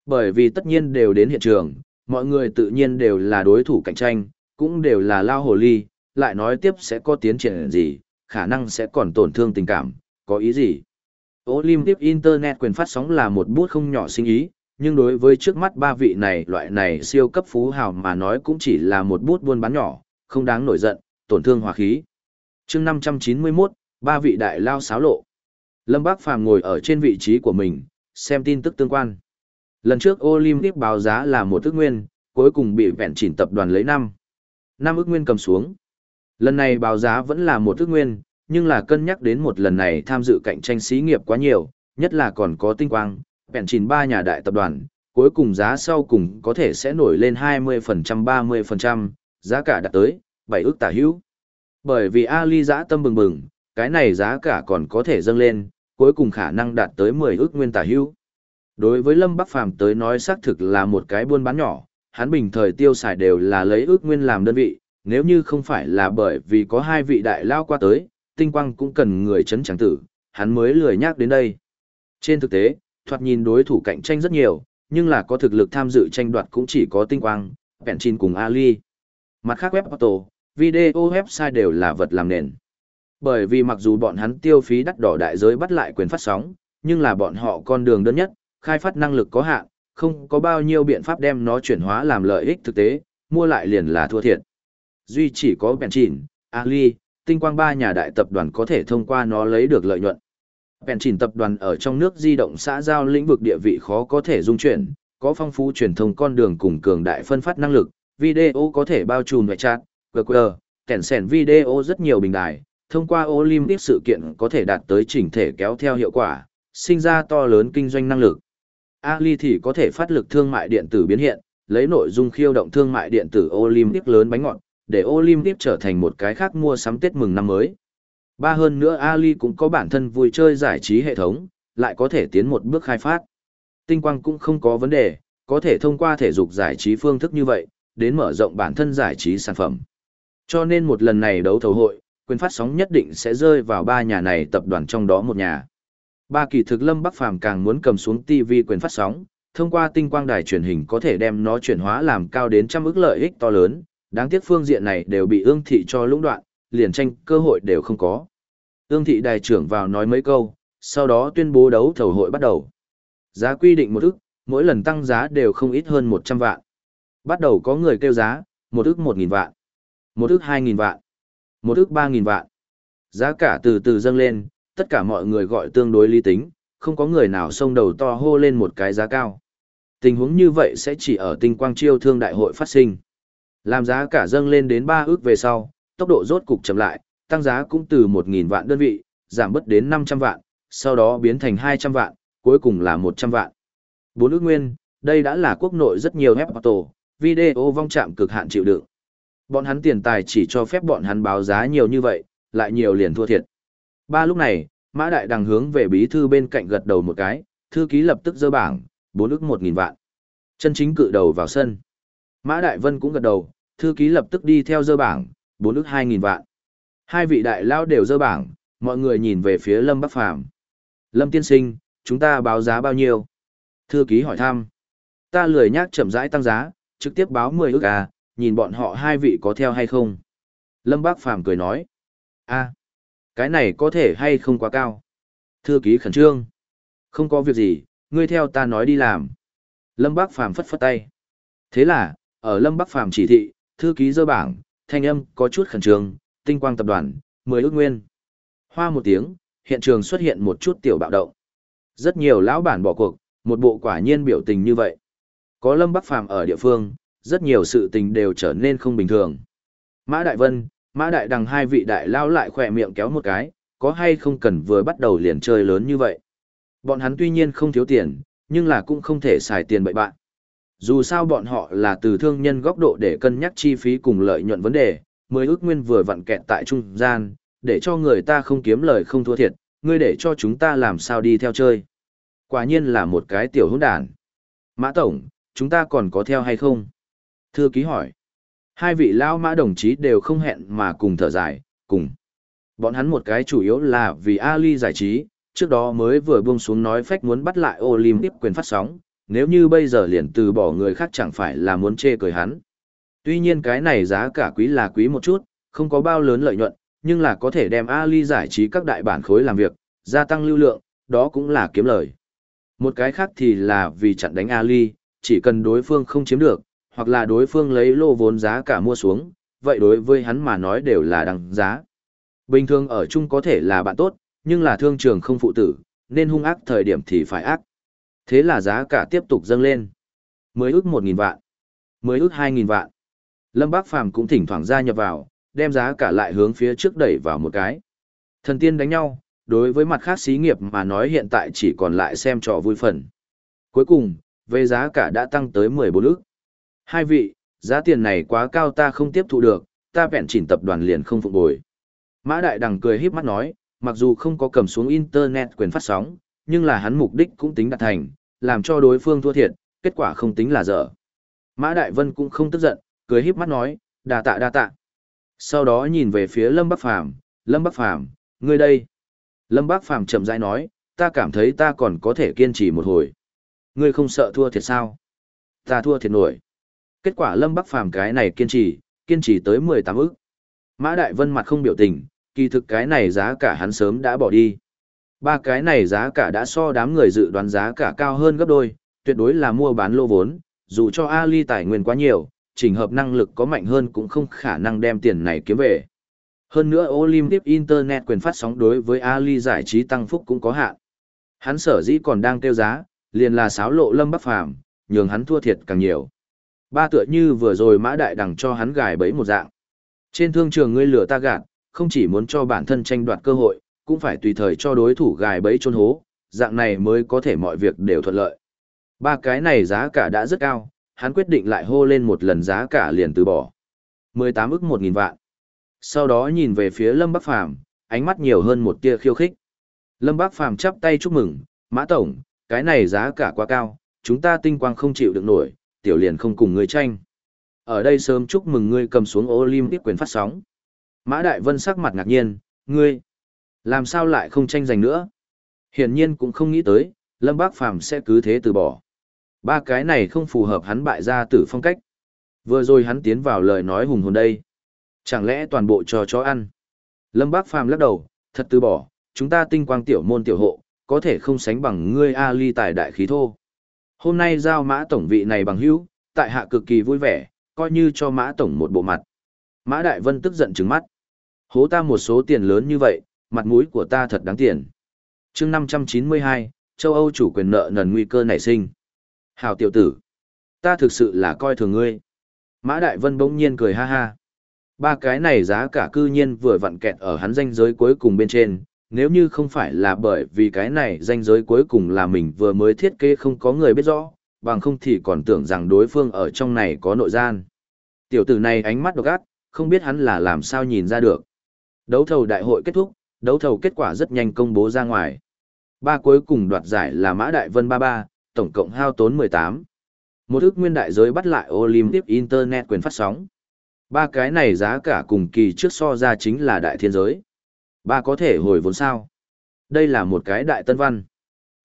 Bởi vì tất nhiên đều đến hiện trường, mọi người tự nhiên đều là đối thủ cạnh tranh, cũng đều là lao hồ ly, lại nói tiếp sẽ có tiến triển gì, khả năng sẽ còn tổn thương tình cảm, có ý gì. Olympic Internet quyền phát sóng là một bút không nhỏ sinh ý, nhưng đối với trước mắt ba vị này loại này siêu cấp phú hào mà nói cũng chỉ là một bút buôn bán nhỏ, không đáng nổi giận, tổn thương hòa khí. chương 591, ba vị đại lao xáo lộ. Lâm Bác Phàm ngồi ở trên vị trí của mình, xem tin tức tương quan. Lần trước Olympic báo giá là một ước nguyên, cuối cùng bị vẹn chỉnh tập đoàn lấy năm. Năm ước nguyên cầm xuống. Lần này báo giá vẫn là một ước nguyên, nhưng là cân nhắc đến một lần này tham dự cạnh tranh xí nghiệp quá nhiều, nhất là còn có tinh quang, bèn chỉnh ba nhà đại tập đoàn, cuối cùng giá sau cùng có thể sẽ nổi lên 20% 30%, giá cả đạt tới 7 ước tả hữu. Bởi vì Ali giá tâm bừng bừng, cái này giá cả còn có thể dâng lên, cuối cùng khả năng đạt tới 10 ước nguyên tả hữu. Đối với Lâm Bắc Phàm tới nói xác thực là một cái buôn bán nhỏ, hắn bình thời tiêu xài đều là lấy ước nguyên làm đơn vị, nếu như không phải là bởi vì có hai vị đại lao qua tới, tinh quang cũng cần người chấn chẳng tử, hắn mới lười nhắc đến đây. Trên thực tế, thoạt nhìn đối thủ cạnh tranh rất nhiều, nhưng là có thực lực tham dự tranh đoạt cũng chỉ có tinh quang, bẹn chín cùng Ali. Mặt khác web auto, video website đều là vật làm nền. Bởi vì mặc dù bọn hắn tiêu phí đắt đỏ đại giới bắt lại quyền phát sóng, nhưng là bọn họ con đường đơn nhất, khai phát năng lực có hạn, không có bao nhiêu biện pháp đem nó chuyển hóa làm lợi ích thực tế, mua lại liền là thua thiệt. Duy chỉ có Benchin, Ali, tinh quang ba nhà đại tập đoàn có thể thông qua nó lấy được lợi nhuận. Benchin tập đoàn ở trong nước di động xã giao lĩnh vực địa vị khó có thể dung chuyển, có phong phú truyền thông con đường cùng cường đại phân phát năng lực, video có thể bao trùm ngoại chat, QR, kèn sèn video rất nhiều bình đài, thông qua Olympic sự kiện có thể đạt tới chỉnh thể kéo theo hiệu quả, sinh ra to lớn kinh doanh năng lực. Ali thì có thể phát lực thương mại điện tử biến hiện, lấy nội dung khiêu động thương mại điện tử Olympic lớn bánh ngọt, để Olympic trở thành một cái khác mua sắm Tết mừng năm mới. Ba hơn nữa Ali cũng có bản thân vui chơi giải trí hệ thống, lại có thể tiến một bước khai phát. Tinh quang cũng không có vấn đề, có thể thông qua thể dục giải trí phương thức như vậy, đến mở rộng bản thân giải trí sản phẩm. Cho nên một lần này đấu thầu hội, quyền phát sóng nhất định sẽ rơi vào ba nhà này tập đoàn trong đó một nhà. Ba kỳ thực Lâm Bắc Phàm càng muốn cầm xuống TV quyền phát sóng, thông qua tinh quang đài truyền hình có thể đem nó chuyển hóa làm cao đến trăm ức lợi ích to lớn, đáng tiếc phương diện này đều bị ương thị cho lũng đoạn, liền tranh cơ hội đều không có. Ương thị đại trưởng vào nói mấy câu, sau đó tuyên bố đấu thầu hội bắt đầu. Giá quy định một ức, mỗi lần tăng giá đều không ít hơn 100 vạn. Bắt đầu có người kêu giá, một ức 1.000 vạn, một ức 2.000 vạn, một ức 3.000 vạn. Giá cả từ từ dâng lên, tất cả mọi người gọi tương đối lý tính, không có người nào xông đầu to hô lên một cái giá cao. Tình huống như vậy sẽ chỉ ở tinh quang chiêu thương đại hội phát sinh. Làm giá cả dâng lên đến 3 ước về sau, tốc độ rốt cục chậm lại, tăng giá cũng từ 1.000 vạn đơn vị, giảm bớt đến 500 vạn, sau đó biến thành 200 vạn, cuối cùng là 100 vạn. Bốn ước nguyên, đây đã là quốc nội rất nhiều ép auto, video vong chạm cực hạn chịu đựng. Bọn hắn tiền tài chỉ cho phép bọn hắn báo giá nhiều như vậy, lại nhiều liền thua thiệt. Ba lúc này, Mã Đại Đằng hướng về bí thư bên cạnh gật đầu một cái, thư ký lập tức dơ bảng, bốn ức một nghìn vạn. Chân chính cự đầu vào sân. Mã Đại Vân cũng gật đầu, thư ký lập tức đi theo dơ bảng, bốn ức hai nghìn vạn. Hai vị đại lao đều dơ bảng, mọi người nhìn về phía Lâm Bắc Phàm Lâm Tiên Sinh, chúng ta báo giá bao nhiêu? Thư ký hỏi thăm. Ta lười nhác chậm rãi tăng giá, trực tiếp báo 10 ức à, nhìn bọn họ hai vị có theo hay không? Lâm Bác Phàm cười nói. a cái này có thể hay không quá cao? Thư ký khẩn trương. Không có việc gì, ngươi theo ta nói đi làm. Lâm Bác Phàm phất phất tay. Thế là, ở Lâm Bắc Phàm chỉ thị, thư ký dơ bảng, thanh âm có chút khẩn trương, tinh quang tập đoàn, 10 ước nguyên. Hoa một tiếng, hiện trường xuất hiện một chút tiểu bạo động. Rất nhiều lão bản bỏ cuộc, một bộ quả nhiên biểu tình như vậy. Có Lâm Bắc Phàm ở địa phương, rất nhiều sự tình đều trở nên không bình thường. Mã Đại Vân, Mã Đại Đằng hai vị đại lao lại khỏe miệng kéo một cái, có hay không cần vừa bắt đầu liền chơi lớn như vậy. Bọn hắn tuy nhiên không thiếu tiền, nhưng là cũng không thể xài tiền bậy bạn. Dù sao bọn họ là từ thương nhân góc độ để cân nhắc chi phí cùng lợi nhuận vấn đề, mới ước nguyên vừa vặn kẹt tại trung gian, để cho người ta không kiếm lời không thua thiệt, ngươi để cho chúng ta làm sao đi theo chơi. Quả nhiên là một cái tiểu hỗn đàn. Mã Tổng, chúng ta còn có theo hay không? Thư ký hỏi. Hai vị lão mã đồng chí đều không hẹn mà cùng thở dài, cùng. Bọn hắn một cái chủ yếu là vì Ali giải trí, trước đó mới vừa buông xuống nói phách muốn bắt lại Olympic quyền phát sóng, nếu như bây giờ liền từ bỏ người khác chẳng phải là muốn chê cười hắn. Tuy nhiên cái này giá cả quý là quý một chút, không có bao lớn lợi nhuận, nhưng là có thể đem Ali giải trí các đại bản khối làm việc, gia tăng lưu lượng, đó cũng là kiếm lời. Một cái khác thì là vì chặn đánh Ali, chỉ cần đối phương không chiếm được, hoặc là đối phương lấy lô vốn giá cả mua xuống, vậy đối với hắn mà nói đều là đăng giá. Bình thường ở chung có thể là bạn tốt, nhưng là thương trường không phụ tử, nên hung ác thời điểm thì phải ác. Thế là giá cả tiếp tục dâng lên. Mới ước 1.000 vạn, mới ước 2.000 vạn. Lâm Bác Phàm cũng thỉnh thoảng gia nhập vào, đem giá cả lại hướng phía trước đẩy vào một cái. Thần tiên đánh nhau, đối với mặt khác xí nghiệp mà nói hiện tại chỉ còn lại xem trò vui phần. Cuối cùng, về giá cả đã tăng tới 14 ức. Hai vị, giá tiền này quá cao ta không tiếp thụ được, ta vẹn chỉnh tập đoàn liền không phục bồi. Mã Đại Đằng cười híp mắt nói, mặc dù không có cầm xuống Internet quyền phát sóng, nhưng là hắn mục đích cũng tính đạt thành, làm cho đối phương thua thiệt, kết quả không tính là dở. Mã Đại Vân cũng không tức giận, cười híp mắt nói, đa tạ đa tạ. Sau đó nhìn về phía Lâm Bắc Phàm, Lâm Bắc Phàm, ngươi đây. Lâm Bắc Phàm chậm rãi nói, ta cảm thấy ta còn có thể kiên trì một hồi. Ngươi không sợ thua thiệt sao? Ta thua thiệt nổi. Kết quả Lâm Bắc Phàm cái này kiên trì, kiên trì tới 18 ức. Mã Đại Vân mặt không biểu tình, kỳ thực cái này giá cả hắn sớm đã bỏ đi. Ba cái này giá cả đã so đám người dự đoán giá cả cao hơn gấp đôi, tuyệt đối là mua bán lô vốn, dù cho Ali tài nguyên quá nhiều, trình hợp năng lực có mạnh hơn cũng không khả năng đem tiền này kiếm về. Hơn nữa Olympic Internet quyền phát sóng đối với Ali giải trí tăng phúc cũng có hạn. Hắn sở dĩ còn đang kêu giá, liền là sáo lộ lâm bắc phàm, nhường hắn thua thiệt càng nhiều. Ba tựa như vừa rồi mã đại đằng cho hắn gài bẫy một dạng. Trên thương trường ngươi lừa ta gạt, không chỉ muốn cho bản thân tranh đoạt cơ hội, cũng phải tùy thời cho đối thủ gài bẫy trôn hố, dạng này mới có thể mọi việc đều thuận lợi. Ba cái này giá cả đã rất cao, hắn quyết định lại hô lên một lần giá cả liền từ bỏ. 18 ức 1.000 vạn. Sau đó nhìn về phía Lâm Bắc Phàm ánh mắt nhiều hơn một tia khiêu khích. Lâm Bắc Phàm chắp tay chúc mừng, Mã Tổng, cái này giá cả quá cao, chúng ta tinh quang không chịu được nổi, tiểu liền không cùng người tranh. Ở đây sớm chúc mừng ngươi cầm xuống Olympic quyền phát sóng. Mã Đại Vân sắc mặt ngạc nhiên, ngươi, làm sao lại không tranh giành nữa? Hiển nhiên cũng không nghĩ tới, Lâm Bác Phàm sẽ cứ thế từ bỏ. Ba cái này không phù hợp hắn bại ra tử phong cách. Vừa rồi hắn tiến vào lời nói hùng hồn đây. Chẳng lẽ toàn bộ cho chó ăn? Lâm Bác Phàm lắc đầu, thật từ bỏ, chúng ta tinh quang tiểu môn tiểu hộ, có thể không sánh bằng ngươi Ali tài đại khí thô. Hôm nay giao mã tổng vị này bằng hữu, tại hạ cực kỳ vui vẻ, coi như cho mã tổng một bộ mặt. Mã Đại Vân tức giận trừng mắt. Hố ta một số tiền lớn như vậy, mặt mũi của ta thật đáng tiền. chương 592, châu Âu chủ quyền nợ nần nguy cơ nảy sinh. Hào tiểu tử, ta thực sự là coi thường ngươi. Mã Đại Vân bỗng nhiên cười ha ha. Ba cái này giá cả cư nhiên vừa vặn kẹt ở hắn danh giới cuối cùng bên trên, nếu như không phải là bởi vì cái này danh giới cuối cùng là mình vừa mới thiết kế không có người biết rõ, bằng không thì còn tưởng rằng đối phương ở trong này có nội gian. Tiểu tử này ánh mắt độc ác, không biết hắn là làm sao nhìn ra được. Đấu thầu đại hội kết thúc, đấu thầu kết quả rất nhanh công bố ra ngoài. Ba cuối cùng đoạt giải là Mã Đại Vân 33, tổng cộng hao tốn 18. Một ước nguyên đại giới bắt lại Olympic Internet quyền phát sóng. Ba cái này giá cả cùng kỳ trước so ra chính là đại thiên giới. Ba có thể hồi vốn sao? Đây là một cái đại tân văn.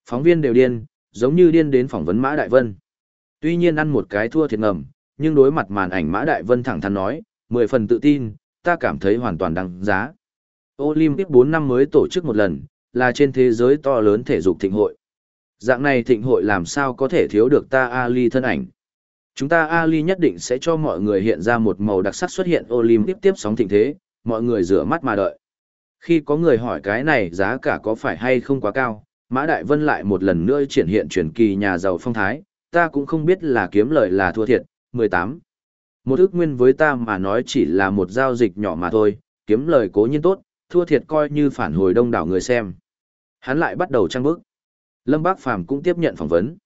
Phóng viên đều điên, giống như điên đến phỏng vấn Mã Đại Vân. Tuy nhiên ăn một cái thua thiệt ngầm, nhưng đối mặt màn ảnh Mã Đại Vân thẳng thắn nói, mười phần tự tin, ta cảm thấy hoàn toàn đăng giá. Olympic 4 năm mới tổ chức một lần, là trên thế giới to lớn thể dục thịnh hội. Dạng này thịnh hội làm sao có thể thiếu được ta Ali thân ảnh. Chúng ta Ali nhất định sẽ cho mọi người hiện ra một màu đặc sắc xuất hiện Olympic tiếp sóng thịnh thế, mọi người rửa mắt mà đợi. Khi có người hỏi cái này giá cả có phải hay không quá cao, Mã Đại Vân lại một lần nữa triển hiện truyền kỳ nhà giàu phong thái, ta cũng không biết là kiếm lời là thua thiệt. 18. Một ước nguyên với ta mà nói chỉ là một giao dịch nhỏ mà thôi, kiếm lời cố nhiên tốt, thua thiệt coi như phản hồi đông đảo người xem. Hắn lại bắt đầu trang bức. Lâm Bác Phàm cũng tiếp nhận phỏng vấn.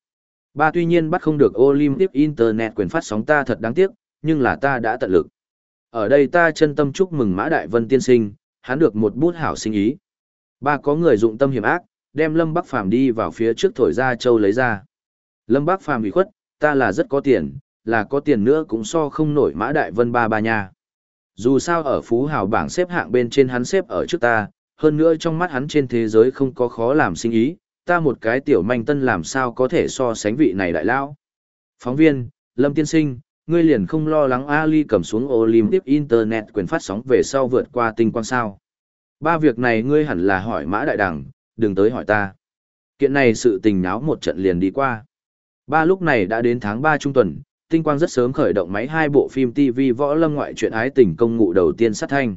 Ba tuy nhiên bắt không được Olympic Internet quyền phát sóng ta thật đáng tiếc, nhưng là ta đã tận lực. Ở đây ta chân tâm chúc mừng Mã Đại Vân tiên sinh, hắn được một bút hảo sinh ý. Ba có người dụng tâm hiểm ác, đem Lâm Bắc Phàm đi vào phía trước thổi ra châu lấy ra. Lâm Bắc Phàm bị khuất, ta là rất có tiền, là có tiền nữa cũng so không nổi Mã Đại Vân ba ba nhà dù sao ở Phú Hào bảng xếp hạng bên trên hắn xếp ở trước ta, hơn nữa trong mắt hắn trên thế giới không có khó làm sinh ý, ta một cái tiểu manh tân làm sao có thể so sánh vị này đại lao. Phóng viên, Lâm Tiên Sinh, ngươi liền không lo lắng Ali cầm xuống Olympic Internet quyền phát sóng về sau vượt qua tinh quang sao. Ba việc này ngươi hẳn là hỏi Mã Đại Đằng, đừng tới hỏi ta. Kiện này sự tình náo một trận liền đi qua. Ba lúc này đã đến tháng 3 trung tuần, tinh quang rất sớm khởi động máy hai bộ phim TV võ lâm ngoại truyện ái tình công ngụ đầu tiên sát thanh.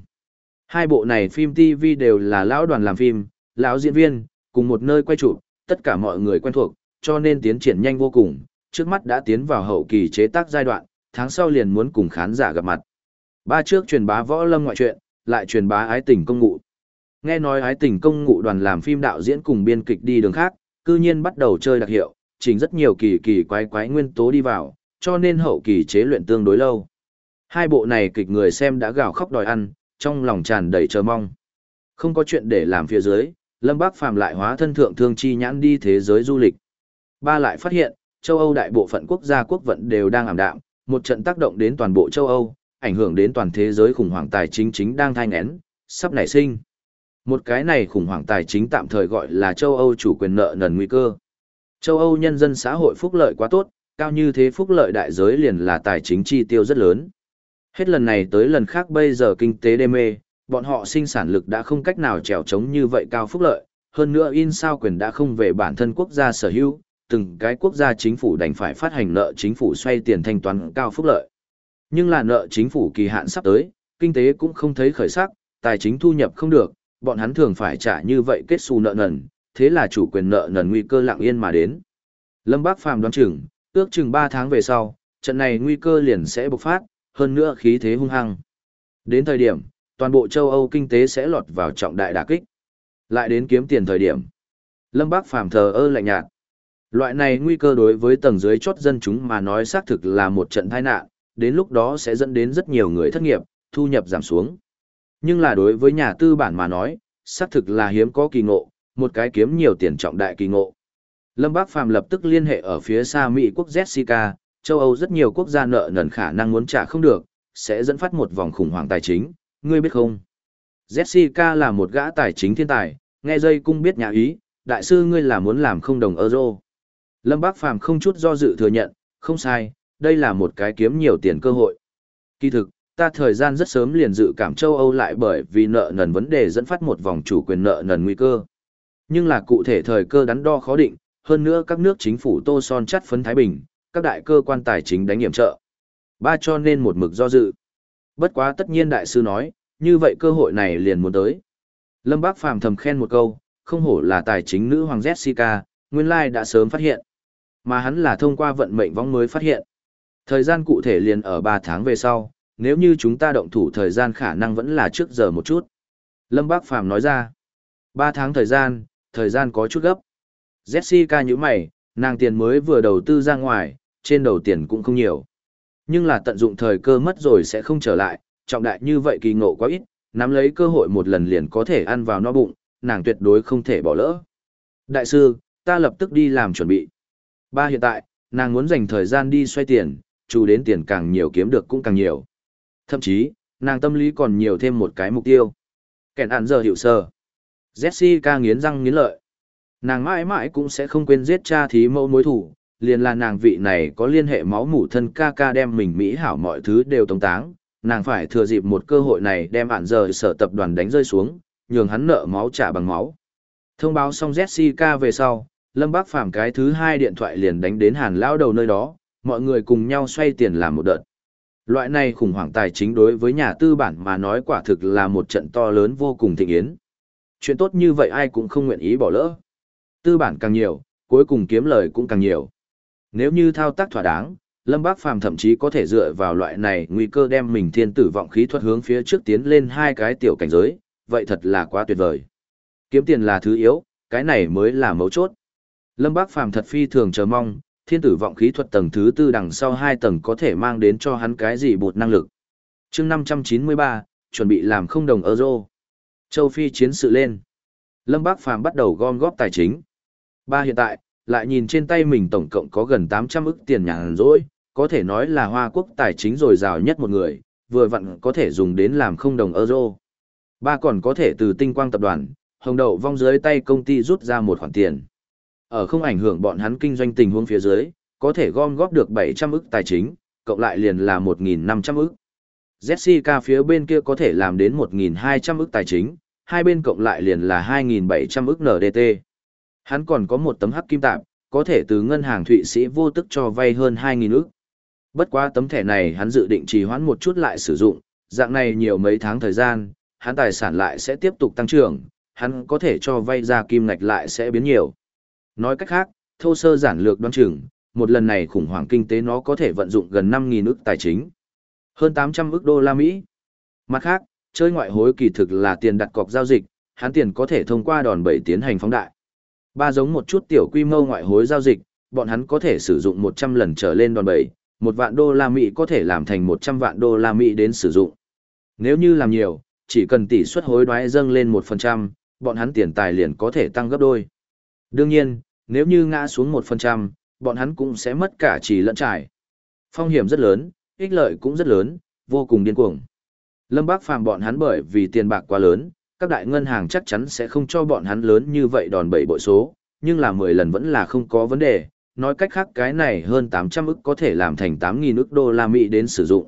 Hai bộ này phim TV đều là lão đoàn làm phim, lão diễn viên, cùng một nơi quay chụp, tất cả mọi người quen thuộc, cho nên tiến triển nhanh vô cùng, trước mắt đã tiến vào hậu kỳ chế tác giai đoạn, tháng sau liền muốn cùng khán giả gặp mặt. Ba trước truyền bá võ lâm ngoại truyện, lại truyền bá ái tình công ngụ. Nghe nói ái tình công ngụ đoàn làm phim đạo diễn cùng biên kịch đi đường khác, cư nhiên bắt đầu chơi đặc hiệu, chỉnh rất nhiều kỳ kỳ quái quái nguyên tố đi vào, cho nên hậu kỳ chế luyện tương đối lâu. Hai bộ này kịch người xem đã gào khóc đòi ăn, trong lòng tràn đầy chờ mong. Không có chuyện để làm phía dưới, Lâm Bác Phàm lại hóa thân thượng thương chi nhãn đi thế giới du lịch. Ba lại phát hiện, châu Âu đại bộ phận quốc gia quốc vận đều đang ảm đạm, một trận tác động đến toàn bộ châu Âu, ảnh hưởng đến toàn thế giới khủng hoảng tài chính chính đang thai nghén, sắp nảy sinh. Một cái này khủng hoảng tài chính tạm thời gọi là châu Âu chủ quyền nợ nần nguy cơ. Châu Âu nhân dân xã hội phúc lợi quá tốt, cao như thế phúc lợi đại giới liền là tài chính chi tiêu rất lớn. Hết lần này tới lần khác bây giờ kinh tế đê mê, bọn họ sinh sản lực đã không cách nào trèo chống như vậy cao phúc lợi, hơn nữa in sao quyền đã không về bản thân quốc gia sở hữu, từng cái quốc gia chính phủ đành phải phát hành nợ chính phủ xoay tiền thanh toán cao phúc lợi. Nhưng là nợ chính phủ kỳ hạn sắp tới, kinh tế cũng không thấy khởi sắc, tài chính thu nhập không được, bọn hắn thường phải trả như vậy kết xu nợ nần, thế là chủ quyền nợ nần nguy cơ lặng yên mà đến. Lâm Bác Phàm đoán chừng, ước chừng 3 tháng về sau, trận này nguy cơ liền sẽ bộc phát, hơn nữa khí thế hung hăng. Đến thời điểm, toàn bộ châu Âu kinh tế sẽ lọt vào trọng đại đả kích. Lại đến kiếm tiền thời điểm. Lâm Bác phàm thờ ơ lạnh nhạt. Loại này nguy cơ đối với tầng dưới chốt dân chúng mà nói xác thực là một trận tai nạn, đến lúc đó sẽ dẫn đến rất nhiều người thất nghiệp, thu nhập giảm xuống. Nhưng là đối với nhà tư bản mà nói, xác thực là hiếm có kỳ ngộ, một cái kiếm nhiều tiền trọng đại kỳ ngộ. Lâm Bác Phàm lập tức liên hệ ở phía xa Mỹ quốc Jessica, châu Âu rất nhiều quốc gia nợ nần khả năng muốn trả không được, sẽ dẫn phát một vòng khủng hoảng tài chính, ngươi biết không? Jessica là một gã tài chính thiên tài, nghe dây cung biết nhà ý, đại sư ngươi là muốn làm không đồng euro. Lâm Bác Phàm không chút do dự thừa nhận, không sai, đây là một cái kiếm nhiều tiền cơ hội. Kỳ thực, ta thời gian rất sớm liền dự cảm châu Âu lại bởi vì nợ nần vấn đề dẫn phát một vòng chủ quyền nợ nần nguy cơ. Nhưng là cụ thể thời cơ đắn đo khó định, hơn nữa các nước chính phủ tô son chắt phấn Thái Bình, các đại cơ quan tài chính đánh hiểm trợ. Ba cho nên một mực do dự. Bất quá tất nhiên đại sư nói, như vậy cơ hội này liền muốn tới. Lâm Bác Phàm thầm khen một câu, không hổ là tài chính nữ hoàng Jessica, nguyên lai đã sớm phát hiện. Mà hắn là thông qua vận mệnh vong mới phát hiện. Thời gian cụ thể liền ở 3 tháng về sau, nếu như chúng ta động thủ thời gian khả năng vẫn là trước giờ một chút. Lâm Bác Phàm nói ra, 3 tháng thời gian, thời gian có chút gấp. Jessica như mày, nàng tiền mới vừa đầu tư ra ngoài, trên đầu tiền cũng không nhiều. Nhưng là tận dụng thời cơ mất rồi sẽ không trở lại, trọng đại như vậy kỳ ngộ quá ít, nắm lấy cơ hội một lần liền có thể ăn vào no bụng, nàng tuyệt đối không thể bỏ lỡ. Đại sư, ta lập tức đi làm chuẩn bị. Ba hiện tại, nàng muốn dành thời gian đi xoay tiền, chủ đến tiền càng nhiều kiếm được cũng càng nhiều. Thậm chí, nàng tâm lý còn nhiều thêm một cái mục tiêu. Kẻn ản giờ hiệu sơ. Jessica nghiến răng nghiến lợi. Nàng mãi mãi cũng sẽ không quên giết cha thí mẫu mối thủ, liền là nàng vị này có liên hệ máu mủ thân ca ca đem mình mỹ hảo mọi thứ đều tống táng, nàng phải thừa dịp một cơ hội này đem ản giờ sở tập đoàn đánh rơi xuống, nhường hắn nợ máu trả bằng máu. Thông báo xong Jessica về sau, Lâm Bác Phàm cái thứ hai điện thoại liền đánh đến Hàn Lao đầu nơi đó, mọi người cùng nhau xoay tiền làm một đợt. Loại này khủng hoảng tài chính đối với nhà tư bản mà nói quả thực là một trận to lớn vô cùng thịnh yến. Chuyện tốt như vậy ai cũng không nguyện ý bỏ lỡ. Tư bản càng nhiều, cuối cùng kiếm lời cũng càng nhiều. Nếu như thao tác thỏa đáng, Lâm Bác Phàm thậm chí có thể dựa vào loại này nguy cơ đem mình thiên tử vọng khí thuật hướng phía trước tiến lên hai cái tiểu cảnh giới, vậy thật là quá tuyệt vời. Kiếm tiền là thứ yếu, cái này mới là mấu chốt. Lâm Bác Phàm thật phi thường chờ mong, thiên tử vọng khí thuật tầng thứ tư đằng sau hai tầng có thể mang đến cho hắn cái gì bột năng lực. chương 593, chuẩn bị làm không đồng euro. Châu Phi chiến sự lên. Lâm Bác Phàm bắt đầu gom góp tài chính. Ba hiện tại, lại nhìn trên tay mình tổng cộng có gần 800 ức tiền nhàn rỗi, có thể nói là Hoa Quốc tài chính dồi dào nhất một người, vừa vặn có thể dùng đến làm không đồng euro. Ba còn có thể từ tinh quang tập đoàn, hồng đậu vong dưới tay công ty rút ra một khoản tiền. Ở không ảnh hưởng bọn hắn kinh doanh tình huống phía dưới, có thể gom góp được 700 ức tài chính, cộng lại liền là 1.500 ức. Jessica phía bên kia có thể làm đến 1.200 ức tài chính, hai bên cộng lại liền là 2.700 ức NDT. Hắn còn có một tấm hắc kim tạp, có thể từ ngân hàng Thụy Sĩ vô tức cho vay hơn 2.000 ức. Bất quá tấm thẻ này hắn dự định trì hoãn một chút lại sử dụng, dạng này nhiều mấy tháng thời gian, hắn tài sản lại sẽ tiếp tục tăng trưởng, hắn có thể cho vay ra kim ngạch lại sẽ biến nhiều. Nói cách khác, thô sơ giản lược đoán chừng, một lần này khủng hoảng kinh tế nó có thể vận dụng gần 5.000 ức tài chính. Hơn 800 ức đô la Mỹ. Mặt khác, chơi ngoại hối kỳ thực là tiền đặt cọc giao dịch, hắn tiền có thể thông qua đòn bẩy tiến hành phóng đại. Ba giống một chút tiểu quy mô ngoại hối giao dịch, bọn hắn có thể sử dụng 100 lần trở lên đòn bẩy, một vạn đô la Mỹ có thể làm thành 100 vạn đô la Mỹ đến sử dụng. Nếu như làm nhiều, chỉ cần tỷ suất hối đoái dâng lên 1%, bọn hắn tiền tài liền có thể tăng gấp đôi. Đương nhiên, nếu như ngã xuống 1%, bọn hắn cũng sẽ mất cả chỉ lẫn trải. Phong hiểm rất lớn, ích lợi cũng rất lớn, vô cùng điên cuồng. Lâm Bác Phàm bọn hắn bởi vì tiền bạc quá lớn, các đại ngân hàng chắc chắn sẽ không cho bọn hắn lớn như vậy đòn bẩy bội số, nhưng là 10 lần vẫn là không có vấn đề. Nói cách khác cái này hơn 800 ức có thể làm thành 8.000 ức đô la Mỹ đến sử dụng.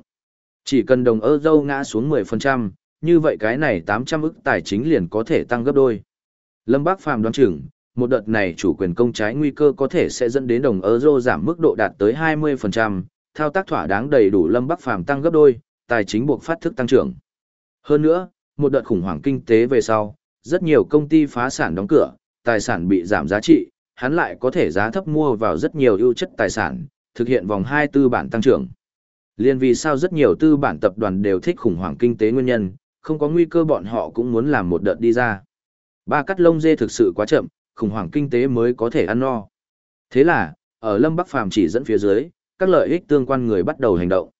Chỉ cần đồng euro ngã xuống 10%, như vậy cái này 800 ức tài chính liền có thể tăng gấp đôi. Lâm Bác Phàm đoán chừng, một đợt này chủ quyền công trái nguy cơ có thể sẽ dẫn đến đồng euro giảm mức độ đạt tới 20%, thao tác thỏa đáng đầy đủ Lâm Bắc Phàm tăng gấp đôi, tài chính buộc phát thức tăng trưởng. Hơn nữa, một đợt khủng hoảng kinh tế về sau, rất nhiều công ty phá sản đóng cửa, tài sản bị giảm giá trị, hắn lại có thể giá thấp mua vào rất nhiều ưu chất tài sản, thực hiện vòng 2 tư bản tăng trưởng. Liên vì sao rất nhiều tư bản tập đoàn đều thích khủng hoảng kinh tế nguyên nhân, không có nguy cơ bọn họ cũng muốn làm một đợt đi ra. Ba cắt lông dê thực sự quá chậm, khủng hoảng kinh tế mới có thể ăn no. Thế là, ở Lâm Bắc Phàm chỉ dẫn phía dưới, các lợi ích tương quan người bắt đầu hành động.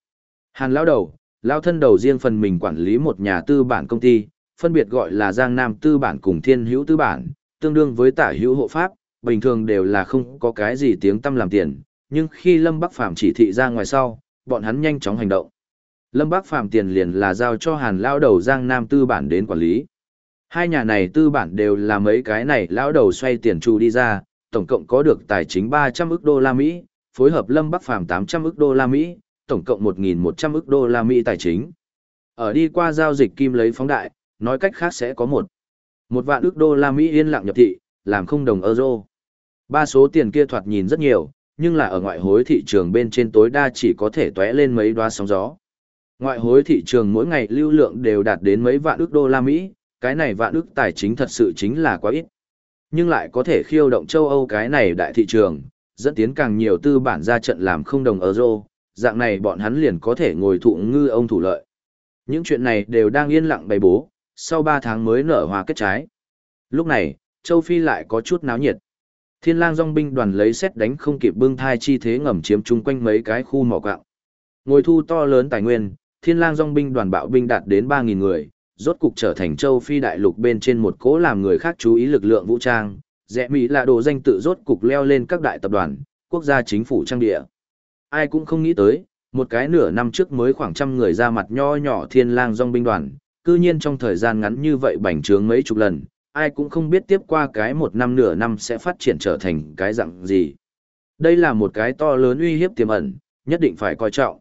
Hàn lão đầu, lão thân đầu riêng phần mình quản lý một nhà tư bản công ty, phân biệt gọi là Giang Nam tư bản cùng Thiên Hữu tư bản, tương đương với Tả Hữu hộ pháp, bình thường đều là không có cái gì tiếng tâm làm tiền, nhưng khi Lâm Bắc Phàm chỉ thị ra ngoài sau, bọn hắn nhanh chóng hành động. Lâm Bắc Phàm tiền liền là giao cho Hàn lão đầu Giang Nam tư bản đến quản lý. Hai nhà này tư bản đều là mấy cái này lão đầu xoay tiền chu đi ra, tổng cộng có được tài chính 300 ức đô la Mỹ, phối hợp Lâm Bắc Phàm 800 ức đô la Mỹ, tổng cộng 1.100 ức đô la Mỹ tài chính. Ở đi qua giao dịch kim lấy phóng đại, nói cách khác sẽ có một một vạn ức đô la Mỹ yên lặng nhập thị, làm không đồng euro. Ba số tiền kia thoạt nhìn rất nhiều, nhưng là ở ngoại hối thị trường bên trên tối đa chỉ có thể tóe lên mấy đoá sóng gió. Ngoại hối thị trường mỗi ngày lưu lượng đều đạt đến mấy vạn ức đô la Mỹ, cái này vạn ức tài chính thật sự chính là quá ít. Nhưng lại có thể khiêu động châu Âu cái này đại thị trường, dẫn tiến càng nhiều tư bản ra trận làm không đồng euro, dạng này bọn hắn liền có thể ngồi thụ ngư ông thủ lợi. Những chuyện này đều đang yên lặng bày bố, sau 3 tháng mới nở hoa kết trái. Lúc này, châu Phi lại có chút náo nhiệt. Thiên lang dòng binh đoàn lấy xét đánh không kịp bưng thai chi thế ngầm chiếm chung quanh mấy cái khu mỏ quạng. Ngồi thu to lớn tài nguyên, thiên lang dòng binh đoàn bạo binh đạt đến 3.000 người, rốt cục trở thành châu Phi đại lục bên trên một cố làm người khác chú ý lực lượng vũ trang. Rẽ Mỹ là đồ danh tự rốt cục leo lên các đại tập đoàn, quốc gia chính phủ trang địa. Ai cũng không nghĩ tới, một cái nửa năm trước mới khoảng trăm người ra mặt nho nhỏ thiên lang dòng binh đoàn, cư nhiên trong thời gian ngắn như vậy bành trướng mấy chục lần, ai cũng không biết tiếp qua cái một năm nửa năm sẽ phát triển trở thành cái dạng gì. Đây là một cái to lớn uy hiếp tiềm ẩn, nhất định phải coi trọng.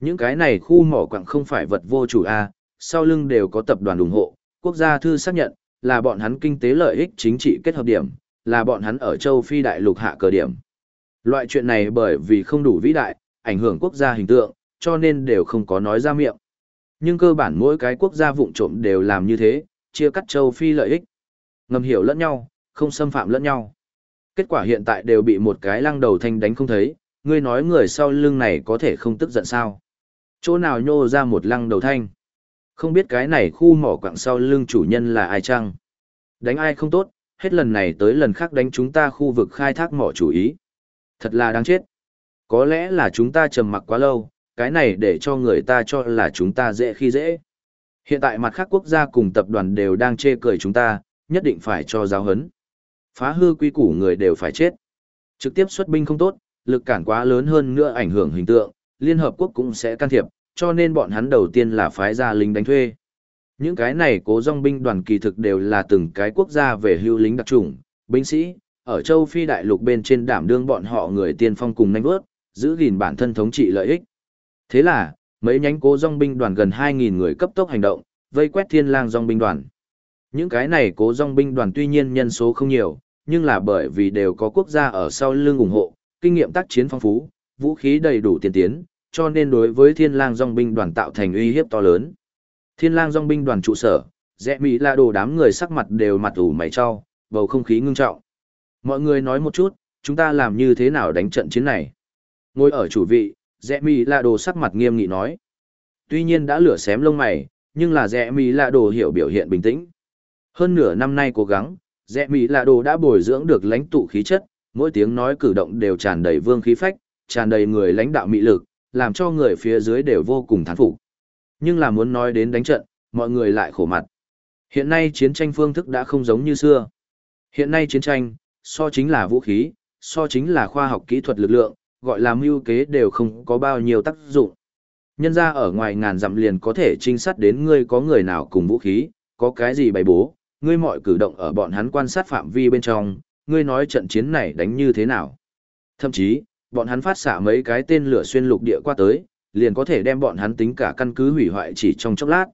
Những cái này khu mỏ quặng không phải vật vô chủ A, sau lưng đều có tập đoàn ủng hộ, quốc gia thư xác nhận, là bọn hắn kinh tế lợi ích chính trị kết hợp điểm, là bọn hắn ở châu Phi đại lục hạ cờ điểm. Loại chuyện này bởi vì không đủ vĩ đại, ảnh hưởng quốc gia hình tượng, cho nên đều không có nói ra miệng. Nhưng cơ bản mỗi cái quốc gia vụng trộm đều làm như thế, chia cắt châu Phi lợi ích. Ngầm hiểu lẫn nhau, không xâm phạm lẫn nhau. Kết quả hiện tại đều bị một cái lăng đầu thanh đánh không thấy, ngươi nói người sau lưng này có thể không tức giận sao. Chỗ nào nhô ra một lăng đầu thanh. Không biết cái này khu mỏ quặng sau lưng chủ nhân là ai chăng? Đánh ai không tốt, hết lần này tới lần khác đánh chúng ta khu vực khai thác mỏ chủ ý. Thật là đáng chết. Có lẽ là chúng ta trầm mặc quá lâu, cái này để cho người ta cho là chúng ta dễ khi dễ. Hiện tại mặt khác quốc gia cùng tập đoàn đều đang chê cười chúng ta, nhất định phải cho giáo hấn. Phá hư quy củ người đều phải chết. Trực tiếp xuất binh không tốt, lực cản quá lớn hơn nữa ảnh hưởng hình tượng, Liên Hợp Quốc cũng sẽ can thiệp, cho nên bọn hắn đầu tiên là phái ra lính đánh thuê. Những cái này cố dòng binh đoàn kỳ thực đều là từng cái quốc gia về hưu lính đặc trùng, binh sĩ, ở châu Phi đại lục bên trên đảm đương bọn họ người tiên phong cùng nhanh vớt, giữ gìn bản thân thống trị lợi ích. Thế là, mấy nhánh cố dòng binh đoàn gần 2.000 người cấp tốc hành động, vây quét thiên lang dòng binh đoàn. Những cái này cố dòng binh đoàn tuy nhiên nhân số không nhiều, nhưng là bởi vì đều có quốc gia ở sau lưng ủng hộ, kinh nghiệm tác chiến phong phú, vũ khí đầy đủ tiên tiến, cho nên đối với thiên lang dòng binh đoàn tạo thành uy hiếp to lớn. Thiên lang dòng binh đoàn trụ sở, rẽ mỹ là đồ đám người sắc mặt đều mặt ủ mày cho, bầu không khí ngưng trọng. Mọi người nói một chút, chúng ta làm như thế nào đánh trận chiến này? Ngồi ở chủ vị, rẽ mi là đồ sắc mặt nghiêm nghị nói. Tuy nhiên đã lửa xém lông mày, nhưng là rẽ mi là đồ hiểu biểu hiện bình tĩnh. Hơn nửa năm nay cố gắng, rẽ mi là đồ đã bồi dưỡng được lãnh tụ khí chất, mỗi tiếng nói cử động đều tràn đầy vương khí phách, tràn đầy người lãnh đạo mị lực, làm cho người phía dưới đều vô cùng thán phục. Nhưng là muốn nói đến đánh trận, mọi người lại khổ mặt. Hiện nay chiến tranh phương thức đã không giống như xưa. Hiện nay chiến tranh, so chính là vũ khí, so chính là khoa học kỹ thuật lực lượng, gọi là mưu kế đều không có bao nhiêu tác dụng. Nhân ra ở ngoài ngàn dặm liền có thể trinh sát đến ngươi có người nào cùng vũ khí, có cái gì bày bố, ngươi mọi cử động ở bọn hắn quan sát phạm vi bên trong, ngươi nói trận chiến này đánh như thế nào. Thậm chí, bọn hắn phát xạ mấy cái tên lửa xuyên lục địa qua tới, liền có thể đem bọn hắn tính cả căn cứ hủy hoại chỉ trong chốc lát.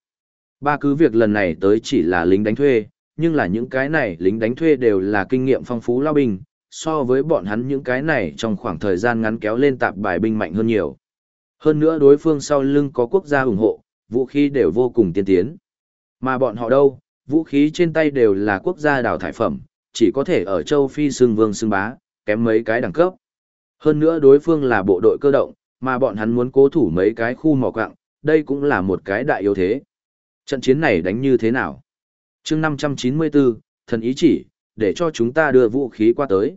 Ba cứ việc lần này tới chỉ là lính đánh thuê, nhưng là những cái này lính đánh thuê đều là kinh nghiệm phong phú lao binh, so với bọn hắn những cái này trong khoảng thời gian ngắn kéo lên tạp bài binh mạnh hơn nhiều. Hơn nữa đối phương sau lưng có quốc gia ủng hộ, vũ khí đều vô cùng tiên tiến. Mà bọn họ đâu, vũ khí trên tay đều là quốc gia đào thải phẩm, chỉ có thể ở châu Phi xương vương xương bá, kém mấy cái đẳng cấp. Hơn nữa đối phương là bộ đội cơ động, mà bọn hắn muốn cố thủ mấy cái khu mỏ quặng, đây cũng là một cái đại yếu thế. Trận chiến này đánh như thế nào? Chương 594, thần ý chỉ, để cho chúng ta đưa vũ khí qua tới.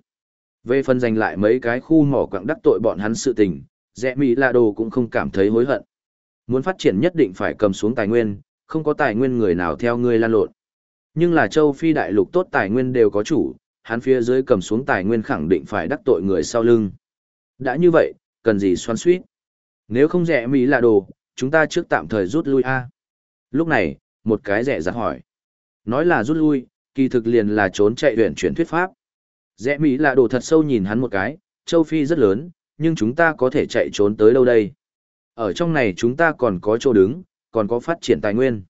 Về phần giành lại mấy cái khu mỏ quặng đắc tội bọn hắn sự tình, rẽ Mỹ Lạ Đồ cũng không cảm thấy hối hận. Muốn phát triển nhất định phải cầm xuống tài nguyên, không có tài nguyên người nào theo ngươi lan lộn. Nhưng là châu Phi đại lục tốt tài nguyên đều có chủ, hắn phía dưới cầm xuống tài nguyên khẳng định phải đắc tội người sau lưng. Đã như vậy, cần gì xoan suýt? Nếu không rẻ Mỹ là đồ, chúng ta trước tạm thời rút lui a. Lúc này, một cái rẻ giặt hỏi. Nói là rút lui, kỳ thực liền là trốn chạy huyện chuyển thuyết pháp. Rẽ Mỹ là đồ thật sâu nhìn hắn một cái, châu Phi rất lớn, nhưng chúng ta có thể chạy trốn tới đâu đây? Ở trong này chúng ta còn có chỗ đứng, còn có phát triển tài nguyên.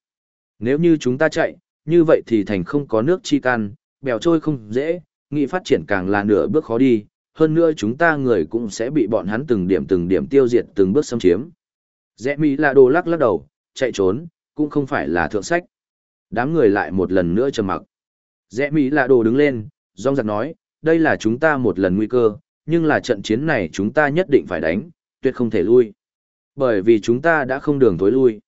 Nếu như chúng ta chạy, như vậy thì thành không có nước chi can, bèo trôi không dễ, nghị phát triển càng là nửa bước khó đi, hơn nữa chúng ta người cũng sẽ bị bọn hắn từng điểm từng điểm tiêu diệt từng bước xâm chiếm. Rẽ Mỹ là đồ lắc lắc đầu, chạy trốn, cũng không phải là thượng sách. Đám người lại một lần nữa trầm mặc. Rẽ Mỹ là đồ đứng lên, rong giặc nói, đây là chúng ta một lần nguy cơ, nhưng là trận chiến này chúng ta nhất định phải đánh, tuyệt không thể lui. Bởi vì chúng ta đã không đường tối lui.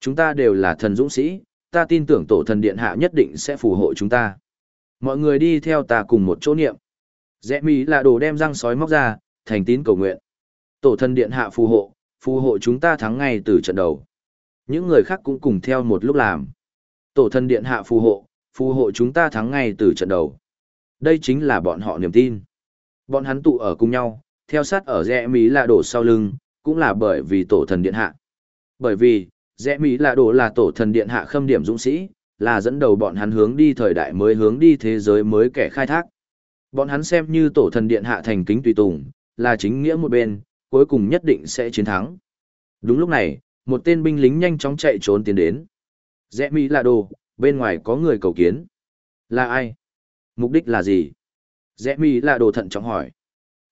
Chúng ta đều là thần dũng sĩ, ta tin tưởng tổ thần điện hạ nhất định sẽ phù hộ chúng ta. Mọi người đi theo ta cùng một chỗ niệm. Rẽ mỹ là đồ đem răng sói móc ra, thành tín cầu nguyện. Tổ thần điện hạ phù hộ, phù hộ chúng ta thắng ngay từ trận đầu. Những người khác cũng cùng theo một lúc làm. Tổ thần điện hạ phù hộ, phù hộ chúng ta thắng ngay từ trận đầu. Đây chính là bọn họ niềm tin. Bọn hắn tụ ở cùng nhau, theo sát ở rẽ mỹ là đổ sau lưng, cũng là bởi vì tổ thần điện hạ. Bởi vì, rẽ mỹ là đổ là tổ thần điện hạ khâm điểm dũng sĩ, là dẫn đầu bọn hắn hướng đi thời đại mới hướng đi thế giới mới kẻ khai thác. Bọn hắn xem như tổ thần điện hạ thành kính tùy tùng, là chính nghĩa một bên, cuối cùng nhất định sẽ chiến thắng. Đúng lúc này, một tên binh lính nhanh chóng chạy trốn tiến đến. Rẽ Mỹ là đồ, bên ngoài có người cầu kiến. Là ai? Mục đích là gì? Rẽ Mỹ là đồ thận trọng hỏi.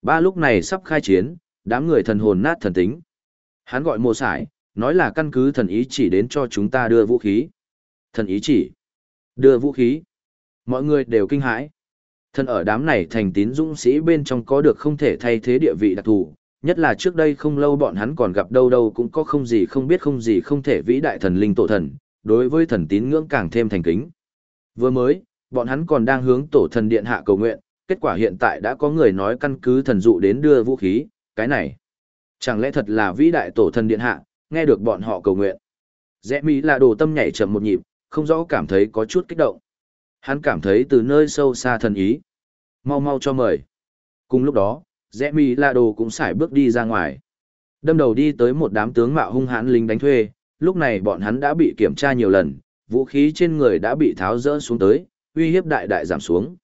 Ba lúc này sắp khai chiến, đám người thần hồn nát thần tính. Hắn gọi mồ sải, nói là căn cứ thần ý chỉ đến cho chúng ta đưa vũ khí. Thần ý chỉ. Đưa vũ khí. Mọi người đều kinh hãi. Thần ở đám này thành tín dũng sĩ bên trong có được không thể thay thế địa vị đặc thù, nhất là trước đây không lâu bọn hắn còn gặp đâu đâu cũng có không gì không biết không gì không thể vĩ đại thần linh tổ thần, đối với thần tín ngưỡng càng thêm thành kính. Vừa mới, bọn hắn còn đang hướng tổ thần điện hạ cầu nguyện, kết quả hiện tại đã có người nói căn cứ thần dụ đến đưa vũ khí, cái này. Chẳng lẽ thật là vĩ đại tổ thần điện hạ, nghe được bọn họ cầu nguyện. Rẽ Mỹ là đồ tâm nhảy chậm một nhịp, không rõ cảm thấy có chút kích động. Hắn cảm thấy từ nơi sâu xa thần ý. Mau mau cho mời. Cùng lúc đó, rẽ Mỹ là đồ cũng xài bước đi ra ngoài. Đâm đầu đi tới một đám tướng mạo hung hãn lính đánh thuê, lúc này bọn hắn đã bị kiểm tra nhiều lần, vũ khí trên người đã bị tháo rỡ xuống tới, uy hiếp đại đại giảm xuống.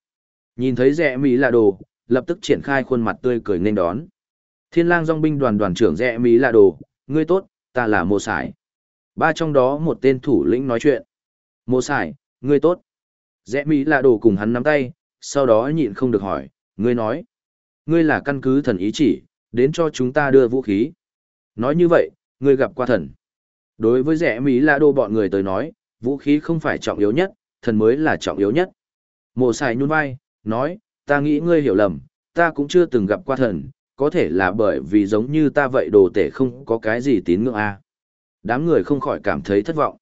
Nhìn thấy rẻ Mỹ là đồ, lập tức triển khai khuôn mặt tươi cười nên đón. Thiên lang dòng binh đoàn đoàn trưởng rẻ Mỹ là đồ, ngươi tốt, ta là mô sải. Ba trong đó một tên thủ lĩnh nói chuyện. Mô sải, ngươi tốt. Rẽ Mỹ là đồ cùng hắn nắm tay, sau đó nhịn không được hỏi, ngươi nói. Ngươi là căn cứ thần ý chỉ, đến cho chúng ta đưa vũ khí. Nói như vậy, ngươi gặp qua thần. Đối với rẽ Mỹ là đồ bọn người tới nói, vũ khí không phải trọng yếu nhất, thần mới là trọng yếu nhất. Mộ xài nhún vai, nói, ta nghĩ ngươi hiểu lầm, ta cũng chưa từng gặp qua thần, có thể là bởi vì giống như ta vậy đồ tể không có cái gì tín ngưỡng a. Đám người không khỏi cảm thấy thất vọng.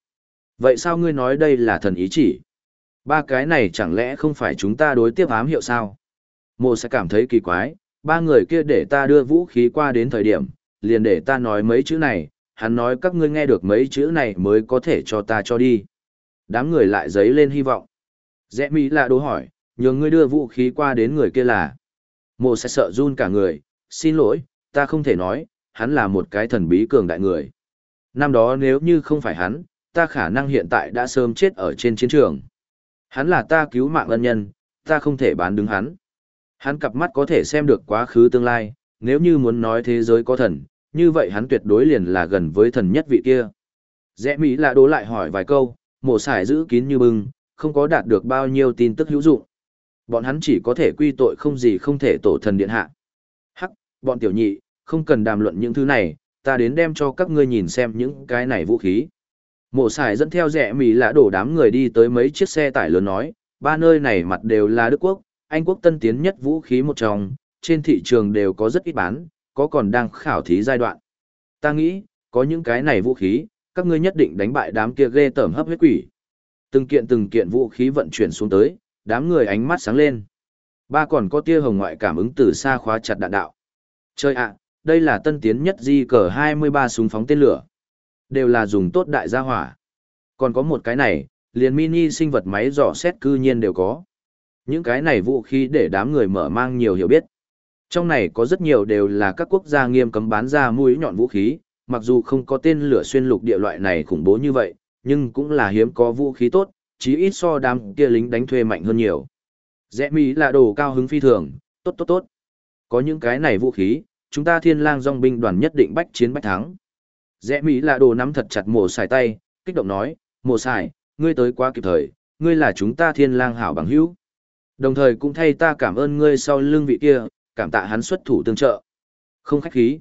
Vậy sao ngươi nói đây là thần ý chỉ? Ba cái này chẳng lẽ không phải chúng ta đối tiếp ám hiệu sao? Mộ sẽ cảm thấy kỳ quái, ba người kia để ta đưa vũ khí qua đến thời điểm, liền để ta nói mấy chữ này, hắn nói các ngươi nghe được mấy chữ này mới có thể cho ta cho đi. Đám người lại giấy lên hy vọng. Rẽ Mỹ là đố hỏi, nhường ngươi đưa vũ khí qua đến người kia là. Mộ sẽ sợ run cả người, xin lỗi, ta không thể nói, hắn là một cái thần bí cường đại người. Năm đó nếu như không phải hắn, ta khả năng hiện tại đã sớm chết ở trên chiến trường. Hắn là ta cứu mạng ân nhân, ta không thể bán đứng hắn. Hắn cặp mắt có thể xem được quá khứ tương lai, nếu như muốn nói thế giới có thần, như vậy hắn tuyệt đối liền là gần với thần nhất vị kia. Rẽ Mỹ lạ đố lại hỏi vài câu, mổ xài giữ kín như bưng, không có đạt được bao nhiêu tin tức hữu dụng. Bọn hắn chỉ có thể quy tội không gì không thể tổ thần điện hạ. Hắc, bọn tiểu nhị, không cần đàm luận những thứ này, ta đến đem cho các ngươi nhìn xem những cái này vũ khí. Mộ xài dẫn theo rẽ mì lạ đổ đám người đi tới mấy chiếc xe tải lớn nói, ba nơi này mặt đều là Đức Quốc, Anh Quốc tân tiến nhất vũ khí một trong, trên thị trường đều có rất ít bán, có còn đang khảo thí giai đoạn. Ta nghĩ, có những cái này vũ khí, các ngươi nhất định đánh bại đám kia ghê tởm hấp huyết quỷ. Từng kiện từng kiện vũ khí vận chuyển xuống tới, đám người ánh mắt sáng lên. Ba còn có tia hồng ngoại cảm ứng từ xa khóa chặt đạn đạo. Chơi ạ, đây là tân tiến nhất di cờ 23 súng phóng tên lửa. Đều là dùng tốt đại gia hỏa. Còn có một cái này, liền mini sinh vật máy dò xét cư nhiên đều có. Những cái này vũ khí để đám người mở mang nhiều hiểu biết. Trong này có rất nhiều đều là các quốc gia nghiêm cấm bán ra mũi nhọn vũ khí, mặc dù không có tên lửa xuyên lục địa loại này khủng bố như vậy, nhưng cũng là hiếm có vũ khí tốt, chí ít so đám kia lính đánh thuê mạnh hơn nhiều. Rẽ Mỹ là đồ cao hứng phi thường, tốt tốt tốt. Có những cái này vũ khí, chúng ta thiên lang dòng binh đoàn nhất định bách chiến bách thắng. Rẽ Mỹ là đồ nắm thật chặt mổ xài tay, kích động nói, mổ xài, ngươi tới quá kịp thời, ngươi là chúng ta thiên lang hảo bằng hữu. Đồng thời cũng thay ta cảm ơn ngươi sau lưng vị kia, cảm tạ hắn xuất thủ tương trợ. Không khách khí.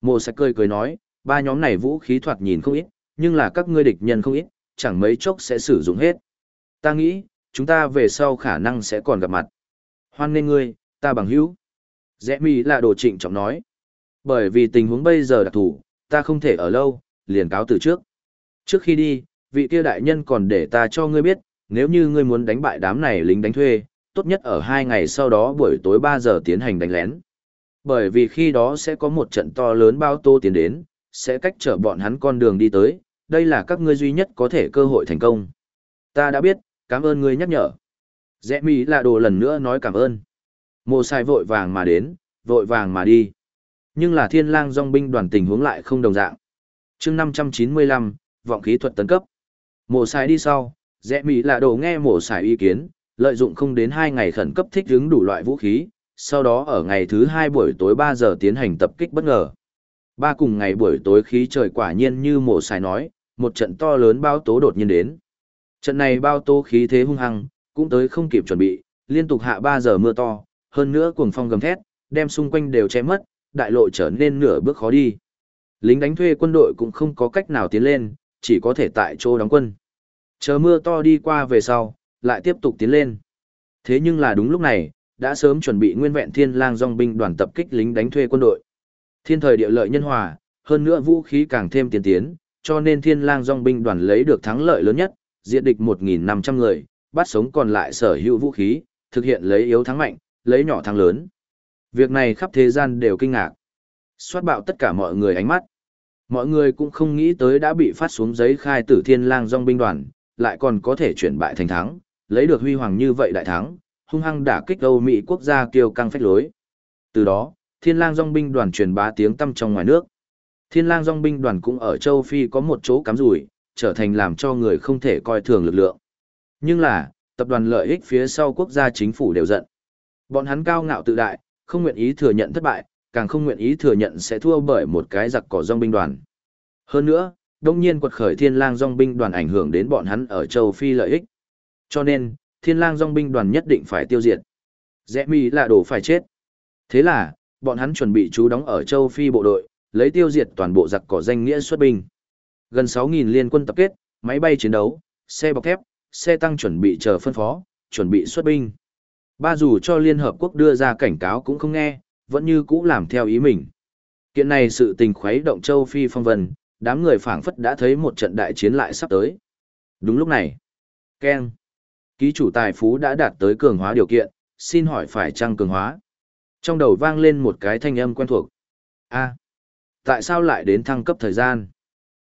Mộ sẽ cười cười nói, ba nhóm này vũ khí thoạt nhìn không ít, nhưng là các ngươi địch nhân không ít, chẳng mấy chốc sẽ sử dụng hết. Ta nghĩ, chúng ta về sau khả năng sẽ còn gặp mặt. Hoan nên ngươi, ta bằng hữu. Rẽ mi là đồ trịnh trọng nói. Bởi vì tình huống bây giờ đặc thủ, ta không thể ở lâu, liền cáo từ trước. Trước khi đi, vị kia đại nhân còn để ta cho ngươi biết, nếu như ngươi muốn đánh bại đám này lính đánh thuê, tốt nhất ở hai ngày sau đó buổi tối 3 giờ tiến hành đánh lén. Bởi vì khi đó sẽ có một trận to lớn bao tô tiến đến, sẽ cách trở bọn hắn con đường đi tới, đây là các ngươi duy nhất có thể cơ hội thành công. Ta đã biết, cảm ơn ngươi nhắc nhở. Rẽ mỹ là đồ lần nữa nói cảm ơn. Mộ sai vội vàng mà đến, vội vàng mà đi. Nhưng là thiên lang dòng binh đoàn tình huống lại không đồng dạng. chương 595, vọng khí thuật tấn cấp. Mộ sai đi sau, rẽ mỹ là đồ nghe mộ sai ý kiến, lợi dụng không đến 2 ngày khẩn cấp thích ứng đủ loại vũ khí, sau đó ở ngày thứ 2 buổi tối 3 giờ tiến hành tập kích bất ngờ. Ba cùng ngày buổi tối khí trời quả nhiên như mộ xài nói, một trận to lớn bao tố đột nhiên đến. Trận này bao tố khí thế hung hăng, cũng tới không kịp chuẩn bị, liên tục hạ 3 giờ mưa to, hơn nữa cuồng phong gầm thét, đem xung quanh đều che mất, đại lộ trở nên nửa bước khó đi. Lính đánh thuê quân đội cũng không có cách nào tiến lên, chỉ có thể tại chỗ đóng quân. Chờ mưa to đi qua về sau, lại tiếp tục tiến lên. Thế nhưng là đúng lúc này, đã sớm chuẩn bị nguyên vẹn thiên lang dòng binh đoàn tập kích lính đánh thuê quân đội. Thiên thời địa lợi nhân hòa, hơn nữa vũ khí càng thêm tiến tiến, cho nên thiên lang dòng binh đoàn lấy được thắng lợi lớn nhất, diệt địch 1.500 người, bắt sống còn lại sở hữu vũ khí, thực hiện lấy yếu thắng mạnh, lấy nhỏ thắng lớn. Việc này khắp thế gian đều kinh ngạc. Xoát bạo tất cả mọi người ánh mắt. Mọi người cũng không nghĩ tới đã bị phát xuống giấy khai tử thiên lang dòng binh đoàn, lại còn có thể chuyển bại thành thắng, lấy được huy hoàng như vậy đại thắng, hung hăng đả kích Âu Mỹ quốc gia kiêu căng phách lối. Từ đó, Thiên Lang Dòng binh đoàn truyền bá tiếng tăm trong ngoài nước. Thiên Lang Dòng binh đoàn cũng ở châu Phi có một chỗ cắm rủi, trở thành làm cho người không thể coi thường lực lượng. Nhưng là, tập đoàn lợi ích phía sau quốc gia chính phủ đều giận. Bọn hắn cao ngạo tự đại, không nguyện ý thừa nhận thất bại, càng không nguyện ý thừa nhận sẽ thua bởi một cái giặc cỏ dòng binh đoàn. Hơn nữa, đông nhiên quật khởi thiên lang dòng binh đoàn ảnh hưởng đến bọn hắn ở châu Phi lợi ích. Cho nên, thiên lang dòng binh đoàn nhất định phải tiêu diệt. Rẽ mi là đồ phải chết. Thế là, bọn hắn chuẩn bị trú đóng ở châu Phi bộ đội, lấy tiêu diệt toàn bộ giặc cỏ danh nghĩa xuất binh. Gần 6.000 liên quân tập kết, máy bay chiến đấu, xe bọc thép, xe tăng chuẩn bị chờ phân phó, chuẩn bị xuất binh. Ba dù cho Liên Hợp Quốc đưa ra cảnh cáo cũng không nghe, vẫn như cũ làm theo ý mình. Kiện này sự tình khuấy động châu Phi phong vân, đám người phảng phất đã thấy một trận đại chiến lại sắp tới. Đúng lúc này, Ken, ký chủ tài phú đã đạt tới cường hóa điều kiện, xin hỏi phải chăng cường hóa? Trong đầu vang lên một cái thanh âm quen thuộc. a tại sao lại đến thăng cấp thời gian?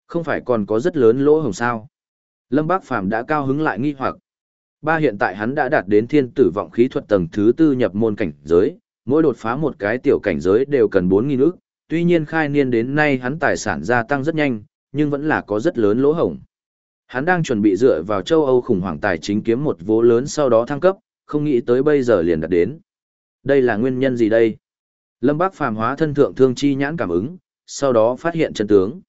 Không phải còn có rất lớn lỗ hồng sao? Lâm Bác Phàm đã cao hứng lại nghi hoặc. Ba hiện tại hắn đã đạt đến thiên tử vọng khí thuật tầng thứ tư nhập môn cảnh giới, mỗi đột phá một cái tiểu cảnh giới đều cần 4.000 ức, tuy nhiên khai niên đến nay hắn tài sản gia tăng rất nhanh, nhưng vẫn là có rất lớn lỗ hổng. Hắn đang chuẩn bị dựa vào châu Âu khủng hoảng tài chính kiếm một vố lớn sau đó thăng cấp, không nghĩ tới bây giờ liền đạt đến. Đây là nguyên nhân gì đây? Lâm Bác phàm hóa thân thượng thương chi nhãn cảm ứng, sau đó phát hiện chân tướng.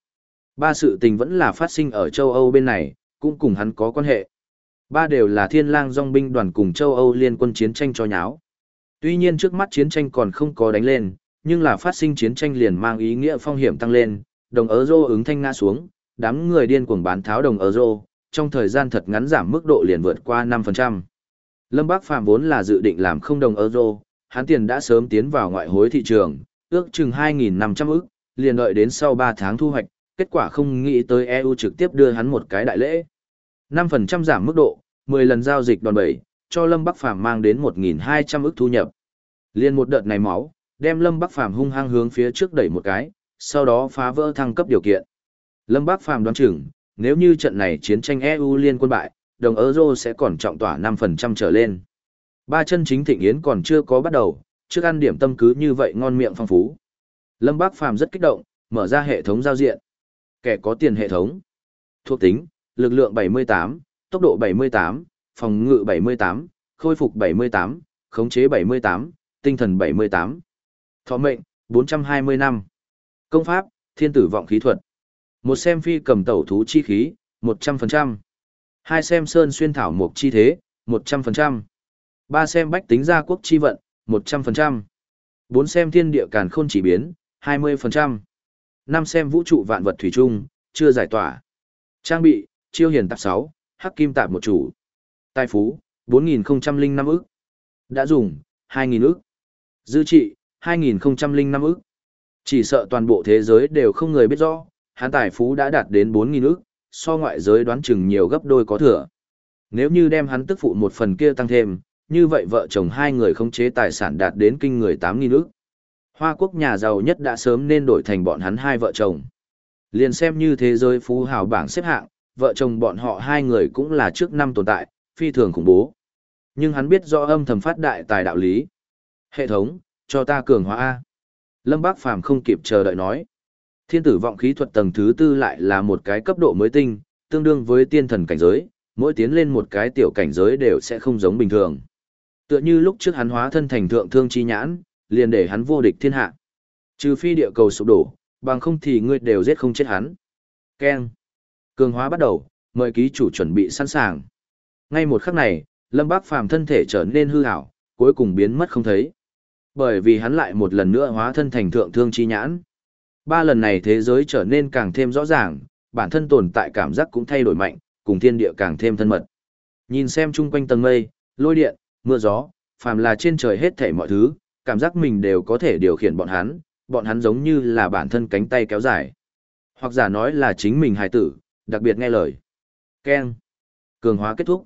Ba sự tình vẫn là phát sinh ở châu Âu bên này, cũng cùng hắn có quan hệ. Ba đều là thiên lang dòng binh đoàn cùng châu Âu liên quân chiến tranh cho nháo. Tuy nhiên trước mắt chiến tranh còn không có đánh lên, nhưng là phát sinh chiến tranh liền mang ý nghĩa phong hiểm tăng lên, đồng euro ứng thanh ngã xuống, đám người điên cuồng bán tháo đồng euro, trong thời gian thật ngắn giảm mức độ liền vượt qua 5%. Lâm Bác Phạm vốn là dự định làm không đồng euro, hắn tiền đã sớm tiến vào ngoại hối thị trường, ước chừng 2.500 ức, liền đợi đến sau 3 tháng thu hoạch, kết quả không nghĩ tới EU trực tiếp đưa hắn một cái đại lễ. 5% giảm mức độ, 10 lần giao dịch đòn bẩy, cho Lâm Bắc Phàm mang đến 1.200 ức thu nhập. Liên một đợt này máu, đem Lâm Bắc Phàm hung hăng hướng phía trước đẩy một cái, sau đó phá vỡ thăng cấp điều kiện. Lâm Bác Phàm đoán chừng, nếu như trận này chiến tranh EU liên quân bại, đồng euro sẽ còn trọng tỏa 5% trở lên. Ba chân chính thịnh yến còn chưa có bắt đầu, trước ăn điểm tâm cứ như vậy ngon miệng phong phú. Lâm Bác Phàm rất kích động, mở ra hệ thống giao diện. Kẻ có tiền hệ thống. Thuộc tính, lực lượng 78, tốc độ 78, phòng ngự 78, khôi phục 78, khống chế 78, tinh thần 78. Thọ mệnh, 420 năm. Công pháp, thiên tử vọng khí thuật. Một xem phi cầm tẩu thú chi khí, 100%. Hai xem sơn xuyên thảo mục chi thế, 100%. Ba xem bách tính gia quốc chi vận, 100%. Bốn xem thiên địa càn khôn chỉ biến, 20%. Năm xem vũ trụ vạn vật thủy chung, chưa giải tỏa. Trang bị, chiêu hiền tạp 6, hắc kim tạp một chủ. Tài phú, 4.005 ức. Đã dùng, 2.000 ức. Dư trị, 2.005 ức. Chỉ sợ toàn bộ thế giới đều không người biết rõ, hắn tài phú đã đạt đến 4.000 ức, so ngoại giới đoán chừng nhiều gấp đôi có thừa. Nếu như đem hắn tức phụ một phần kia tăng thêm, như vậy vợ chồng hai người khống chế tài sản đạt đến kinh người 8.000 ức. Hoa quốc nhà giàu nhất đã sớm nên đổi thành bọn hắn hai vợ chồng. Liền xem như thế giới phú hào bảng xếp hạng, vợ chồng bọn họ hai người cũng là trước năm tồn tại, phi thường khủng bố. Nhưng hắn biết rõ âm thầm phát đại tài đạo lý. Hệ thống, cho ta cường hóa A. Lâm Bác Phàm không kịp chờ đợi nói. Thiên tử vọng khí thuật tầng thứ tư lại là một cái cấp độ mới tinh, tương đương với tiên thần cảnh giới, mỗi tiến lên một cái tiểu cảnh giới đều sẽ không giống bình thường. Tựa như lúc trước hắn hóa thân thành thượng thương chi nhãn, liền để hắn vô địch thiên hạ. Trừ phi địa cầu sụp đổ, bằng không thì ngươi đều giết không chết hắn. Keng. Cường hóa bắt đầu, mời ký chủ chuẩn bị sẵn sàng. Ngay một khắc này, Lâm Bác Phàm thân thể trở nên hư ảo, cuối cùng biến mất không thấy. Bởi vì hắn lại một lần nữa hóa thân thành thượng thương chi nhãn. Ba lần này thế giới trở nên càng thêm rõ ràng, bản thân tồn tại cảm giác cũng thay đổi mạnh, cùng thiên địa càng thêm thân mật. Nhìn xem chung quanh tầng mây, lôi điện, mưa gió, phàm là trên trời hết thảy mọi thứ, cảm giác mình đều có thể điều khiển bọn hắn, bọn hắn giống như là bản thân cánh tay kéo dài. Hoặc giả nói là chính mình hài tử, đặc biệt nghe lời. Ken. Cường hóa kết thúc.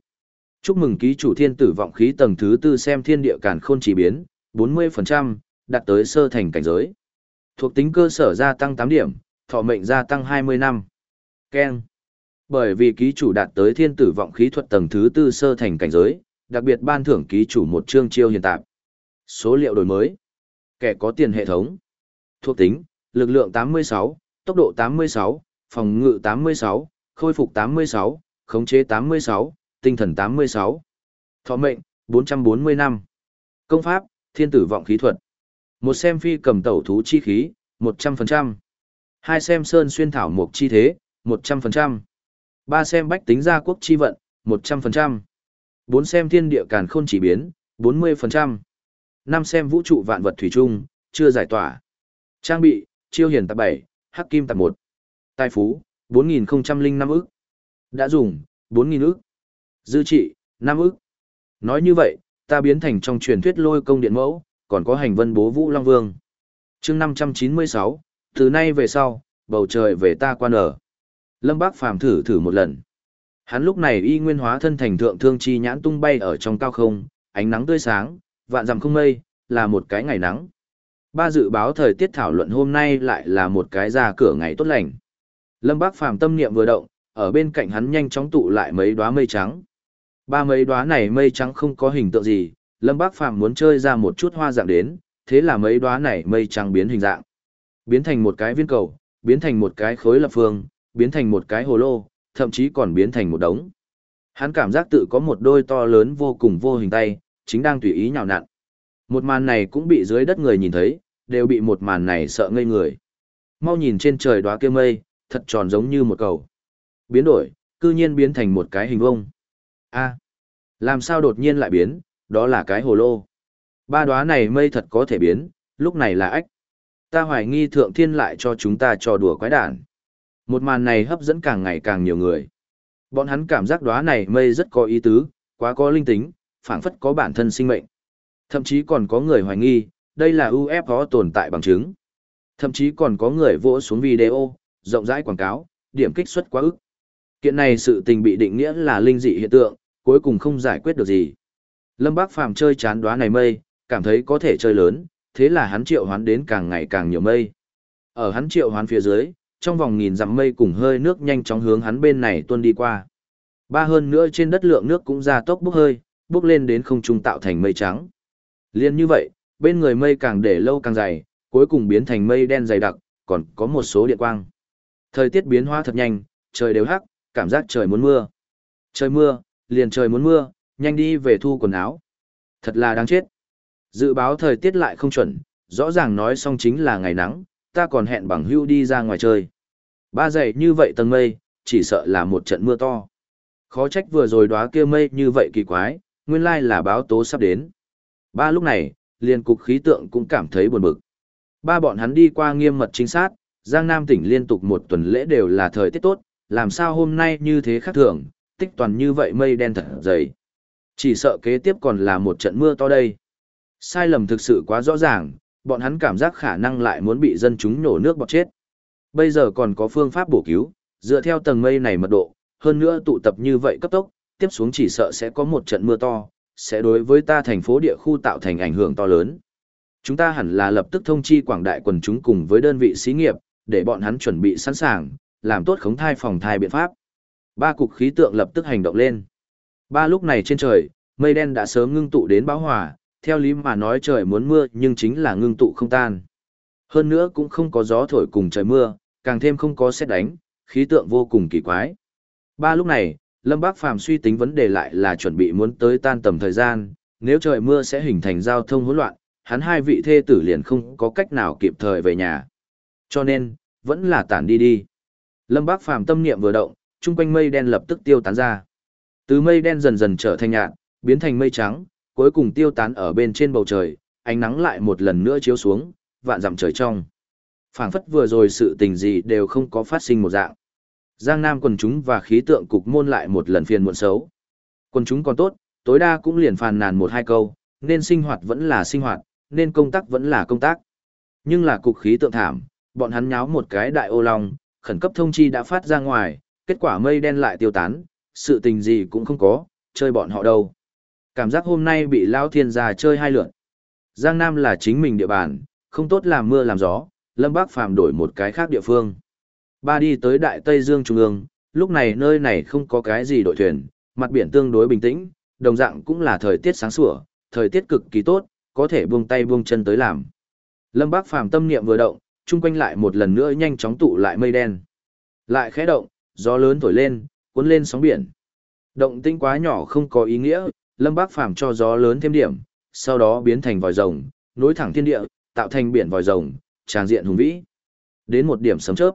Chúc mừng ký chủ thiên tử vọng khí tầng thứ tư xem thiên địa càn khôn chỉ biến, 40%, đạt tới sơ thành cảnh giới. Thuộc tính cơ sở gia tăng 8 điểm, thọ mệnh gia tăng 20 năm. Ken. Bởi vì ký chủ đạt tới thiên tử vọng khí thuật tầng thứ tư sơ thành cảnh giới, đặc biệt ban thưởng ký chủ một chương chiêu hiện tạp. Số liệu đổi mới. Kẻ có tiền hệ thống. Thuộc tính, lực lượng 86, tốc độ 86, phòng ngự 86, khôi phục 86, khống chế 86, tinh thần 86. Thọ mệnh, 440 năm. Công pháp, thiên tử vọng khí thuật. Một xem phi cầm tẩu thú chi khí, 100%. Hai xem sơn xuyên thảo mục chi thế, 100%. Ba xem bách tính gia quốc chi vận, 100%. Bốn xem thiên địa càn khôn chỉ biến, 40%. Năm xem vũ trụ vạn vật thủy chung, chưa giải tỏa. Trang bị, chiêu hiển tạp 7, hắc kim tạp 1. Tài phú, 4.005 ức. Đã dùng, 4.000 ức. Dư trị, 5 ức. Nói như vậy, ta biến thành trong truyền thuyết lôi công điện mẫu, còn có hành vân bố vũ long vương. chương 596, từ nay về sau, bầu trời về ta quan ở. Lâm Bác Phàm thử thử một lần. Hắn lúc này y nguyên hóa thân thành thượng thương chi nhãn tung bay ở trong cao không, ánh nắng tươi sáng, vạn dặm không mây, là một cái ngày nắng. Ba dự báo thời tiết thảo luận hôm nay lại là một cái ra cửa ngày tốt lành. Lâm Bác Phàm tâm niệm vừa động, ở bên cạnh hắn nhanh chóng tụ lại mấy đóa mây trắng. Ba mấy đóa này mây trắng không có hình tượng gì, Lâm Bác Phàm muốn chơi ra một chút hoa dạng đến, thế là mấy đóa này mây trắng biến hình dạng. Biến thành một cái viên cầu, biến thành một cái khối lập phương, biến thành một cái hồ lô, thậm chí còn biến thành một đống. Hắn cảm giác tự có một đôi to lớn vô cùng vô hình tay, chính đang tùy ý nhào nặn. Một màn này cũng bị dưới đất người nhìn thấy, đều bị một màn này sợ ngây người. Mau nhìn trên trời đóa kia mây, thật tròn giống như một cầu. Biến đổi, cư nhiên biến thành một cái hình vông. A, làm sao đột nhiên lại biến, đó là cái hồ lô. Ba đóa này mây thật có thể biến, lúc này là ách. Ta hoài nghi thượng thiên lại cho chúng ta trò đùa quái đản. Một màn này hấp dẫn càng ngày càng nhiều người. Bọn hắn cảm giác đóa này mây rất có ý tứ, quá có linh tính, phảng phất có bản thân sinh mệnh. Thậm chí còn có người hoài nghi, đây là UFO tồn tại bằng chứng. Thậm chí còn có người vỗ xuống video, rộng rãi quảng cáo, điểm kích xuất quá ức. Kiện này sự tình bị định nghĩa là linh dị hiện tượng, cuối cùng không giải quyết được gì. Lâm Bác Phàm chơi chán đoá này mây, cảm thấy có thể chơi lớn, thế là hắn triệu hoán đến càng ngày càng nhiều mây. Ở hắn triệu hoán phía dưới, trong vòng nghìn dặm mây cùng hơi nước nhanh chóng hướng hắn bên này tuôn đi qua. Ba hơn nữa trên đất lượng nước cũng ra tốc bốc hơi, bốc lên đến không trung tạo thành mây trắng. Liên như vậy, bên người mây càng để lâu càng dày, cuối cùng biến thành mây đen dày đặc, còn có một số điện quang. Thời tiết biến hóa thật nhanh, trời đều hắc, cảm giác trời muốn mưa. Trời mưa, liền trời muốn mưa, nhanh đi về thu quần áo. Thật là đáng chết. Dự báo thời tiết lại không chuẩn, rõ ràng nói xong chính là ngày nắng, ta còn hẹn bằng hưu đi ra ngoài chơi. Ba dậy như vậy tầng mây, chỉ sợ là một trận mưa to. Khó trách vừa rồi đóa kia mây như vậy kỳ quái, nguyên lai là báo tố sắp đến. Ba lúc này, liền cục khí tượng cũng cảm thấy buồn bực. Ba bọn hắn đi qua nghiêm mật chính xác, Giang Nam tỉnh liên tục một tuần lễ đều là thời tiết tốt, làm sao hôm nay như thế khác thường, tích toàn như vậy mây đen thật dày. Chỉ sợ kế tiếp còn là một trận mưa to đây. Sai lầm thực sự quá rõ ràng, bọn hắn cảm giác khả năng lại muốn bị dân chúng nổ nước bọt chết. Bây giờ còn có phương pháp bổ cứu, dựa theo tầng mây này mật độ, hơn nữa tụ tập như vậy cấp tốc, tiếp xuống chỉ sợ sẽ có một trận mưa to, sẽ đối với ta thành phố địa khu tạo thành ảnh hưởng to lớn. Chúng ta hẳn là lập tức thông chi quảng đại quần chúng cùng với đơn vị xí nghiệp, để bọn hắn chuẩn bị sẵn sàng, làm tốt khống thai phòng thai biện pháp. Ba cục khí tượng lập tức hành động lên. Ba lúc này trên trời, mây đen đã sớm ngưng tụ đến bão hòa, theo lý mà nói trời muốn mưa nhưng chính là ngưng tụ không tan. Hơn nữa cũng không có gió thổi cùng trời mưa, càng thêm không có xét đánh, khí tượng vô cùng kỳ quái. Ba lúc này, Lâm Bác Phàm suy tính vấn đề lại là chuẩn bị muốn tới tan tầm thời gian, nếu trời mưa sẽ hình thành giao thông hỗn loạn, hắn hai vị thê tử liền không có cách nào kịp thời về nhà. Cho nên, vẫn là tản đi đi. Lâm Bác Phàm tâm niệm vừa động, chung quanh mây đen lập tức tiêu tán ra. Từ mây đen dần dần trở thành nhạt, biến thành mây trắng, cuối cùng tiêu tán ở bên trên bầu trời, ánh nắng lại một lần nữa chiếu xuống, vạn dặm trời trong. Phảng phất vừa rồi sự tình gì đều không có phát sinh một dạng. Giang Nam quần chúng và khí tượng cục môn lại một lần phiền muộn xấu. Quần chúng còn tốt, tối đa cũng liền phàn nàn một hai câu, nên sinh hoạt vẫn là sinh hoạt, nên công tác vẫn là công tác. Nhưng là cục khí tượng thảm, bọn hắn nháo một cái đại ô long, khẩn cấp thông chi đã phát ra ngoài, kết quả mây đen lại tiêu tán, sự tình gì cũng không có, chơi bọn họ đâu. Cảm giác hôm nay bị Lao Thiên gia chơi hai lượn. Giang Nam là chính mình địa bàn, không tốt làm mưa làm gió, Lâm Bắc Phàm đổi một cái khác địa phương. Ba đi tới Đại Tây Dương Trung ương, lúc này nơi này không có cái gì đội thuyền, mặt biển tương đối bình tĩnh, đồng dạng cũng là thời tiết sáng sủa, thời tiết cực kỳ tốt, có thể buông tay buông chân tới làm. Lâm Bác Phàm tâm niệm vừa động, chung quanh lại một lần nữa nhanh chóng tụ lại mây đen. Lại khẽ động, gió lớn thổi lên, cuốn lên sóng biển. Động tĩnh quá nhỏ không có ý nghĩa, Lâm Bác Phàm cho gió lớn thêm điểm, sau đó biến thành vòi rồng, nối thẳng thiên địa, tạo thành biển vòi rồng, tràng diện hùng vĩ. Đến một điểm sấm chớp.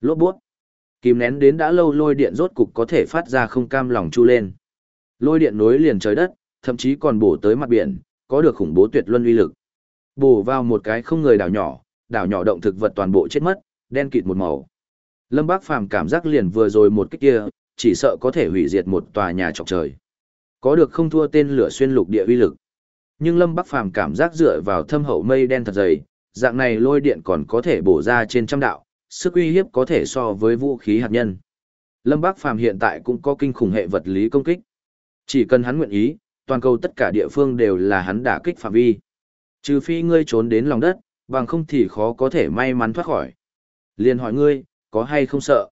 Lốp bút. kim nén đến đã lâu lôi điện rốt cục có thể phát ra không cam lòng chu lên. Lôi điện nối liền trời đất, thậm chí còn bổ tới mặt biển, có được khủng bố tuyệt luân uy lực. Bổ vào một cái không người đảo nhỏ, đảo nhỏ động thực vật toàn bộ chết mất, đen kịt một màu. Lâm Bác Phàm cảm giác liền vừa rồi một cái kia, chỉ sợ có thể hủy diệt một tòa nhà trọc trời. Có được không thua tên lửa xuyên lục địa uy lực. Nhưng Lâm Bắc Phàm cảm giác dựa vào thâm hậu mây đen thật dày, dạng này lôi điện còn có thể bổ ra trên trăm đạo, sức uy hiếp có thể so với vũ khí hạt nhân. Lâm Bắc Phàm hiện tại cũng có kinh khủng hệ vật lý công kích. Chỉ cần hắn nguyện ý, toàn cầu tất cả địa phương đều là hắn đả kích phạm vi. Trừ phi ngươi trốn đến lòng đất, bằng không thì khó có thể may mắn thoát khỏi. Liền hỏi ngươi, có hay không sợ?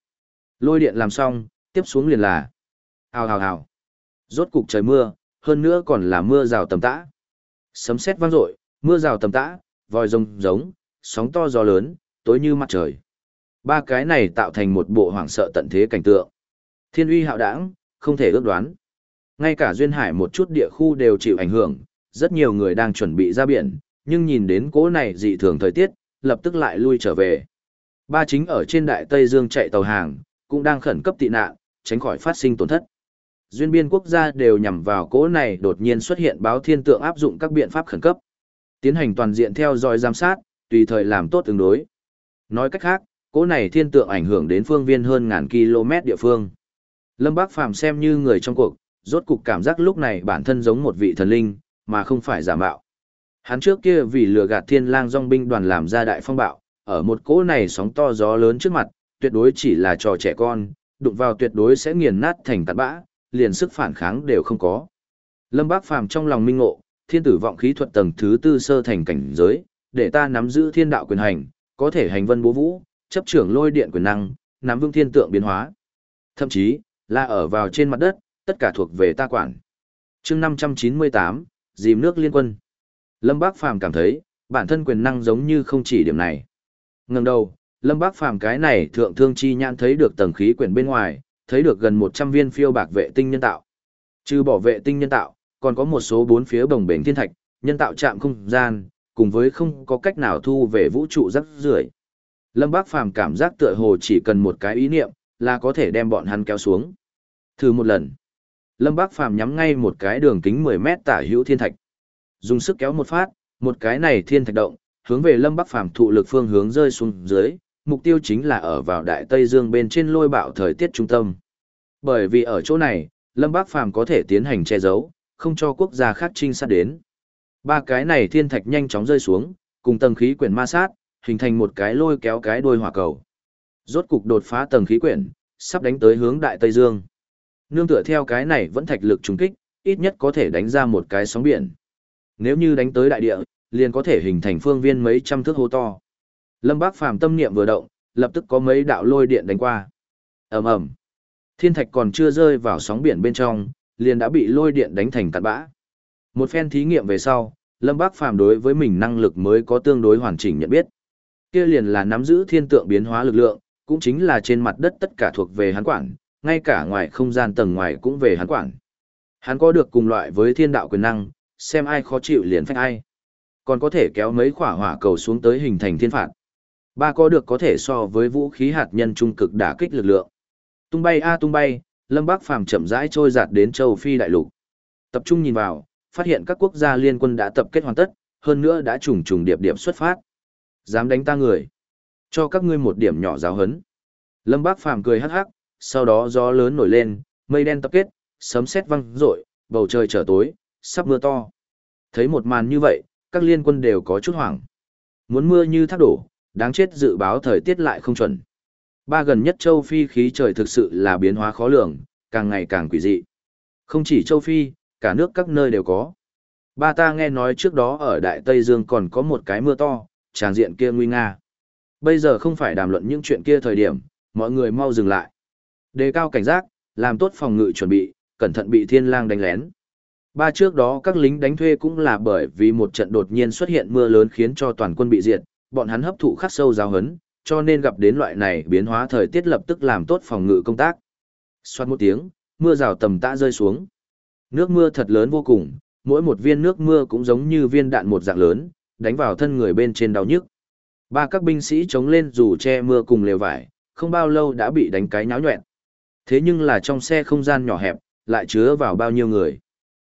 Lôi điện làm xong, tiếp xuống liền là. Hào hào hào. Rốt cục trời mưa, hơn nữa còn là mưa rào tầm tã. Sấm sét vang dội, mưa rào tầm tã, vòi rồng giống, sóng to gió lớn, tối như mặt trời. Ba cái này tạo thành một bộ hoảng sợ tận thế cảnh tượng. Thiên uy hạo đảng, không thể ước đoán. Ngay cả duyên hải một chút địa khu đều chịu ảnh hưởng, rất nhiều người đang chuẩn bị ra biển, nhưng nhìn đến cố này dị thường thời tiết, lập tức lại lui trở về. Ba chính ở trên đại Tây Dương chạy tàu hàng, cũng đang khẩn cấp tị nạn, tránh khỏi phát sinh tổn thất. Duyên biên quốc gia đều nhằm vào cố này đột nhiên xuất hiện báo thiên tượng áp dụng các biện pháp khẩn cấp. Tiến hành toàn diện theo dõi giám sát, tùy thời làm tốt tương đối. Nói cách khác, cố này thiên tượng ảnh hưởng đến phương viên hơn ngàn km địa phương. Lâm Bác Phàm xem như người trong cuộc, rốt cục cảm giác lúc này bản thân giống một vị thần linh, mà không phải giả mạo. Hắn trước kia vì lừa gạt thiên lang dòng binh đoàn làm ra đại phong bạo, ở một cỗ này sóng to gió lớn trước mặt, tuyệt đối chỉ là trò trẻ con, đụng vào tuyệt đối sẽ nghiền nát thành tạt bã, liền sức phản kháng đều không có. Lâm Bác Phàm trong lòng minh ngộ, thiên tử vọng khí thuật tầng thứ tư sơ thành cảnh giới, để ta nắm giữ thiên đạo quyền hành, có thể hành vân bố vũ, chấp trưởng lôi điện quyền năng, nắm vững thiên tượng biến hóa. Thậm chí, là ở vào trên mặt đất, tất cả thuộc về ta quản. chương 598, dìm nước liên quân. Lâm Bác Phàm cảm thấy, bản thân quyền năng giống như không chỉ điểm này. Ngừng đầu, Lâm Bác Phàm cái này thượng thương chi nhãn thấy được tầng khí quyển bên ngoài, thấy được gần 100 viên phiêu bạc vệ tinh nhân tạo. Trừ bỏ vệ tinh nhân tạo, còn có một số bốn phía bồng bềnh thiên thạch, nhân tạo chạm không gian, cùng với không có cách nào thu về vũ trụ rắc rưởi. Lâm Bác Phàm cảm giác tựa hồ chỉ cần một cái ý niệm, là có thể đem bọn hắn kéo xuống. Thử một lần. Lâm Bác Phàm nhắm ngay một cái đường kính 10 mét tả hữu thiên thạch. Dùng sức kéo một phát, một cái này thiên thạch động, hướng về Lâm Bác Phàm thụ lực phương hướng rơi xuống dưới, mục tiêu chính là ở vào Đại Tây Dương bên trên lôi bạo thời tiết trung tâm. Bởi vì ở chỗ này, Lâm Bắc Phàm có thể tiến hành che giấu, không cho quốc gia khác trinh sát đến. Ba cái này thiên thạch nhanh chóng rơi xuống, cùng tầng khí quyển ma sát, hình thành một cái lôi kéo cái đuôi hỏa cầu. Rốt cục đột phá tầng khí quyển, sắp đánh tới hướng Đại Tây Dương. Nương tựa theo cái này vẫn thạch lực trùng kích, ít nhất có thể đánh ra một cái sóng biển. Nếu như đánh tới đại địa, liền có thể hình thành phương viên mấy trăm thước hố to. Lâm Bác Phàm tâm niệm vừa động, lập tức có mấy đạo lôi điện đánh qua. Ầm ầm. Thiên thạch còn chưa rơi vào sóng biển bên trong, liền đã bị lôi điện đánh thành cát bã. Một phen thí nghiệm về sau, Lâm Bác Phàm đối với mình năng lực mới có tương đối hoàn chỉnh nhận biết. Kia liền là nắm giữ thiên tượng biến hóa lực lượng, cũng chính là trên mặt đất tất cả thuộc về hắn quản, ngay cả ngoài không gian tầng ngoài cũng về hắn quản. Hắn có được cùng loại với thiên đạo quyền năng, xem ai khó chịu liền phách ai. Còn có thể kéo mấy quả hỏa cầu xuống tới hình thành thiên phạt. Ba có được có thể so với vũ khí hạt nhân trung cực đả kích lực lượng. Tung bay a à, tung bay, Lâm Bắc Phàm chậm rãi trôi giạt đến châu Phi đại lục. Tập trung nhìn vào, phát hiện các quốc gia liên quân đã tập kết hoàn tất, hơn nữa đã trùng trùng điệp điệp xuất phát. Dám đánh ta người, cho các ngươi một điểm nhỏ giáo hấn. Lâm Bác Phàm cười hắc hắc, sau đó gió lớn nổi lên, mây đen tập kết, sấm sét vang rội, bầu trời trở tối, sắp mưa to. Thấy một màn như vậy, các liên quân đều có chút hoảng. Muốn mưa như thác đổ, đáng chết dự báo thời tiết lại không chuẩn. Ba gần nhất châu Phi khí trời thực sự là biến hóa khó lường, càng ngày càng quỷ dị. Không chỉ châu Phi, cả nước các nơi đều có. Ba ta nghe nói trước đó ở Đại Tây Dương còn có một cái mưa to, tràng diện kia nguy nga. Bây giờ không phải đàm luận những chuyện kia thời điểm, mọi người mau dừng lại. Đề cao cảnh giác, làm tốt phòng ngự chuẩn bị, cẩn thận bị thiên lang đánh lén. Ba trước đó các lính đánh thuê cũng là bởi vì một trận đột nhiên xuất hiện mưa lớn khiến cho toàn quân bị diệt, bọn hắn hấp thụ khắc sâu giáo hấn, cho nên gặp đến loại này biến hóa thời tiết lập tức làm tốt phòng ngự công tác. Xoát một tiếng, mưa rào tầm tã rơi xuống. Nước mưa thật lớn vô cùng, mỗi một viên nước mưa cũng giống như viên đạn một dạng lớn, đánh vào thân người bên trên đau nhức. Ba các binh sĩ chống lên dù che mưa cùng lều vải, không bao lâu đã bị đánh cái nháo nhuẹn. Thế nhưng là trong xe không gian nhỏ hẹp, lại chứa vào bao nhiêu người.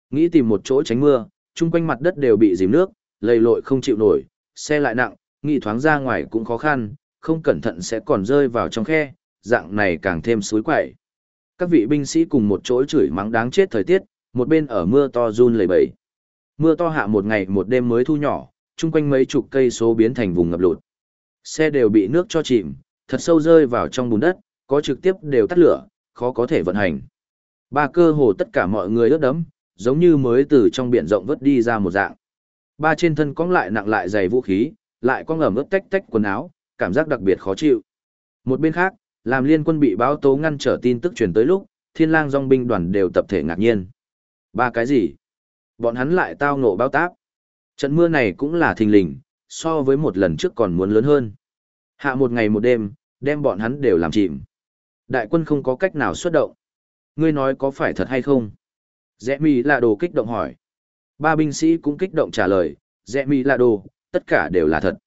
Nghĩ tìm một chỗ tránh mưa, chung quanh mặt đất đều bị dìm nước, lầy lội không chịu nổi, xe lại nặng, nghĩ thoáng ra ngoài cũng khó khăn, không cẩn thận sẽ còn rơi vào trong khe, dạng này càng thêm suối quậy. Các vị binh sĩ cùng một chỗ chửi mắng đáng chết thời tiết, một bên ở mưa to run lầy bẩy, Mưa to hạ một ngày một đêm mới thu nhỏ, chung quanh mấy chục cây số biến thành vùng ngập lụt. Xe đều bị nước cho chìm, thật sâu rơi vào trong bùn đất, có trực tiếp đều tắt lửa, khó có thể vận hành. Ba cơ hồ tất cả mọi người ướt đẫm, giống như mới từ trong biển rộng vớt đi ra một dạng. Ba trên thân cóng lại nặng lại dày vũ khí, lại có ngầm ướt tách tách quần áo, cảm giác đặc biệt khó chịu. Một bên khác, làm liên quân bị báo tố ngăn trở tin tức truyền tới lúc, thiên lang dòng binh đoàn đều tập thể ngạc nhiên. Ba cái gì? Bọn hắn lại tao ngộ báo táp. Trận mưa này cũng là thình lình, so với một lần trước còn muốn lớn hơn. Hạ một ngày một đêm, đem bọn hắn đều làm chìm. Đại quân không có cách nào xuất động. Ngươi nói có phải thật hay không? Rẽ mi là đồ kích động hỏi. Ba binh sĩ cũng kích động trả lời, rẽ mi là đồ, tất cả đều là thật.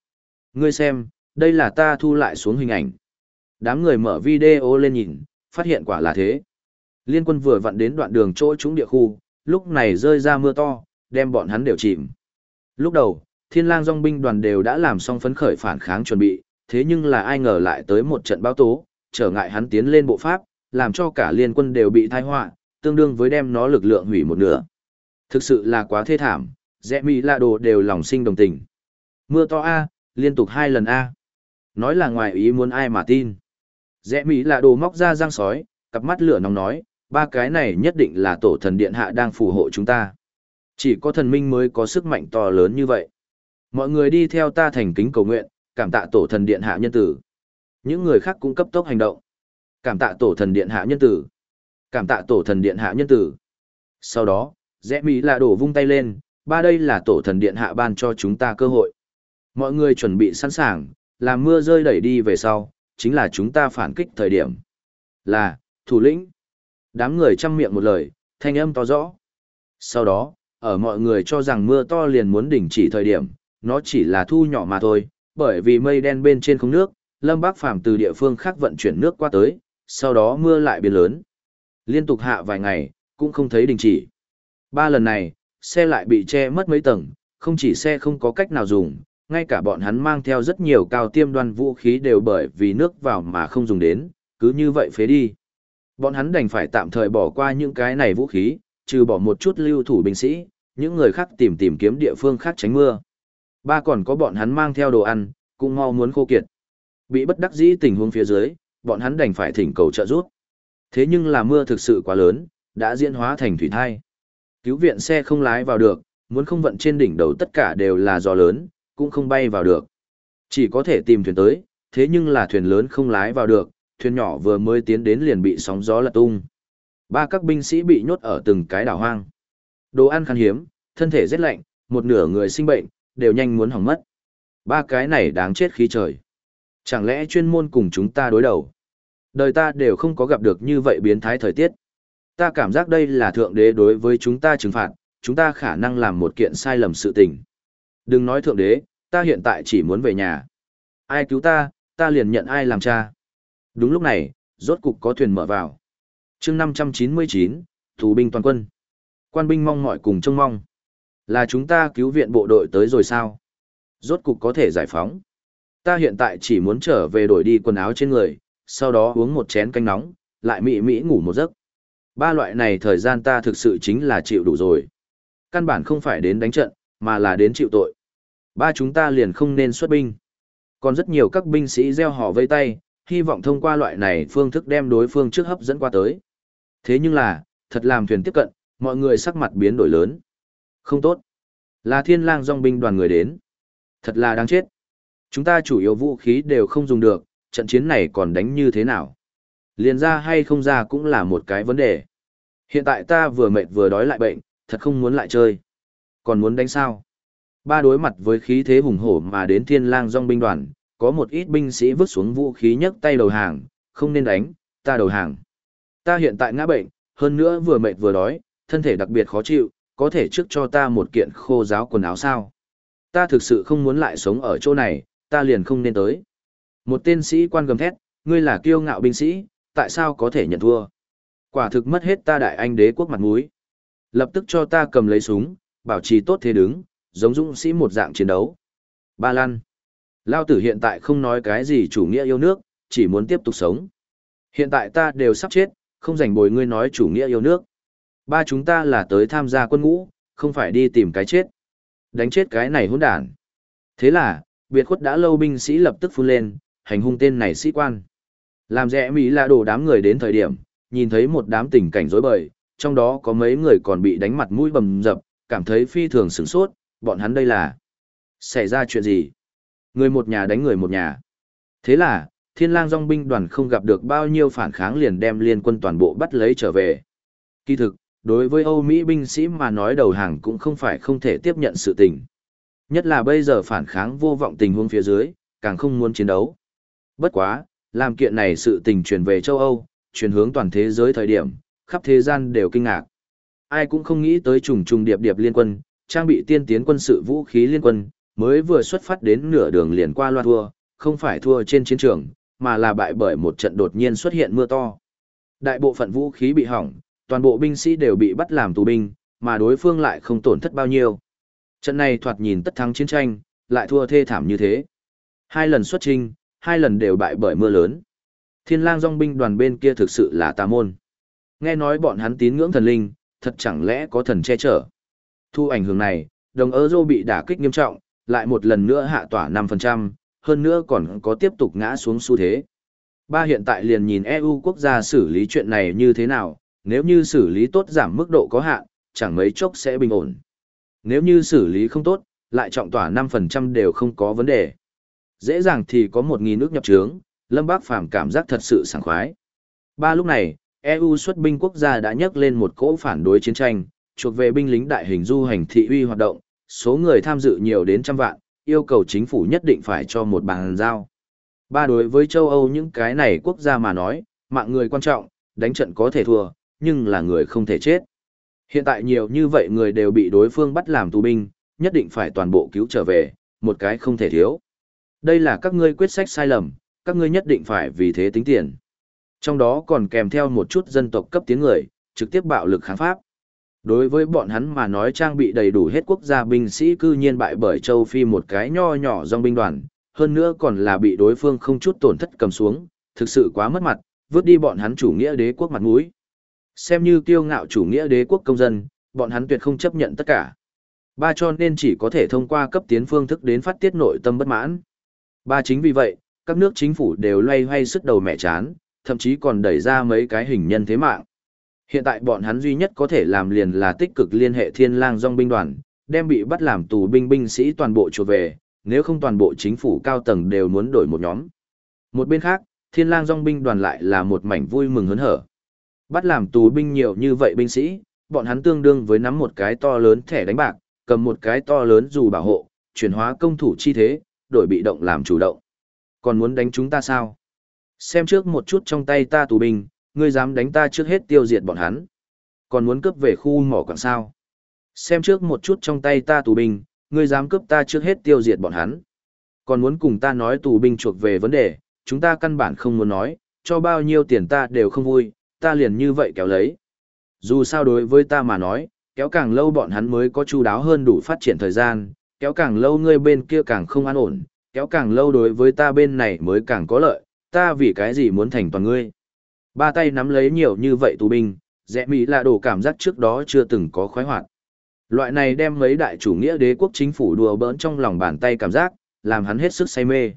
Ngươi xem, đây là ta thu lại xuống hình ảnh. Đám người mở video lên nhìn, phát hiện quả là thế. Liên quân vừa vặn đến đoạn đường chỗ trúng địa khu, lúc này rơi ra mưa to, đem bọn hắn đều chìm. Lúc đầu, thiên lang dòng binh đoàn đều đã làm xong phấn khởi phản kháng chuẩn bị, thế nhưng là ai ngờ lại tới một trận báo tố, trở ngại hắn tiến lên bộ pháp, làm cho cả liên quân đều bị tai họa, tương đương với đem nó lực lượng hủy một nửa. Thực sự là quá thê thảm, dẹ Mỹ lạ đồ đều lòng sinh đồng tình. Mưa to A, liên tục hai lần A. Nói là ngoài ý muốn ai mà tin. Rẽ Mỹ là đồ móc ra răng sói, cặp mắt lửa nóng nói, ba cái này nhất định là tổ thần điện hạ đang phù hộ chúng ta. Chỉ có thần minh mới có sức mạnh to lớn như vậy. Mọi người đi theo ta thành kính cầu nguyện, cảm tạ tổ thần điện hạ nhân tử. Những người khác cũng cấp tốc hành động. Cảm tạ tổ thần điện hạ nhân tử. Cảm tạ tổ thần điện hạ nhân tử. Sau đó, rẽ mỹ là đổ vung tay lên, ba đây là tổ thần điện hạ ban cho chúng ta cơ hội. Mọi người chuẩn bị sẵn sàng, làm mưa rơi đẩy đi về sau, chính là chúng ta phản kích thời điểm. Là, thủ lĩnh. Đám người chăm miệng một lời, thanh âm to rõ. Sau đó, ở mọi người cho rằng mưa to liền muốn đỉnh chỉ thời điểm, nó chỉ là thu nhỏ mà thôi, bởi vì mây đen bên trên không nước, Lâm Bác Phàm từ địa phương khác vận chuyển nước qua tới, sau đó mưa lại biến lớn. Liên tục hạ vài ngày, cũng không thấy đình chỉ. Ba lần này, xe lại bị che mất mấy tầng, không chỉ xe không có cách nào dùng, ngay cả bọn hắn mang theo rất nhiều cao tiêm đoan vũ khí đều bởi vì nước vào mà không dùng đến, cứ như vậy phế đi. Bọn hắn đành phải tạm thời bỏ qua những cái này vũ khí, trừ bỏ một chút lưu thủ binh sĩ, những người khác tìm tìm kiếm địa phương khác tránh mưa. Ba còn có bọn hắn mang theo đồ ăn, cũng mau muốn khô kiệt. Bị bất đắc dĩ tình huống phía dưới, bọn hắn đành phải thỉnh cầu trợ giúp. Thế nhưng là mưa thực sự quá lớn, đã diễn hóa thành thủy thai. Cứu viện xe không lái vào được, muốn không vận trên đỉnh đầu tất cả đều là gió lớn, cũng không bay vào được. Chỉ có thể tìm thuyền tới, thế nhưng là thuyền lớn không lái vào được, thuyền nhỏ vừa mới tiến đến liền bị sóng gió lật tung. Ba các binh sĩ bị nhốt ở từng cái đảo hoang. Đồ ăn khan hiếm, thân thể rét lạnh, một nửa người sinh bệnh, đều nhanh muốn hỏng mất. Ba cái này đáng chết khí trời. Chẳng lẽ chuyên môn cùng chúng ta đối đầu? Đời ta đều không có gặp được như vậy biến thái thời tiết. Ta cảm giác đây là thượng đế đối với chúng ta trừng phạt, chúng ta khả năng làm một kiện sai lầm sự tình. Đừng nói thượng đế, ta hiện tại chỉ muốn về nhà. Ai cứu ta, ta liền nhận ai làm cha. Đúng lúc này, rốt cục có thuyền mở vào. chương 599, thủ binh toàn quân. Quan binh mong mọi cùng trông mong. Là chúng ta cứu viện bộ đội tới rồi sao? Rốt cục có thể giải phóng. Ta hiện tại chỉ muốn trở về đổi đi quần áo trên người, sau đó uống một chén canh nóng, lại mị mị ngủ một giấc. Ba loại này thời gian ta thực sự chính là chịu đủ rồi. Căn bản không phải đến đánh trận, mà là đến chịu tội. Ba chúng ta liền không nên xuất binh. Còn rất nhiều các binh sĩ gieo họ vây tay, hy vọng thông qua loại này phương thức đem đối phương trước hấp dẫn qua tới. Thế nhưng là, thật làm thuyền tiếp cận, mọi người sắc mặt biến đổi lớn. Không tốt. Là thiên lang dòng binh đoàn người đến. Thật là đáng chết. Chúng ta chủ yếu vũ khí đều không dùng được, trận chiến này còn đánh như thế nào? Liền ra hay không ra cũng là một cái vấn đề. Hiện tại ta vừa mệt vừa đói lại bệnh, thật không muốn lại chơi. Còn muốn đánh sao? Ba đối mặt với khí thế hùng hổ mà đến thiên lang dòng binh đoàn, có một ít binh sĩ vứt xuống vũ khí nhấc tay đầu hàng, không nên đánh, ta đầu hàng. Ta hiện tại ngã bệnh, hơn nữa vừa mệt vừa đói, thân thể đặc biệt khó chịu, có thể trước cho ta một kiện khô giáo quần áo sao? Ta thực sự không muốn lại sống ở chỗ này, ta liền không nên tới. Một tên sĩ quan gầm thét, ngươi là kiêu ngạo binh sĩ, tại sao có thể nhận thua? Quả thực mất hết ta đại anh đế quốc mặt mũi. Lập tức cho ta cầm lấy súng, bảo trì tốt thế đứng, giống dũng sĩ một dạng chiến đấu. Ba Lan. Lao tử hiện tại không nói cái gì chủ nghĩa yêu nước, chỉ muốn tiếp tục sống. Hiện tại ta đều sắp chết, không rảnh bồi ngươi nói chủ nghĩa yêu nước. Ba chúng ta là tới tham gia quân ngũ, không phải đi tìm cái chết. Đánh chết cái này hỗn đản. Thế là, biệt khuất đã lâu binh sĩ lập tức phun lên, hành hung tên này sĩ quan. Làm rẽ Mỹ là đổ đám người đến thời điểm, nhìn thấy một đám tình cảnh rối bời, trong đó có mấy người còn bị đánh mặt mũi bầm dập, cảm thấy phi thường sửng sốt, bọn hắn đây là xảy ra chuyện gì? Người một nhà đánh người một nhà. Thế là, thiên lang dòng binh đoàn không gặp được bao nhiêu phản kháng liền đem liên quân toàn bộ bắt lấy trở về. Kỳ thực, đối với Âu Mỹ binh sĩ mà nói đầu hàng cũng không phải không thể tiếp nhận sự tình. Nhất là bây giờ phản kháng vô vọng tình huống phía dưới, càng không muốn chiến đấu. Bất quá, làm kiện này sự tình truyền về châu Âu, truyền hướng toàn thế giới thời điểm, khắp thế gian đều kinh ngạc. Ai cũng không nghĩ tới trùng trùng điệp điệp liên quân, trang bị tiên tiến quân sự vũ khí liên quân, mới vừa xuất phát đến nửa đường liền qua loa thua, không phải thua trên chiến trường, mà là bại bởi một trận đột nhiên xuất hiện mưa to. Đại bộ phận vũ khí bị hỏng, toàn bộ binh sĩ đều bị bắt làm tù binh, mà đối phương lại không tổn thất bao nhiêu. Trận này thoạt nhìn tất thắng chiến tranh, lại thua thê thảm như thế. Hai lần xuất trinh, hai lần đều bại bởi mưa lớn. Thiên lang dòng binh đoàn bên kia thực sự là tà môn. Nghe nói bọn hắn tín ngưỡng thần linh, thật chẳng lẽ có thần che chở. Thu ảnh hưởng này, đồng euro bị đả kích nghiêm trọng, lại một lần nữa hạ tỏa 5%, hơn nữa còn có tiếp tục ngã xuống xu thế. Ba hiện tại liền nhìn EU quốc gia xử lý chuyện này như thế nào, nếu như xử lý tốt giảm mức độ có hạn, chẳng mấy chốc sẽ bình ổn. Nếu như xử lý không tốt, lại trọng tỏa 5% đều không có vấn đề. Dễ dàng thì có 1.000 nước nhập trướng, Lâm Bác Phàm cảm giác thật sự sảng khoái. Ba lúc này, EU xuất binh quốc gia đã nhắc lên một cỗ phản đối chiến tranh, chuộc về binh lính đại hình du hành thị uy hoạt động, số người tham dự nhiều đến trăm vạn, yêu cầu chính phủ nhất định phải cho một bàn giao. Ba đối với châu Âu những cái này quốc gia mà nói, mạng người quan trọng, đánh trận có thể thua, nhưng là người không thể chết. Hiện tại nhiều như vậy người đều bị đối phương bắt làm tù binh, nhất định phải toàn bộ cứu trở về, một cái không thể thiếu. Đây là các ngươi quyết sách sai lầm, các ngươi nhất định phải vì thế tính tiền. Trong đó còn kèm theo một chút dân tộc cấp tiếng người, trực tiếp bạo lực kháng pháp. Đối với bọn hắn mà nói trang bị đầy đủ hết quốc gia binh sĩ cư nhiên bại bởi châu Phi một cái nho nhỏ dòng binh đoàn, hơn nữa còn là bị đối phương không chút tổn thất cầm xuống, thực sự quá mất mặt, vứt đi bọn hắn chủ nghĩa đế quốc mặt mũi. Xem như kiêu ngạo chủ nghĩa đế quốc công dân, bọn hắn tuyệt không chấp nhận tất cả. Ba cho nên chỉ có thể thông qua cấp tiến phương thức đến phát tiết nội tâm bất mãn. Ba chính vì vậy, các nước chính phủ đều loay hoay sức đầu mẹ chán, thậm chí còn đẩy ra mấy cái hình nhân thế mạng. Hiện tại bọn hắn duy nhất có thể làm liền là tích cực liên hệ thiên lang dòng binh đoàn, đem bị bắt làm tù binh binh sĩ toàn bộ chuột về, nếu không toàn bộ chính phủ cao tầng đều muốn đổi một nhóm. Một bên khác, thiên lang dòng binh đoàn lại là một mảnh vui mừng hớn hở. Bắt làm tù binh nhiều như vậy binh sĩ, bọn hắn tương đương với nắm một cái to lớn thẻ đánh bạc, cầm một cái to lớn dù bảo hộ, chuyển hóa công thủ chi thế, đổi bị động làm chủ động. Còn muốn đánh chúng ta sao? Xem trước một chút trong tay ta tù binh, ngươi dám đánh ta trước hết tiêu diệt bọn hắn. Còn muốn cướp về khu mỏ quảng sao? Xem trước một chút trong tay ta tù binh, ngươi dám cướp ta trước hết tiêu diệt bọn hắn. Còn muốn cùng ta nói tù binh chuộc về vấn đề, chúng ta căn bản không muốn nói, cho bao nhiêu tiền ta đều không vui, ta liền như vậy kéo lấy. Dù sao đối với ta mà nói, kéo càng lâu bọn hắn mới có chu đáo hơn đủ phát triển thời gian, kéo càng lâu ngươi bên kia càng không an ổn, kéo càng lâu đối với ta bên này mới càng có lợi, ta vì cái gì muốn thành toàn ngươi. Ba tay nắm lấy nhiều như vậy tù binh, rẽ mỹ là đồ cảm giác trước đó chưa từng có khoái hoạt. Loại này đem mấy đại chủ nghĩa đế quốc chính phủ đùa bỡn trong lòng bàn tay cảm giác, làm hắn hết sức say mê.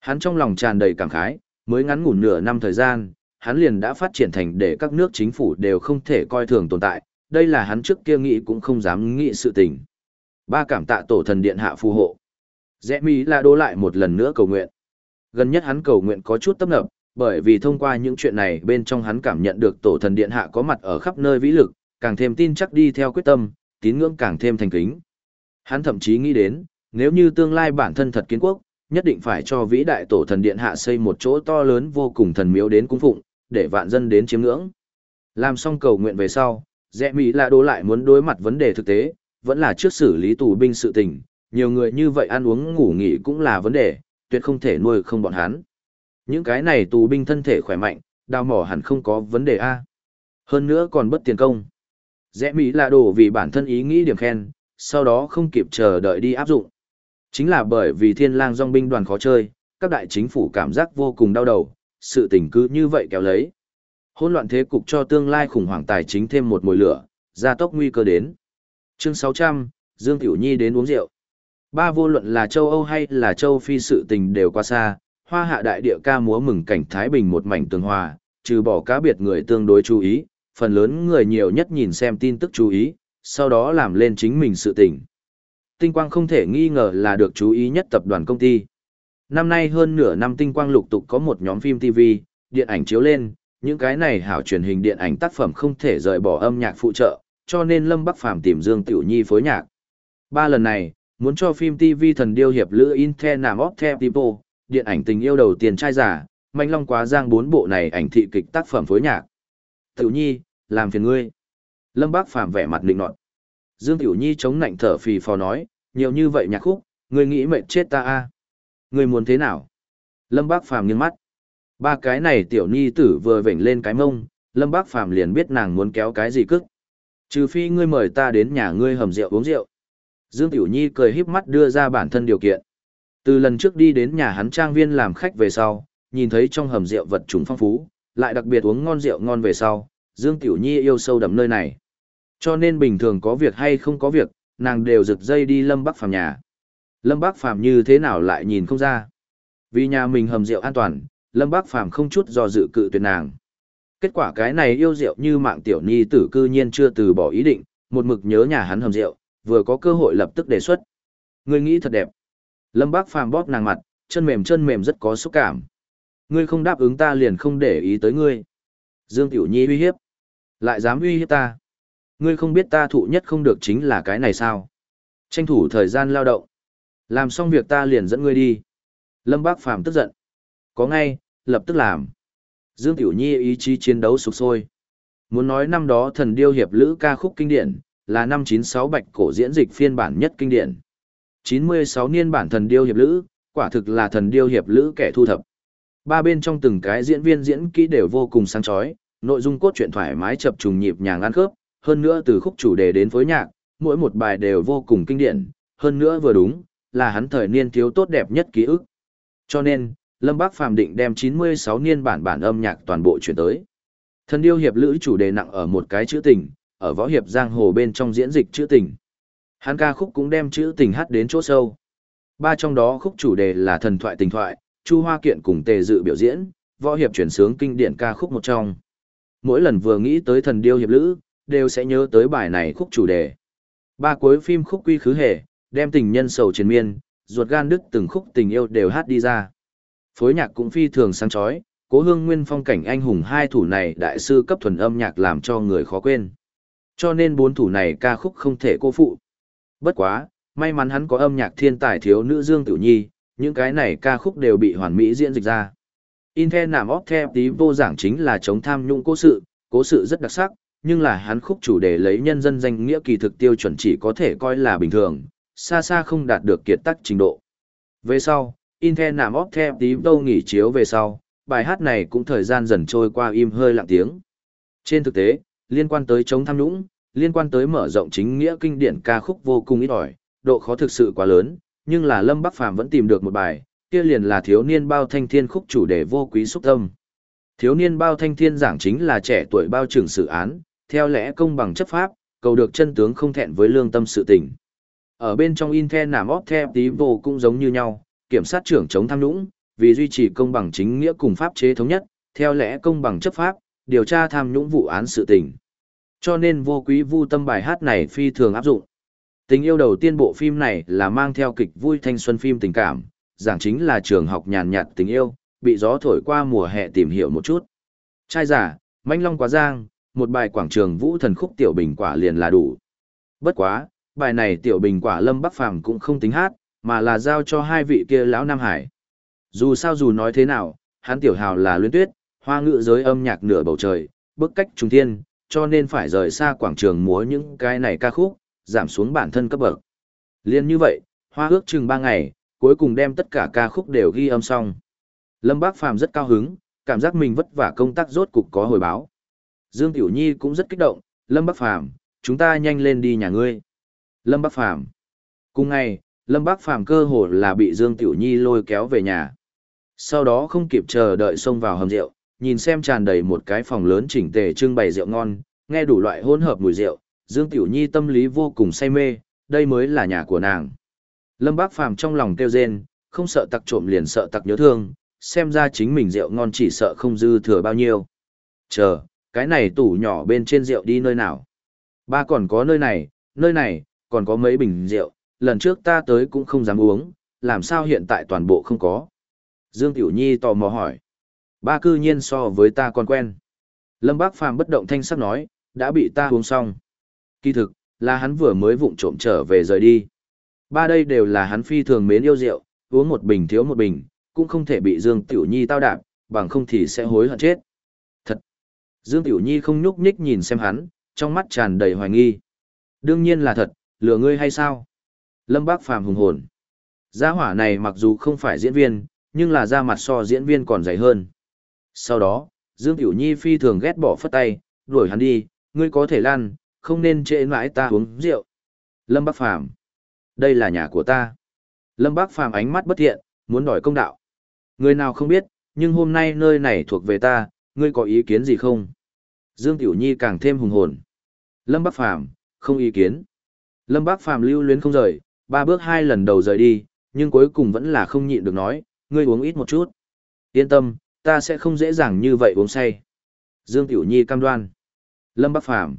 Hắn trong lòng tràn đầy cảm khái, mới ngắn ngủn nửa năm thời gian, hắn liền đã phát triển thành để các nước chính phủ đều không thể coi thường tồn tại, đây là hắn trước kia nghĩ cũng không dám nghĩ sự tình. Ba cảm tạ tổ thần điện hạ phù hộ. Rẽ mỹ là đô lại một lần nữa cầu nguyện. Gần nhất hắn cầu nguyện có chút tấp nập, bởi vì thông qua những chuyện này bên trong hắn cảm nhận được tổ thần điện hạ có mặt ở khắp nơi vĩ lực, càng thêm tin chắc đi theo quyết tâm, tín ngưỡng càng thêm thành kính. Hắn thậm chí nghĩ đến, nếu như tương lai bản thân thật kiến quốc, nhất định phải cho vĩ đại tổ thần điện hạ xây một chỗ to lớn vô cùng thần miếu đến cung phụng, để vạn dân đến chiếm ngưỡng. Làm xong cầu nguyện về sau, rẽ Mỹ là đố lại muốn đối mặt vấn đề thực tế, vẫn là trước xử lý tù binh sự tình, nhiều người như vậy ăn uống ngủ nghỉ cũng là vấn đề, tuyệt không thể nuôi không bọn hắn. Những cái này tù binh thân thể khỏe mạnh, đào mỏ hẳn không có vấn đề A. Hơn nữa còn bất tiền công. Rẽ Mỹ là đồ vì bản thân ý nghĩ điểm khen, sau đó không kịp chờ đợi đi áp dụng. Chính là bởi vì thiên lang dòng binh đoàn khó chơi, các đại chính phủ cảm giác vô cùng đau đầu, sự tình cứ như vậy kéo lấy. Hỗn loạn thế cục cho tương lai khủng hoảng tài chính thêm một mùi lửa, gia tốc nguy cơ đến. Chương 600, Dương Tiểu Nhi đến uống rượu. Ba vô luận là châu Âu hay là châu Phi sự tình đều qua xa, hoa hạ đại địa ca múa mừng cảnh Thái Bình một mảnh tường hòa, trừ bỏ cá biệt người tương đối chú ý, phần lớn người nhiều nhất nhìn xem tin tức chú ý, sau đó làm lên chính mình sự tình. Tinh quang không thể nghi ngờ là được chú ý nhất tập đoàn công ty. Năm nay hơn nửa năm tinh quang lục tục có một nhóm phim TV, điện ảnh chiếu lên, những cái này hảo truyền hình điện ảnh tác phẩm không thể rời bỏ âm nhạc phụ trợ, cho nên Lâm Bắc Phàm tìm Dương Tiểu Nhi phối nhạc. Ba lần này, muốn cho phim TV thần điêu hiệp lữ Inte Nam of The People, điện ảnh tình yêu đầu tiên trai giả, Mạnh Long quá giang bốn bộ này ảnh thị kịch tác phẩm phối nhạc. Tiểu Nhi, làm phiền ngươi. Lâm Bác Phàm vẻ mặt lịnh nọt. Dương Tiểu Nhi chống nạnh thở phì phò nói, nhiều như vậy nhạc khúc, ngươi nghĩ mệt chết ta a à? Ngươi muốn thế nào? Lâm Bác Phàm nghiêng mắt. Ba cái này Tiểu Nhi tử vừa vểnh lên cái mông, Lâm Bác Phàm liền biết nàng muốn kéo cái gì cức. Trừ phi ngươi mời ta đến nhà ngươi hầm rượu uống rượu. Dương Tiểu Nhi cười híp mắt đưa ra bản thân điều kiện. Từ lần trước đi đến nhà hắn trang viên làm khách về sau, nhìn thấy trong hầm rượu vật trùng phong phú, lại đặc biệt uống ngon rượu ngon về sau, Dương Tiểu Nhi yêu sâu đậm nơi này. Cho nên bình thường có việc hay không có việc, nàng đều rực dây đi Lâm Bắc Phàm nhà. Lâm Bắc Phàm như thế nào lại nhìn không ra. Vì nhà mình hầm rượu an toàn, Lâm Bắc Phàm không chút do dự cự tuyệt nàng. Kết quả cái này yêu rượu như mạng tiểu nhi tử cư nhiên chưa từ bỏ ý định, một mực nhớ nhà hắn hầm rượu, vừa có cơ hội lập tức đề xuất. Ngươi nghĩ thật đẹp. Lâm Bác Phàm bóp nàng mặt, chân mềm chân mềm rất có xúc cảm. Ngươi không đáp ứng ta liền không để ý tới ngươi. Dương Tiểu Nhi uy hiếp. Lại dám uy hiếp ta. Ngươi không biết ta thụ nhất không được chính là cái này sao. Tranh thủ thời gian lao động. Làm xong việc ta liền dẫn ngươi đi. Lâm Bác Phàm tức giận. Có ngay, lập tức làm. Dương Tiểu Nhi ý chí chiến đấu sục sôi. Muốn nói năm đó thần điêu hiệp lữ ca khúc kinh điển, là năm 96 bạch cổ diễn dịch phiên bản nhất kinh điển. 96 niên bản thần điêu hiệp lữ, quả thực là thần điêu hiệp lữ kẻ thu thập. Ba bên trong từng cái diễn viên diễn kỹ đều vô cùng sáng chói, nội dung cốt truyện thoải mái chập trùng nhịp nhàng ăn khớp, hơn nữa từ khúc chủ đề đến phối nhạc, mỗi một bài đều vô cùng kinh điển, hơn nữa vừa đúng, là hắn thời niên thiếu tốt đẹp nhất ký ức. Cho nên, Lâm Bác Phàm định đem 96 niên bản bản âm nhạc toàn bộ chuyển tới. Thần điêu hiệp lữ chủ đề nặng ở một cái chữ tình, ở võ hiệp giang hồ bên trong diễn dịch chữ tình. Hắn ca khúc cũng đem chữ tình hát đến chỗ sâu. Ba trong đó khúc chủ đề là thần thoại tình thoại, Chu Hoa Kiện cùng Tề Dự biểu diễn, võ hiệp chuyển sướng kinh điển ca khúc một trong. Mỗi lần vừa nghĩ tới thần điêu hiệp lữ, đều sẽ nhớ tới bài này khúc chủ đề. Ba cuối phim khúc quy khứ hề, đem tình nhân sầu triền miên, ruột gan đứt từng khúc tình yêu đều hát đi ra. Phối nhạc cũng phi thường sáng chói, cố hương nguyên phong cảnh anh hùng hai thủ này đại sư cấp thuần âm nhạc làm cho người khó quên. Cho nên bốn thủ này ca khúc không thể cô phụ. Bất quá, may mắn hắn có âm nhạc thiên tài thiếu nữ Dương Tiểu Nhi, những cái này ca khúc đều bị hoàn mỹ diễn dịch ra. Intel nằm óc theo tí vô giảng chính là chống tham nhũng cố sự, cố sự rất đặc sắc, nhưng là hắn khúc chủ đề lấy nhân dân danh nghĩa kỳ thực tiêu chuẩn chỉ có thể coi là bình thường, xa xa không đạt được kiệt tác trình độ. Về sau, Intel nằm óc theo tí vô nghỉ chiếu về sau, bài hát này cũng thời gian dần trôi qua im hơi lặng tiếng. Trên thực tế, liên quan tới chống tham nhũng, liên quan tới mở rộng chính nghĩa kinh điển ca khúc vô cùng ít ỏi, độ khó thực sự quá lớn, nhưng là Lâm Bắc Phàm vẫn tìm được một bài, kia liền là thiếu niên bao thanh thiên khúc chủ đề vô quý xúc tâm. Thiếu niên bao thanh thiên giảng chính là trẻ tuổi bao trưởng sự án, theo lẽ công bằng chấp pháp, cầu được chân tướng không thẹn với lương tâm sự tình. Ở bên trong Intel nằm óp theo tí vô cũng giống như nhau, kiểm sát trưởng chống tham nhũng, vì duy trì công bằng chính nghĩa cùng pháp chế thống nhất, theo lẽ công bằng chấp pháp, điều tra tham nhũng vụ án sự tình. Cho nên vô quý vu tâm bài hát này phi thường áp dụng. Tình yêu đầu tiên bộ phim này là mang theo kịch vui thanh xuân phim tình cảm, giảng chính là trường học nhàn nhạt tình yêu, bị gió thổi qua mùa hè tìm hiểu một chút. Trai giả, manh long quá giang, một bài quảng trường vũ thần khúc tiểu bình quả liền là đủ. Bất quá, bài này tiểu bình quả lâm bắc phàm cũng không tính hát, mà là giao cho hai vị kia lão Nam Hải. Dù sao dù nói thế nào, hắn tiểu hào là luyến tuyết, hoa ngữ giới âm nhạc nửa bầu trời, bức cách trung thiên, cho nên phải rời xa quảng trường múa những cái này ca khúc, giảm xuống bản thân cấp bậc. Liên như vậy, hoa ước chừng 3 ngày, cuối cùng đem tất cả ca khúc đều ghi âm xong. Lâm Bác Phàm rất cao hứng, cảm giác mình vất vả công tác rốt cục có hồi báo. Dương Tiểu Nhi cũng rất kích động, Lâm Bác Phàm chúng ta nhanh lên đi nhà ngươi. Lâm Bác Phàm Cùng ngày, Lâm Bác Phàm cơ hồ là bị Dương Tiểu Nhi lôi kéo về nhà. Sau đó không kịp chờ đợi xông vào hầm rượu, nhìn xem tràn đầy một cái phòng lớn chỉnh tề trưng bày rượu ngon, nghe đủ loại hỗn hợp mùi rượu, Dương Tiểu Nhi tâm lý vô cùng say mê, đây mới là nhà của nàng. Lâm Bác Phàm trong lòng kêu rên, không sợ tặc trộm liền sợ tặc nhớ thương, xem ra chính mình rượu ngon chỉ sợ không dư thừa bao nhiêu. Chờ, cái này tủ nhỏ bên trên rượu đi nơi nào? Ba còn có nơi này, nơi này, còn có mấy bình rượu, lần trước ta tới cũng không dám uống, làm sao hiện tại toàn bộ không có? Dương Tiểu Nhi tò mò hỏi. Ba cư nhiên so với ta còn quen. Lâm Bác Phàm bất động thanh sắc nói, đã bị ta uống xong. Kỳ thực, là hắn vừa mới vụng trộm trở về rời đi. Ba đây đều là hắn phi thường mến yêu rượu, uống một bình thiếu một bình, cũng không thể bị Dương Tiểu Nhi tao đạp, bằng không thì sẽ hối hận chết. Thật! Dương Tiểu Nhi không nhúc nhích nhìn xem hắn, trong mắt tràn đầy hoài nghi. Đương nhiên là thật, lừa ngươi hay sao? Lâm Bác Phàm hùng hồn. Gia hỏa này mặc dù không phải diễn viên, nhưng là da mặt so diễn viên còn dày hơn. Sau đó, Dương Tiểu Nhi phi thường ghét bỏ phất tay, đuổi hắn đi, ngươi có thể lăn, không nên trễ mãi ta uống rượu. Lâm Bắc Phàm đây là nhà của ta. Lâm Bắc Phàm ánh mắt bất thiện, muốn đòi công đạo. Người nào không biết, nhưng hôm nay nơi này thuộc về ta, ngươi có ý kiến gì không? Dương Tiểu Nhi càng thêm hùng hồn. Lâm Bắc Phàm không ý kiến. Lâm bắc Phàm lưu luyến không rời, ba bước hai lần đầu rời đi, nhưng cuối cùng vẫn là không nhịn được nói, ngươi uống ít một chút. Yên tâm, ta sẽ không dễ dàng như vậy uống say. Dương Tiểu Nhi cam đoan. Lâm Bác Phàm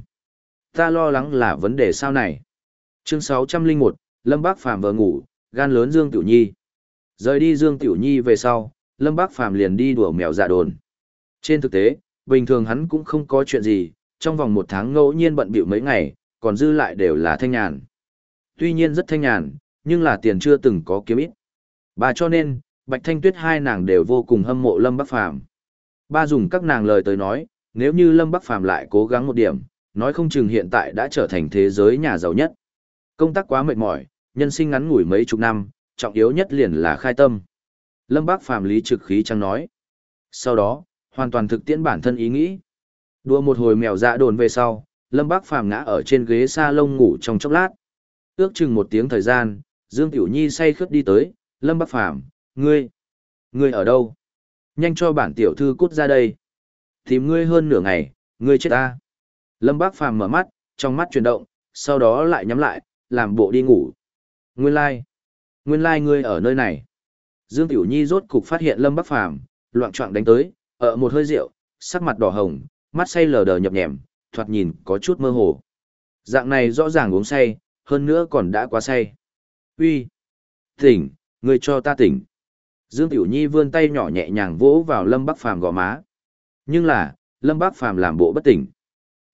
Ta lo lắng là vấn đề sao này. Chương 601, Lâm Bác Phàm vừa ngủ, gan lớn Dương Tiểu Nhi. Rời đi Dương Tiểu Nhi về sau, Lâm Bác Phàm liền đi đùa mèo dạ đồn. Trên thực tế, bình thường hắn cũng không có chuyện gì, trong vòng một tháng ngẫu nhiên bận bịu mấy ngày, còn dư lại đều là thanh nhàn. Tuy nhiên rất thanh nhàn, nhưng là tiền chưa từng có kiếm ít. Bà cho nên, Bạch Thanh Tuyết hai nàng đều vô cùng hâm mộ Lâm Bắc Phàm. Ba dùng các nàng lời tới nói, nếu như Lâm Bắc Phàm lại cố gắng một điểm, nói không chừng hiện tại đã trở thành thế giới nhà giàu nhất. Công tác quá mệt mỏi, nhân sinh ngắn ngủi mấy chục năm, trọng yếu nhất liền là khai tâm. Lâm Bắc Phàm lý trực khí trăng nói. Sau đó, hoàn toàn thực tiễn bản thân ý nghĩ. Đua một hồi mèo dạ đồn về sau, Lâm Bắc Phàm ngã ở trên ghế sa lông ngủ trong chốc lát. Ước chừng một tiếng thời gian, Dương Tiểu Nhi say khướt đi tới, Lâm Bắc Phàm ngươi, ngươi ở đâu? Nhanh cho bản tiểu thư cút ra đây. Tìm ngươi hơn nửa ngày, ngươi chết ta. Lâm Bác Phàm mở mắt, trong mắt chuyển động, sau đó lại nhắm lại, làm bộ đi ngủ. Nguyên lai, like. nguyên lai like ngươi ở nơi này. Dương Tiểu Nhi rốt cục phát hiện Lâm Bác Phàm loạn trọng đánh tới, ở một hơi rượu, sắc mặt đỏ hồng, mắt say lờ đờ nhập nhèm, thoạt nhìn có chút mơ hồ. Dạng này rõ ràng uống say, hơn nữa còn đã quá say. Uy, Tỉnh, ngươi cho ta tỉnh. Dương Tiểu Nhi vươn tay nhỏ nhẹ nhàng vỗ vào Lâm Bắc Phàm gò má. Nhưng là, Lâm Bắc Phàm làm bộ bất tỉnh.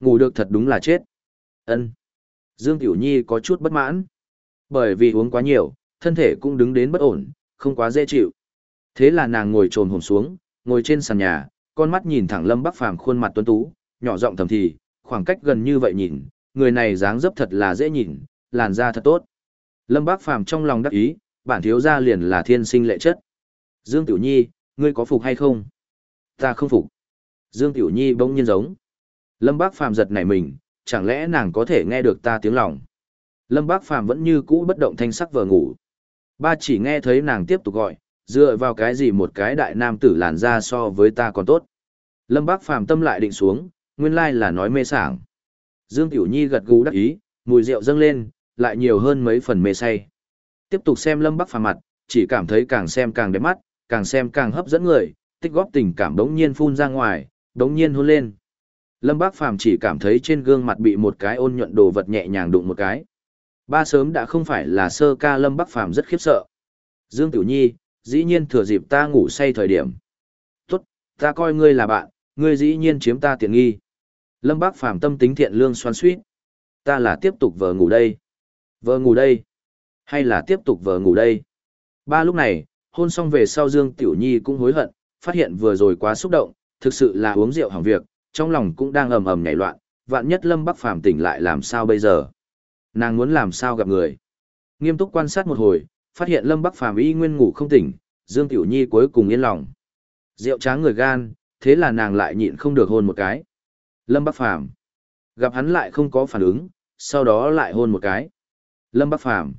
Ngủ được thật đúng là chết. Ân. Dương Tiểu Nhi có chút bất mãn. Bởi vì uống quá nhiều, thân thể cũng đứng đến bất ổn, không quá dễ chịu. Thế là nàng ngồi trồm hổm xuống, ngồi trên sàn nhà, con mắt nhìn thẳng Lâm Bắc Phàm khuôn mặt tuấn tú, nhỏ giọng thầm thì, khoảng cách gần như vậy nhìn, người này dáng dấp thật là dễ nhìn, làn da thật tốt. Lâm Bắc Phàm trong lòng đắc ý, bản thiếu gia liền là thiên sinh lệ chất. Dương Tiểu Nhi, ngươi có phục hay không? Ta không phục. Dương Tiểu Nhi bỗng nhiên giống. Lâm Bác Phàm giật nảy mình, chẳng lẽ nàng có thể nghe được ta tiếng lòng? Lâm Bác Phàm vẫn như cũ bất động thanh sắc vờ ngủ. Ba chỉ nghe thấy nàng tiếp tục gọi, dựa vào cái gì một cái đại nam tử làn ra so với ta còn tốt. Lâm Bác Phàm tâm lại định xuống, nguyên lai là nói mê sảng. Dương Tiểu Nhi gật gù đắc ý, mùi rượu dâng lên, lại nhiều hơn mấy phần mê say. Tiếp tục xem Lâm Bác Phàm mặt, chỉ cảm thấy càng xem càng đẹp mắt, càng xem càng hấp dẫn người, tích góp tình cảm đống nhiên phun ra ngoài, đống nhiên hôn lên. Lâm Bác Phàm chỉ cảm thấy trên gương mặt bị một cái ôn nhuận đồ vật nhẹ nhàng đụng một cái. Ba sớm đã không phải là sơ ca Lâm Bác Phàm rất khiếp sợ. Dương Tiểu Nhi, dĩ nhiên thừa dịp ta ngủ say thời điểm. Tốt, ta coi ngươi là bạn, ngươi dĩ nhiên chiếm ta tiện nghi. Lâm Bác Phàm tâm tính thiện lương xoan suýt. Ta là tiếp tục vờ ngủ đây. Vờ ngủ đây. Hay là tiếp tục vờ ngủ đây. Ba lúc này, hôn xong về sau Dương Tiểu Nhi cũng hối hận, phát hiện vừa rồi quá xúc động, thực sự là uống rượu hỏng việc, trong lòng cũng đang ầm ầm nhảy loạn, vạn nhất Lâm Bắc Phàm tỉnh lại làm sao bây giờ? Nàng muốn làm sao gặp người? Nghiêm túc quan sát một hồi, phát hiện Lâm Bắc Phàm y nguyên ngủ không tỉnh, Dương Tiểu Nhi cuối cùng yên lòng. Rượu tráng người gan, thế là nàng lại nhịn không được hôn một cái. Lâm Bắc Phàm gặp hắn lại không có phản ứng, sau đó lại hôn một cái. Lâm Bắc Phàm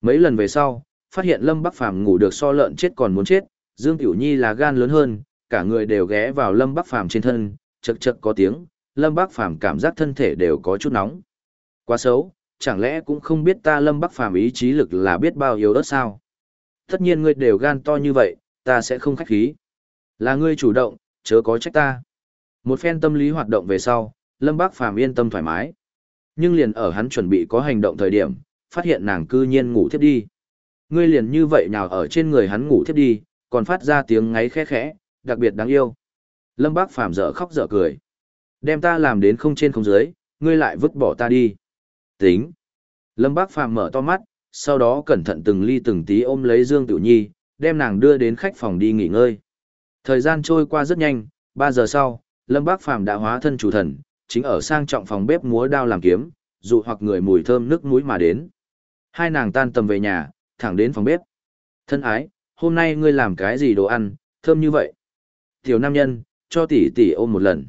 mấy lần về sau, phát hiện Lâm Bắc Phàm ngủ được so lợn chết còn muốn chết, Dương Tiểu Nhi là gan lớn hơn, cả người đều ghé vào Lâm Bắc Phàm trên thân, chậc chậc có tiếng, Lâm Bắc Phàm cảm giác thân thể đều có chút nóng. Quá xấu, chẳng lẽ cũng không biết ta Lâm Bắc Phàm ý chí lực là biết bao yếu ớt sao? Tất nhiên ngươi đều gan to như vậy, ta sẽ không khách khí. Là ngươi chủ động, chớ có trách ta. Một phen tâm lý hoạt động về sau, Lâm Bắc Phàm yên tâm thoải mái. Nhưng liền ở hắn chuẩn bị có hành động thời điểm, phát hiện nàng cư nhiên ngủ thiếp đi. Ngươi liền như vậy nào ở trên người hắn ngủ thiếp đi, còn phát ra tiếng ngáy khẽ khẽ, đặc biệt đáng yêu. Lâm Bác Phàm dở khóc dở cười. Đem ta làm đến không trên không dưới, ngươi lại vứt bỏ ta đi. Tính. Lâm Bác Phàm mở to mắt, sau đó cẩn thận từng ly từng tí ôm lấy Dương Tiểu Nhi, đem nàng đưa đến khách phòng đi nghỉ ngơi. Thời gian trôi qua rất nhanh, 3 giờ sau, Lâm Bác Phàm đã hóa thân chủ thần, chính ở sang trọng phòng bếp múa đao làm kiếm, dụ hoặc người mùi thơm nước mũi mà đến. Hai nàng tan tầm về nhà, thẳng đến phòng bếp. Thân ái, hôm nay ngươi làm cái gì đồ ăn, thơm như vậy. Tiểu nam nhân, cho tỷ tỷ ôm một lần.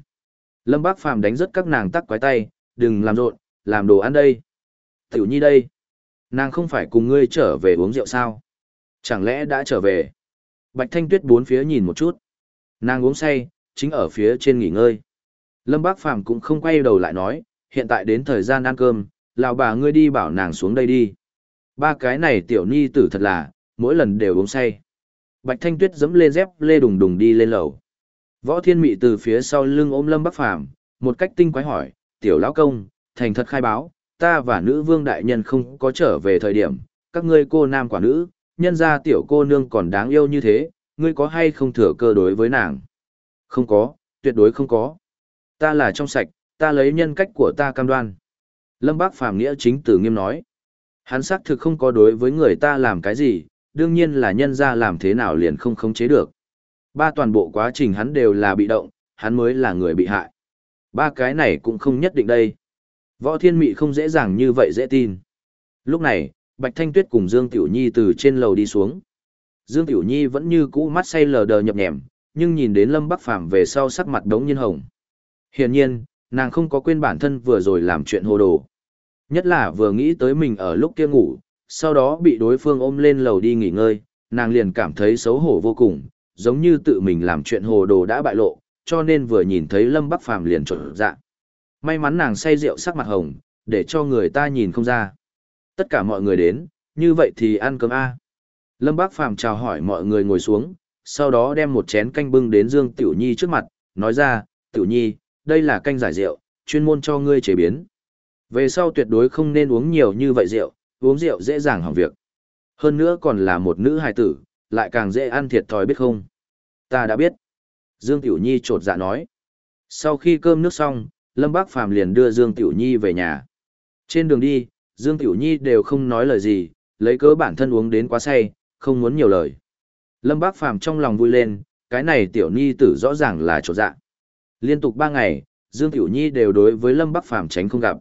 Lâm Bác Phàm đánh rất các nàng tắc quái tay, đừng làm rộn, làm đồ ăn đây. Tiểu nhi đây. Nàng không phải cùng ngươi trở về uống rượu sao? Chẳng lẽ đã trở về? Bạch Thanh Tuyết bốn phía nhìn một chút. Nàng uống say, chính ở phía trên nghỉ ngơi. Lâm Bác Phàm cũng không quay đầu lại nói, hiện tại đến thời gian ăn cơm, lão bà ngươi đi bảo nàng xuống đây đi. Ba cái này tiểu ni tử thật là, mỗi lần đều uống say. Bạch Thanh Tuyết dẫm lên dép lê đùng đùng đi lên lầu. Võ Thiên Mị từ phía sau lưng ôm Lâm Bắc Phàm, một cách tinh quái hỏi, "Tiểu lão công, thành thật khai báo, ta và nữ vương đại nhân không có trở về thời điểm, các ngươi cô nam quả nữ, nhân ra tiểu cô nương còn đáng yêu như thế, ngươi có hay không thừa cơ đối với nàng?" "Không có, tuyệt đối không có. Ta là trong sạch, ta lấy nhân cách của ta cam đoan." Lâm Bác Phàm nghĩa chính tử nghiêm nói. Hắn xác thực không có đối với người ta làm cái gì, đương nhiên là nhân ra làm thế nào liền không khống chế được. Ba toàn bộ quá trình hắn đều là bị động, hắn mới là người bị hại. Ba cái này cũng không nhất định đây. Võ Thiên Mị không dễ dàng như vậy dễ tin. Lúc này, Bạch Thanh Tuyết cùng Dương Tiểu Nhi từ trên lầu đi xuống. Dương Tiểu Nhi vẫn như cũ mắt say lờ đờ nhập nhèm, nhưng nhìn đến Lâm Bắc Phàm về sau sắc mặt đống nhiên hồng. Hiển nhiên, nàng không có quên bản thân vừa rồi làm chuyện hồ đồ. Nhất là vừa nghĩ tới mình ở lúc kia ngủ, sau đó bị đối phương ôm lên lầu đi nghỉ ngơi, nàng liền cảm thấy xấu hổ vô cùng, giống như tự mình làm chuyện hồ đồ đã bại lộ, cho nên vừa nhìn thấy Lâm Bắc Phàm liền trộn dạ. May mắn nàng say rượu sắc mặt hồng, để cho người ta nhìn không ra. Tất cả mọi người đến, như vậy thì ăn cơm A. Lâm Bắc Phàm chào hỏi mọi người ngồi xuống, sau đó đem một chén canh bưng đến Dương Tiểu Nhi trước mặt, nói ra, Tiểu Nhi, đây là canh giải rượu, chuyên môn cho ngươi chế biến. Về sau tuyệt đối không nên uống nhiều như vậy rượu, uống rượu dễ dàng hỏng việc. Hơn nữa còn là một nữ hài tử, lại càng dễ ăn thiệt thòi biết không. Ta đã biết. Dương Tiểu Nhi trột dạ nói. Sau khi cơm nước xong, Lâm Bác Phàm liền đưa Dương Tiểu Nhi về nhà. Trên đường đi, Dương Tiểu Nhi đều không nói lời gì, lấy cớ bản thân uống đến quá say, không muốn nhiều lời. Lâm Bác Phàm trong lòng vui lên, cái này Tiểu Nhi tử rõ ràng là trột dạ. Liên tục ba ngày, Dương Tiểu Nhi đều đối với Lâm Bác Phàm tránh không gặp.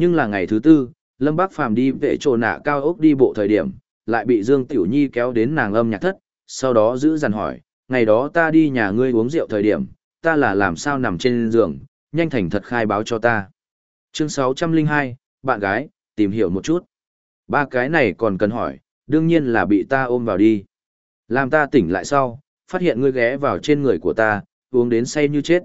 Nhưng là ngày thứ tư, Lâm Bác Phàm đi vệ trồ nạ cao ốc đi bộ thời điểm, lại bị Dương Tiểu Nhi kéo đến nàng âm nhạc thất, sau đó giữ dằn hỏi, ngày đó ta đi nhà ngươi uống rượu thời điểm, ta là làm sao nằm trên giường, nhanh thành thật khai báo cho ta. Chương 602, bạn gái, tìm hiểu một chút. Ba cái này còn cần hỏi, đương nhiên là bị ta ôm vào đi. Làm ta tỉnh lại sau, phát hiện ngươi ghé vào trên người của ta, uống đến say như chết.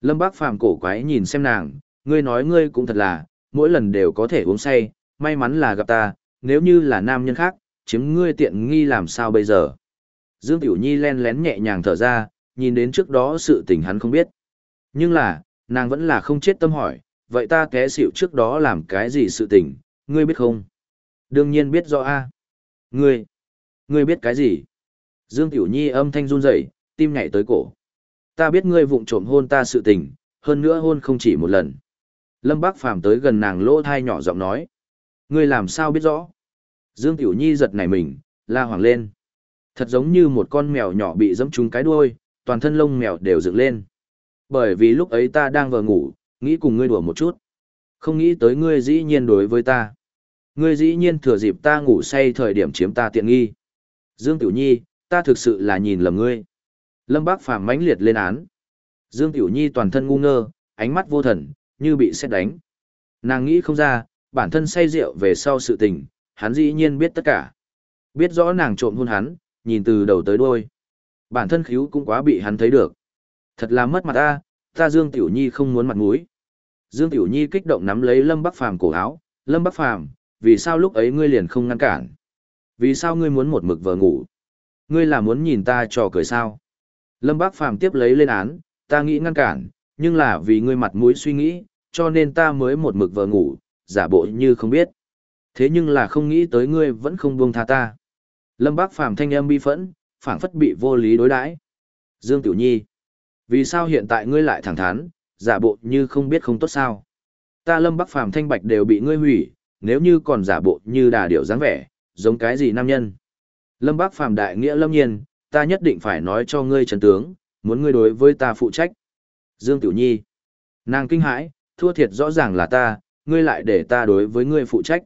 Lâm Bác Phàm cổ quái nhìn xem nàng, ngươi nói ngươi cũng thật là, mỗi lần đều có thể uống say, may mắn là gặp ta, nếu như là nam nhân khác, chiếm ngươi tiện nghi làm sao bây giờ. Dương Tiểu Nhi len lén nhẹ nhàng thở ra, nhìn đến trước đó sự tình hắn không biết. Nhưng là, nàng vẫn là không chết tâm hỏi, vậy ta té xịu trước đó làm cái gì sự tình, ngươi biết không? Đương nhiên biết rõ a. Ngươi, ngươi biết cái gì? Dương Tiểu Nhi âm thanh run rẩy, tim nhảy tới cổ. Ta biết ngươi vụng trộm hôn ta sự tình, hơn nữa hôn không chỉ một lần. Lâm Bác Phàm tới gần nàng lỗ thai nhỏ giọng nói. Ngươi làm sao biết rõ? Dương Tiểu Nhi giật nảy mình, la hoàng lên. Thật giống như một con mèo nhỏ bị dẫm trúng cái đuôi, toàn thân lông mèo đều dựng lên. Bởi vì lúc ấy ta đang vừa ngủ, nghĩ cùng ngươi đùa một chút. Không nghĩ tới ngươi dĩ nhiên đối với ta. Ngươi dĩ nhiên thừa dịp ta ngủ say thời điểm chiếm ta tiện nghi. Dương Tiểu Nhi, ta thực sự là nhìn lầm ngươi. Lâm Bác Phàm mãnh liệt lên án. Dương Tiểu Nhi toàn thân ngu ngơ, ánh mắt vô thần, như bị xét đánh. Nàng nghĩ không ra, bản thân say rượu về sau sự tình, hắn dĩ nhiên biết tất cả. Biết rõ nàng trộm hôn hắn, nhìn từ đầu tới đuôi. Bản thân khíu cũng quá bị hắn thấy được. Thật là mất mặt ta, ta Dương Tiểu Nhi không muốn mặt mũi. Dương Tiểu Nhi kích động nắm lấy Lâm Bắc Phàm cổ áo, "Lâm Bắc Phàm, vì sao lúc ấy ngươi liền không ngăn cản? Vì sao ngươi muốn một mực vờ ngủ? Ngươi là muốn nhìn ta trò cười sao?" Lâm Bắc Phàm tiếp lấy lên án, "Ta nghĩ ngăn cản, nhưng là vì ngươi mặt mũi suy nghĩ, cho nên ta mới một mực vờ ngủ, giả bộ như không biết. Thế nhưng là không nghĩ tới ngươi vẫn không buông tha ta." Lâm Bác Phàm thanh âm bi phẫn, phảng phất bị vô lý đối đãi. Dương Tiểu Nhi, vì sao hiện tại ngươi lại thẳng thắn, giả bộ như không biết không tốt sao? Ta Lâm Bắc Phàm thanh bạch đều bị ngươi hủy, nếu như còn giả bộ như đà điểu dáng vẻ, giống cái gì nam nhân? Lâm Bắc Phàm đại nghĩa lâm nhiên, ta nhất định phải nói cho ngươi trần tướng, muốn ngươi đối với ta phụ trách. Dương Tiểu Nhi, nàng kinh hãi, thua thiệt rõ ràng là ta, ngươi lại để ta đối với ngươi phụ trách.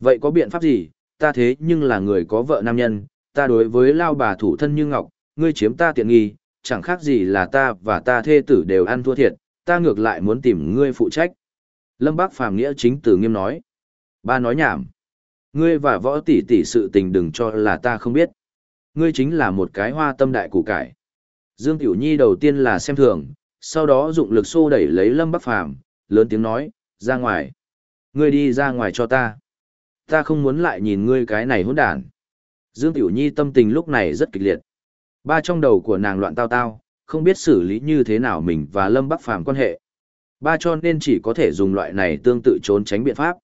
Vậy có biện pháp gì, ta thế nhưng là người có vợ nam nhân, ta đối với lao bà thủ thân như ngọc, ngươi chiếm ta tiện nghi, chẳng khác gì là ta và ta thê tử đều ăn thua thiệt, ta ngược lại muốn tìm ngươi phụ trách. Lâm Bác Phàm nghĩa chính tử nghiêm nói. Ba nói nhảm. Ngươi và võ tỷ tỷ sự tình đừng cho là ta không biết. Ngươi chính là một cái hoa tâm đại củ cải. Dương Tiểu Nhi đầu tiên là xem thường, sau đó dụng lực xô đẩy lấy Lâm Bắc Phàm lớn tiếng nói, ra ngoài. Ngươi đi ra ngoài cho ta. Ta không muốn lại nhìn ngươi cái này hỗn đản. Dương Tiểu Nhi tâm tình lúc này rất kịch liệt. Ba trong đầu của nàng loạn tao tao, không biết xử lý như thế nào mình và Lâm Bắc Phàm quan hệ. Ba cho nên chỉ có thể dùng loại này tương tự trốn tránh biện pháp.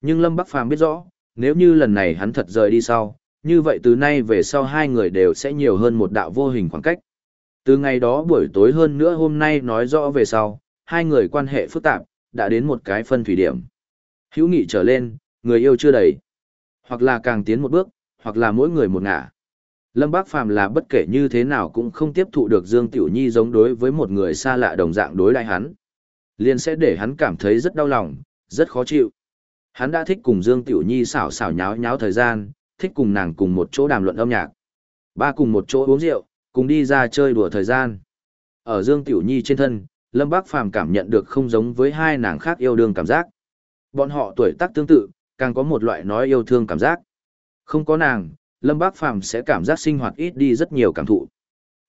Nhưng Lâm Bắc Phàm biết rõ, nếu như lần này hắn thật rời đi sau, như vậy từ nay về sau hai người đều sẽ nhiều hơn một đạo vô hình khoảng cách. Từ ngày đó buổi tối hơn nữa hôm nay nói rõ về sau, hai người quan hệ phức tạp, đã đến một cái phân thủy điểm. Hữu nghị trở lên, người yêu chưa đầy. Hoặc là càng tiến một bước, hoặc là mỗi người một ngả. Lâm Bác Phàm là bất kể như thế nào cũng không tiếp thụ được Dương Tiểu Nhi giống đối với một người xa lạ đồng dạng đối đại hắn. Liền sẽ để hắn cảm thấy rất đau lòng, rất khó chịu. Hắn đã thích cùng Dương Tiểu Nhi xảo xảo nháo nháo thời gian, thích cùng nàng cùng một chỗ đàm luận âm nhạc. Ba cùng một chỗ uống rượu, cùng đi ra chơi đùa thời gian. Ở Dương Tiểu Nhi trên thân, Lâm Bác Phàm cảm nhận được không giống với hai nàng khác yêu đương cảm giác. Bọn họ tuổi tác tương tự, càng có một loại nói yêu thương cảm giác. Không có nàng, Lâm Bác Phàm sẽ cảm giác sinh hoạt ít đi rất nhiều cảm thụ.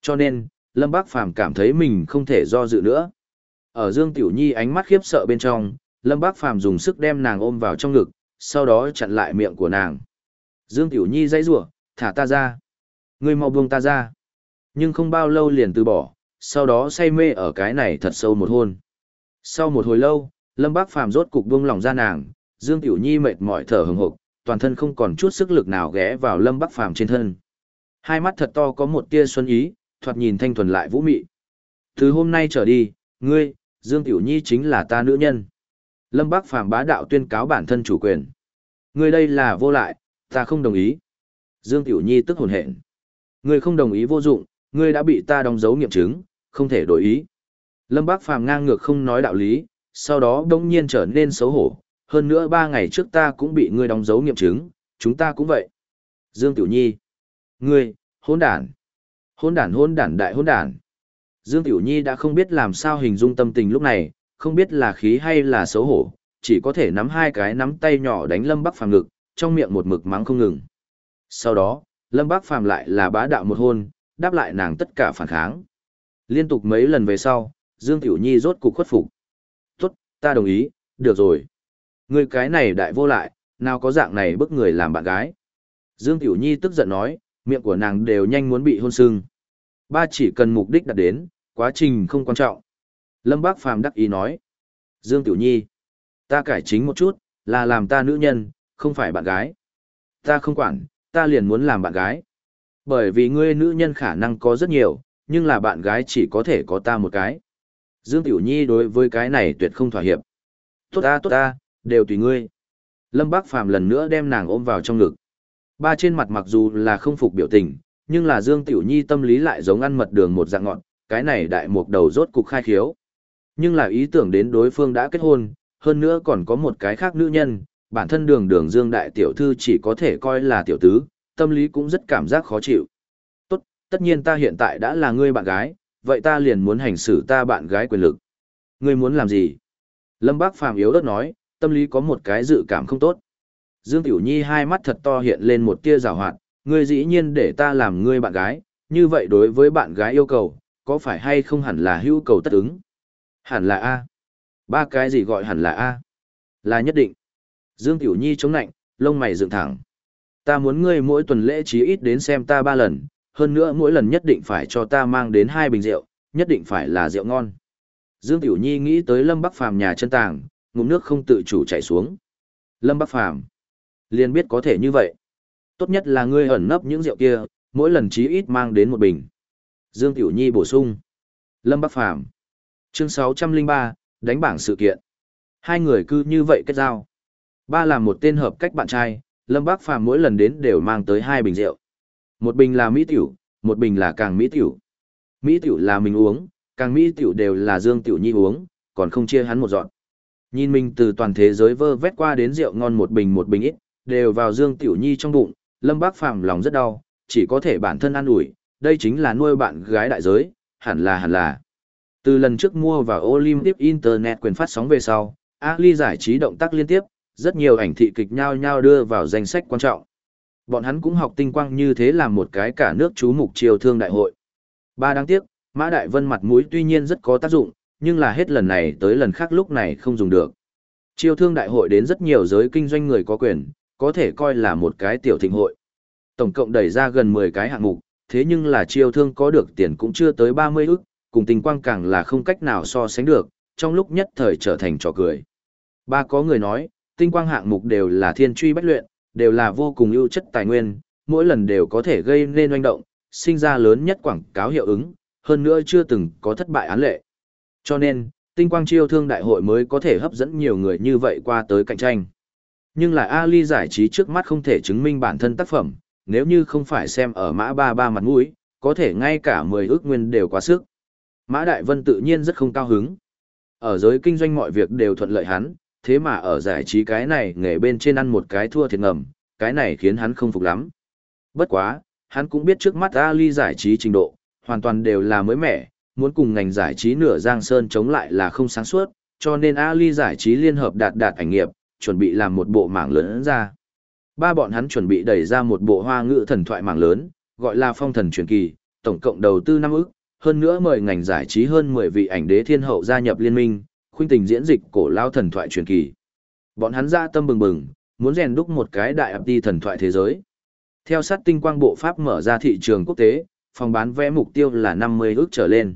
Cho nên, Lâm Bác Phàm cảm thấy mình không thể do dự nữa. Ở Dương Tiểu Nhi ánh mắt khiếp sợ bên trong, Lâm Bác Phàm dùng sức đem nàng ôm vào trong ngực, sau đó chặn lại miệng của nàng. Dương Tiểu Nhi dãy rủa, thả ta ra. Ngươi mau buông ta ra. Nhưng không bao lâu liền từ bỏ, sau đó say mê ở cái này thật sâu một hôn. Sau một hồi lâu, Lâm Bác Phàm rốt cục buông lòng ra nàng, Dương Tiểu Nhi mệt mỏi thở hừng hực, toàn thân không còn chút sức lực nào ghé vào Lâm Bác Phàm trên thân. Hai mắt thật to có một tia xuân ý, thoạt nhìn thanh thuần lại vũ mị. Từ hôm nay trở đi, ngươi, Dương Tiểu Nhi chính là ta nữ nhân. Lâm Bác Phàm bá đạo tuyên cáo bản thân chủ quyền. Ngươi đây là vô lại, ta không đồng ý. Dương Tiểu Nhi tức hồn hện. Ngươi không đồng ý vô dụng, ngươi đã bị ta đóng dấu nghiệm chứng, không thể đổi ý. Lâm Bác Phàm ngang ngược không nói đạo lý, sau đó đông nhiên trở nên xấu hổ, hơn nữa ba ngày trước ta cũng bị ngươi đóng dấu nghiệm chứng, chúng ta cũng vậy. Dương Tiểu Nhi. Ngươi, hôn đản. Hôn đản hôn đản đại hôn đản. Dương Tiểu Nhi đã không biết làm sao hình dung tâm tình lúc này, không biết là khí hay là xấu hổ, chỉ có thể nắm hai cái nắm tay nhỏ đánh Lâm Bắc Phàm ngực, trong miệng một mực mắng không ngừng. Sau đó, Lâm Bắc Phàm lại là bá đạo một hôn, đáp lại nàng tất cả phản kháng. Liên tục mấy lần về sau, Dương Tiểu Nhi rốt cục khuất phục. Tốt, ta đồng ý, được rồi. Người cái này đại vô lại, nào có dạng này bức người làm bạn gái. Dương Tiểu Nhi tức giận nói, miệng của nàng đều nhanh muốn bị hôn sưng. Ba chỉ cần mục đích đạt đến, quá trình không quan trọng. Lâm Bác Phàm đắc ý nói. Dương Tiểu Nhi, ta cải chính một chút, là làm ta nữ nhân, không phải bạn gái. Ta không quản, ta liền muốn làm bạn gái. Bởi vì ngươi nữ nhân khả năng có rất nhiều, nhưng là bạn gái chỉ có thể có ta một cái. Dương Tiểu Nhi đối với cái này tuyệt không thỏa hiệp. Tốt ta tốt ta, đều tùy ngươi. Lâm Bác Phàm lần nữa đem nàng ôm vào trong ngực. Ba trên mặt mặc dù là không phục biểu tình, nhưng là Dương Tiểu Nhi tâm lý lại giống ăn mật đường một dạng ngọn, cái này đại mục đầu rốt cục khai khiếu. Nhưng là ý tưởng đến đối phương đã kết hôn, hơn nữa còn có một cái khác nữ nhân, bản thân đường đường Dương Đại Tiểu Thư chỉ có thể coi là tiểu tứ, tâm lý cũng rất cảm giác khó chịu. Tất nhiên ta hiện tại đã là ngươi bạn gái, vậy ta liền muốn hành xử ta bạn gái quyền lực. Ngươi muốn làm gì? Lâm Bác Phàm yếu ớt nói, tâm lý có một cái dự cảm không tốt. Dương Tiểu Nhi hai mắt thật to hiện lên một tia rào hoạt, ngươi dĩ nhiên để ta làm ngươi bạn gái, như vậy đối với bạn gái yêu cầu, có phải hay không hẳn là hữu cầu tất ứng? Hẳn là A. Ba cái gì gọi hẳn là A? Là nhất định. Dương Tiểu Nhi chống nạnh, lông mày dựng thẳng. Ta muốn ngươi mỗi tuần lễ chí ít đến xem ta ba lần, hơn nữa mỗi lần nhất định phải cho ta mang đến hai bình rượu, nhất định phải là rượu ngon. Dương Tiểu Nhi nghĩ tới Lâm Bắc Phàm nhà chân tàng, ngụm nước không tự chủ chảy xuống. Lâm Bắc Phàm liền biết có thể như vậy. Tốt nhất là ngươi ẩn nấp những rượu kia, mỗi lần chí ít mang đến một bình. Dương Tiểu Nhi bổ sung. Lâm Bắc Phàm Chương 603, đánh bảng sự kiện. Hai người cứ như vậy kết giao. Ba là một tên hợp cách bạn trai, Lâm bắc Phàm mỗi lần đến đều mang tới hai bình rượu. Một bình là Mỹ tiểu, một bình là càng Mỹ tiểu. Mỹ tiểu là mình uống, càng Mỹ tiểu đều là Dương Tiểu Nhi uống, còn không chia hắn một dọn. Nhìn mình từ toàn thế giới vơ vét qua đến rượu ngon một bình một bình ít, đều vào Dương Tiểu Nhi trong bụng, Lâm Bác Phàm lòng rất đau, chỉ có thể bản thân ăn ủi, đây chính là nuôi bạn gái đại giới, hẳn là hẳn là. Từ lần trước mua vào Olympic Internet quyền phát sóng về sau, Ali giải trí động tác liên tiếp, rất nhiều ảnh thị kịch nhau nhau đưa vào danh sách quan trọng. Bọn hắn cũng học tinh quang như thế làm một cái cả nước chú mục triều thương đại hội. Ba đáng tiếc, Mã Đại Vân mặt mũi tuy nhiên rất có tác dụng, nhưng là hết lần này tới lần khác lúc này không dùng được. triều thương đại hội đến rất nhiều giới kinh doanh người có quyền, có thể coi là một cái tiểu thịnh hội. Tổng cộng đẩy ra gần 10 cái hạng mục, thế nhưng là triều thương có được tiền cũng chưa tới 30 ức, cùng tình quang càng là không cách nào so sánh được, trong lúc nhất thời trở thành trò cười. Ba có người nói, tinh quang hạng mục đều là thiên truy bách luyện, đều là vô cùng ưu chất tài nguyên, mỗi lần đều có thể gây nên oanh động, sinh ra lớn nhất quảng cáo hiệu ứng, hơn nữa chưa từng có thất bại án lệ. Cho nên, tinh quang chiêu thương đại hội mới có thể hấp dẫn nhiều người như vậy qua tới cạnh tranh. Nhưng là Ali giải trí trước mắt không thể chứng minh bản thân tác phẩm, nếu như không phải xem ở mã ba ba mặt mũi, có thể ngay cả 10 ước nguyên đều quá sức. Mã Đại Vân tự nhiên rất không cao hứng. Ở giới kinh doanh mọi việc đều thuận lợi hắn, thế mà ở giải trí cái này nghề bên trên ăn một cái thua thiệt ngầm, cái này khiến hắn không phục lắm. Bất quá, hắn cũng biết trước mắt Ali giải trí trình độ, hoàn toàn đều là mới mẻ, muốn cùng ngành giải trí nửa giang sơn chống lại là không sáng suốt, cho nên Ali giải trí liên hợp đạt đạt ảnh nghiệp, chuẩn bị làm một bộ mảng lớn ra. Ba bọn hắn chuẩn bị đẩy ra một bộ hoa ngữ thần thoại mảng lớn, gọi là phong thần truyền kỳ, tổng cộng đầu tư năm ức, hơn nữa mời ngành giải trí hơn 10 vị ảnh đế thiên hậu gia nhập liên minh, khuynh tình diễn dịch cổ lao thần thoại truyền kỳ. Bọn hắn ra tâm bừng bừng, muốn rèn đúc một cái đại ập đi thần thoại thế giới. Theo sát tinh quang bộ Pháp mở ra thị trường quốc tế, phòng bán vé mục tiêu là 50 ước trở lên.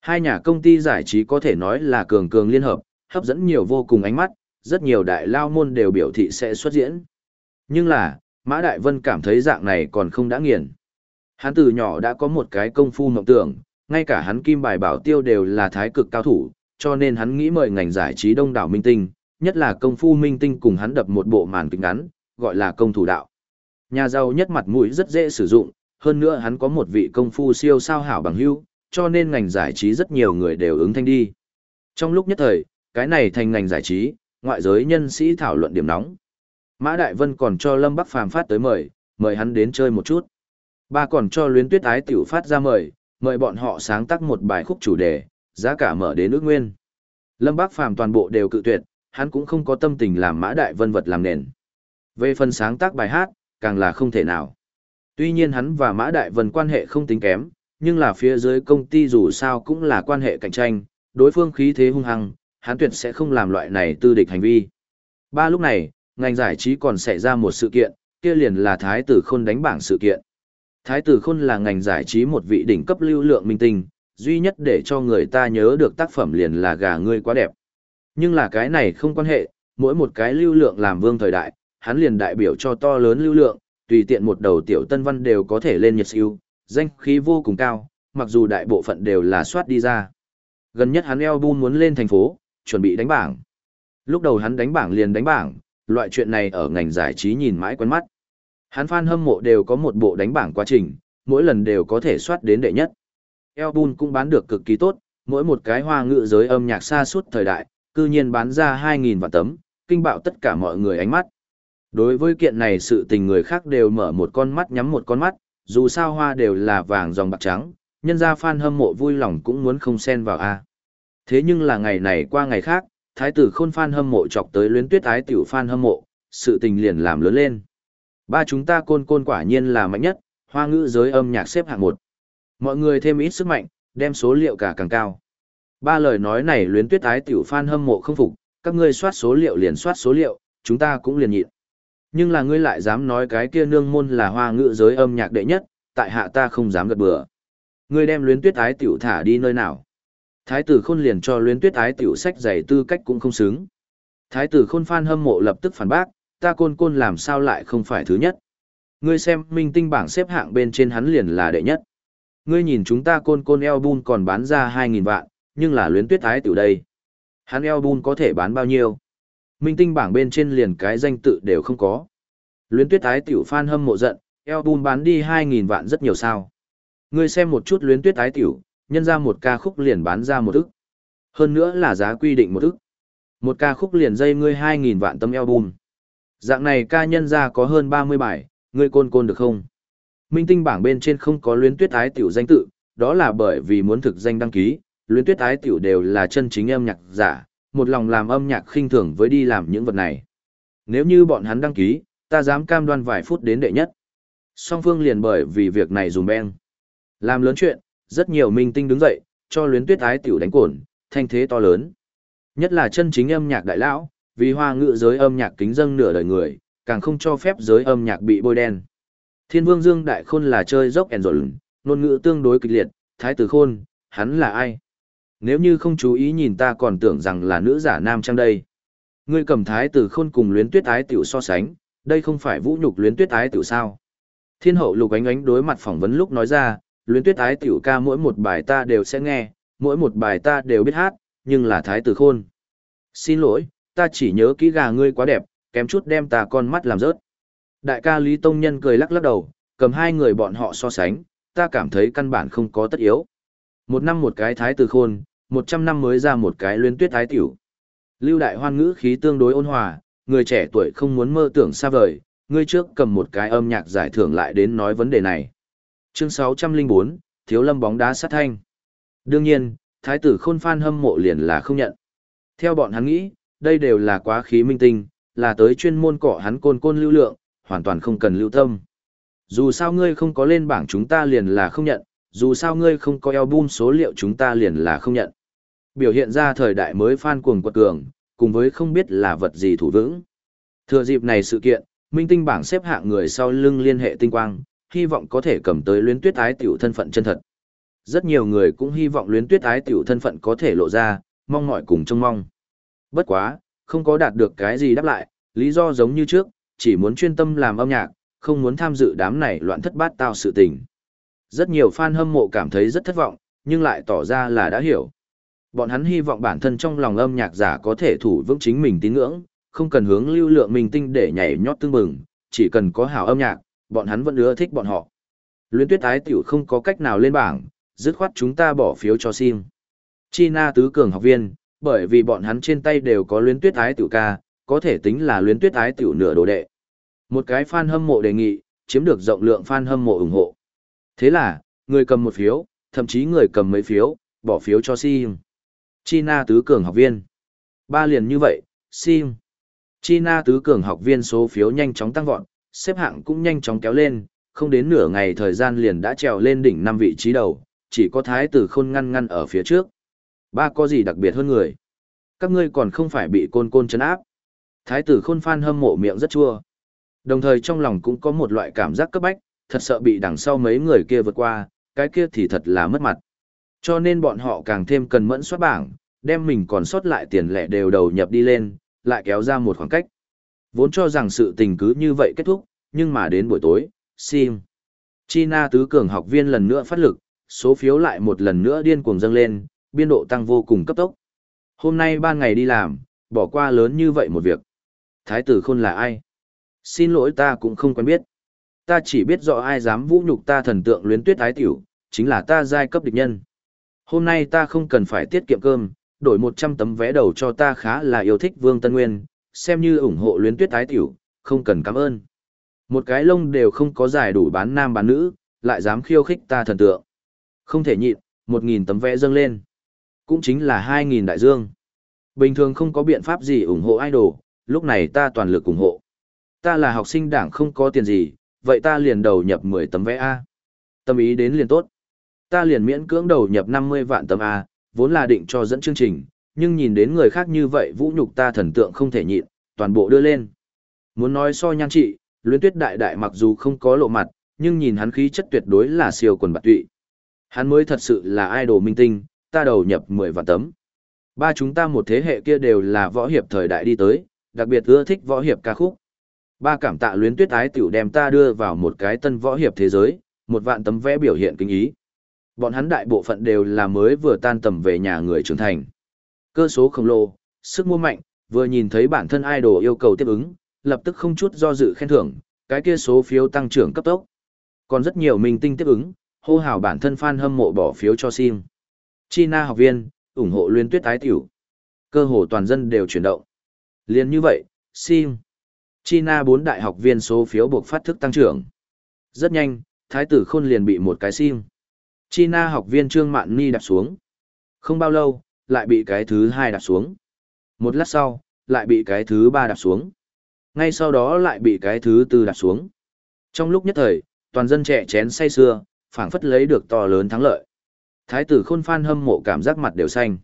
Hai nhà công ty giải trí có thể nói là cường cường liên hợp, hấp dẫn nhiều vô cùng ánh mắt, rất nhiều đại lao môn đều biểu thị sẽ xuất diễn. Nhưng là, Mã Đại Vân cảm thấy dạng này còn không đã nghiền. Hắn từ nhỏ đã có một cái công phu mộng tưởng, ngay cả hắn kim bài bảo tiêu đều là thái cực cao thủ, cho nên hắn nghĩ mời ngành giải trí đông đảo minh tinh, nhất là công phu minh tinh cùng hắn đập một bộ màn kịch ngắn, gọi là công thủ đạo. Nhà giàu nhất mặt mũi rất dễ sử dụng, hơn nữa hắn có một vị công phu siêu sao hảo bằng hữu, cho nên ngành giải trí rất nhiều người đều ứng thanh đi. Trong lúc nhất thời, cái này thành ngành giải trí, ngoại giới nhân sĩ thảo luận điểm nóng. Mã Đại Vân còn cho Lâm Bắc Phàm phát tới mời, mời hắn đến chơi một chút. Ba còn cho luyến tuyết ái tiểu phát ra mời, mời bọn họ sáng tác một bài khúc chủ đề, giá cả mở đến ước nguyên. Lâm Bác Phàm toàn bộ đều cự tuyệt, hắn cũng không có tâm tình làm Mã Đại Vân vật làm nền. Về phần sáng tác bài hát, càng là không thể nào. Tuy nhiên hắn và Mã Đại Vân quan hệ không tính kém, nhưng là phía dưới công ty dù sao cũng là quan hệ cạnh tranh, đối phương khí thế hung hăng, hắn tuyệt sẽ không làm loại này tư địch hành vi. Ba lúc này, ngành giải trí còn xảy ra một sự kiện, kia liền là Thái tử Khôn đánh bảng sự kiện. Thái tử Khôn là ngành giải trí một vị đỉnh cấp lưu lượng minh tinh, duy nhất để cho người ta nhớ được tác phẩm liền là gà ngươi quá đẹp. Nhưng là cái này không quan hệ, mỗi một cái lưu lượng làm vương thời đại, hắn liền đại biểu cho to lớn lưu lượng, tùy tiện một đầu tiểu tân văn đều có thể lên nhiệt siêu, danh khí vô cùng cao, mặc dù đại bộ phận đều là soát đi ra. Gần nhất hắn album muốn lên thành phố, chuẩn bị đánh bảng. Lúc đầu hắn đánh bảng liền đánh bảng, loại chuyện này ở ngành giải trí nhìn mãi quen mắt. Hắn fan hâm mộ đều có một bộ đánh bảng quá trình, mỗi lần đều có thể soát đến đệ nhất. Album cũng bán được cực kỳ tốt, mỗi một cái hoa ngữ giới âm nhạc xa suốt thời đại, cư nhiên bán ra 2.000 vạn tấm, kinh bạo tất cả mọi người ánh mắt. Đối với kiện này sự tình người khác đều mở một con mắt nhắm một con mắt, dù sao hoa đều là vàng dòng bạc trắng, nhân ra fan hâm mộ vui lòng cũng muốn không xen vào a. Thế nhưng là ngày này qua ngày khác, thái tử khôn fan hâm mộ chọc tới luyến tuyết ái tiểu fan hâm mộ, sự tình liền làm lớn lên. Ba chúng ta côn côn quả nhiên là mạnh nhất, hoa ngữ giới âm nhạc xếp hạng một. Mọi người thêm ít sức mạnh, đem số liệu cả càng cao. Ba lời nói này luyến tuyết ái tiểu fan hâm mộ không phục, các ngươi soát số liệu liền soát số liệu, chúng ta cũng liền nhịn. Nhưng là ngươi lại dám nói cái kia nương môn là hoa ngữ giới âm nhạc đệ nhất, tại hạ ta không dám gật bừa. Ngươi đem luyến tuyết ái tiểu thả đi nơi nào? Thái tử khôn liền cho luyến tuyết ái tiểu sách giày tư cách cũng không xứng. Thái tử khôn fan hâm mộ lập tức phản bác, ta côn côn làm sao lại không phải thứ nhất. Ngươi xem minh tinh bảng xếp hạng bên trên hắn liền là đệ nhất. Ngươi nhìn chúng ta côn côn album còn bán ra 2.000 vạn, nhưng là luyến tuyết Thái tiểu đây. Hắn album có thể bán bao nhiêu? Minh tinh bảng bên trên liền cái danh tự đều không có. Luyến tuyết Thái tiểu fan hâm mộ giận, album bán đi 2.000 vạn rất nhiều sao. Ngươi xem một chút luyến tuyết Thái tiểu, nhân ra một ca khúc liền bán ra một ức. Hơn nữa là giá quy định một ức. Một ca khúc liền dây ngươi 2.000 vạn tâm album. Dạng này ca nhân ra có hơn 30 bài, ngươi côn côn được không? Minh tinh bảng bên trên không có luyến tuyết ái tiểu danh tự, đó là bởi vì muốn thực danh đăng ký, luyến tuyết ái tiểu đều là chân chính âm nhạc giả, một lòng làm âm nhạc khinh thường với đi làm những vật này. Nếu như bọn hắn đăng ký, ta dám cam đoan vài phút đến đệ nhất. Song phương liền bởi vì việc này dùm beng. Làm lớn chuyện, rất nhiều minh tinh đứng dậy, cho luyến tuyết ái tiểu đánh cổn, thanh thế to lớn. Nhất là chân chính âm nhạc đại lão, Vì hoa ngữ giới âm nhạc kính dâng nửa đời người, càng không cho phép giới âm nhạc bị bôi đen. Thiên vương Dương Đại Khôn là chơi dốc ẻn rộn, ngôn ngữ tương đối kịch liệt, thái tử khôn, hắn là ai? Nếu như không chú ý nhìn ta còn tưởng rằng là nữ giả nam trang đây. Ngươi cầm thái tử khôn cùng luyến tuyết ái tiểu so sánh, đây không phải vũ nhục luyến tuyết ái tiểu sao. Thiên hậu lục ánh ánh đối mặt phỏng vấn lúc nói ra, luyến tuyết ái tiểu ca mỗi một bài ta đều sẽ nghe, mỗi một bài ta đều biết hát, nhưng là thái tử khôn. Xin lỗi, ta chỉ nhớ kỹ gà ngươi quá đẹp, kém chút đem ta con mắt làm rớt. Đại ca Lý Tông Nhân cười lắc lắc đầu, cầm hai người bọn họ so sánh, ta cảm thấy căn bản không có tất yếu. Một năm một cái thái tử khôn, một trăm năm mới ra một cái luyến tuyết thái tiểu. Lưu đại hoan ngữ khí tương đối ôn hòa, người trẻ tuổi không muốn mơ tưởng xa vời, ngươi trước cầm một cái âm nhạc giải thưởng lại đến nói vấn đề này. Chương 604, Thiếu lâm bóng đá sát thanh. Đương nhiên, thái tử khôn phan hâm mộ liền là không nhận. Theo bọn hắn nghĩ, đây đều là quá khí minh tinh, là tới chuyên môn cọ hắn côn côn lưu lượng, hoàn toàn không cần lưu tâm. Dù sao ngươi không có lên bảng chúng ta liền là không nhận, dù sao ngươi không có album số liệu chúng ta liền là không nhận. Biểu hiện ra thời đại mới phan cuồng quật cường, cùng với không biết là vật gì thủ vững. Thừa dịp này sự kiện, minh tinh bảng xếp hạng người sau lưng liên hệ tinh quang, hy vọng có thể cầm tới luyến tuyết ái tiểu thân phận chân thật. Rất nhiều người cũng hy vọng luyến tuyết ái tiểu thân phận có thể lộ ra, mong mỏi cùng trông mong. Bất quá, không có đạt được cái gì đáp lại, lý do giống như trước, chỉ muốn chuyên tâm làm âm nhạc, không muốn tham dự đám này loạn thất bát tao sự tình. Rất nhiều fan hâm mộ cảm thấy rất thất vọng, nhưng lại tỏ ra là đã hiểu. Bọn hắn hy vọng bản thân trong lòng âm nhạc giả có thể thủ vững chính mình tín ngưỡng, không cần hướng lưu lượng mình tinh để nhảy nhót tương mừng, chỉ cần có hảo âm nhạc, bọn hắn vẫn ưa thích bọn họ. Luyến tuyết ái tiểu không có cách nào lên bảng, dứt khoát chúng ta bỏ phiếu cho sim. China tứ cường học viên, bởi vì bọn hắn trên tay đều có luyến tuyết ái tiểu ca, có thể tính là luyến tuyết ái tiểu nửa đồ đệ. Một cái fan hâm mộ đề nghị, chiếm được rộng lượng fan hâm mộ ủng hộ. Thế là, người cầm một phiếu, thậm chí người cầm mấy phiếu, bỏ phiếu cho sim. China tứ cường học viên. Ba liền như vậy, sim. China tứ cường học viên số phiếu nhanh chóng tăng vọt, xếp hạng cũng nhanh chóng kéo lên, không đến nửa ngày thời gian liền đã trèo lên đỉnh năm vị trí đầu, chỉ có thái tử khôn ngăn ngăn ở phía trước. Ba có gì đặc biệt hơn người? Các ngươi còn không phải bị côn côn chấn áp. Thái tử khôn phan hâm mộ miệng rất chua. Đồng thời trong lòng cũng có một loại cảm giác cấp bách, thật sợ bị đằng sau mấy người kia vượt qua, cái kia thì thật là mất mặt. Cho nên bọn họ càng thêm cần mẫn soát bảng, đem mình còn sót lại tiền lẻ đều đầu nhập đi lên, lại kéo ra một khoảng cách. Vốn cho rằng sự tình cứ như vậy kết thúc, nhưng mà đến buổi tối, sim. China tứ cường học viên lần nữa phát lực, số phiếu lại một lần nữa điên cuồng dâng lên, biên độ tăng vô cùng cấp tốc. Hôm nay ban ngày đi làm, bỏ qua lớn như vậy một việc. Thái tử khôn là ai? Xin lỗi ta cũng không quen biết. Ta chỉ biết rõ ai dám vũ nhục ta thần tượng luyến tuyết Thái tiểu, chính là ta giai cấp địch nhân. Hôm nay ta không cần phải tiết kiệm cơm, đổi 100 tấm vé đầu cho ta khá là yêu thích Vương Tân Nguyên, xem như ủng hộ luyến tuyết Thái tiểu, không cần cảm ơn. Một cái lông đều không có giải đủ bán nam bán nữ, lại dám khiêu khích ta thần tượng. Không thể nhịn, 1.000 tấm vé dâng lên. Cũng chính là 2.000 đại dương. Bình thường không có biện pháp gì ủng hộ idol, lúc này ta toàn lực ủng hộ. Ta là học sinh đảng không có tiền gì, vậy ta liền đầu nhập 10 tấm vé A. Tâm ý đến liền tốt. Ta liền miễn cưỡng đầu nhập 50 vạn tấm A, vốn là định cho dẫn chương trình, nhưng nhìn đến người khác như vậy vũ nhục ta thần tượng không thể nhịn, toàn bộ đưa lên. Muốn nói so nhan trị, luyến tuyết đại đại mặc dù không có lộ mặt, nhưng nhìn hắn khí chất tuyệt đối là siêu quần bạc tụy. Hắn mới thật sự là idol minh tinh, ta đầu nhập 10 vạn tấm. Ba chúng ta một thế hệ kia đều là võ hiệp thời đại đi tới, đặc biệt ưa thích võ hiệp ca khúc. Ba cảm tạ luyến tuyết ái tiểu đem ta đưa vào một cái tân võ hiệp thế giới, một vạn tấm vẽ biểu hiện kinh ý. Bọn hắn đại bộ phận đều là mới vừa tan tầm về nhà người trưởng thành. Cơ số khổng lồ, sức mua mạnh, vừa nhìn thấy bản thân idol yêu cầu tiếp ứng, lập tức không chút do dự khen thưởng, cái kia số phiếu tăng trưởng cấp tốc. Còn rất nhiều minh tinh tiếp ứng, hô hào bản thân fan hâm mộ bỏ phiếu cho sim. China học viên, ủng hộ luyến tuyết ái tiểu. Cơ hồ toàn dân đều chuyển động. Liên như vậy, sim. China bốn đại học viên số phiếu buộc phát thức tăng trưởng. Rất nhanh, thái tử khôn liền bị một cái sim. China học viên Trương Mạn Ni đạp xuống. Không bao lâu, lại bị cái thứ hai đạp xuống. Một lát sau, lại bị cái thứ ba đạp xuống. Ngay sau đó lại bị cái thứ tư đạp xuống. Trong lúc nhất thời, toàn dân trẻ chén say xưa, phảng phất lấy được to lớn thắng lợi. Thái tử khôn phan hâm mộ cảm giác mặt đều xanh.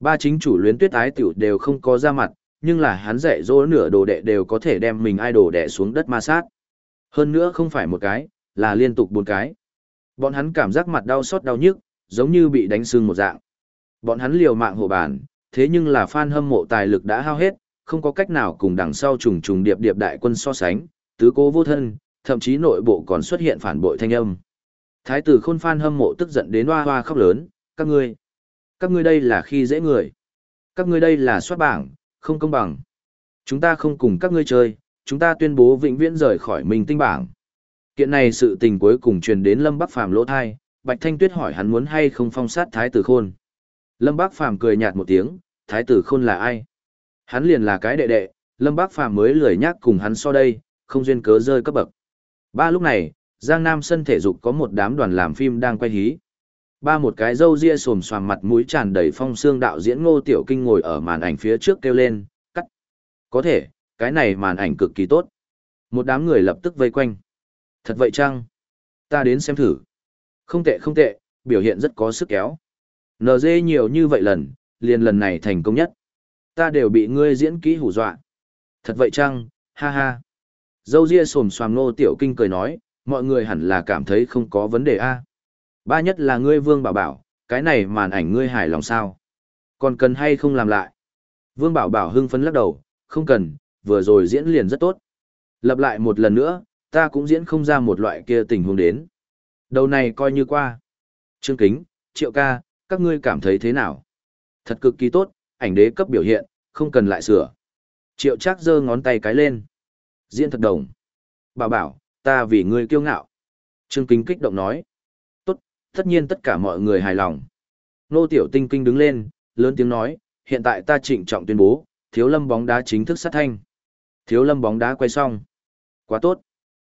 Ba chính chủ luyến tuyết ái tiểu đều không có ra mặt, nhưng là hắn dạy dỗ nửa đồ đệ đều có thể đem mình idol đệ xuống đất ma sát. Hơn nữa không phải một cái, là liên tục bốn cái. Bọn hắn cảm giác mặt đau xót đau nhức, giống như bị đánh sưng một dạng. Bọn hắn liều mạng hộ bản, thế nhưng là fan hâm mộ tài lực đã hao hết, không có cách nào cùng đằng sau trùng trùng điệp điệp đại quân so sánh, tứ cố vô thân, thậm chí nội bộ còn xuất hiện phản bội thanh âm. Thái tử khôn fan hâm mộ tức giận đến hoa hoa khóc lớn, các ngươi, các ngươi đây là khi dễ người. Các ngươi đây là soát bảng, không công bằng. Chúng ta không cùng các ngươi chơi, chúng ta tuyên bố vĩnh viễn rời khỏi mình tinh bảng. Kiện này sự tình cuối cùng truyền đến Lâm Bắc Phàm lỗ thai, Bạch Thanh Tuyết hỏi hắn muốn hay không phong sát Thái tử Khôn. Lâm Bắc Phàm cười nhạt một tiếng, Thái tử Khôn là ai? Hắn liền là cái đệ đệ, Lâm Bắc Phàm mới lười nhắc cùng hắn so đây, không duyên cớ rơi cấp bậc. Ba lúc này, Giang Nam sân thể dục có một đám đoàn làm phim đang quay hí. Ba một cái râu ria xồm xoàm mặt mũi tràn đầy phong xương đạo diễn Ngô Tiểu Kinh ngồi ở màn ảnh phía trước kêu lên, cắt. Có thể, cái này màn ảnh cực kỳ tốt. Một đám người lập tức vây quanh. Thật vậy chăng? Ta đến xem thử. Không tệ không tệ, biểu hiện rất có sức kéo. NG nhiều như vậy lần, liền lần này thành công nhất. Ta đều bị ngươi diễn kỹ hù dọa. Thật vậy chăng? Ha ha. Dâu ria xồm xoàm Ngô tiểu kinh cười nói, mọi người hẳn là cảm thấy không có vấn đề a. Ba nhất là ngươi vương bảo bảo, cái này màn ảnh ngươi hài lòng sao? Còn cần hay không làm lại? Vương bảo bảo hưng phấn lắc đầu, không cần, vừa rồi diễn liền rất tốt. Lặp lại một lần nữa, ta cũng diễn không ra một loại kia tình huống đến. Đầu này coi như qua. Trương Kính, Triệu ca, các ngươi cảm thấy thế nào? Thật cực kỳ tốt, ảnh đế cấp biểu hiện, không cần lại sửa. Triệu Trác giơ ngón tay cái lên. Diễn thật đồng. Bảo bảo, ta vì ngươi kiêu ngạo. Trương Kính kích động nói. Tất nhiên tất cả mọi người hài lòng. Nô Tiểu Tinh Kinh đứng lên, lớn tiếng nói, hiện tại ta trịnh trọng tuyên bố, thiếu lâm bóng đá chính thức sát thanh. Thiếu lâm bóng đá quay xong. Quá tốt.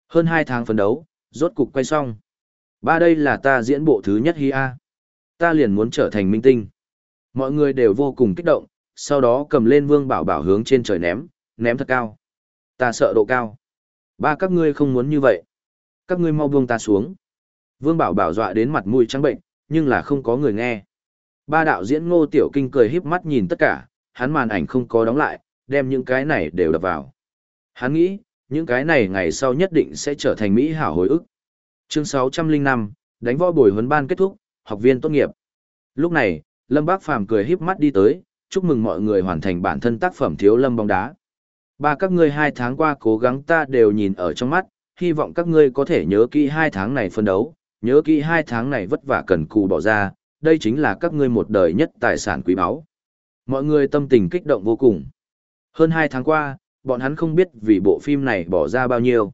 Hơn 2 tháng phấn đấu, rốt cục quay xong. Ba đây là ta diễn bộ thứ nhất hi a. Ta liền muốn trở thành minh tinh. Mọi người đều vô cùng kích động, sau đó cầm lên vương bảo bảo hướng trên trời ném, ném thật cao. Ta sợ độ cao. Ba các ngươi không muốn như vậy. Các ngươi mau buông ta xuống. Vương bảo bảo dọa đến mặt mũi trắng bệnh, nhưng là không có người nghe. Ba đạo diễn ngô tiểu kinh cười híp mắt nhìn tất cả, hắn màn ảnh không có đóng lại, đem những cái này đều đập vào. Hắn nghĩ, những cái này ngày sau nhất định sẽ trở thành mỹ hảo hồi ức. Chương 605, đánh võ buổi huấn ban kết thúc, học viên tốt nghiệp. Lúc này, Lâm Bác Phàm cười híp mắt đi tới, chúc mừng mọi người hoàn thành bản thân tác phẩm thiếu lâm bóng đá. Ba các ngươi hai tháng qua cố gắng ta đều nhìn ở trong mắt, hy vọng các ngươi có thể nhớ kỹ hai tháng này phân đấu, nhớ kỹ hai tháng này vất vả cần cù bỏ ra, đây chính là các ngươi một đời nhất tài sản quý báu. Mọi người tâm tình kích động vô cùng. Hơn hai tháng qua, bọn hắn không biết vì bộ phim này bỏ ra bao nhiêu.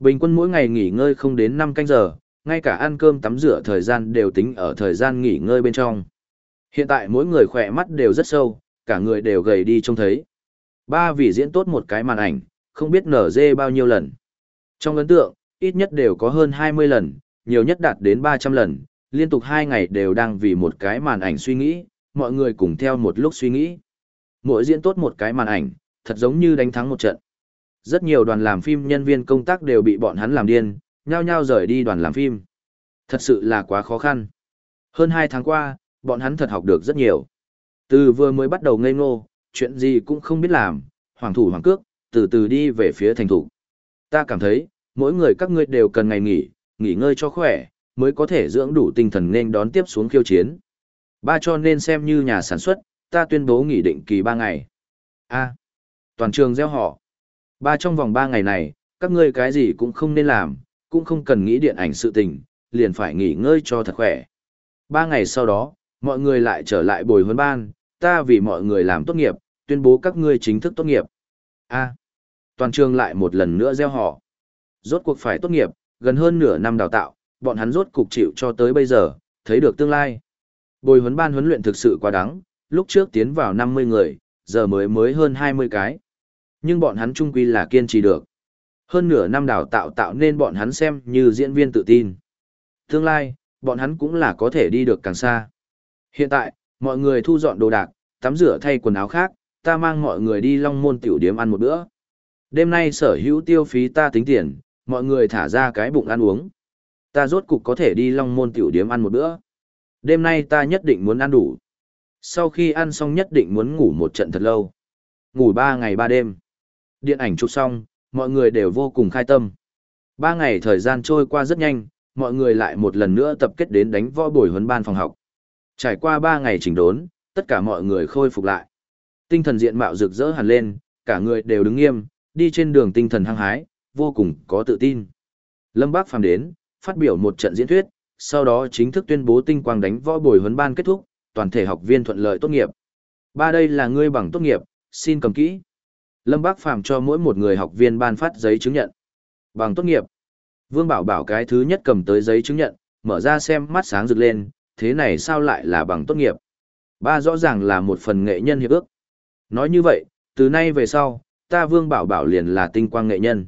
Bình quân mỗi ngày nghỉ ngơi không đến 5 canh giờ, ngay cả ăn cơm tắm rửa thời gian đều tính ở thời gian nghỉ ngơi bên trong. Hiện tại mỗi người khỏe mắt đều rất sâu, cả người đều gầy đi trông thấy. Ba vì diễn tốt một cái màn ảnh, không biết nở dê bao nhiêu lần. Trong ấn tượng, ít nhất đều có hơn 20 lần, nhiều nhất đạt đến 300 lần, liên tục 2 ngày đều đang vì một cái màn ảnh suy nghĩ, mọi người cùng theo một lúc suy nghĩ. Mỗi diễn tốt một cái màn ảnh, thật giống như đánh thắng một trận. Rất nhiều đoàn làm phim nhân viên công tác đều bị bọn hắn làm điên, nhao nhao rời đi đoàn làm phim. Thật sự là quá khó khăn. Hơn 2 tháng qua, bọn hắn thật học được rất nhiều. Từ vừa mới bắt đầu ngây ngô, chuyện gì cũng không biết làm, hoàng thủ hoàng cước, từ từ đi về phía thành thủ. Ta cảm thấy, mỗi người các ngươi đều cần ngày nghỉ, nghỉ ngơi cho khỏe, mới có thể dưỡng đủ tinh thần nên đón tiếp xuống khiêu chiến. Ba cho nên xem như nhà sản xuất, ta tuyên bố nghỉ định kỳ 3 ngày. A. toàn trường gieo họ. Ba trong vòng 3 ngày này, các ngươi cái gì cũng không nên làm, cũng không cần nghĩ điện ảnh sự tình, liền phải nghỉ ngơi cho thật khỏe. 3 ngày sau đó, mọi người lại trở lại bồi huấn ban, ta vì mọi người làm tốt nghiệp, tuyên bố các ngươi chính thức tốt nghiệp. A. toàn trường lại một lần nữa gieo họ. Rốt cuộc phải tốt nghiệp, gần hơn nửa năm đào tạo, bọn hắn rốt cục chịu cho tới bây giờ, thấy được tương lai. Bồi huấn ban huấn luyện thực sự quá đáng, lúc trước tiến vào 50 người, giờ mới mới hơn 20 cái. Nhưng bọn hắn trung quy là kiên trì được. Hơn nửa năm đào tạo tạo nên bọn hắn xem như diễn viên tự tin. Tương lai, bọn hắn cũng là có thể đi được càng xa. Hiện tại, mọi người thu dọn đồ đạc, tắm rửa thay quần áo khác, ta mang mọi người đi long môn tiểu điếm ăn một bữa. Đêm nay sở hữu tiêu phí ta tính tiền, mọi người thả ra cái bụng ăn uống. Ta rốt cục có thể đi long môn tiểu điếm ăn một bữa. Đêm nay ta nhất định muốn ăn đủ. Sau khi ăn xong nhất định muốn ngủ một trận thật lâu. ngủ ba ngày ba đêm. Điện ảnh chụp xong, mọi người đều vô cùng khai tâm. Ba ngày thời gian trôi qua rất nhanh, mọi người lại một lần nữa tập kết đến đánh võ bồi huấn ban phòng học. Trải qua ba ngày chỉnh đốn, tất cả mọi người khôi phục lại. Tinh thần diện mạo rực rỡ hẳn lên, cả người đều đứng nghiêm, đi trên đường tinh thần hăng hái, vô cùng có tự tin. Lâm Bác Phàm đến, phát biểu một trận diễn thuyết, sau đó chính thức tuyên bố tinh quang đánh võ bồi huấn ban kết thúc, toàn thể học viên thuận lợi tốt nghiệp. Ba đây là ngươi bằng tốt nghiệp, xin cầm kỹ. Lâm Bác Phàm cho mỗi một người học viên ban phát giấy chứng nhận. Bằng tốt nghiệp. Vương Bảo Bảo cái thứ nhất cầm tới giấy chứng nhận, mở ra xem mắt sáng rực lên, thế này sao lại là bằng tốt nghiệp? Ba rõ ràng là một phần nghệ nhân hiệp ước. Nói như vậy, từ nay về sau, ta Vương Bảo Bảo liền là tinh quang nghệ nhân.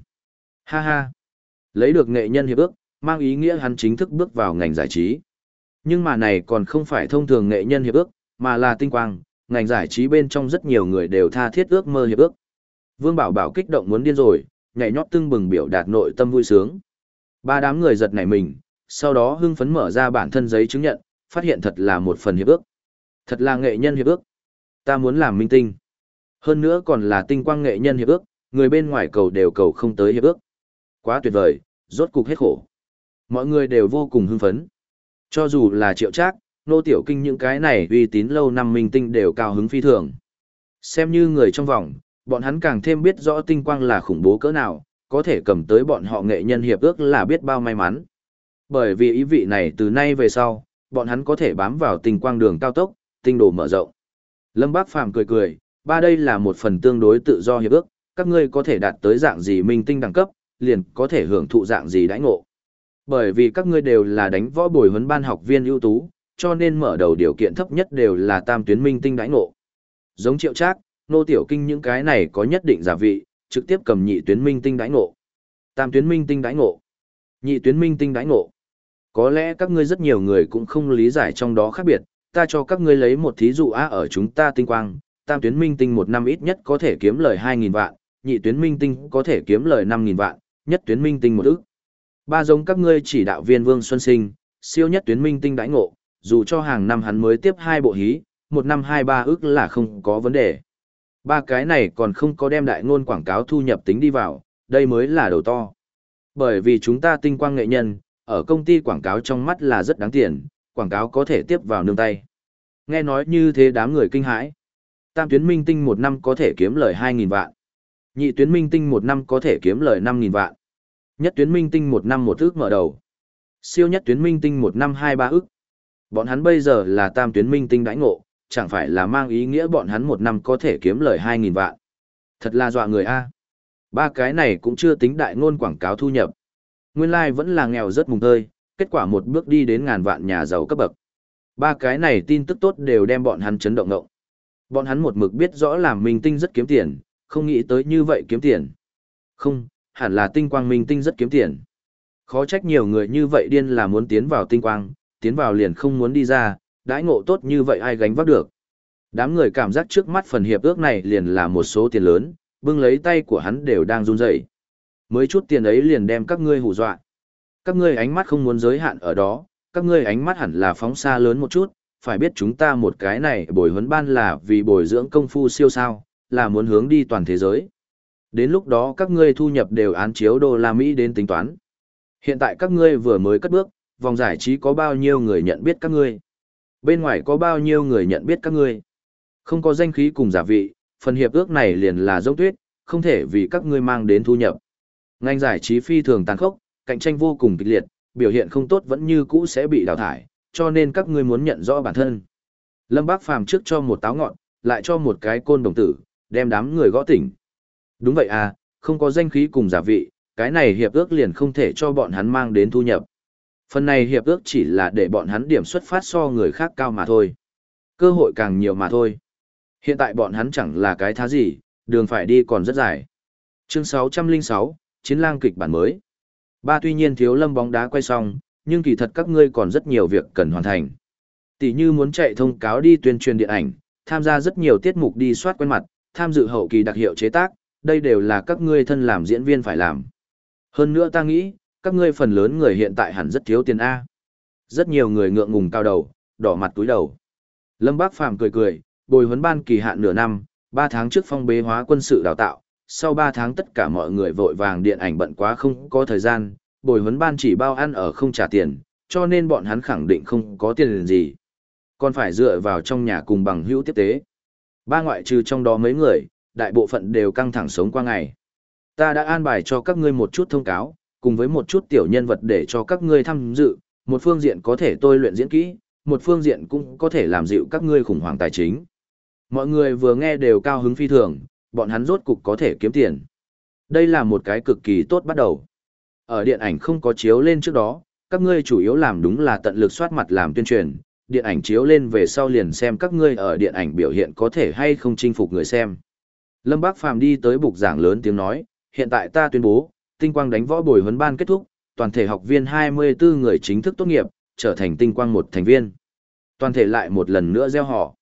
Ha ha. Lấy được nghệ nhân hiệp ước, mang ý nghĩa hắn chính thức bước vào ngành giải trí. Nhưng mà này còn không phải thông thường nghệ nhân hiệp ước, mà là tinh quang, ngành giải trí bên trong rất nhiều người đều tha thiết ước mơ hiệp ước. Vương Bảo Bảo kích động muốn điên rồi, nhảy nhót tưng bừng biểu đạt nội tâm vui sướng. Ba đám người giật nảy mình, sau đó hưng phấn mở ra bản thân giấy chứng nhận, phát hiện thật là một phần hiệp ước. Thật là nghệ nhân hiệp ước. Ta muốn làm minh tinh. Hơn nữa còn là tinh quang nghệ nhân hiệp ước, người bên ngoài cầu đều cầu không tới hiệp ước. Quá tuyệt vời, rốt cục hết khổ. Mọi người đều vô cùng hưng phấn. Cho dù là triệu trác, nô tiểu kinh những cái này uy tín lâu năm minh tinh đều cao hứng phi thường. Xem như người trong vòng, bọn hắn càng thêm biết rõ tinh quang là khủng bố cỡ nào, có thể cầm tới bọn họ nghệ nhân hiệp ước là biết bao may mắn. Bởi vì ý vị này từ nay về sau, bọn hắn có thể bám vào tinh quang đường cao tốc, tinh đồ mở rộng. Lâm Bác Phàm cười cười, ba đây là một phần tương đối tự do hiệp ước, các ngươi có thể đạt tới dạng gì minh tinh đẳng cấp, liền có thể hưởng thụ dạng gì đãi ngộ. Bởi vì các ngươi đều là đánh võ bồi huấn ban học viên ưu tú, cho nên mở đầu điều kiện thấp nhất đều là tam tuyến minh tinh đãi ngộ. Giống triệu trác, nô tiểu kinh những cái này có nhất định giả vị, trực tiếp cầm nhị tuyến minh tinh đãi ngộ. Tam tuyến minh tinh đãi ngộ. Nhị tuyến minh tinh đãi ngộ. Có lẽ các ngươi rất nhiều người cũng không lý giải trong đó khác biệt, ta cho các ngươi lấy một thí dụ á ở chúng ta tinh quang, tam tuyến minh tinh một năm ít nhất có thể kiếm lời 2.000 vạn, nhị tuyến minh tinh có thể kiếm lời 5.000 vạn, nhất tuyến minh tinh một ức. Ba giống các ngươi chỉ đạo viên Vương Xuân Sinh, siêu nhất tuyến minh tinh đãi ngộ, dù cho hàng năm hắn mới tiếp hai bộ hí, một năm hai ba ức là không có vấn đề. Ba cái này còn không có đem đại ngôn quảng cáo thu nhập tính đi vào, đây mới là đầu to. Bởi vì chúng ta tinh quang nghệ nhân, ở công ty quảng cáo trong mắt là rất đáng tiền, quảng cáo có thể tiếp vào nương tay. Nghe nói như thế đám người kinh hãi. Tam tuyến minh tinh một năm có thể kiếm lời 2.000 vạn. Nhị tuyến minh tinh một năm có thể kiếm lời 5.000 vạn. Nhất tuyến minh tinh một năm một ước mở đầu. Siêu nhất tuyến minh tinh một năm hai ba ước. Bọn hắn bây giờ là tam tuyến minh tinh đãi ngộ, chẳng phải là mang ý nghĩa bọn hắn một năm có thể kiếm lời 2.000 vạn. Thật là dọa người A. Ba cái này cũng chưa tính đại ngôn quảng cáo thu nhập. Nguyên lai like vẫn là nghèo rất mùng tơi, kết quả một bước đi đến ngàn vạn nhà giàu cấp bậc. Ba cái này tin tức tốt đều đem bọn hắn chấn động ngộng. Bọn hắn một mực biết rõ làm minh tinh rất kiếm tiền, không nghĩ tới như vậy kiếm tiền. Không, hẳn là tinh quang minh tinh rất kiếm tiền. Khó trách nhiều người như vậy điên là muốn tiến vào tinh quang, tiến vào liền không muốn đi ra, đãi ngộ tốt như vậy ai gánh vác được. Đám người cảm giác trước mắt phần hiệp ước này liền là một số tiền lớn, bưng lấy tay của hắn đều đang run rẩy. Mới chút tiền ấy liền đem các ngươi hù dọa. Các ngươi ánh mắt không muốn giới hạn ở đó, các ngươi ánh mắt hẳn là phóng xa lớn một chút, phải biết chúng ta một cái này bồi huấn ban là vì bồi dưỡng công phu siêu sao, là muốn hướng đi toàn thế giới. Đến lúc đó các ngươi thu nhập đều án chiếu đô la Mỹ đến tính toán. Hiện tại các ngươi vừa mới cất bước, vòng giải trí có bao nhiêu người nhận biết các ngươi? Bên ngoài có bao nhiêu người nhận biết các ngươi? Không có danh khí cùng giả vị, phần hiệp ước này liền là giống tuyết, không thể vì các ngươi mang đến thu nhập. Ngành giải trí phi thường tàn khốc, cạnh tranh vô cùng kịch liệt, biểu hiện không tốt vẫn như cũ sẽ bị đào thải, cho nên các ngươi muốn nhận rõ bản thân. Lâm Bác Phàm trước cho một táo ngọn, lại cho một cái côn đồng tử, đem đám người gõ tỉnh. Đúng vậy à, không có danh khí cùng giả vị, cái này hiệp ước liền không thể cho bọn hắn mang đến thu nhập. Phần này hiệp ước chỉ là để bọn hắn điểm xuất phát so người khác cao mà thôi. Cơ hội càng nhiều mà thôi. Hiện tại bọn hắn chẳng là cái thá gì, đường phải đi còn rất dài. Chương 606, Chiến lang kịch bản mới. Ba tuy nhiên thiếu lâm bóng đá quay xong, nhưng kỳ thật các ngươi còn rất nhiều việc cần hoàn thành. Tỷ như muốn chạy thông cáo đi tuyên truyền điện ảnh, tham gia rất nhiều tiết mục đi soát quen mặt, tham dự hậu kỳ đặc hiệu chế tác, đây đều là các ngươi thân làm diễn viên phải làm. Hơn nữa ta nghĩ, các ngươi phần lớn người hiện tại hẳn rất thiếu tiền A. Rất nhiều người ngượng ngùng cao đầu, đỏ mặt túi đầu. Lâm Bác Phàm cười cười, bồi huấn ban kỳ hạn nửa năm, ba tháng trước phong bế hóa quân sự đào tạo, sau ba tháng tất cả mọi người vội vàng điện ảnh bận quá không có thời gian, bồi huấn ban chỉ bao ăn ở không trả tiền, cho nên bọn hắn khẳng định không có tiền gì. Còn phải dựa vào trong nhà cùng bằng hữu tiếp tế. Ba ngoại trừ trong đó mấy người, đại bộ phận đều căng thẳng sống qua ngày. Ta đã an bài cho các ngươi một chút thông cáo, cùng với một chút tiểu nhân vật để cho các ngươi tham dự, một phương diện có thể tôi luyện diễn kỹ, một phương diện cũng có thể làm dịu các ngươi khủng hoảng tài chính. Mọi người vừa nghe đều cao hứng phi thường, bọn hắn rốt cục có thể kiếm tiền. Đây là một cái cực kỳ tốt bắt đầu. Ở điện ảnh không có chiếu lên trước đó, các ngươi chủ yếu làm đúng là tận lực soát mặt làm tuyên truyền, điện ảnh chiếu lên về sau liền xem các ngươi ở điện ảnh biểu hiện có thể hay không chinh phục người xem. Lâm Bác Phàm đi tới bục giảng lớn tiếng nói, hiện tại ta tuyên bố, tinh quang đánh võ bồi huấn ban kết thúc, toàn thể học viên 24 người chính thức tốt nghiệp, trở thành tinh quang một thành viên. Toàn thể lại một lần nữa gieo họ.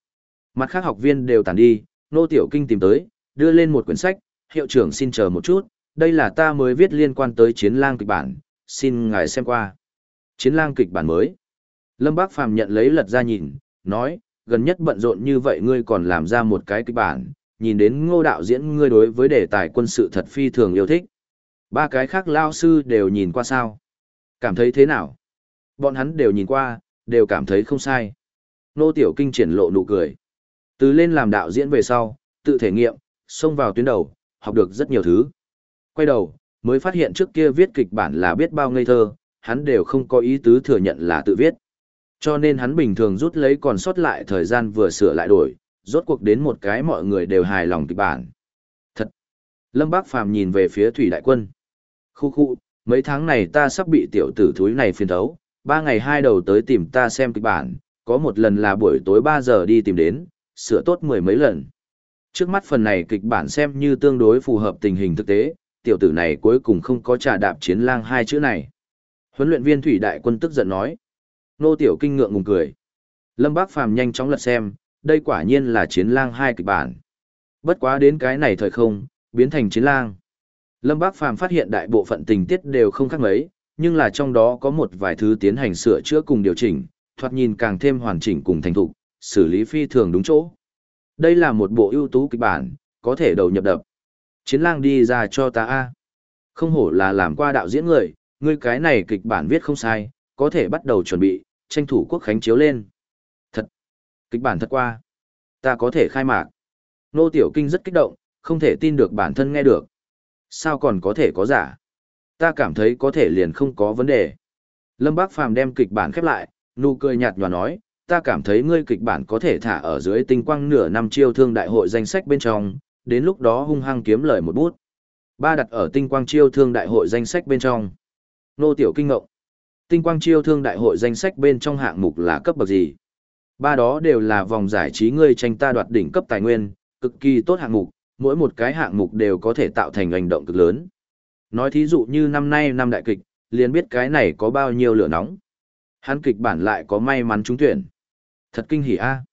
Mặt khác học viên đều tàn đi, nô tiểu kinh tìm tới, đưa lên một quyển sách, hiệu trưởng xin chờ một chút, đây là ta mới viết liên quan tới chiến lang kịch bản, xin ngài xem qua. Chiến lang kịch bản mới. Lâm Bác Phàm nhận lấy lật ra nhìn, nói, gần nhất bận rộn như vậy ngươi còn làm ra một cái kịch bản, nhìn đến ngô đạo diễn ngươi đối với đề tài quân sự thật phi thường yêu thích. Ba cái khác lao sư đều nhìn qua sao? Cảm thấy thế nào? Bọn hắn đều nhìn qua, đều cảm thấy không sai. Nô Tiểu Kinh triển lộ nụ cười. Từ lên làm đạo diễn về sau, tự thể nghiệm, xông vào tuyến đầu, học được rất nhiều thứ. Quay đầu, mới phát hiện trước kia viết kịch bản là biết bao ngây thơ, hắn đều không có ý tứ thừa nhận là tự viết. Cho nên hắn bình thường rút lấy còn sót lại thời gian vừa sửa lại đổi, rốt cuộc đến một cái mọi người đều hài lòng kịch bản. Thật! Lâm Bác Phàm nhìn về phía Thủy Đại Quân. Khu khu, mấy tháng này ta sắp bị tiểu tử thúi này phiền thấu, ba ngày hai đầu tới tìm ta xem kịch bản, có một lần là buổi tối 3 giờ đi tìm đến, sửa tốt mười mấy lần. Trước mắt phần này kịch bản xem như tương đối phù hợp tình hình thực tế, tiểu tử này cuối cùng không có trà đạp chiến lang hai chữ này. Huấn luyện viên Thủy Đại Quân tức giận nói. Nô Tiểu Kinh ngượng ngùng cười. Lâm Bác Phàm nhanh chóng lật xem, đây quả nhiên là chiến lang hai kịch bản. Bất quá đến cái này thời không, biến thành chiến lang. Lâm Bác Phàm phát hiện đại bộ phận tình tiết đều không khác mấy, nhưng là trong đó có một vài thứ tiến hành sửa chữa cùng điều chỉnh, thoạt nhìn càng thêm hoàn chỉnh cùng thành thục, xử lý phi thường đúng chỗ. Đây là một bộ ưu tú kịch bản, có thể đầu nhập đập. Chiến lang đi ra cho ta a. Không hổ là làm qua đạo diễn người, ngươi cái này kịch bản viết không sai, có thể bắt đầu chuẩn bị, tranh thủ quốc khánh chiếu lên. Thật, kịch bản thật qua. Ta có thể khai mạc. Nô Tiểu Kinh rất kích động, không thể tin được bản thân nghe được. Sao còn có thể có giả? Ta cảm thấy có thể liền không có vấn đề. Lâm Bác Phàm đem kịch bản khép lại, nụ cười nhạt nhòa nói, ta cảm thấy ngươi kịch bản có thể thả ở dưới tinh quang nửa năm chiêu thương đại hội danh sách bên trong, đến lúc đó hung hăng kiếm lời một bút. Ba đặt ở tinh quang chiêu thương đại hội danh sách bên trong. Nô tiểu kinh ngộng. Tinh quang chiêu thương đại hội danh sách bên trong hạng mục là cấp bậc gì? Ba đó đều là vòng giải trí ngươi tranh ta đoạt đỉnh cấp tài nguyên, cực kỳ tốt hạng mục, mỗi một cái hạng mục đều có thể tạo thành hành động cực lớn. Nói thí dụ như năm nay năm đại kịch, liền biết cái này có bao nhiêu lửa nóng. Hắn kịch bản lại có may mắn trúng tuyển. Thật kinh hỉ a,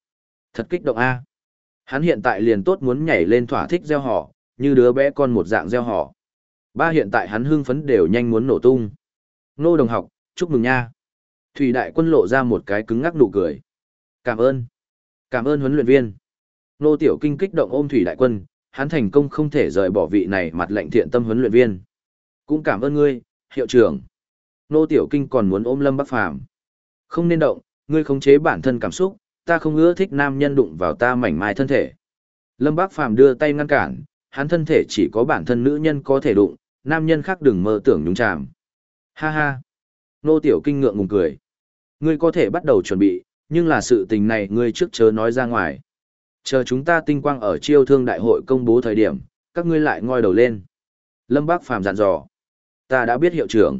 Thật kích động a. Hắn hiện tại liền tốt muốn nhảy lên thỏa thích gieo họ, như đứa bé con một dạng gieo họ. Ba hiện tại hắn hưng phấn đều nhanh muốn nổ tung. Nô đồng học, chúc mừng nha. Thủy đại quân lộ ra một cái cứng ngắc nụ cười. Cảm ơn. Cảm ơn huấn luyện viên. Nô tiểu kinh kích động ôm thủy đại quân, hắn thành công không thể rời bỏ vị này mặt lệnh thiện tâm huấn luyện viên. Cũng cảm ơn ngươi, hiệu trưởng. Nô tiểu kinh còn muốn ôm lâm bắc phàm. Không nên động, ngươi khống chế bản thân cảm xúc, ta không ưa thích nam nhân đụng vào ta mảnh mai thân thể. Lâm Bác Phàm đưa tay ngăn cản, hắn thân thể chỉ có bản thân nữ nhân có thể đụng, nam nhân khác đừng mơ tưởng nhúng chàm. Ha ha. Nô Tiểu Kinh ngượng ngùng cười. Ngươi có thể bắt đầu chuẩn bị, nhưng là sự tình này ngươi trước chớ nói ra ngoài. Chờ chúng ta tinh quang ở chiêu thương đại hội công bố thời điểm, các ngươi lại ngoi đầu lên. Lâm Bác Phàm dặn dò. Ta đã biết hiệu trưởng.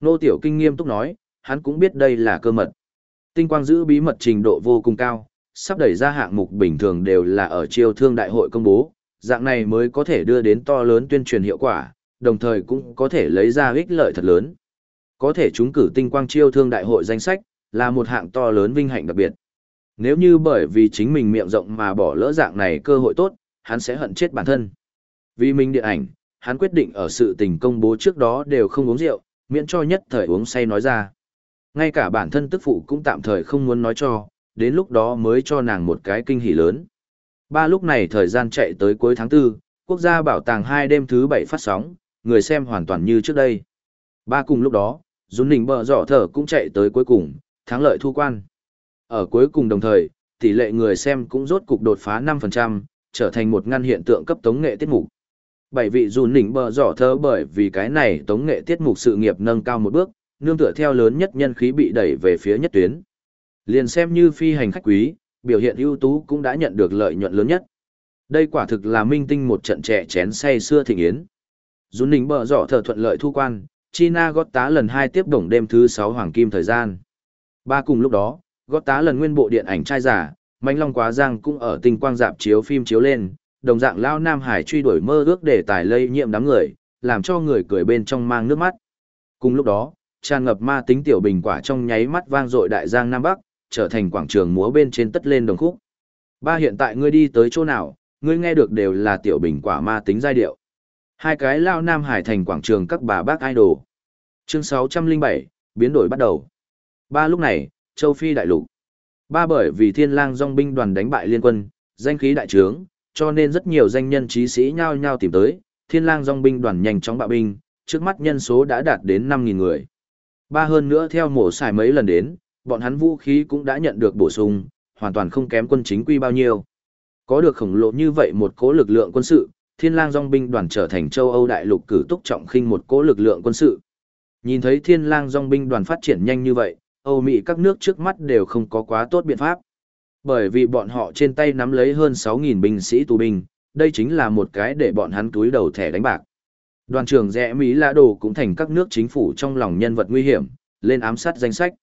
Nô Tiểu Kinh nghiêm túc nói, hắn cũng biết đây là cơ mật. Tinh quang giữ bí mật trình độ vô cùng cao, sắp đẩy ra hạng mục bình thường đều là ở chiêu thương đại hội công bố, dạng này mới có thể đưa đến to lớn tuyên truyền hiệu quả, đồng thời cũng có thể lấy ra ích lợi thật lớn. Có thể chúng cử tinh quang chiêu thương đại hội danh sách, là một hạng to lớn vinh hạnh đặc biệt. Nếu như bởi vì chính mình miệng rộng mà bỏ lỡ dạng này cơ hội tốt, hắn sẽ hận chết bản thân. Vì mình điện ảnh, hắn quyết định ở sự tình công bố trước đó đều không uống rượu, miễn cho nhất thời uống say nói ra. Ngay cả bản thân tức phụ cũng tạm thời không muốn nói cho, đến lúc đó mới cho nàng một cái kinh hỉ lớn. Ba lúc này thời gian chạy tới cuối tháng 4, quốc gia bảo tàng hai đêm thứ 7 phát sóng, người xem hoàn toàn như trước đây. Ba cùng lúc đó, Dùn nỉnh bờ dọ thở cũng chạy tới cuối cùng, thắng lợi thu quan. Ở cuối cùng đồng thời, tỷ lệ người xem cũng rốt cục đột phá 5%, trở thành một ngăn hiện tượng cấp tống nghệ tiết mục. Bảy vị dùn nỉnh bờ dọ thở bởi vì cái này tống nghệ tiết mục sự nghiệp nâng cao một bước, nương tựa theo lớn nhất nhân khí bị đẩy về phía nhất tuyến. Liền xem như phi hành khách quý, biểu hiện ưu tú cũng đã nhận được lợi nhuận lớn nhất. Đây quả thực là minh tinh một trận trẻ chén say xưa thịnh yến. dù nỉnh bờ dọ thở thuận lợi thu quan, China gót tá lần hai tiếp đồng đêm thứ sáu hoàng kim thời gian. Ba cùng lúc đó, gót tá lần nguyên bộ điện ảnh trai giả, Mạnh Long Quá Giang cũng ở tinh quang dạp chiếu phim chiếu lên, đồng dạng lao Nam Hải truy đuổi mơ ước để tài lây nhiễm đám người, làm cho người cười bên trong mang nước mắt. Cùng lúc đó, tràn ngập ma tính tiểu bình quả trong nháy mắt vang dội đại giang Nam Bắc, trở thành quảng trường múa bên trên tất lên đồng khúc. Ba hiện tại ngươi đi tới chỗ nào, ngươi nghe được đều là tiểu bình quả ma tính giai điệu. Hai cái lao Nam Hải thành quảng trường các bà bác idol. Chương 607, biến đổi bắt đầu. Ba lúc này, châu Phi đại lục. Ba bởi vì thiên lang dòng binh đoàn đánh bại liên quân, danh khí đại trướng, cho nên rất nhiều danh nhân trí sĩ nhao nhao tìm tới, thiên lang dòng binh đoàn nhanh chóng bạo binh, trước mắt nhân số đã đạt đến 5.000 người. Ba hơn nữa theo mổ xài mấy lần đến, bọn hắn vũ khí cũng đã nhận được bổ sung, hoàn toàn không kém quân chính quy bao nhiêu. Có được khổng lồ như vậy một cố lực lượng quân sự, thiên lang dòng binh đoàn trở thành châu Âu đại lục cử túc trọng khinh một cố lực lượng quân sự. Nhìn thấy thiên lang dòng binh đoàn phát triển nhanh như vậy, Âu Mỹ các nước trước mắt đều không có quá tốt biện pháp. Bởi vì bọn họ trên tay nắm lấy hơn 6.000 binh sĩ tù binh, đây chính là một cái để bọn hắn túi đầu thẻ đánh bạc. Đoàn trưởng rẽ Mỹ Lã Đồ cũng thành các nước chính phủ trong lòng nhân vật nguy hiểm, lên ám sát danh sách.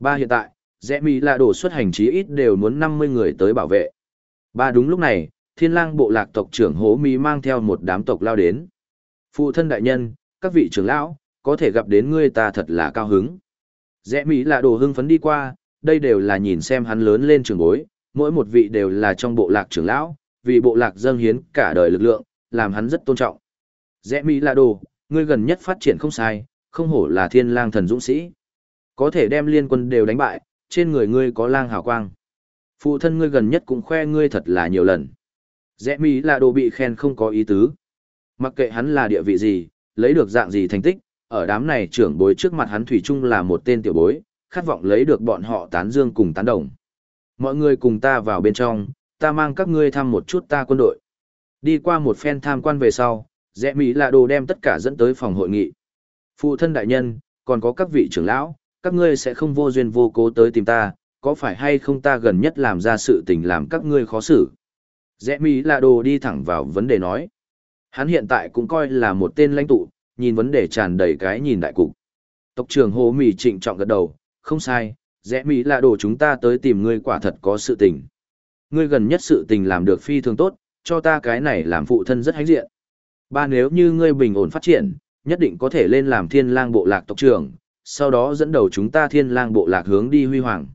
Ba hiện tại, rẽ Mỹ Lã Đồ xuất hành chí ít đều muốn 50 người tới bảo vệ. Ba đúng lúc này, thiên lang bộ lạc tộc trưởng hố Mỹ mang theo một đám tộc lao đến. Phụ thân đại nhân, các vị trưởng lão, có thể gặp đến ngươi ta thật là cao hứng. Rẽ Mỹ là đồ hưng phấn đi qua, đây đều là nhìn xem hắn lớn lên trường bối, mỗi một vị đều là trong bộ lạc trưởng lão, vì bộ lạc dâng hiến cả đời lực lượng, làm hắn rất tôn trọng. Rẽ Mỹ là đồ, ngươi gần nhất phát triển không sai, không hổ là thiên lang thần dũng sĩ. Có thể đem liên quân đều đánh bại, trên người ngươi có lang hào quang. Phụ thân ngươi gần nhất cũng khoe ngươi thật là nhiều lần. Rẽ Mỹ là đồ bị khen không có ý tứ. Mặc kệ hắn là địa vị gì, lấy được dạng gì thành tích, ở đám này trưởng bối trước mặt hắn thủy chung là một tên tiểu bối, khát vọng lấy được bọn họ tán dương cùng tán đồng. Mọi người cùng ta vào bên trong, ta mang các ngươi thăm một chút ta quân đội. Đi qua một phen tham quan về sau, rẽ Mỹ là đồ đem tất cả dẫn tới phòng hội nghị. Phụ thân đại nhân, còn có các vị trưởng lão, các ngươi sẽ không vô duyên vô cố tới tìm ta, có phải hay không ta gần nhất làm ra sự tình làm các ngươi khó xử. Rẽ Mỹ là đồ đi thẳng vào vấn đề nói. Hắn hiện tại cũng coi là một tên lãnh tụ, nhìn vấn đề tràn đầy cái nhìn đại cục. Tộc trưởng Hồ Mỹ trịnh trọng gật đầu, không sai, rẽ Mỹ là đồ chúng ta tới tìm ngươi quả thật có sự tình. Ngươi gần nhất sự tình làm được phi thường tốt, cho ta cái này làm phụ thân rất hãnh diện. Ba nếu như ngươi bình ổn phát triển, nhất định có thể lên làm thiên lang bộ lạc tộc trưởng, sau đó dẫn đầu chúng ta thiên lang bộ lạc hướng đi huy hoàng.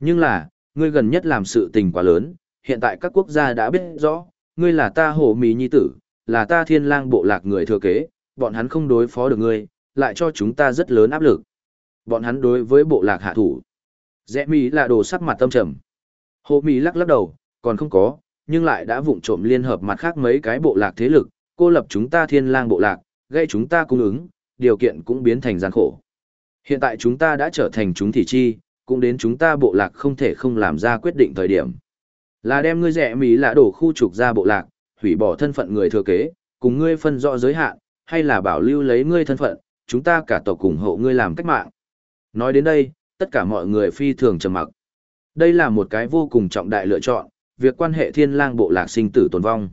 Nhưng là, ngươi gần nhất làm sự tình quá lớn, hiện tại các quốc gia đã biết rõ, ngươi là ta hổ mì nhi tử, là ta thiên lang bộ lạc người thừa kế, bọn hắn không đối phó được ngươi, lại cho chúng ta rất lớn áp lực. Bọn hắn đối với bộ lạc hạ thủ. Rẽ mì là đồ sắc mặt tâm trầm. Hổ mì lắc lắc đầu, còn không có, nhưng lại đã vụng trộm liên hợp mặt khác mấy cái bộ lạc thế lực, cô lập chúng ta thiên lang bộ lạc, gây chúng ta cung ứng, điều kiện cũng biến thành gian khổ. Hiện tại chúng ta đã trở thành chúng thị chi, cũng đến chúng ta bộ lạc không thể không làm ra quyết định thời điểm. Là đem ngươi rẻ Mỹ là đổ khu trục ra bộ lạc, hủy bỏ thân phận người thừa kế, cùng ngươi phân rõ giới hạn, hay là bảo lưu lấy ngươi thân phận, chúng ta cả tộc cùng hộ ngươi làm cách mạng. Nói đến đây, tất cả mọi người phi thường trầm mặc. Đây là một cái vô cùng trọng đại lựa chọn, việc quan hệ thiên lang bộ lạc sinh tử tồn vong.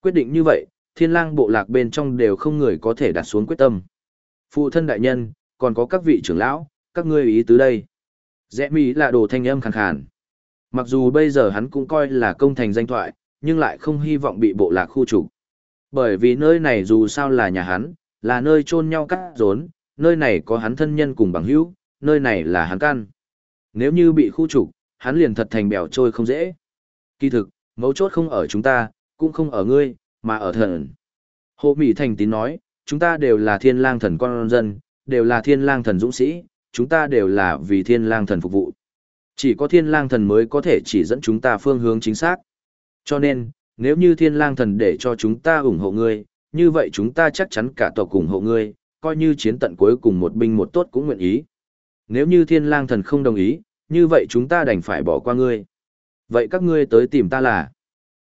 Quyết định như vậy, thiên lang bộ lạc bên trong đều không người có thể đặt xuống quyết tâm. Phụ thân đại nhân, còn có các vị trưởng lão, các ngươi ý tứ đây. Rẽ mỹ là đồ thanh âm khàn khàn. Mặc dù bây giờ hắn cũng coi là công thành danh thoại, nhưng lại không hy vọng bị bộ lạc khu trục. Bởi vì nơi này dù sao là nhà hắn, là nơi chôn nhau cắt rốn, nơi này có hắn thân nhân cùng bằng hữu, nơi này là hắn căn. Nếu như bị khu trục, hắn liền thật thành bèo trôi không dễ. Kỳ thực, mấu chốt không ở chúng ta, cũng không ở ngươi, mà ở thần. Hộ Mỹ thành tín nói, chúng ta đều là thiên lang thần con dân, đều là thiên lang thần dũng sĩ, chúng ta đều là vì thiên lang thần phục vụ. Chỉ có thiên lang thần mới có thể chỉ dẫn chúng ta phương hướng chính xác. Cho nên, nếu như thiên lang thần để cho chúng ta ủng hộ ngươi, như vậy chúng ta chắc chắn cả tộc ủng hộ ngươi, coi như chiến tận cuối cùng một binh một tốt cũng nguyện ý. Nếu như thiên lang thần không đồng ý, như vậy chúng ta đành phải bỏ qua ngươi. Vậy các ngươi tới tìm ta là?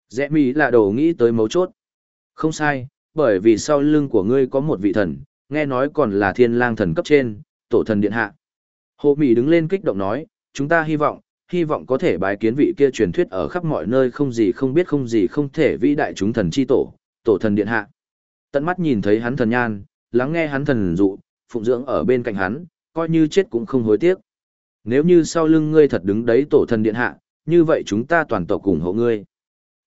Rẽ mỹ là đồ nghĩ tới mấu chốt. Không sai, bởi vì sau lưng của ngươi có một vị thần, nghe nói còn là thiên lang thần cấp trên, tổ thần điện hạ. Hồ Mỹ đứng lên kích động nói, chúng ta hy vọng, hy vọng có thể bái kiến vị kia truyền thuyết ở khắp mọi nơi không gì không biết không gì không thể vĩ đại chúng thần chi tổ, tổ thần điện hạ. Tận mắt nhìn thấy hắn thần nhan, lắng nghe hắn thần dụ, phụng dưỡng ở bên cạnh hắn, coi như chết cũng không hối tiếc. Nếu như sau lưng ngươi thật đứng đấy tổ thần điện hạ, như vậy chúng ta toàn tộc ủng hộ ngươi.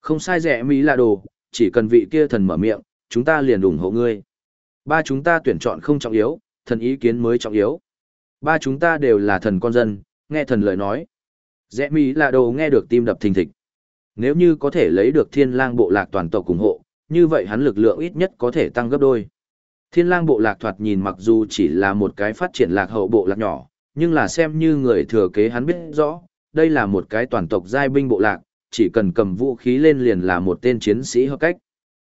Không sai rẻ Mỹ là đồ, chỉ cần vị kia thần mở miệng, chúng ta liền ủng hộ ngươi. Ba chúng ta tuyển chọn không trọng yếu, thần ý kiến mới trọng yếu. Ba chúng ta đều là thần con dân, nghe thần lời nói. Rẽ Mỹ là đồ nghe được tim đập thình thịch. Nếu như có thể lấy được thiên lang bộ lạc toàn tộc ủng hộ, như vậy hắn lực lượng ít nhất có thể tăng gấp đôi. Thiên lang bộ lạc thoạt nhìn mặc dù chỉ là một cái phát triển lạc hậu bộ lạc nhỏ, nhưng là xem như người thừa kế hắn biết rõ, đây là một cái toàn tộc giai binh bộ lạc, chỉ cần cầm vũ khí lên liền là một tên chiến sĩ hợp cách.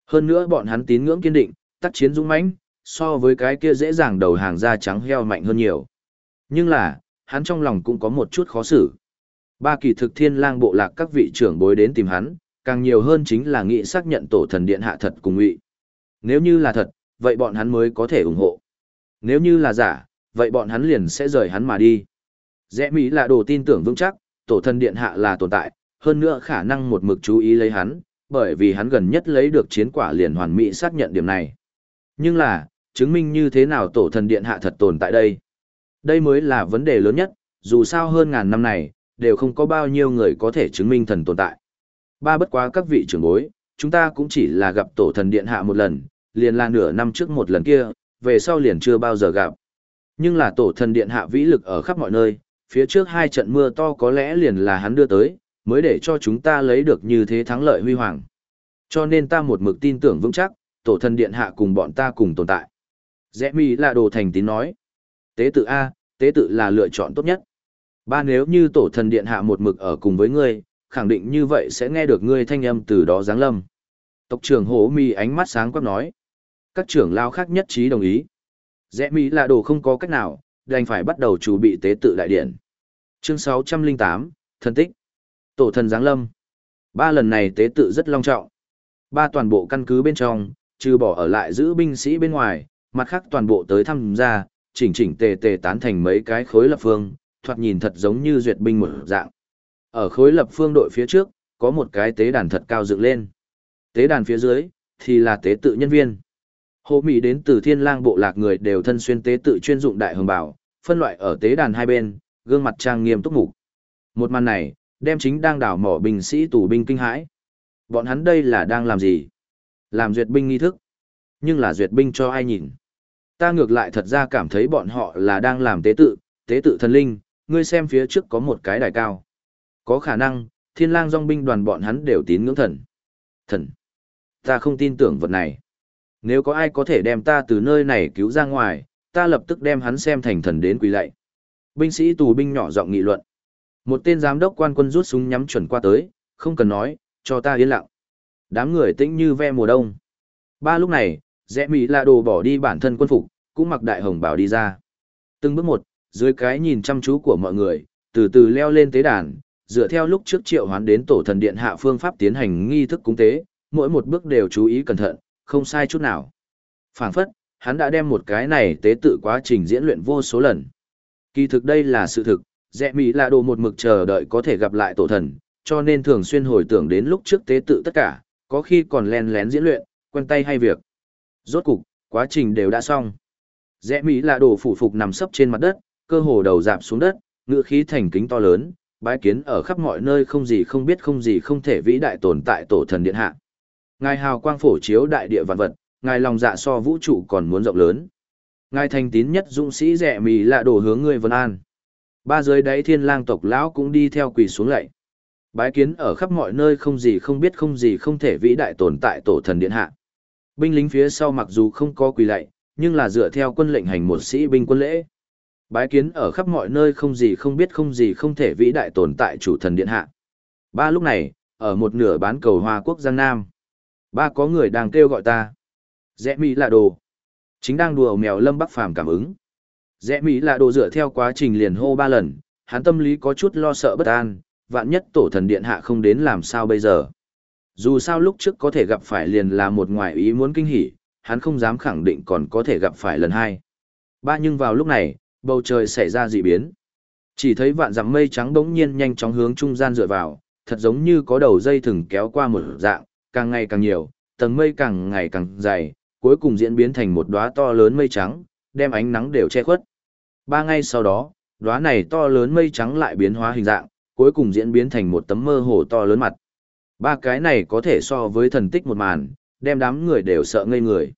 Hơn nữa bọn hắn tín ngưỡng kiên định, tác chiến dũng mãnh, so với cái kia dễ dàng đầu hàng da trắng heo mạnh hơn nhiều. Nhưng là, hắn trong lòng cũng có một chút khó xử. Ba kỳ thực thiên lang bộ lạc các vị trưởng bối đến tìm hắn, càng nhiều hơn chính là nghị xác nhận tổ thần điện hạ thật cùng ngụy. Nếu như là thật, vậy bọn hắn mới có thể ủng hộ. Nếu như là giả, vậy bọn hắn liền sẽ rời hắn mà đi. Rẽ Mỹ là đồ tin tưởng vững chắc, tổ thần điện hạ là tồn tại, hơn nữa khả năng một mực chú ý lấy hắn, bởi vì hắn gần nhất lấy được chiến quả liền hoàn mỹ xác nhận điểm này. Nhưng là, chứng minh như thế nào tổ thần điện hạ thật tồn tại đây? Đây mới là vấn đề lớn nhất, dù sao hơn ngàn năm này, đều không có bao nhiêu người có thể chứng minh thần tồn tại. Ba bất quá các vị trưởng bối, chúng ta cũng chỉ là gặp tổ thần điện hạ một lần, liền là nửa năm trước một lần kia, về sau liền chưa bao giờ gặp. Nhưng là tổ thần điện hạ vĩ lực ở khắp mọi nơi, phía trước hai trận mưa to có lẽ liền là hắn đưa tới, mới để cho chúng ta lấy được như thế thắng lợi huy hoàng. Cho nên ta một mực tin tưởng vững chắc, tổ thần điện hạ cùng bọn ta cùng tồn tại. Rẽ mi là đồ thành tín nói. Tế tự A, tế tự là lựa chọn tốt nhất. Ba nếu như tổ thần điện hạ một mực ở cùng với ngươi, khẳng định như vậy sẽ nghe được ngươi thanh âm từ đó giáng lâm. Tộc trưởng hổ mi ánh mắt sáng quắc nói. Các trưởng lao khác nhất trí đồng ý. Rẽ mi là đồ không có cách nào, đành phải bắt đầu chuẩn bị tế tự đại điện. Chương 608, thần tích. Tổ thần giáng lâm. Ba lần này tế tự rất long trọng. Ba toàn bộ căn cứ bên trong, trừ bỏ ở lại giữ binh sĩ bên ngoài, mặt khác toàn bộ tới thăm gia, chỉnh chỉnh tề tề tán thành mấy cái khối lập phương, thoạt nhìn thật giống như duyệt binh một dạng. Ở khối lập phương đội phía trước, có một cái tế đàn thật cao dựng lên. Tế đàn phía dưới, thì là tế tự nhân viên. Hồ Mỹ đến từ thiên lang bộ lạc người đều thân xuyên tế tự chuyên dụng đại hồng bảo, phân loại ở tế đàn hai bên, gương mặt trang nghiêm túc mục. Một màn này, đem chính đang đảo mỏ binh sĩ tù binh kinh hãi. Bọn hắn đây là đang làm gì? Làm duyệt binh nghi thức. Nhưng là duyệt binh cho ai nhìn? Ta ngược lại thật ra cảm thấy bọn họ là đang làm tế tự, tế tự thần linh, ngươi xem phía trước có một cái đài cao. Có khả năng, thiên lang dòng binh đoàn bọn hắn đều tín ngưỡng thần. Thần. Ta không tin tưởng vật này. Nếu có ai có thể đem ta từ nơi này cứu ra ngoài, ta lập tức đem hắn xem thành thần đến quỳ lạy. Binh sĩ tù binh nhỏ giọng nghị luận. Một tên giám đốc quan quân rút súng nhắm chuẩn qua tới, không cần nói, cho ta yên lặng. Đám người tĩnh như ve mùa đông. Ba lúc này, rẽ mỹ là đồ bỏ đi bản thân quân phục, cũng mặc đại hồng bảo đi ra. Từng bước một, dưới cái nhìn chăm chú của mọi người, từ từ leo lên tế đàn, dựa theo lúc trước triệu hoán đến tổ thần điện hạ phương pháp tiến hành nghi thức cúng tế, mỗi một bước đều chú ý cẩn thận, không sai chút nào. Phảng phất, hắn đã đem một cái này tế tự quá trình diễn luyện vô số lần. Kỳ thực đây là sự thực, rẽ mỹ là đồ một mực chờ đợi có thể gặp lại tổ thần, cho nên thường xuyên hồi tưởng đến lúc trước tế tự tất cả, có khi còn len lén diễn luyện, quen tay hay việc. Rốt cục, quá trình đều đã xong. Rẽ Mỹ là đồ phủ phục nằm sấp trên mặt đất, cơ hồ đầu dạp xuống đất, ngựa khí thành kính to lớn, bái kiến ở khắp mọi nơi không gì không biết không gì không thể vĩ đại tồn tại tổ thần điện hạ. Ngài hào quang phổ chiếu đại địa vạn vật, ngài lòng dạ so vũ trụ còn muốn rộng lớn. Ngài thành tín nhất dũng sĩ rẻ mì lạ đổ hướng người vân an. Ba giới đáy thiên lang tộc lão cũng đi theo quỳ xuống lạy. Bái kiến ở khắp mọi nơi không gì không biết không gì không thể vĩ đại tồn tại tổ thần điện hạ. Binh lính phía sau mặc dù không có quỳ lạy, nhưng là dựa theo quân lệnh hành một sĩ binh quân lễ. Bái kiến ở khắp mọi nơi không gì không biết không gì không thể vĩ đại tồn tại chủ thần điện hạ. Ba lúc này, Ở một nửa bán cầu Hoa Quốc Giang Nam. Ba có người đang kêu gọi ta. Rẽ Mỹ là đồ. Chính đang đùa mèo Lâm Bắc Phàm cảm ứng. Rẽ Mỹ là đồ dựa theo quá trình liền hô ba lần, hắn tâm lý có chút lo sợ bất an, vạn nhất tổ thần điện hạ không đến làm sao bây giờ. Dù sao lúc trước có thể gặp phải liền là một ngoại ý muốn kinh hỉ, hắn không dám khẳng định còn có thể gặp phải lần hai. Ba nhưng vào lúc này, bầu trời xảy ra dị biến. Chỉ thấy vạn dặm mây trắng bỗng nhiên nhanh chóng hướng trung gian dựa vào, thật giống như có đầu dây thừng kéo qua một dạng, càng ngày càng nhiều, tầng mây càng ngày càng dày, cuối cùng diễn biến thành một đóa to lớn mây trắng, đem ánh nắng đều che khuất. Ba ngày sau đó, đóa này to lớn mây trắng lại biến hóa hình dạng, cuối cùng diễn biến thành một tấm mơ hồ to lớn mặt. Ba cái này có thể so với thần tích một màn, đem đám người đều sợ ngây người.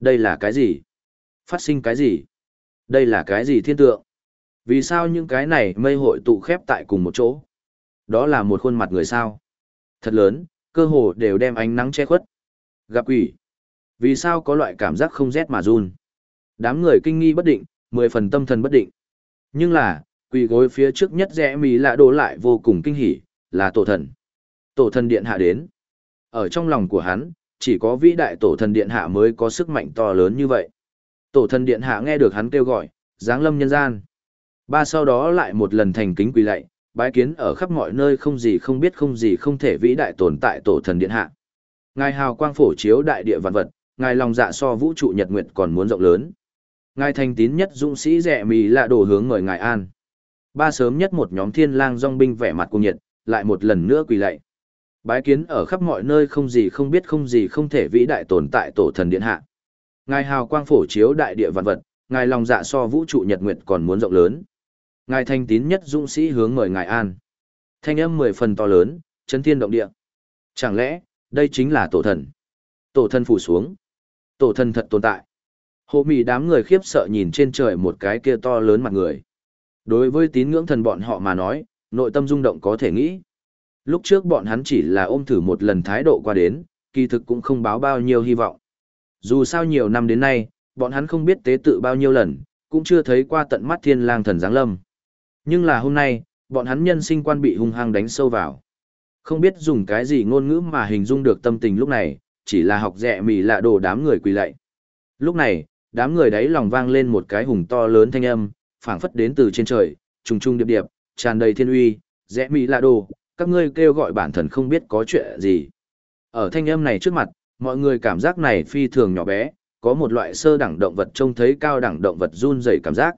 Đây là cái gì? Phát sinh cái gì? Đây là cái gì thiên tượng? Vì sao những cái này mây hội tụ khép tại cùng một chỗ? Đó là một khuôn mặt người sao? Thật lớn, cơ hồ đều đem ánh nắng che khuất. Gặp quỷ. Vì sao có loại cảm giác không rét mà run? Đám người kinh nghi bất định, mười phần tâm thần bất định. Nhưng là, quỳ gối phía trước nhất rẽ mì lạ đổ lại vô cùng kinh hỉ, là tổ thần. Tổ thần điện hạ đến. Ở trong lòng của hắn, chỉ có vĩ đại tổ thần điện hạ mới có sức mạnh to lớn như vậy. Tổ thần điện hạ nghe được hắn kêu gọi, giáng lâm nhân gian. Ba sau đó lại một lần thành kính quỳ lạy, bái kiến ở khắp mọi nơi không gì không biết không gì không thể vĩ đại tồn tại tổ thần điện hạ. Ngài hào quang phổ chiếu đại địa vạn vật, ngài lòng dạ so vũ trụ nhật nguyệt còn muốn rộng lớn. Ngài thành tín nhất dũng sĩ rẻ mì là đồ hướng mời ngài an. Ba sớm nhất một nhóm thiên lang dòng binh vẻ mặt cuồng nhiệt, lại một lần nữa quỳ lạy. Bái kiến ở khắp mọi nơi không gì không biết không gì không thể vĩ đại tồn tại tổ thần điện hạ. Ngài hào quang phổ chiếu đại địa vạn vật, ngài lòng dạ so vũ trụ nhật nguyệt còn muốn rộng lớn. Ngài thanh tín nhất dũng sĩ hướng mời ngài an. Thanh âm mười phần to lớn, chấn thiên động địa. Chẳng lẽ, đây chính là tổ thần? Tổ thần phủ xuống. Tổ thần thật tồn tại. Hộ mì đám người khiếp sợ nhìn trên trời một cái kia to lớn mặt người. Đối với tín ngưỡng thần bọn họ mà nói, nội tâm rung động có thể nghĩ. Lúc trước bọn hắn chỉ là ôm thử một lần thái độ qua đến, kỳ thực cũng không báo bao nhiêu hy vọng. Dù sao nhiều năm đến nay, bọn hắn không biết tế tự bao nhiêu lần, cũng chưa thấy qua tận mắt thiên lang thần giáng lâm. Nhưng là hôm nay, bọn hắn nhân sinh quan bị hung hăng đánh sâu vào. Không biết dùng cái gì ngôn ngữ mà hình dung được tâm tình lúc này, chỉ là học dẹ mì lạ đồ đám người quỳ lạy. Lúc này, đám người đấy lòng vang lên một cái hùng to lớn thanh âm, phảng phất đến từ trên trời, trùng trùng điệp điệp, tràn đầy thiên uy, dẹ mì lạ đồ, các ngươi kêu gọi bản thần không biết có chuyện gì. Ở thanh âm này trước mặt, mọi người cảm giác này phi thường nhỏ bé, có một loại sơ đẳng động vật trông thấy cao đẳng động vật run rẩy cảm giác.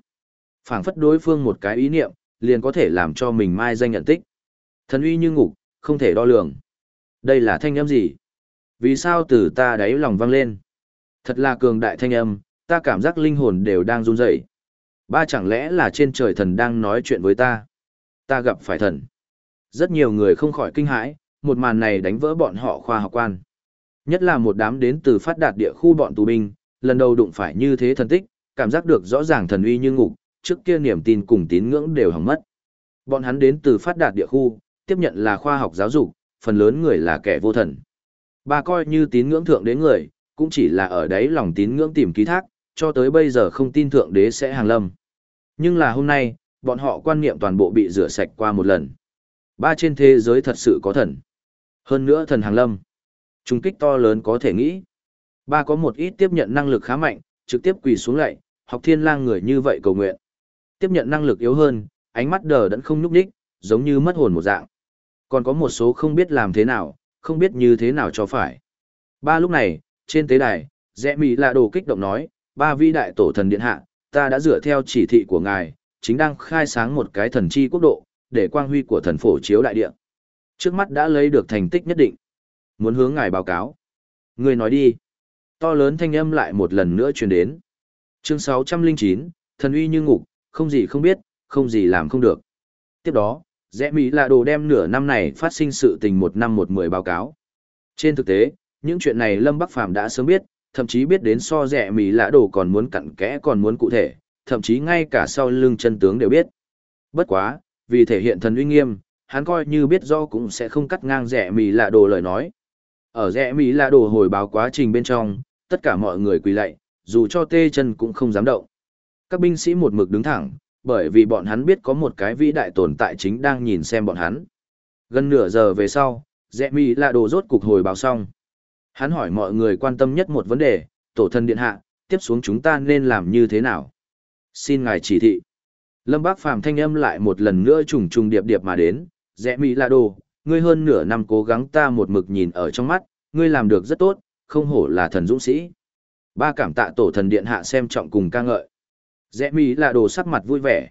phảng phất đối phương một cái ý niệm, liền có thể làm cho mình mai danh nhận tích. Thần uy như ngục, không thể đo lường. Đây là thanh âm gì? Vì sao từ ta đáy lòng vang lên? Thật là cường đại thanh âm, ta cảm giác linh hồn đều đang run rẩy. Ba chẳng lẽ là trên trời thần đang nói chuyện với ta? Ta gặp phải thần. Rất nhiều người không khỏi kinh hãi, một màn này đánh vỡ bọn họ khoa học quan. Nhất là một đám đến từ phát đạt địa khu bọn tù binh, lần đầu đụng phải như thế thần tích, cảm giác được rõ ràng thần uy như ngục, trước kia niềm tin cùng tín ngưỡng đều hỏng mất. Bọn hắn đến từ phát đạt địa khu, tiếp nhận là khoa học giáo dục, phần lớn người là kẻ vô thần. Bà coi như tín ngưỡng thượng đế người, cũng chỉ là ở đấy lòng tín ngưỡng tìm ký thác, cho tới bây giờ không tin thượng đế sẽ hàng lâm. Nhưng là hôm nay, bọn họ quan niệm toàn bộ bị rửa sạch qua một lần. Ba trên thế giới thật sự có thần. Hơn nữa thần hàng lâm. Trung kích to lớn có thể nghĩ. Ba có một ít tiếp nhận năng lực khá mạnh, trực tiếp quỳ xuống lạy, học thiên lang người như vậy cầu nguyện. Tiếp nhận năng lực yếu hơn, ánh mắt đờ đẫn không nhúc nhích, giống như mất hồn một dạng. Còn có một số không biết làm thế nào, không biết như thế nào cho phải. Ba lúc này, trên tế đài, rẽ mỹ là đồ kích động nói, ba vi đại tổ thần điện hạ, ta đã dựa theo chỉ thị của ngài, chính đang khai sáng một cái thần chi quốc độ, để quang huy của thần phổ chiếu đại địa. Trước mắt đã lấy được thành tích nhất định. Muốn hướng ngài báo cáo. Người nói đi. To lớn thanh âm lại một lần nữa truyền đến. Chương 609, thần uy như ngục, không gì không biết, không gì làm không được. Tiếp đó, rẽ Mỹ là đồ đem nửa năm này phát sinh sự tình một năm một mười báo cáo. Trên thực tế, những chuyện này Lâm Bắc Phàm đã sớm biết, thậm chí biết đến so rẻ Mỹ lạ đồ còn muốn cặn kẽ còn muốn cụ thể, thậm chí ngay cả sau lưng chân tướng đều biết. Bất quá, vì thể hiện thần uy nghiêm, hắn coi như biết do cũng sẽ không cắt ngang rẻ mì lạ đồ lời nói. Ở rẻ mì lạ đồ hồi báo quá trình bên trong, tất cả mọi người quỳ lạy, dù cho tê chân cũng không dám động. Các binh sĩ một mực đứng thẳng, bởi vì bọn hắn biết có một cái vĩ đại tồn tại chính đang nhìn xem bọn hắn. Gần nửa giờ về sau, rẻ mì là đồ rốt cục hồi báo xong. Hắn hỏi mọi người quan tâm nhất một vấn đề, tổ thần điện hạ, tiếp xuống chúng ta nên làm như thế nào? Xin ngài chỉ thị. Lâm Bác Phàm thanh âm lại một lần nữa trùng trùng điệp điệp mà đến, rẽ mỹ là đồ, ngươi hơn nửa năm cố gắng ta một mực nhìn ở trong mắt, ngươi làm được rất tốt, không hổ là thần dũng sĩ. Ba cảm tạ tổ thần điện hạ xem trọng cùng ca ngợi. Rẽ mỹ là đồ sắc mặt vui vẻ,